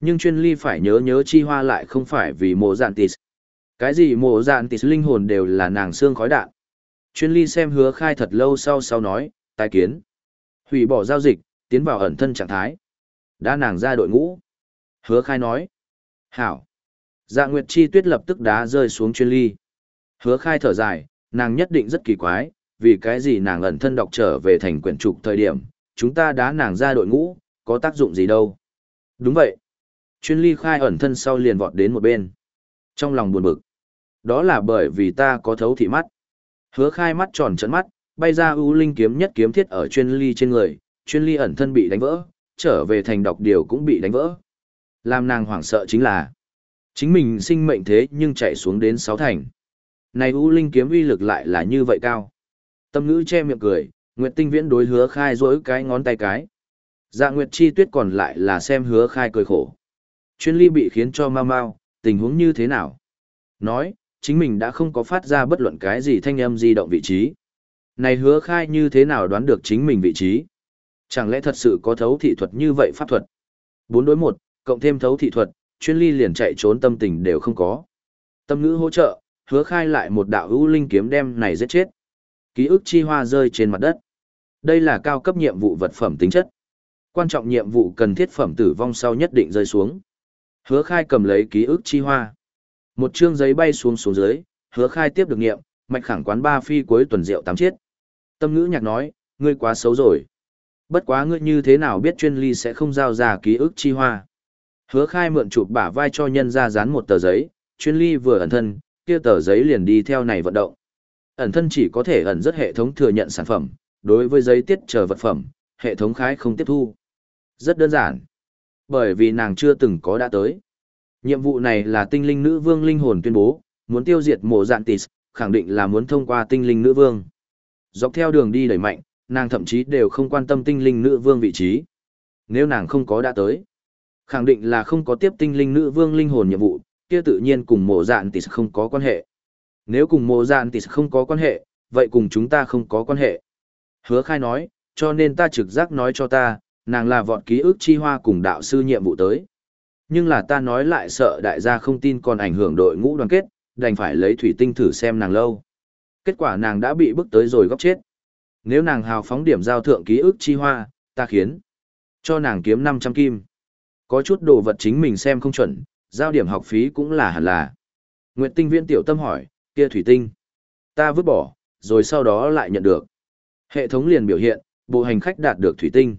Nhưng chuyên ly phải nhớ nhớ chi hoa lại không phải vì mộ dạn tịt. Cái gì mộ dạn tịt linh hồn đều là nàng xương khói đạn. Chuyên ly xem hứa khai thật lâu sau sau nói, tài kiến. Hủy bỏ giao dịch, tiến vào ẩn thân trạng thái. Đã nàng ra đội ngũ. Hứa khai nói. Hảo. Dạ Nguyệt Chi Tuyết lập tức đá rơi xuống chuyên ly. Hứa khai thở dài, nàng nhất định rất kỳ quái, vì cái gì nàng ẩn thân đọc trở về thành quyển trục thời điểm, chúng ta đá nàng ra đội ngũ, có tác dụng gì đâu. Đúng vậy. Chuyên ly khai ẩn thân sau liền vọt đến một bên. Trong lòng buồn bực. Đó là bởi vì ta có thấu thị mắt. Hứa khai mắt tròn trận mắt, bay ra ưu linh kiếm nhất kiếm thiết ở chuyên ly trên người, chuyên ly ẩn thân bị đánh vỡ, trở về thành đọc điều cũng bị đánh vỡ. Làm nàng hoảng sợ chính là, chính mình sinh mệnh thế nhưng chạy xuống đến sáu thành. Này ưu linh kiếm uy lực lại là như vậy cao. Tâm ngữ che miệng cười, Nguyệt Tinh Viễn đối hứa khai dối cái ngón tay cái. Dạ Nguyệt Chi Tuyết còn lại là xem hứa khai cười khổ. Chuyên ly bị khiến cho mau mau, tình huống như thế nào? Nói, chính mình đã không có phát ra bất luận cái gì thanh âm di động vị trí. Này hứa khai như thế nào đoán được chính mình vị trí? Chẳng lẽ thật sự có thấu thị thuật như vậy pháp thuật? 4 đối 1, cộng thêm thấu thị thuật, chuyên ly liền chạy trốn tâm tình đều không có. Tâm ngữ hỗ trợ, hứa khai lại một đạo ưu linh kiếm đem này giết chết. Ký ức chi hoa rơi trên mặt đất. Đây là cao cấp nhiệm vụ vật phẩm tính chất. Quan trọng nhiệm vụ cần thiết phẩm tử vong sau nhất định rơi xuống. Hứa khai cầm lấy ký ức chi hoa. Một chương giấy bay xuống xuống dưới, hứa khai tiếp được nghiệm, mạch khẳng quán ba phi cuối tuần rượu tám chiết. Tâm ngữ nhạc nói, ngươi quá xấu rồi. Bất quá ngươi như thế nào biết chuyên ly sẽ không giao ra ký ức chi hoa. Hứa khai mượn chụp bả vai cho nhân ra dán một tờ giấy, chuyên ly vừa ẩn thân, kia tờ giấy liền đi theo này vận động. Ẩn thân chỉ có thể ẩn rất hệ thống thừa nhận sản phẩm, đối với giấy tiết chờ vật phẩm, hệ thống khái không tiếp thu. Rất đơn giản. Bởi vì nàng chưa từng có đã tới. Nhiệm vụ này là tinh linh nữ vương linh hồn tuyên bố, muốn tiêu diệt mộ dạn tis, khẳng định là muốn thông qua tinh linh nữ vương. Dọc theo đường đi đẩy mạnh, nàng thậm chí đều không quan tâm tinh linh nữ vương vị trí. Nếu nàng không có đã tới, khẳng định là không có tiếp tinh linh nữ vương linh hồn nhiệm vụ, kia tự nhiên cùng mộ dạn tis không có quan hệ. Nếu cùng mộ dạn tis không có quan hệ, vậy cùng chúng ta không có quan hệ. Hứa khai nói, cho nên ta trực giác nói cho ta, nàng là vọt ký ức chi hoa cùng đạo sư nhiệm vụ tới. Nhưng là ta nói lại sợ đại gia không tin còn ảnh hưởng đội ngũ đoàn kết, đành phải lấy thủy tinh thử xem nàng lâu. Kết quả nàng đã bị bức tới rồi góc chết. Nếu nàng hào phóng điểm giao thượng ký ức chi hoa, ta khiến cho nàng kiếm 500 kim. Có chút đồ vật chính mình xem không chuẩn, giao điểm học phí cũng là hẳn là. Nguyệt tinh viên tiểu tâm hỏi, kia thủy tinh. Ta vứt bỏ, rồi sau đó lại nhận được. Hệ thống liền biểu hiện, bộ hành khách đạt được thủy tinh.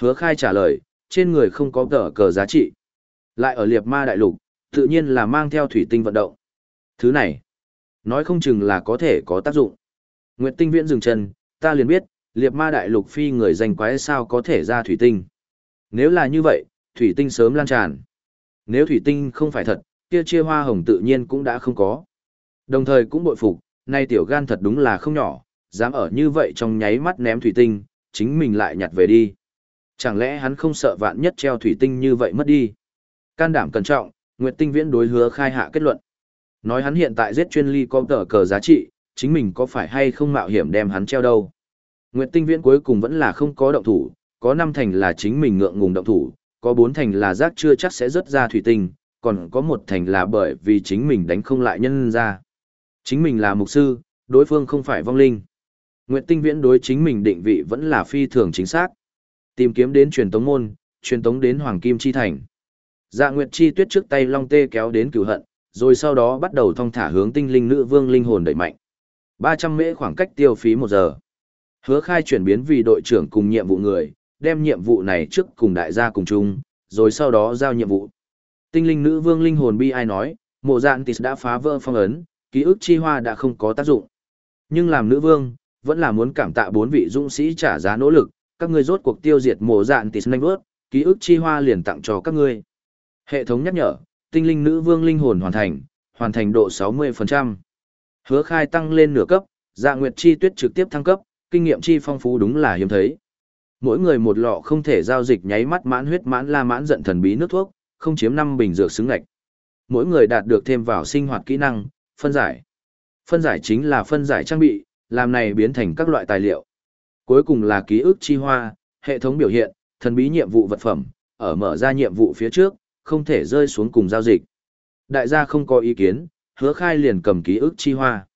Hứa khai trả lời, trên người không có cờ cờ giá trị. Lại ở liệt ma đại lục, tự nhiên là mang theo thủy tinh vận động. Thứ này, nói không chừng là có thể có tác dụng. Nguyệt tinh viễn dừng chân, ta liền biết, liệt ma đại lục phi người danh quái sao có thể ra thủy tinh. Nếu là như vậy, thủy tinh sớm lan tràn. Nếu thủy tinh không phải thật, kia chia hoa hồng tự nhiên cũng đã không có. Đồng thời cũng bội phục, nay tiểu gan thật đúng là không nhỏ, dám ở như vậy trong nháy mắt ném thủy tinh, chính mình lại nhặt về đi. Chẳng lẽ hắn không sợ vạn nhất treo thủy tinh như vậy mất đi? Can đảm cẩn trọng, Nguyệt Tinh Viễn đối hứa khai hạ kết luận. Nói hắn hiện tại giết chuyên ly có tờ cờ giá trị, chính mình có phải hay không mạo hiểm đem hắn treo đâu. Nguyệt Tinh Viễn cuối cùng vẫn là không có động thủ, có năm thành là chính mình ngượng ngùng động thủ, có bốn thành là giác chưa chắc sẽ rớt ra thủy tinh, còn có một thành là bởi vì chính mình đánh không lại nhân ra. Chính mình là mục sư, đối phương không phải vong linh. Nguyệt Tinh Viễn đối chính mình định vị vẫn là phi thường chính xác. Tìm kiếm đến truyền tống môn, truyền tống đến Hoàng Kim Chi Thành. Dạ Nguyệt Chi Tuyết trước tay Long Tê kéo đến cửu hận, rồi sau đó bắt đầu thong thả hướng tinh linh nữ vương linh hồn đẩy mạnh. 300 mễ khoảng cách tiêu phí một giờ. Hứa khai chuyển biến vì đội trưởng cùng nhiệm vụ người, đem nhiệm vụ này trước cùng đại gia cùng chung, rồi sau đó giao nhiệm vụ. Tinh linh nữ vương linh hồn bi ai nói, mộ dạn tịt đã phá vỡ phong ấn, ký ức chi hoa đã không có tác dụng. Nhưng làm nữ vương, vẫn là muốn cảm tạ bốn vị dũng sĩ trả giá nỗ lực, các ngươi rốt cuộc tiêu diệt mộ dạn tis nanh vớt, ký ức chi hoa liền tặng cho các ngươi. Hệ thống nhắc nhở, tinh linh nữ vương linh hồn hoàn thành, hoàn thành độ 60%. Hứa khai tăng lên nửa cấp, dạ nguyệt chi tuyết trực tiếp thăng cấp, kinh nghiệm chi phong phú đúng là hiếm thấy. Mỗi người một lọ không thể giao dịch nháy mắt mãn huyết mãn la mãn giận thần bí nước thuốc, không chiếm 5 bình dược xứng ngạch. Mỗi người đạt được thêm vào sinh hoạt kỹ năng, phân giải. Phân giải chính là phân giải trang bị, làm này biến thành các loại tài liệu. Cuối cùng là ký ức chi hoa, hệ thống biểu hiện, thần bí nhiệm vụ vật phẩm, ở mở ra nhiệm vụ phía trước, không thể rơi xuống cùng giao dịch. Đại gia không có ý kiến, hứa khai liền cầm ký ức chi hoa.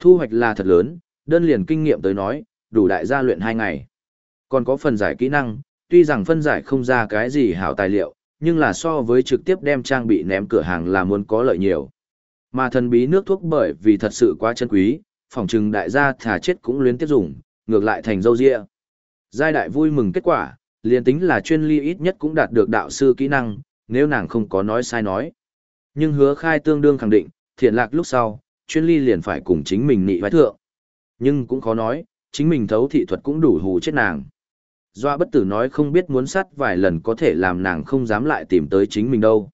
Thu hoạch là thật lớn, đơn liền kinh nghiệm tới nói, đủ đại gia luyện 2 ngày. Còn có phần giải kỹ năng, tuy rằng phân giải không ra cái gì hảo tài liệu, nhưng là so với trực tiếp đem trang bị ném cửa hàng là muốn có lợi nhiều. Mà thần bí nước thuốc bởi vì thật sự quá chân quý, phòng trừng đại gia thả chết cũng luyến tiếp dùng, ngược lại thành dâu ria. Giai đại vui mừng kết quả, liền tính là chuyên ly ít nhất cũng đạt được đạo sư kỹ năng, nếu nàng không có nói sai nói. Nhưng hứa khai tương đương khẳng định, thiện lạc lúc sau, chuyên ly liền phải cùng chính mình nị vai thượng. Nhưng cũng khó nói, chính mình thấu thị thuật cũng đủ hù chết nàng. Doa bất tử nói không biết muốn sát vài lần có thể làm nàng không dám lại tìm tới chính mình đâu.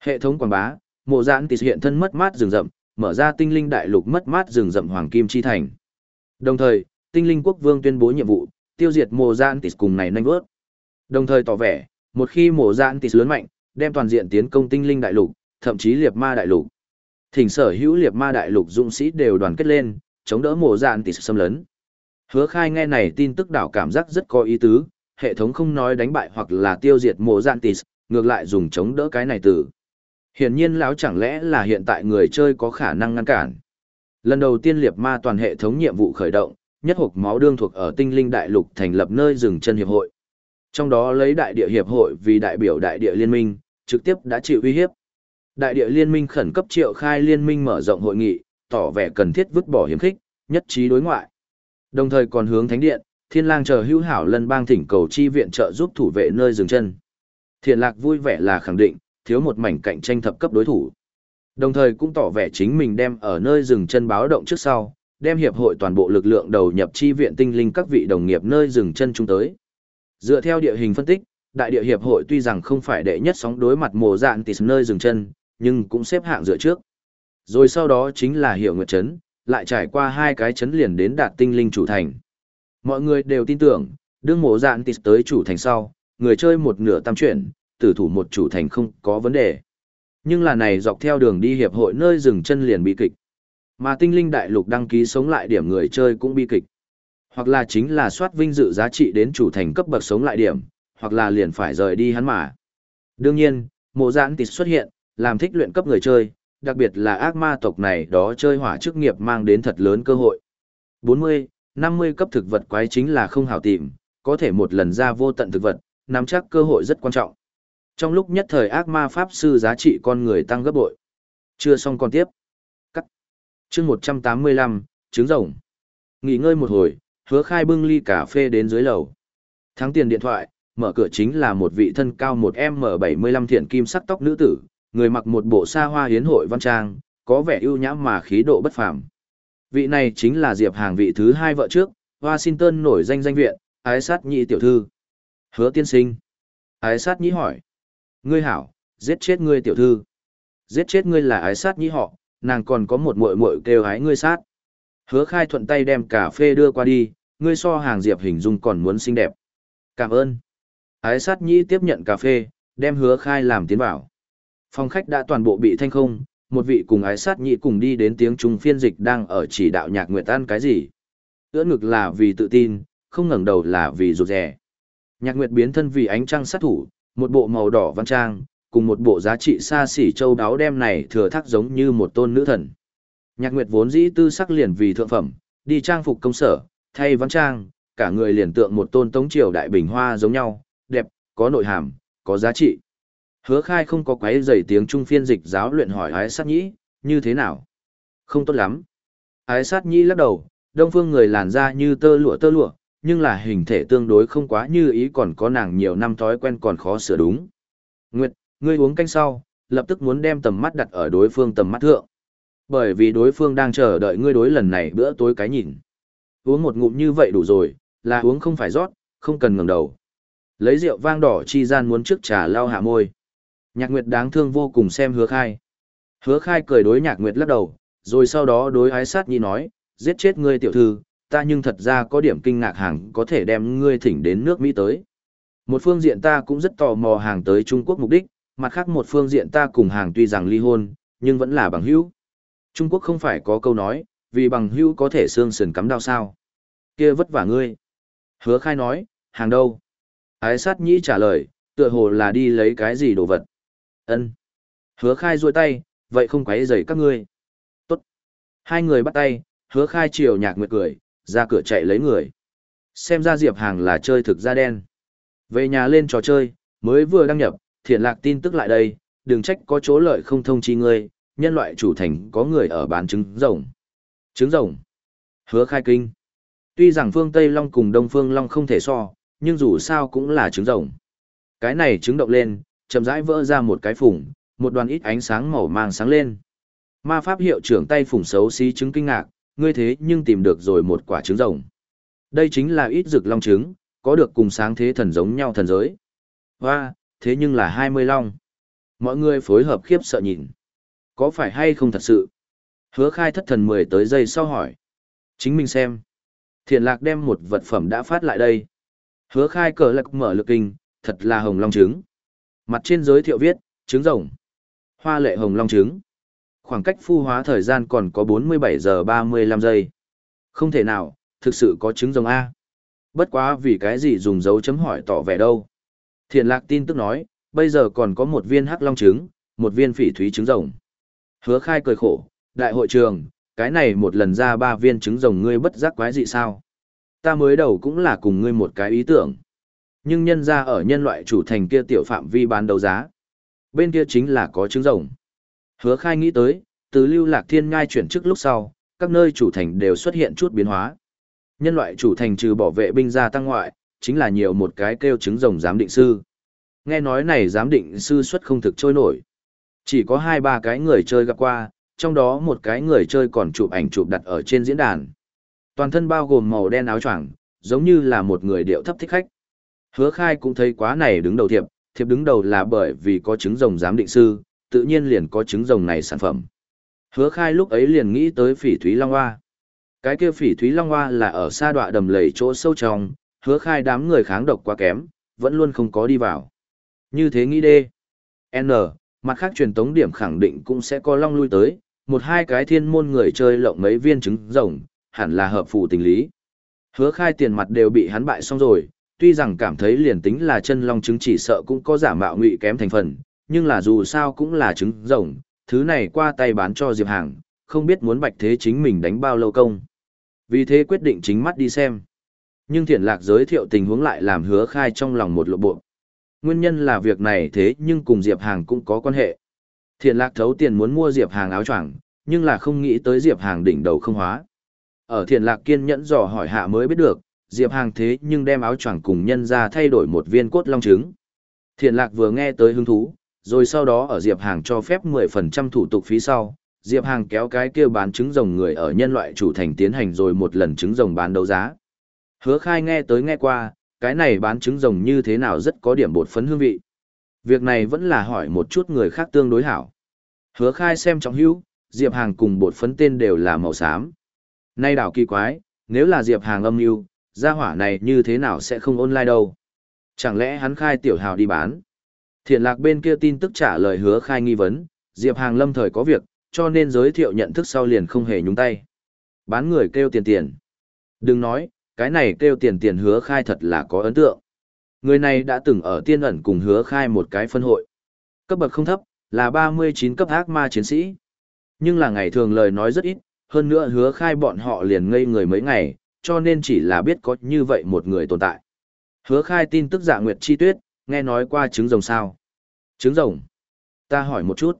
Hệ thống quảng bá, mộ giãn tịt hiện thân mất mát rừng rậm, mở ra tinh linh đại lục mất mát rừng rậm hoàng kim chi thành. Đồng thời, tinh linh quốc vương tuyên bố nhiệm vụ, tiêu diệt mồ giãn tịt cùng này nhanh vớt. Đồng thời tỏ vẻ, một khi mồ giãn tịt lớn mạnh, đem toàn diện tiến công tinh linh đại lục, thậm chí liệt ma đại lục. Thỉnh sở hữu liệt ma đại lục dũng sĩ đều đoàn kết lên, chống đỡ mồ giãn tịt xâm lấn. Hứa khai nghe này tin tức đảo cảm giác rất có ý tứ, hệ thống không nói đánh bại hoặc là tiêu diệt mồ giãn tịt, ngược lại dùng chống đỡ cái này từ. Hiển nhiên lão chẳng lẽ là hiện tại người chơi có khả năng ngăn cản. Lần đầu tiên liệt ma toàn hệ thống nhiệm vụ khởi động, nhất hộp máu đương thuộc ở tinh linh đại lục thành lập nơi dừng chân hiệp hội. Trong đó lấy đại địa hiệp hội vì đại biểu đại địa liên minh, trực tiếp đã chịu uy hiếp. Đại địa liên minh khẩn cấp triệu khai liên minh mở rộng hội nghị, tỏ vẻ cần thiết vứt bỏ hiểm khích, nhất trí đối ngoại. Đồng thời còn hướng thánh điện, thiên lang chờ hữu hảo lân bang thỉnh cầu chi viện trợ giúp thủ vệ nơi dừng chân. Thiện lạc vui vẻ là khẳng định, thiếu một mảnh cạnh tranh thập cấp đối thủ. Đồng thời cũng tỏ vẻ chính mình đem ở nơi dừng chân báo động trước sau, đem hiệp hội toàn bộ lực lượng đầu nhập chi viện tinh linh các vị đồng nghiệp nơi dừng chân chúng tới. Dựa theo địa hình phân tích, đại địa hiệp hội tuy rằng không phải đệ nhất sóng đối mặt mồ dạn tịt nơi dừng chân, nhưng cũng xếp hạng dựa trước. Rồi sau đó chính là hiệu nguyệt chấn, lại trải qua hai cái chấn liền đến đạt tinh linh chủ thành. Mọi người đều tin tưởng, đương mồ dạn tịt tới chủ thành sau, người chơi một nửa tam chuyển, tử thủ một chủ thành không có vấn đề. Nhưng là này dọc theo đường đi hiệp hội nơi dừng chân liền bị kịch. Mà tinh linh đại lục đăng ký sống lại điểm người chơi cũng bi kịch. Hoặc là chính là soát vinh dự giá trị đến chủ thành cấp bậc sống lại điểm, hoặc là liền phải rời đi hắn mà. Đương nhiên, mộ giãn tịt xuất hiện, làm thích luyện cấp người chơi, đặc biệt là ác ma tộc này đó chơi hỏa chức nghiệp mang đến thật lớn cơ hội. 40, 50 cấp thực vật quái chính là không hảo tìm, có thể một lần ra vô tận thực vật, nắm chắc cơ hội rất quan trọng. Trong lúc nhất thời ác ma pháp sư giá trị con người tăng gấp bội. Chưa xong còn tiếp. Chương một trăm tám mươi lăm, trứng rồng. Nghỉ ngơi một hồi, hứa khai bưng ly cà phê đến dưới lầu. Thắng tiền điện thoại, mở cửa chính là một vị thân cao một M75 thiện kim sắc tóc nữ tử, người mặc một bộ xa hoa hiến hội văn trang, có vẻ ưu nhã mà khí độ bất phàm. Vị này chính là Diệp Hàng vị thứ hai vợ trước, Washington nổi danh danh viện, ái sát nhị tiểu thư. Hứa tiên sinh. Ái sát nhị hỏi. Ngươi hảo, giết chết ngươi tiểu thư. Giết chết ngươi là ái sát nhị họ, nàng còn có một muội muội kêu hái ngươi sát. Hứa khai thuận tay đem cà phê đưa qua đi, ngươi so hàng Diệp hình dung còn muốn xinh đẹp. Cảm ơn. Ái sát nhị tiếp nhận cà phê, đem hứa khai làm tiến vào. Phòng khách đã toàn bộ bị thanh không, một vị cùng ái sát nhị cùng đi đến tiếng trung phiên dịch đang ở chỉ đạo nhạc nguyệt ăn cái gì. Ưỡn ngực là vì tự tin, không ngẩng đầu là vì rụt rẻ Nhạc nguyệt biến thân vì ánh trăng sát thủ, một bộ màu đỏ văn trang, cùng một bộ giá trị xa xỉ châu đáo đem này thừa thác giống như một tôn nữ thần. Nhạc nguyệt vốn dĩ tư sắc liền vì thượng phẩm, đi trang phục công sở, thay văn trang, cả người liền tượng một tôn tống triều đại bình hoa giống nhau, đẹp, có nội hàm, có giá trị. Hứa khai không có quấy giày tiếng trung phiên dịch giáo luyện hỏi ái sát nhĩ, như thế nào? Không tốt lắm. Ái sát nhĩ lắc đầu, đông phương người làn da như tơ lụa tơ lụa, nhưng là hình thể tương đối không quá như ý còn có nàng nhiều năm thói quen còn khó sửa đúng. Nguyệt, ngươi uống canh sau, lập tức muốn đem tầm mắt đặt ở đối phương tầm mắt thượng. Bởi vì đối phương đang chờ đợi ngươi đối lần này bữa tối cái nhìn. Uống một ngụm như vậy đủ rồi, là uống không phải rót, không cần ngẩng đầu. Lấy rượu vang đỏ chi gian muốn trước trà lau hạ môi. Nhạc Nguyệt đáng thương vô cùng xem hứa khai. Hứa khai cười đối Nhạc Nguyệt lắc đầu, rồi sau đó đối ái sát nhi nói, giết chết ngươi tiểu thư, ta nhưng thật ra có điểm kinh ngạc hàng có thể đem ngươi thỉnh đến nước Mỹ tới. Một phương diện ta cũng rất tò mò hàng tới Trung Quốc mục đích, mặt khác một phương diện ta cùng hàng tuy rằng ly hôn, nhưng vẫn là bằng hữu. Trung Quốc không phải có câu nói, vì bằng hữu có thể xương sườn cắm đau sao. kia vất vả ngươi. Hứa khai nói, hàng đâu? Ái sát nhĩ trả lời, tựa hồ là đi lấy cái gì đồ vật. ân Hứa khai ruôi tay, vậy không quấy rầy các ngươi. Tốt. Hai người bắt tay, hứa khai chiều nhạc nguyệt cười, ra cửa chạy lấy người. Xem ra Diệp Hàng là chơi thực ra đen. Về nhà lên trò chơi, mới vừa đăng nhập, thiện lạc tin tức lại đây, đừng trách có chỗ lợi không thông chi ngươi, nhân loại chủ thành có người ở bán trứng rồng. Trứng rồng. Hứa khai kinh. Tuy rằng phương Tây Long cùng Đông Phương Long không thể so, nhưng dù sao cũng là trứng rồng. Cái này trứng động lên, chậm rãi vỡ ra một cái phủng, một đoàn ít ánh sáng màu mang sáng lên. Ma pháp hiệu trưởng tay phủng xấu xí trứng kinh ngạc, ngươi thế nhưng tìm được rồi một quả trứng rồng. Đây chính là ít rực long trứng, có được cùng sáng thế thần giống nhau thần giới. Hoa, thế nhưng là 20 long. Mọi người phối hợp khiếp sợ nhìn. Có phải hay không thật sự? Hứa khai thất thần 10 tới giây sau hỏi. Chính mình xem. Thiện lạc đem một vật phẩm đã phát lại đây. Hứa khai cờ lạc mở lực kinh, thật là hồng long trứng. Mặt trên giới thiệu viết, trứng rồng. Hoa lệ hồng long trứng. Khoảng cách phu hóa thời gian còn có 47 giờ 35 giây. Không thể nào, thực sự có trứng rồng A. Bất quá vì cái gì dùng dấu chấm hỏi tỏ vẻ đâu. Thiện lạc tin tức nói, bây giờ còn có một viên hắc long trứng, một viên phỉ thúy trứng rồng. Hứa khai cười khổ, đại hội trường, cái này một lần ra ba viên trứng rồng ngươi bất giác quái dị sao. Ta mới đầu cũng là cùng ngươi một cái ý tưởng. Nhưng nhân ra ở nhân loại chủ thành kia tiểu phạm vi bán đấu giá. Bên kia chính là có trứng rồng. Hứa khai nghĩ tới, từ lưu lạc thiên ngai chuyển chức lúc sau, các nơi chủ thành đều xuất hiện chút biến hóa. Nhân loại chủ thành trừ bảo vệ binh gia tăng ngoại, chính là nhiều một cái kêu chứng rồng giám định sư. Nghe nói này giám định sư xuất không thực trôi nổi. Chỉ có hai ba cái người chơi gặp qua, trong đó một cái người chơi còn chụp ảnh chụp đặt ở trên diễn đàn. Toàn thân bao gồm màu đen áo choàng, giống như là một người điệu thấp thích khách. Hứa khai cũng thấy quá này đứng đầu thiệp, thiệp đứng đầu là bởi vì có trứng rồng giám định sư, tự nhiên liền có trứng rồng này sản phẩm. Hứa khai lúc ấy liền nghĩ tới phỉ thúy long hoa. Cái kia phỉ thúy long hoa là ở xa đọa đầm lầy chỗ sâu trong, hứa khai đám người kháng độc quá kém, vẫn luôn không có đi vào. Như thế nghĩ đê. N, mặt khác truyền tống điểm khẳng định cũng sẽ có long lui tới, một hai cái thiên môn người chơi lộng mấy viên trứng rồng, hẳn là hợp phù tình lý. Hứa khai tiền mặt đều bị hắn bại xong rồi, tuy rằng cảm thấy liền tính là chân long trứng chỉ sợ cũng có giả mạo ngụy kém thành phần, nhưng là dù sao cũng là trứng rồng, thứ này qua tay bán cho Diệp Hàng, không biết muốn bạch thế chính mình đánh bao lâu công. Vì thế quyết định chính mắt đi xem. Nhưng thiện lạc giới thiệu tình huống lại làm hứa khai trong lòng một lộ bộ. Nguyên nhân là việc này thế nhưng cùng Diệp Hàng cũng có quan hệ. Thiện lạc thấu tiền muốn mua Diệp Hàng áo choàng nhưng là không nghĩ tới Diệp Hàng đỉnh đầu không hóa. Ở thiện lạc kiên nhẫn dò hỏi hạ mới biết được, Diệp Hàng thế nhưng đem áo choàng cùng nhân ra thay đổi một viên cốt long trứng. Thiện lạc vừa nghe tới hứng thú, rồi sau đó ở Diệp Hàng cho phép 10% thủ tục phí sau, Diệp Hàng kéo cái kia bán trứng rồng người ở nhân loại chủ thành tiến hành rồi một lần trứng rồng bán đấu giá. Hứa khai nghe tới nghe qua, cái này bán trứng rồng như thế nào rất có điểm bột phấn hương vị. Việc này vẫn là hỏi một chút người khác tương đối hảo. Hứa khai xem trọng hữu, Diệp Hàng cùng bột phấn tên đều là màu xám. Nay đảo kỳ quái, nếu là Diệp Hàng âm mưu gia hỏa này như thế nào sẽ không online đâu. Chẳng lẽ hắn khai tiểu hào đi bán? Thiện lạc bên kia tin tức trả lời hứa khai nghi vấn, Diệp Hàng lâm thời có việc, cho nên giới thiệu nhận thức sau liền không hề nhúng tay. Bán người kêu tiền tiền. Đừng nói, cái này kêu tiền tiền hứa khai thật là có ấn tượng. Người này đã từng ở tiên ẩn cùng hứa khai một cái phân hội. Cấp bậc không thấp, là 39 cấp ác ma chiến sĩ. Nhưng là ngày thường lời nói rất ít, hơn nữa hứa khai bọn họ liền ngây người mấy ngày, cho nên chỉ là biết có như vậy một người tồn tại. Hứa khai tin tức dạ nguyệt chi tuyết, nghe nói qua trứng rồng sao. Trứng rồng. Ta hỏi một chút.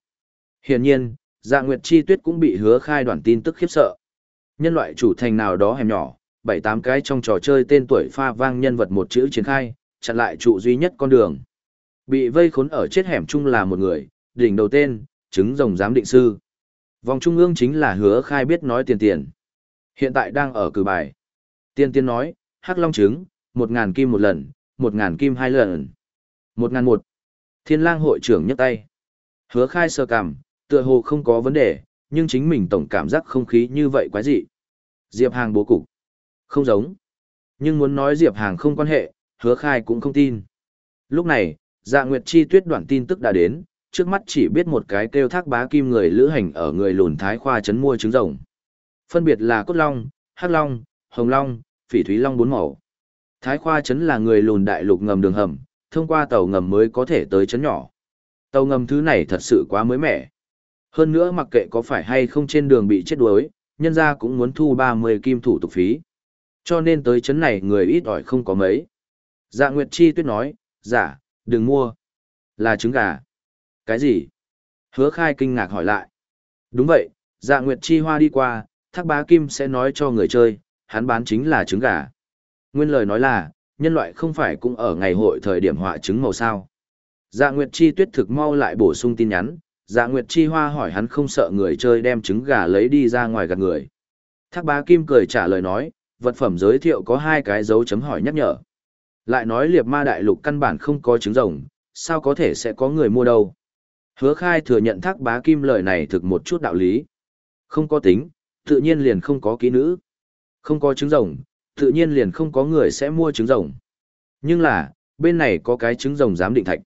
Hiển nhiên, dạ nguyệt chi tuyết cũng bị hứa khai đoạn tin tức khiếp sợ. Nhân loại chủ thành nào đó hẻm nhỏ, bảy tám cái trong trò chơi tên tuổi pha vang nhân vật một chữ triển khai, chặn lại trụ duy nhất con đường. Bị vây khốn ở chết hẻm chung là một người, đỉnh đầu tên, trứng rồng giám định sư. Vòng trung ương chính là hứa khai biết nói tiền tiền. Hiện tại đang ở cử bài. Tiên tiên nói, hắc long trứng, một ngàn kim một lần, một ngàn kim hai lần. Một ngàn một. Thiên lang hội trưởng nhấc tay. Hứa khai sơ cảm, tựa hồ không có vấn đề, nhưng chính mình tổng cảm giác không khí như vậy quái dị. Diệp Hàng bố cục. Không giống. Nhưng muốn nói Diệp Hàng không quan hệ, hứa khai cũng không tin. Lúc này, dạ nguyệt chi tuyết đoạn tin tức đã đến, trước mắt chỉ biết một cái kêu thác bá kim người lữ hành ở người lùn thái khoa trấn mua trứng rồng. Phân biệt là cốt long, hắc long, hồng long, phỉ thúy long bốn màu. Thái khoa trấn là người lùn đại lục ngầm đường hầm, thông qua tàu ngầm mới có thể tới trấn nhỏ. Tàu ngầm thứ này thật sự quá mới mẻ. Hơn nữa mặc kệ có phải hay không trên đường bị chết đuối, nhân ra cũng muốn thu 30 kim thủ tục phí. Cho nên tới chấn này người ít ỏi không có mấy. Dạ Nguyệt Chi tuyết nói, giả, dạ, đừng mua. Là trứng gà. Cái gì? Hứa khai kinh ngạc hỏi lại. Đúng vậy, dạ Nguyệt Chi hoa đi qua, thác bá kim sẽ nói cho người chơi, hắn bán chính là trứng gà. Nguyên lời nói là, nhân loại không phải cũng ở ngày hội thời điểm họa trứng màu sao. Dạ Nguyệt Chi tuyết thực mau lại bổ sung tin nhắn, dạ Nguyệt Chi hoa hỏi hắn không sợ người chơi đem trứng gà lấy đi ra ngoài gạt người. Thác bá kim cười trả lời nói, vật phẩm giới thiệu có hai cái dấu chấm hỏi nhắc nhở. Lại nói liệp ma đại lục căn bản không có trứng rồng, sao có thể sẽ có người mua đâu. Hứa khai thừa nhận thác bá kim lời này thực một chút đạo lý. Không có tính, tự nhiên liền không có kỹ nữ. Không có trứng rồng, tự nhiên liền không có người sẽ mua trứng rồng. Nhưng là, bên này có cái trứng rồng giám định thạch.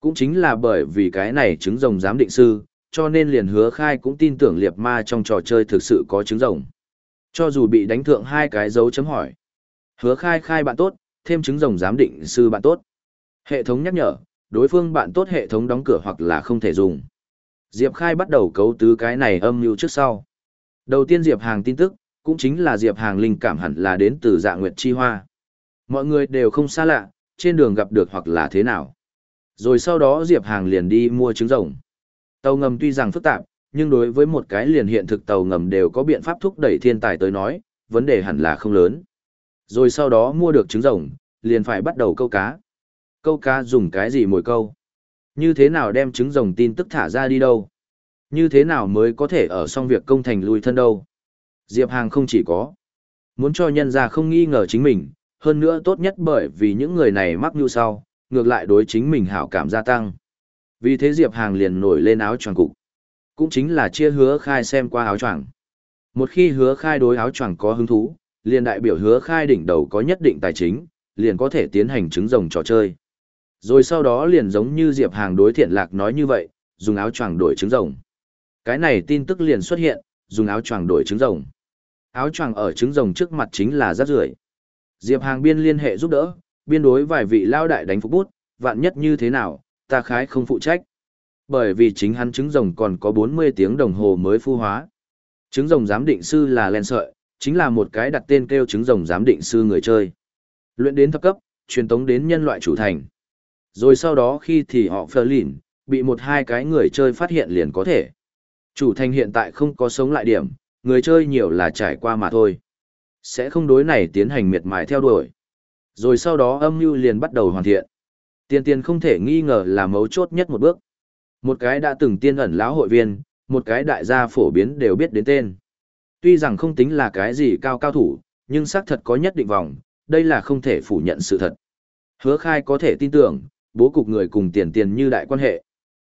Cũng chính là bởi vì cái này trứng rồng giám định sư, cho nên liền hứa khai cũng tin tưởng liệp ma trong trò chơi thực sự có trứng rồng. Cho dù bị đánh thượng hai cái dấu chấm hỏi. Hứa khai khai bạn tốt, thêm trứng rồng giám định sư bạn tốt. Hệ thống nhắc nhở, đối phương bạn tốt hệ thống đóng cửa hoặc là không thể dùng. Diệp Khai bắt đầu cấu tứ cái này âm mưu trước sau. Đầu tiên Diệp Hàng tin tức, cũng chính là Diệp Hàng linh cảm hẳn là đến từ dạ nguyệt chi hoa. Mọi người đều không xa lạ, trên đường gặp được hoặc là thế nào. Rồi sau đó Diệp Hàng liền đi mua trứng rồng. Tàu ngầm tuy rằng phức tạp, nhưng đối với một cái liền hiện thực tàu ngầm đều có biện pháp thúc đẩy thiên tài tới nói, vấn đề hẳn là không lớn. Rồi sau đó mua được trứng rồng, liền phải bắt đầu câu cá. Câu cá dùng cái gì mồi câu? Như thế nào đem trứng rồng tin tức thả ra đi đâu? Như thế nào mới có thể ở xong việc công thành lui thân đâu? Diệp Hàng không chỉ có muốn cho nhân ra không nghi ngờ chính mình, hơn nữa tốt nhất bởi vì những người này mắc như sau, ngược lại đối chính mình hảo cảm gia tăng. Vì thế Diệp Hàng liền nổi lên áo choàng cục. Cũng chính là chia hứa khai xem qua áo choàng. Một khi hứa khai đối áo choàng có hứng thú, liền đại biểu hứa khai đỉnh đầu có nhất định tài chính, liền có thể tiến hành trứng rồng trò chơi. Rồi sau đó liền giống như Diệp Hàng đối thiện lạc nói như vậy, dùng áo choàng đổi trứng rồng. Cái này tin tức liền xuất hiện, dùng áo choàng đổi trứng rồng. Áo choàng ở trứng rồng trước mặt chính là rác rưởi. Diệp Hàng biên liên hệ giúp đỡ, biên đối vài vị lao đại đánh phục bút, vạn nhất như thế nào, ta khái không phụ trách. Bởi vì chính hắn trứng rồng còn có 40 tiếng đồng hồ mới phu hóa. Trứng rồng giám định sư là len sợi, chính là một cái đặt tên kêu trứng rồng giám định sư người chơi. Luyện đến thấp cấp, truyền tống đến nhân loại chủ thành. Rồi sau đó khi thì họ phơ lìn, bị một hai cái người chơi phát hiện liền có thể. Chủ thành hiện tại không có sống lại điểm, người chơi nhiều là trải qua mà thôi. Sẽ không đối này tiến hành miệt mài theo đuổi. Rồi sau đó âm mưu liền bắt đầu hoàn thiện. Tiên tiên không thể nghi ngờ là mấu chốt nhất một bước. Một cái đã từng tiên ẩn lão hội viên, một cái đại gia phổ biến đều biết đến tên. Tuy rằng không tính là cái gì cao cao thủ, nhưng xác thật có nhất định vòng, đây là không thể phủ nhận sự thật. Hứa khai có thể tin tưởng, bố cục người cùng tiền tiền như đại quan hệ.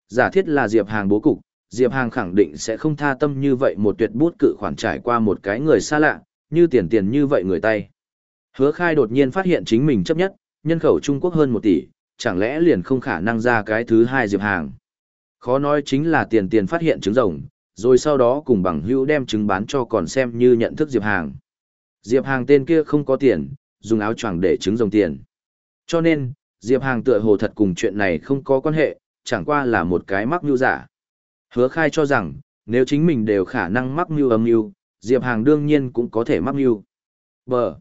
Giả thiết là Diệp Hàng bố cục, Diệp Hàng khẳng định sẽ không tha tâm như vậy một tuyệt bút cự khoản trải qua một cái người xa lạ, như tiền tiền như vậy người tay. Hứa khai đột nhiên phát hiện chính mình chấp nhất, nhân khẩu Trung Quốc hơn 1 tỷ, chẳng lẽ liền không khả năng ra cái thứ hai Diệp Hàng. Khó nói chính là tiền tiền phát hiện trứng rồng, rồi sau đó cùng bằng hữu đem trứng bán cho còn xem như nhận thức Diệp Hàng. Diệp Hàng tên kia không có tiền, dùng áo choàng để trứng rồng tiền. Cho nên, Diệp Hàng tựa hồ thật cùng chuyện này không có quan hệ, chẳng qua là một cái mắc mưu giả. Hứa khai cho rằng, nếu chính mình đều khả năng mắc mưu âm mưu, Diệp Hàng đương nhiên cũng có thể mắc mưu. Bờ.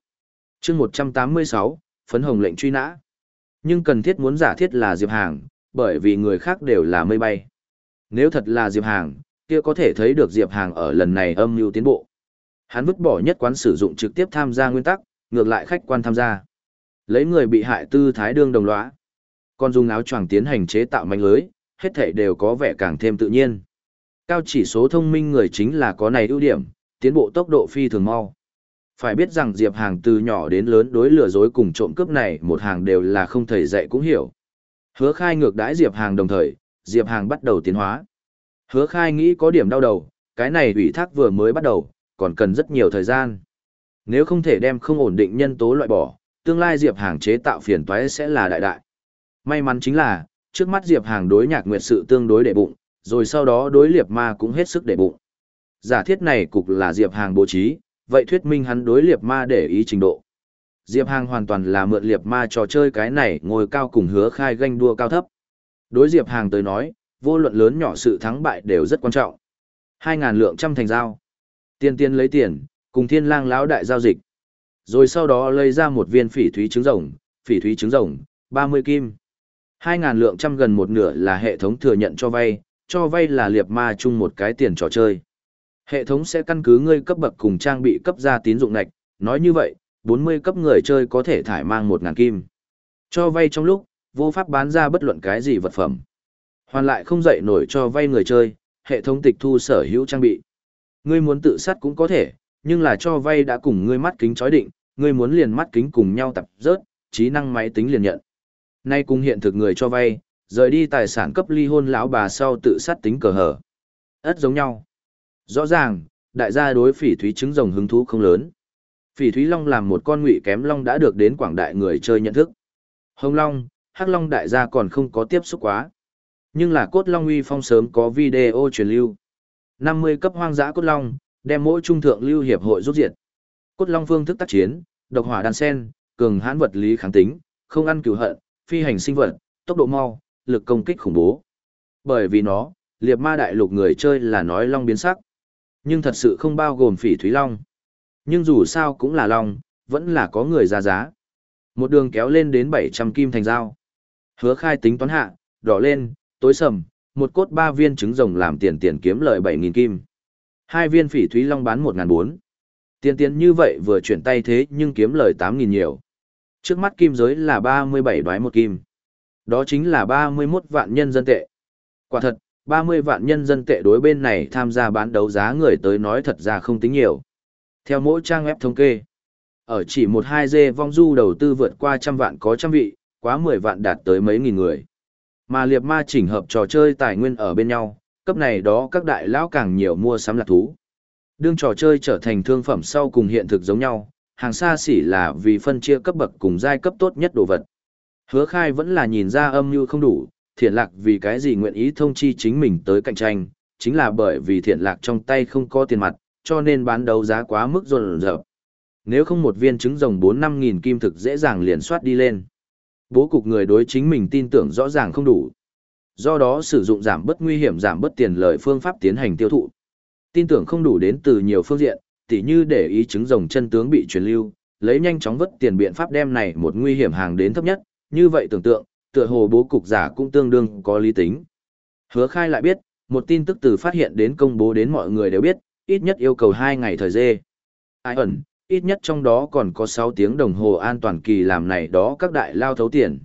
chương 186, phấn hồng lệnh truy nã. Nhưng cần thiết muốn giả thiết là Diệp Hàng, bởi vì người khác đều là mây bay. Nếu thật là Diệp Hàng, kia có thể thấy được Diệp Hàng ở lần này âm mưu tiến bộ. Hắn vứt bỏ nhất quán sử dụng trực tiếp tham gia nguyên tắc, ngược lại khách quan tham gia. Lấy người bị hại tư thái đương đồng lõa. Còn dùng áo choàng tiến hành chế tạo manh lưới, hết thảy đều có vẻ càng thêm tự nhiên. Cao chỉ số thông minh người chính là có này ưu điểm, tiến bộ tốc độ phi thường mau. Phải biết rằng Diệp Hàng từ nhỏ đến lớn đối lừa dối cùng trộm cướp này một hàng đều là không thầy dạy cũng hiểu. Hứa khai ngược đãi Diệp Hàng đồng thời, Diệp Hàng bắt đầu tiến hóa. Hứa khai nghĩ có điểm đau đầu, cái này ủy thác vừa mới bắt đầu, còn cần rất nhiều thời gian. Nếu không thể đem không ổn định nhân tố loại bỏ, tương lai Diệp Hàng chế tạo phiền toái sẽ là đại đại. May mắn chính là, trước mắt Diệp Hàng đối nhạc nguyệt sự tương đối để bụng, rồi sau đó đối liệp ma cũng hết sức để bụng. Giả thiết này cục là Diệp Hàng bố trí, vậy thuyết minh hắn đối liệp ma để ý trình độ. Diệp Hàng hoàn toàn là mượn liệp ma trò chơi cái này ngồi cao cùng hứa khai ganh đua cao thấp. Đối Diệp Hàng tới nói, vô luận lớn nhỏ sự thắng bại đều rất quan trọng. 2.000 lượng trăm thành giao. Tiên tiên lấy tiền, cùng thiên lang lão đại giao dịch. Rồi sau đó lấy ra một viên phỉ thúy trứng rồng, phỉ thúy trứng rồng, 30 kim. 2.000 lượng trăm gần một nửa là hệ thống thừa nhận cho vay, cho vay là liệp ma chung một cái tiền trò chơi. Hệ thống sẽ căn cứ ngươi cấp bậc cùng trang bị cấp ra tín dụng ngạch, nói như vậy, 40 cấp người chơi có thể thải mang 1.000 kim. Cho vay trong lúc, vô pháp bán ra bất luận cái gì vật phẩm. Hoàn lại không dậy nổi cho vay người chơi, hệ thống tịch thu sở hữu trang bị. Ngươi muốn tự sát cũng có thể, nhưng là cho vay đã cùng ngươi mắt kính chói định, ngươi muốn liền mắt kính cùng nhau tập rớt, trí năng máy tính liền nhận. Nay cùng hiện thực người cho vay, rời đi tài sản cấp ly hôn lão bà sau tự sát tính cờ hở. Ất giống nhau. Rõ ràng, đại gia đối phỉ thúy trứng rồng hứng thú không lớn. Phỉ thúy long làm một con ngụy kém long đã được đến quảng đại người chơi nhận thức. Hồng long, hắc long đại gia còn không có tiếp xúc quá. Nhưng là cốt long uy phong sớm có video truyền lưu. 50 cấp hoang dã cốt long, đem mỗi trung thượng lưu hiệp hội rút diệt. Cốt long phương thức tác chiến, độc hỏa đan sen, cường hãn vật lý kháng tính, không ăn cửu hận, phi hành sinh vật, tốc độ mau, lực công kích khủng bố. Bởi vì nó, liệt ma đại lục người chơi là nói long biến sắc. Nhưng thật sự không bao gồm phỉ thúy long. Nhưng dù sao cũng là long, vẫn là có người ra giá. Một đường kéo lên đến 700 kim thành dao. Hứa khai tính toán hạ, đỏ lên, tối sầm, một cốt ba viên trứng rồng làm tiền tiền kiếm lợi 7.000 kim. Hai viên phỉ thúy long bán 1.400. Tiền tiền như vậy vừa chuyển tay thế nhưng kiếm lời 8.000 nhiều. Trước mắt kim giới là 37 đoái một kim. Đó chính là 31 vạn nhân dân tệ. Quả thật, 30 vạn nhân dân tệ đối bên này tham gia bán đấu giá người tới nói thật ra không tính nhiều. Theo mỗi trang web thống kê, ở chỉ một hai dê vong du đầu tư vượt qua trăm vạn có trăm vị, quá 10 vạn đạt tới mấy nghìn người. Mà liệt ma chỉnh hợp trò chơi tài nguyên ở bên nhau, cấp này đó các đại lão càng nhiều mua sắm lạc thú. Đương trò chơi trở thành thương phẩm sau cùng hiện thực giống nhau, hàng xa xỉ là vì phân chia cấp bậc cùng giai cấp tốt nhất đồ vật. Hứa khai vẫn là nhìn ra âm như không đủ, thiện lạc vì cái gì nguyện ý thông chi chính mình tới cạnh tranh, chính là bởi vì thiện lạc trong tay không có tiền mặt, cho nên bán đấu giá quá mức rộn rợp. Nếu không một viên trứng rồng 4-5 nghìn kim thực dễ dàng liền soát đi lên. Bố cục người đối chính mình tin tưởng rõ ràng không đủ. Do đó sử dụng giảm bất nguy hiểm giảm bất tiền lợi phương pháp tiến hành tiêu thụ. Tin tưởng không đủ đến từ nhiều phương diện, tỉ như để ý chứng rồng chân tướng bị truyền lưu, lấy nhanh chóng vất tiền biện pháp đem này một nguy hiểm hàng đến thấp nhất, như vậy tưởng tượng, tựa hồ bố cục giả cũng tương đương có lý tính. Hứa khai lại biết, một tin tức từ phát hiện đến công bố đến mọi người đều biết, ít nhất yêu cầu 2 ngày thời dê. Ai ẩn, ít nhất trong đó còn có 6 tiếng đồng hồ an toàn kỳ làm này đó các đại lao thấu tiền.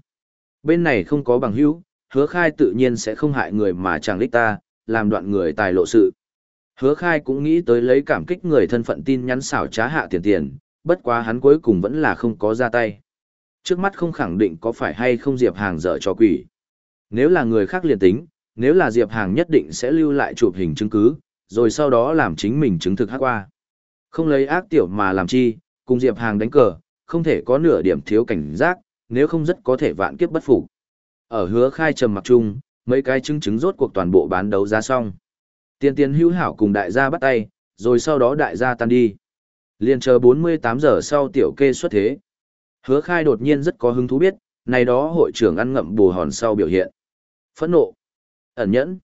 Bên này không có bằng hữu, hứa khai tự nhiên sẽ không hại người mà chẳng lích ta, làm đoạn người tài lộ sự. Hứa khai cũng nghĩ tới lấy cảm kích người thân phận tin nhắn xảo trá hạ tiền tiền, bất quá hắn cuối cùng vẫn là không có ra tay. Trước mắt không khẳng định có phải hay không Diệp Hàng dở cho quỷ. Nếu là người khác liền tính, nếu là Diệp Hàng nhất định sẽ lưu lại chụp hình chứng cứ, rồi sau đó làm chính mình chứng thực hát qua. Không lấy ác tiểu mà làm chi, cùng Diệp Hàng đánh cờ, không thể có nửa điểm thiếu cảnh giác, nếu không rất có thể vạn kiếp bất phục. Ở hứa khai trầm mặc chung, mấy cái chứng chứng rốt cuộc toàn bộ bán đấu giá xong. Tiên tiến hữu hảo cùng đại gia bắt tay, rồi sau đó đại gia tan đi. Liên chờ 48 giờ sau tiểu kê xuất thế. Hứa khai đột nhiên rất có hứng thú biết, này đó hội trưởng ăn ngậm bù hòn sau biểu hiện. Phẫn nộ, ẩn nhẫn,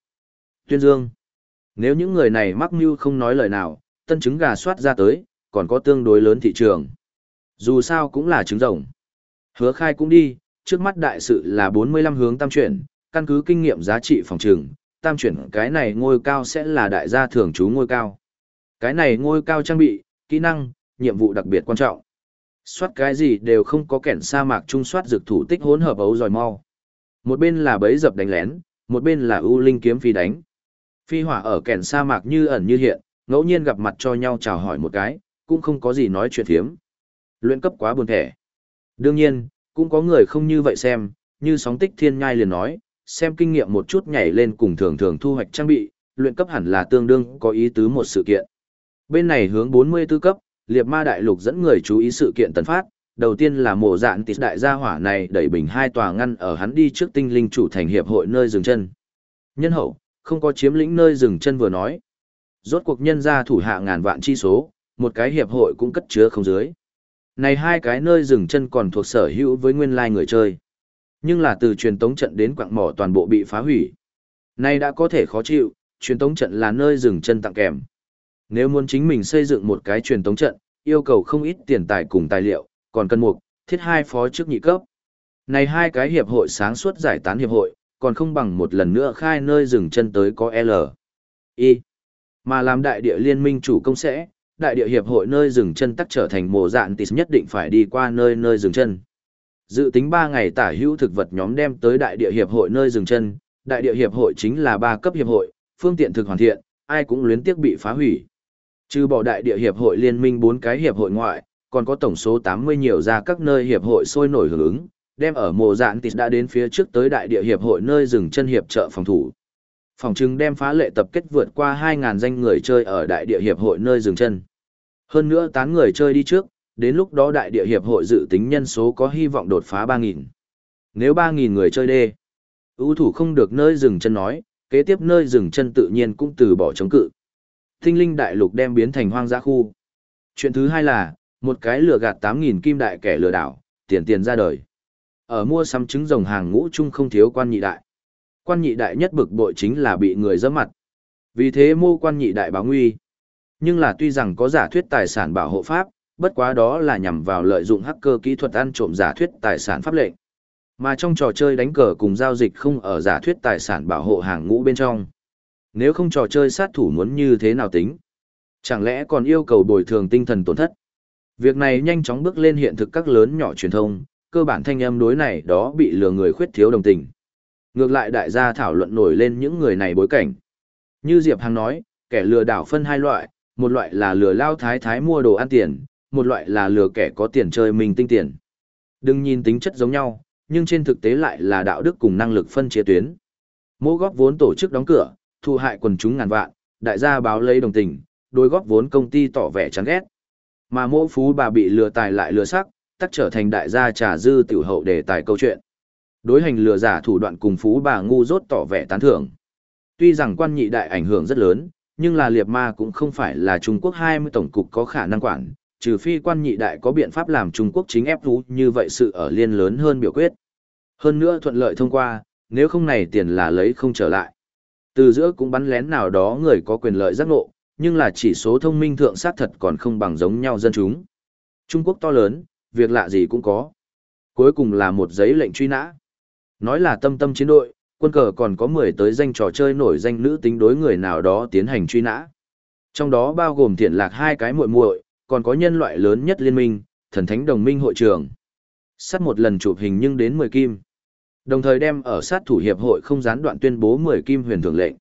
tuyên dương. Nếu những người này mắc mưu không nói lời nào, tân trứng gà soát ra tới, còn có tương đối lớn thị trường. Dù sao cũng là trứng rồng. Hứa khai cũng đi, trước mắt đại sự là 45 hướng tam chuyển, căn cứ kinh nghiệm giá trị phòng trường, tam chuyển cái này ngôi cao sẽ là đại gia thường trú ngôi cao. Cái này ngôi cao trang bị, kỹ năng, nhiệm vụ đặc biệt quan trọng. Soát cái gì đều không có kẻn sa mạc trung soát dược thủ tích hỗn hợp ấu giỏi mau. Một bên là bấy dập đánh lén, một bên là ưu linh kiếm phi đánh. Phi hỏa ở kẻn sa mạc như ẩn như hiện, ngẫu nhiên gặp mặt cho nhau chào hỏi một cái, cũng không có gì nói chuyện phiếm. Luyện cấp quá buồn thẻ. Đương nhiên, cũng có người không như vậy xem, như sóng tích thiên nhai liền nói, xem kinh nghiệm một chút nhảy lên cùng thường thường thu hoạch trang bị, luyện cấp hẳn là tương đương có ý tứ một sự kiện. Bên này hướng 44 cấp, liệt ma đại lục dẫn người chú ý sự kiện tấn phát, đầu tiên là mổ dạn tịt đại gia hỏa này đẩy bình hai tòa ngăn ở hắn đi trước tinh linh chủ thành hiệp hội nơi dừng chân. Nhân hậu, không có chiếm lĩnh nơi dừng chân vừa nói. Rốt cuộc nhân ra thủ hạ ngàn vạn chi số, một cái hiệp hội cũng cất chứa không dưới. Này hai cái nơi dừng chân còn thuộc sở hữu với nguyên lai người chơi. Nhưng là từ truyền tống trận đến quạng mỏ toàn bộ bị phá hủy. Này đã có thể khó chịu, truyền tống trận là nơi dừng chân tặng kèm. Nếu muốn chính mình xây dựng một cái truyền tống trận, yêu cầu không ít tiền tài cùng tài liệu, còn cần mục, thiết hai phó chức nhị cấp. Này hai cái hiệp hội sáng suốt giải tán hiệp hội, còn không bằng một lần nữa khai nơi dừng chân tới có L. Y. Mà làm đại địa liên minh chủ công sẽ, đại địa hiệp hội nơi dừng chân tắc trở thành mồ dạn tịt nhất định phải đi qua nơi nơi dừng chân. Dự tính 3 ngày tả hữu thực vật nhóm đem tới đại địa hiệp hội nơi dừng chân, đại địa hiệp hội chính là ba cấp hiệp hội, phương tiện thực hoàn thiện, ai cũng luyến tiếc bị phá hủy. Trừ bỏ đại địa hiệp hội liên minh bốn cái hiệp hội ngoại, còn có tổng số 80 nhiều ra các nơi hiệp hội sôi nổi hưởng ứng, đem ở mồ dạn tịt đã đến phía trước tới đại địa hiệp hội nơi dừng chân hiệp trợ phòng thủ. Phòng chứng đem phá lệ tập kết vượt qua 2.000 danh người chơi ở đại địa hiệp hội nơi dừng chân. Hơn nữa tán người chơi đi trước, đến lúc đó đại địa hiệp hội dự tính nhân số có hy vọng đột phá 3.000. Nếu 3.000 người chơi đê, ưu thủ không được nơi dừng chân nói, kế tiếp nơi dừng chân tự nhiên cũng từ bỏ chống cự. Tinh linh đại lục đem biến thành hoang dã khu. Chuyện thứ hai là, một cái lừa gạt 8.000 kim đại kẻ lừa đảo, tiền tiền ra đời. Ở mua sắm trứng rồng hàng ngũ chung không thiếu quan nhị đại. Quan nhị đại nhất bực bội chính là bị người dẫm mặt. Vì thế mô quan nhị đại báo nguy. Nhưng là tuy rằng có giả thuyết tài sản bảo hộ pháp, bất quá đó là nhằm vào lợi dụng hacker kỹ thuật ăn trộm giả thuyết tài sản pháp lệnh. Mà trong trò chơi đánh cờ cùng giao dịch không ở giả thuyết tài sản bảo hộ hàng ngũ bên trong. Nếu không trò chơi sát thủ muốn như thế nào tính? Chẳng lẽ còn yêu cầu bồi thường tinh thần tổn thất? Việc này nhanh chóng bước lên hiện thực các lớn nhỏ truyền thông, cơ bản thanh âm đối này đó bị lừa người khuyết thiếu đồng tình. Ngược lại đại gia thảo luận nổi lên những người này bối cảnh. Như Diệp Hằng nói, kẻ lừa đảo phân hai loại, một loại là lừa lao thái thái mua đồ ăn tiền, một loại là lừa kẻ có tiền chơi mình tinh tiền. Đừng nhìn tính chất giống nhau, nhưng trên thực tế lại là đạo đức cùng năng lực phân chia tuyến. Mô góp vốn tổ chức đóng cửa, thu hại quần chúng ngàn vạn, đại gia báo lấy đồng tình, đối góp vốn công ty tỏ vẻ chán ghét. Mà mô phú bà bị lừa tài lại lừa sắc, tắc trở thành đại gia trà dư tiểu hậu để tài câu chuyện. Đối hành lừa giả thủ đoạn cùng phú bà ngu dốt tỏ vẻ tán thưởng. Tuy rằng quan nhị đại ảnh hưởng rất lớn, nhưng là liệt ma cũng không phải là Trung Quốc 20 tổng cục có khả năng quản, trừ phi quan nhị đại có biện pháp làm Trung Quốc chính ép rú như vậy sự ở liên lớn hơn biểu quyết. Hơn nữa thuận lợi thông qua, nếu không này tiền là lấy không trở lại. Từ giữa cũng bắn lén nào đó người có quyền lợi giác ngộ, nhưng là chỉ số thông minh thượng sát thật còn không bằng giống nhau dân chúng. Trung Quốc to lớn, việc lạ gì cũng có. Cuối cùng là một giấy lệnh truy nã. Nói là tâm tâm chiến đội, quân cờ còn có 10 tới danh trò chơi nổi danh nữ tính đối người nào đó tiến hành truy nã. Trong đó bao gồm thiện lạc hai cái muội muội, còn có nhân loại lớn nhất liên minh, thần thánh đồng minh hội trưởng Sát một lần chụp hình nhưng đến 10 kim. Đồng thời đem ở sát thủ hiệp hội không gián đoạn tuyên bố 10 kim huyền thưởng lệnh.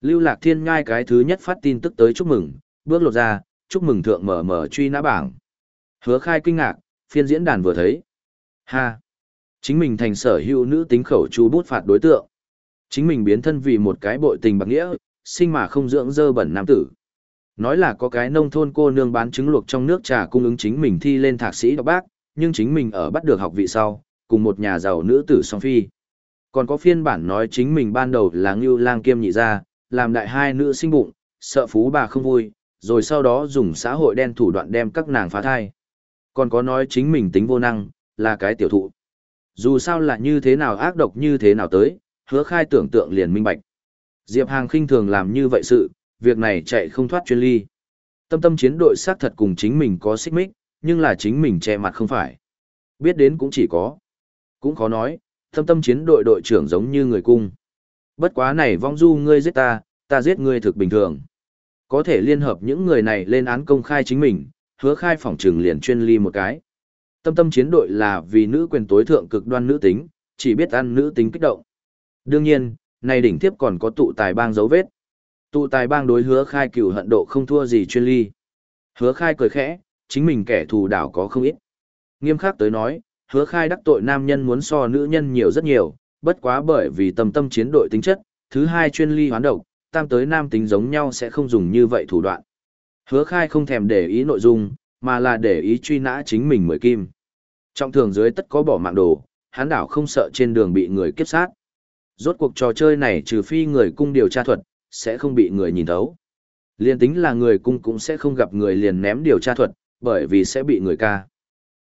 Lưu Lạc Thiên ngai cái thứ nhất phát tin tức tới chúc mừng, bước lột ra, chúc mừng thượng mở mở truy nã bảng. Hứa khai kinh ngạc, phiên diễn đàn vừa thấy. Ha! Chính mình thành sở hữu nữ tính khẩu chú bút phạt đối tượng. Chính mình biến thân vì một cái bội tình bạc nghĩa, sinh mà không dưỡng dơ bẩn nam tử. Nói là có cái nông thôn cô nương bán trứng luộc trong nước trà cung ứng chính mình thi lên thạc sĩ đọc bác, nhưng chính mình ở bắt được học vị sau, cùng một nhà giàu nữ tử song phi. Còn có phiên bản nói chính mình ban đầu là Ngưu Lang Kiêm nhị gia, làm đại hai nữ sinh bụng, sợ phú bà không vui, rồi sau đó dùng xã hội đen thủ đoạn đem các nàng phá thai. Còn có nói chính mình tính vô năng, là cái tiểu thụ. Dù sao là như thế nào ác độc như thế nào tới, hứa khai tưởng tượng liền minh bạch. Diệp Hàng khinh thường làm như vậy sự, việc này chạy không thoát chuyên ly. Tâm tâm chiến đội xác thật cùng chính mình có xích mích, nhưng là chính mình che mặt không phải. Biết đến cũng chỉ có. Cũng khó nói, tâm tâm chiến đội đội trưởng giống như người cung. Bất quá này vong du ngươi giết ta, ta giết ngươi thực bình thường. Có thể liên hợp những người này lên án công khai chính mình, hứa khai phỏng trừng liền chuyên ly một cái. Tâm tâm chiến đội là vì nữ quyền tối thượng cực đoan nữ tính, chỉ biết ăn nữ tính kích động. Đương nhiên, này đỉnh tiếp còn có tụ tài bang dấu vết. Tụ tài bang đối hứa khai cửu hận độ không thua gì chuyên ly. Hứa khai cười khẽ, chính mình kẻ thù đảo có không ít. Nghiêm khắc tới nói, hứa khai đắc tội nam nhân muốn so nữ nhân nhiều rất nhiều, bất quá bởi vì tâm tâm chiến đội tính chất, thứ hai chuyên ly hoán độc, tam tới nam tính giống nhau sẽ không dùng như vậy thủ đoạn. Hứa khai không thèm để ý nội dung, mà là để ý truy nã chính mình mười kim trọng thường dưới tất có bỏ mạng đồ, hán đảo không sợ trên đường bị người kiếp sát. Rốt cuộc trò chơi này trừ phi người cung điều tra thuật, sẽ không bị người nhìn thấu. Liên tính là người cung cũng sẽ không gặp người liền ném điều tra thuật, bởi vì sẽ bị người ca.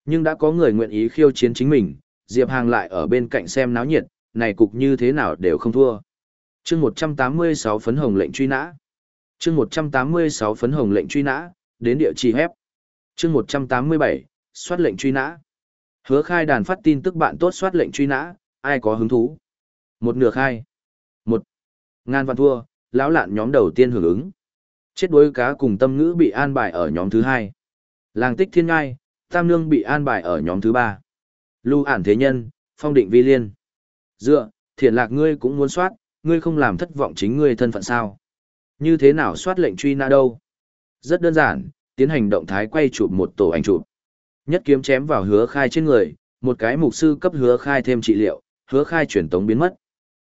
Nhưng đã có người nguyện ý khiêu chiến chính mình, Diệp Hàng lại ở bên cạnh xem náo nhiệt, này cục như thế nào đều không thua. chương 186 phấn hồng lệnh truy nã. chương 186 phấn hồng lệnh truy nã, đến địa chỉ hép. chương 187, soát lệnh truy nã. Hứa khai đàn phát tin tức bạn tốt soát lệnh truy nã, ai có hứng thú. Một nửa khai. Một. Ngan văn thua, lão lạn nhóm đầu tiên hưởng ứng. Chết đuối cá cùng tâm ngữ bị an bài ở nhóm thứ hai. Làng tích thiên ngai, tam nương bị an bài ở nhóm thứ ba. Lưu ản thế nhân, phong định vi liên. Dựa, thiện lạc ngươi cũng muốn soát, ngươi không làm thất vọng chính ngươi thân phận sao. Như thế nào soát lệnh truy nã đâu? Rất đơn giản, tiến hành động thái quay chụp một tổ ảnh chụp. Nhất kiếm chém vào hứa khai trên người, một cái mục sư cấp hứa khai thêm trị liệu, hứa khai chuyển tống biến mất.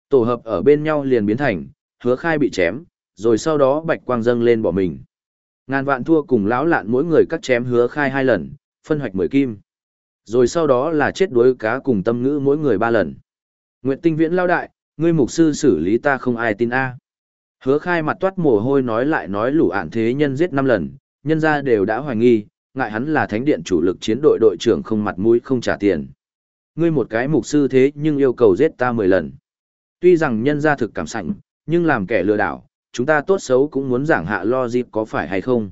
Tổ hợp ở bên nhau liền biến thành, hứa khai bị chém, rồi sau đó bạch quang dâng lên bỏ mình. Ngàn vạn thua cùng lão lạn mỗi người cắt chém hứa khai hai lần, phân hoạch mười kim. Rồi sau đó là chết đuối cá cùng tâm ngữ mỗi người ba lần. Nguyệt tinh viễn lao đại, ngươi mục sư xử lý ta không ai tin a. Hứa khai mặt toát mồ hôi nói lại nói lũ ản thế nhân giết năm lần, nhân ra đều đã hoài nghi, ngại hắn là thánh điện chủ lực chiến đội đội trưởng không mặt mũi không trả tiền. Ngươi một cái mục sư thế nhưng yêu cầu giết ta mười lần. Tuy rằng nhân gia thực cảm sảnh nhưng làm kẻ lừa đảo, chúng ta tốt xấu cũng muốn giảng hạ lo dịp có phải hay không.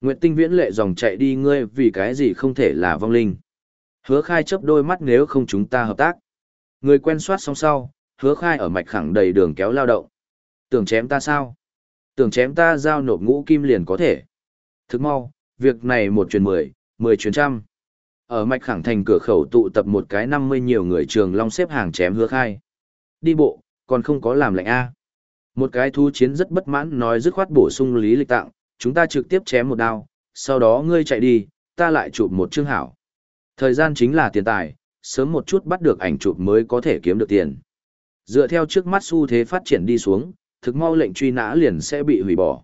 Nguyệt tinh viễn lệ dòng chạy đi ngươi vì cái gì không thể là vong linh. Hứa khai chấp đôi mắt nếu không chúng ta hợp tác. Người quen soát xong sau, hứa khai ở mạch khẳng đầy đường kéo lao động. Tưởng chém ta sao? Tưởng chém ta giao nộp ngũ kim liền có thể. Thức mau, việc này một chuyến mười, mười chuyến trăm. Ở mạch khẳng thành cửa khẩu tụ tập một cái năm mươi nhiều người trường long xếp hàng chém hứa khai. Đi bộ, còn không có làm lệnh A. Một cái thu chiến rất bất mãn nói dứt khoát bổ sung lý lịch tặng, chúng ta trực tiếp chém một đao, sau đó ngươi chạy đi, ta lại chụp một chương hảo. Thời gian chính là tiền tài, sớm một chút bắt được ảnh chụp mới có thể kiếm được tiền. Dựa theo trước mắt xu thế phát triển đi xuống, thực mau lệnh truy nã liền sẽ bị hủy bỏ.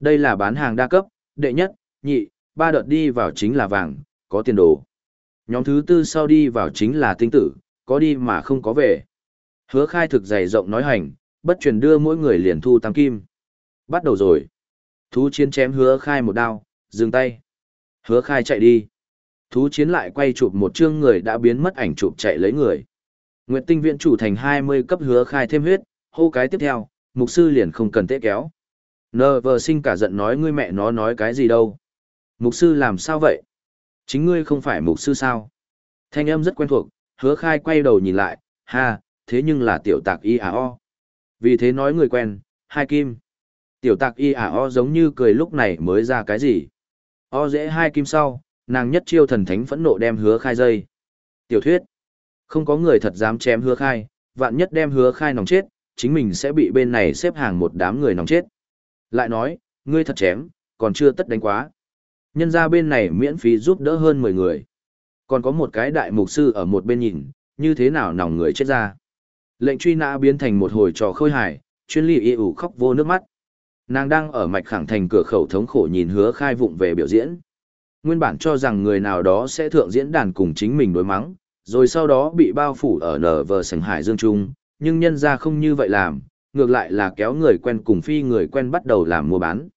Đây là bán hàng đa cấp, đệ nhất, nhị, ba đợt đi vào chính là vàng, có tiền đồ. Nhóm thứ tư sau đi vào chính là tinh tử, có đi mà không có về. Hứa khai thực dày rộng nói hành, bất truyền đưa mỗi người liền thu tam kim. Bắt đầu rồi. Thú chiến chém hứa khai một đao, dừng tay. Hứa khai chạy đi. Thú chiến lại quay chụp một chương người đã biến mất ảnh chụp chạy lấy người. Nguyệt tinh viện chủ thành 20 cấp hứa khai thêm huyết, hô cái tiếp theo, mục sư liền không cần tế kéo. Nờ vờ sinh cả giận nói ngươi mẹ nó nói cái gì đâu. Mục sư làm sao vậy? Chính ngươi không phải mục sư sao? Thanh âm rất quen thuộc, hứa khai quay đầu nhìn lại, ha, thế nhưng là tiểu tạc y à o. Vì thế nói người quen, hai kim. Tiểu tạc y à o giống như cười lúc này mới ra cái gì. O dễ hai kim sau, nàng nhất chiêu thần thánh phẫn nộ đem hứa khai dây. Tiểu thuyết. Không có người thật dám chém hứa khai, vạn nhất đem hứa khai nòng chết, chính mình sẽ bị bên này xếp hàng một đám người nòng chết. Lại nói, ngươi thật chém, còn chưa tất đánh quá. Nhân ra bên này miễn phí giúp đỡ hơn 10 người. Còn có một cái đại mục sư ở một bên nhìn, như thế nào nòng người chết ra. Lệnh truy nã biến thành một hồi trò khôi hài, chuyên ly y ủ khóc vô nước mắt. Nàng đang ở mạch khẳng thành cửa khẩu thống khổ nhìn hứa khai vụng về biểu diễn. Nguyên bản cho rằng người nào đó sẽ thượng diễn đàn cùng chính mình đối mắng, rồi sau đó bị bao phủ ở nở vờ sảnh hải dương trung, nhưng nhân ra không như vậy làm, ngược lại là kéo người quen cùng phi người quen bắt đầu làm mua bán.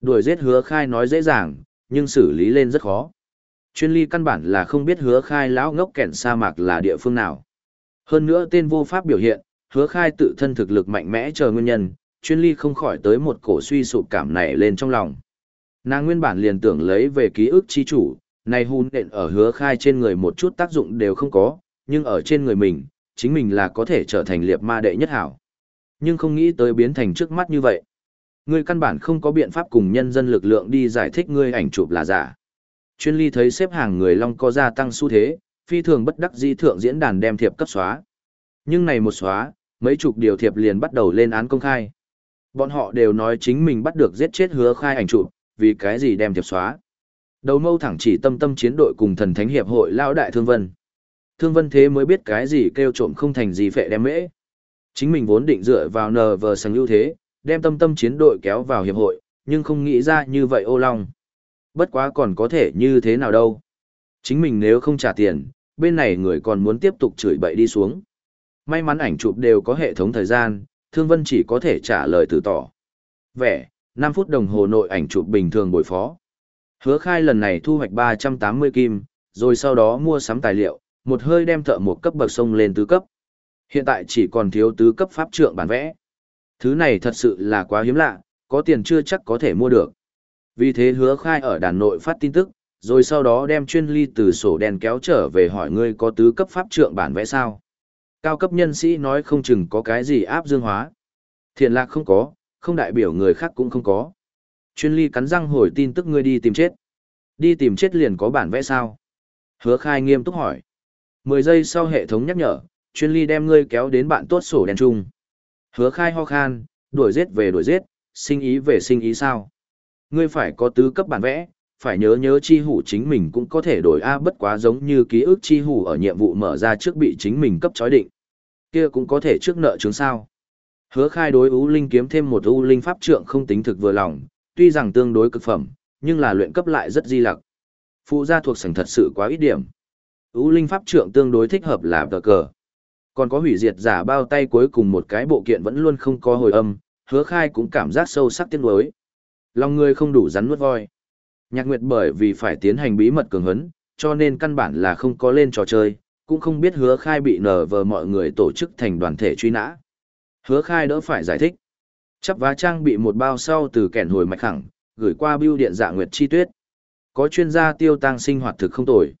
Đuổi giết hứa khai nói dễ dàng, nhưng xử lý lên rất khó. Chuyên ly căn bản là không biết hứa khai lão ngốc kẹn sa mạc là địa phương nào. Hơn nữa tên vô pháp biểu hiện, hứa khai tự thân thực lực mạnh mẽ chờ nguyên nhân, chuyên ly không khỏi tới một cổ suy sụp cảm này lên trong lòng. Nàng nguyên bản liền tưởng lấy về ký ức chi chủ, này hùn đện ở hứa khai trên người một chút tác dụng đều không có, nhưng ở trên người mình, chính mình là có thể trở thành liệp ma đệ nhất hảo. Nhưng không nghĩ tới biến thành trước mắt như vậy. Ngươi căn bản không có biện pháp cùng nhân dân lực lượng đi giải thích ngươi ảnh chụp là giả. Chuyên ly thấy xếp hàng người long có gia tăng xu thế, phi thường bất đắc di thượng diễn đàn đem thiệp cấp xóa. Nhưng này một xóa, mấy chục điều thiệp liền bắt đầu lên án công khai. Bọn họ đều nói chính mình bắt được giết chết hứa khai ảnh chụp, vì cái gì đem thiệp xóa. Đầu mâu thẳng chỉ tâm tâm chiến đội cùng thần thánh hiệp hội lao đại thương vân. Thương vân thế mới biết cái gì kêu trộm không thành gì phệ đem mễ. Chính mình vốn định dựa vào nờ vờ sàng ưu thế, đem tâm tâm chiến đội kéo vào hiệp hội, nhưng không nghĩ ra như vậy ô long. Bất quá còn có thể như thế nào đâu. Chính mình nếu không trả tiền, bên này người còn muốn tiếp tục chửi bậy đi xuống. May mắn ảnh chụp đều có hệ thống thời gian, Thương Vân chỉ có thể trả lời từ tỏ. Vẻ, 5 phút đồng hồ nội ảnh chụp bình thường bồi phó. Hứa khai lần này thu hoạch 380 kim, rồi sau đó mua sắm tài liệu, một hơi đem thợ một cấp bậc sông lên tứ cấp. Hiện tại chỉ còn thiếu tứ cấp pháp trượng bản vẽ. Thứ này thật sự là quá hiếm lạ, có tiền chưa chắc có thể mua được. Vì thế hứa khai ở đàn nội phát tin tức, rồi sau đó đem chuyên ly từ sổ đen kéo trở về hỏi ngươi có tứ cấp pháp trượng bản vẽ sao. Cao cấp nhân sĩ nói không chừng có cái gì áp dương hóa. Thiện lạc không có, không đại biểu người khác cũng không có. Chuyên ly cắn răng hồi tin tức ngươi đi tìm chết. Đi tìm chết liền có bản vẽ sao? Hứa khai nghiêm túc hỏi. 10 giây sau hệ thống nhắc nhở, chuyên ly đem ngươi kéo đến bạn tốt sổ đen chung. Hứa khai ho khan, đuổi giết về đuổi giết, sinh ý về sinh ý sao? Ngươi phải có tứ cấp bản vẽ, phải nhớ nhớ chi hủ chính mình cũng có thể đổi A bất quá giống như ký ức chi hủ ở nhiệm vụ mở ra trước bị chính mình cấp chói định. Kia cũng có thể trước nợ chứng sao. Hứa khai đối ưu linh kiếm thêm một ưu linh pháp trượng không tính thực vừa lòng, tuy rằng tương đối cực phẩm, nhưng là luyện cấp lại rất di lặc. Phụ gia thuộc sảnh thật sự quá ít điểm. ưu linh pháp trượng tương đối thích hợp là tờ cờ. Còn có hủy diệt giả bao tay cuối cùng một cái bộ kiện vẫn luôn không có hồi âm, hứa khai cũng cảm giác sâu sắc tiếc nuối Lòng người không đủ rắn nuốt voi. Nhạc Nguyệt bởi vì phải tiến hành bí mật cường hấn cho nên căn bản là không có lên trò chơi, cũng không biết hứa khai bị nở vờ mọi người tổ chức thành đoàn thể truy nã. Hứa khai đỡ phải giải thích. Chấp vá trang bị một bao sau từ kẻn hồi mạch khẳng, gửi qua bưu điện dạ Nguyệt Chi Tuyết. Có chuyên gia tiêu tăng sinh hoạt thực không tồi.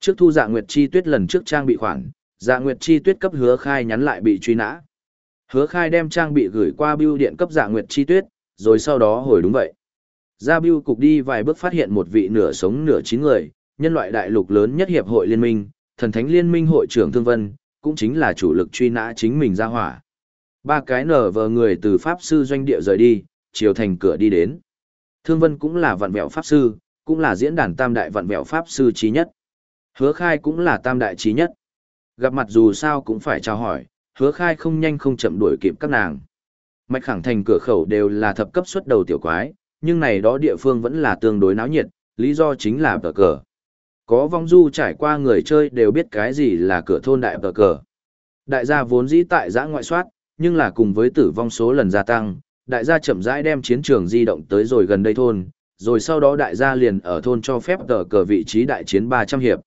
Trước thu dạ Nguyệt Chi Tuyết lần trước trang bị khoản, dạ Nguyệt Chi Tuyết cấp hứa khai nhắn lại bị truy nã. Hứa khai đem trang bị gửi qua bưu điện cấp dạ Nguyệt Chi Tuyết, rồi sau đó hồi đúng vậy. Ra Bưu cục đi vài bước phát hiện một vị nửa sống nửa chín người, nhân loại đại lục lớn nhất hiệp hội liên minh, thần thánh liên minh hội trưởng Thương Vân, cũng chính là chủ lực truy nã chính mình ra hỏa. Ba cái nở vờ người từ Pháp sư doanh địa rời đi, chiều thành cửa đi đến. Thương Vân cũng là vạn vẹo Pháp sư, cũng là diễn đàn tam đại vạn vẹo Pháp sư trí nhất. Hứa khai cũng là tam đại trí nhất. Gặp mặt dù sao cũng phải chào hỏi, hứa khai không nhanh không chậm đuổi kịp các nàng. Mạch khẳng thành cửa khẩu đều là thập cấp xuất đầu tiểu quái, nhưng này đó địa phương vẫn là tương đối náo nhiệt, lý do chính là tờ cờ. Có vong du trải qua người chơi đều biết cái gì là cửa thôn đại tờ cờ. Đại gia vốn dĩ tại giã ngoại soát, nhưng là cùng với tử vong số lần gia tăng, đại gia chậm rãi đem chiến trường di động tới rồi gần đây thôn, rồi sau đó đại gia liền ở thôn cho phép tờ cờ vị trí đại chiến 300 hiệp.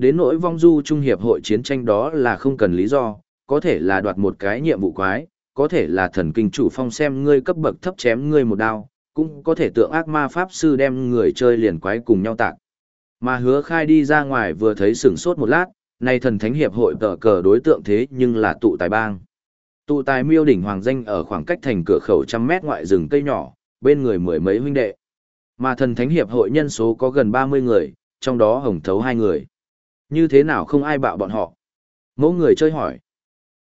Đến nỗi vong du trung hiệp hội chiến tranh đó là không cần lý do, có thể là đoạt một cái nhiệm vụ quái, có thể là thần kinh chủ phong xem ngươi cấp bậc thấp chém ngươi một đao, cũng có thể tượng ác ma pháp sư đem người chơi liền quái cùng nhau tạc. Mà hứa khai đi ra ngoài vừa thấy sửng sốt một lát, nay thần thánh hiệp hội tờ cờ đối tượng thế nhưng là tụ tài bang. Tụ tài miêu đỉnh hoàng danh ở khoảng cách thành cửa khẩu trăm mét ngoại rừng cây nhỏ, bên người mười mấy huynh đệ. Mà thần thánh hiệp hội nhân số có gần 30 người, trong đó hồng thấu hai người. Như thế nào không ai bạo bọn họ? Mẫu người chơi hỏi.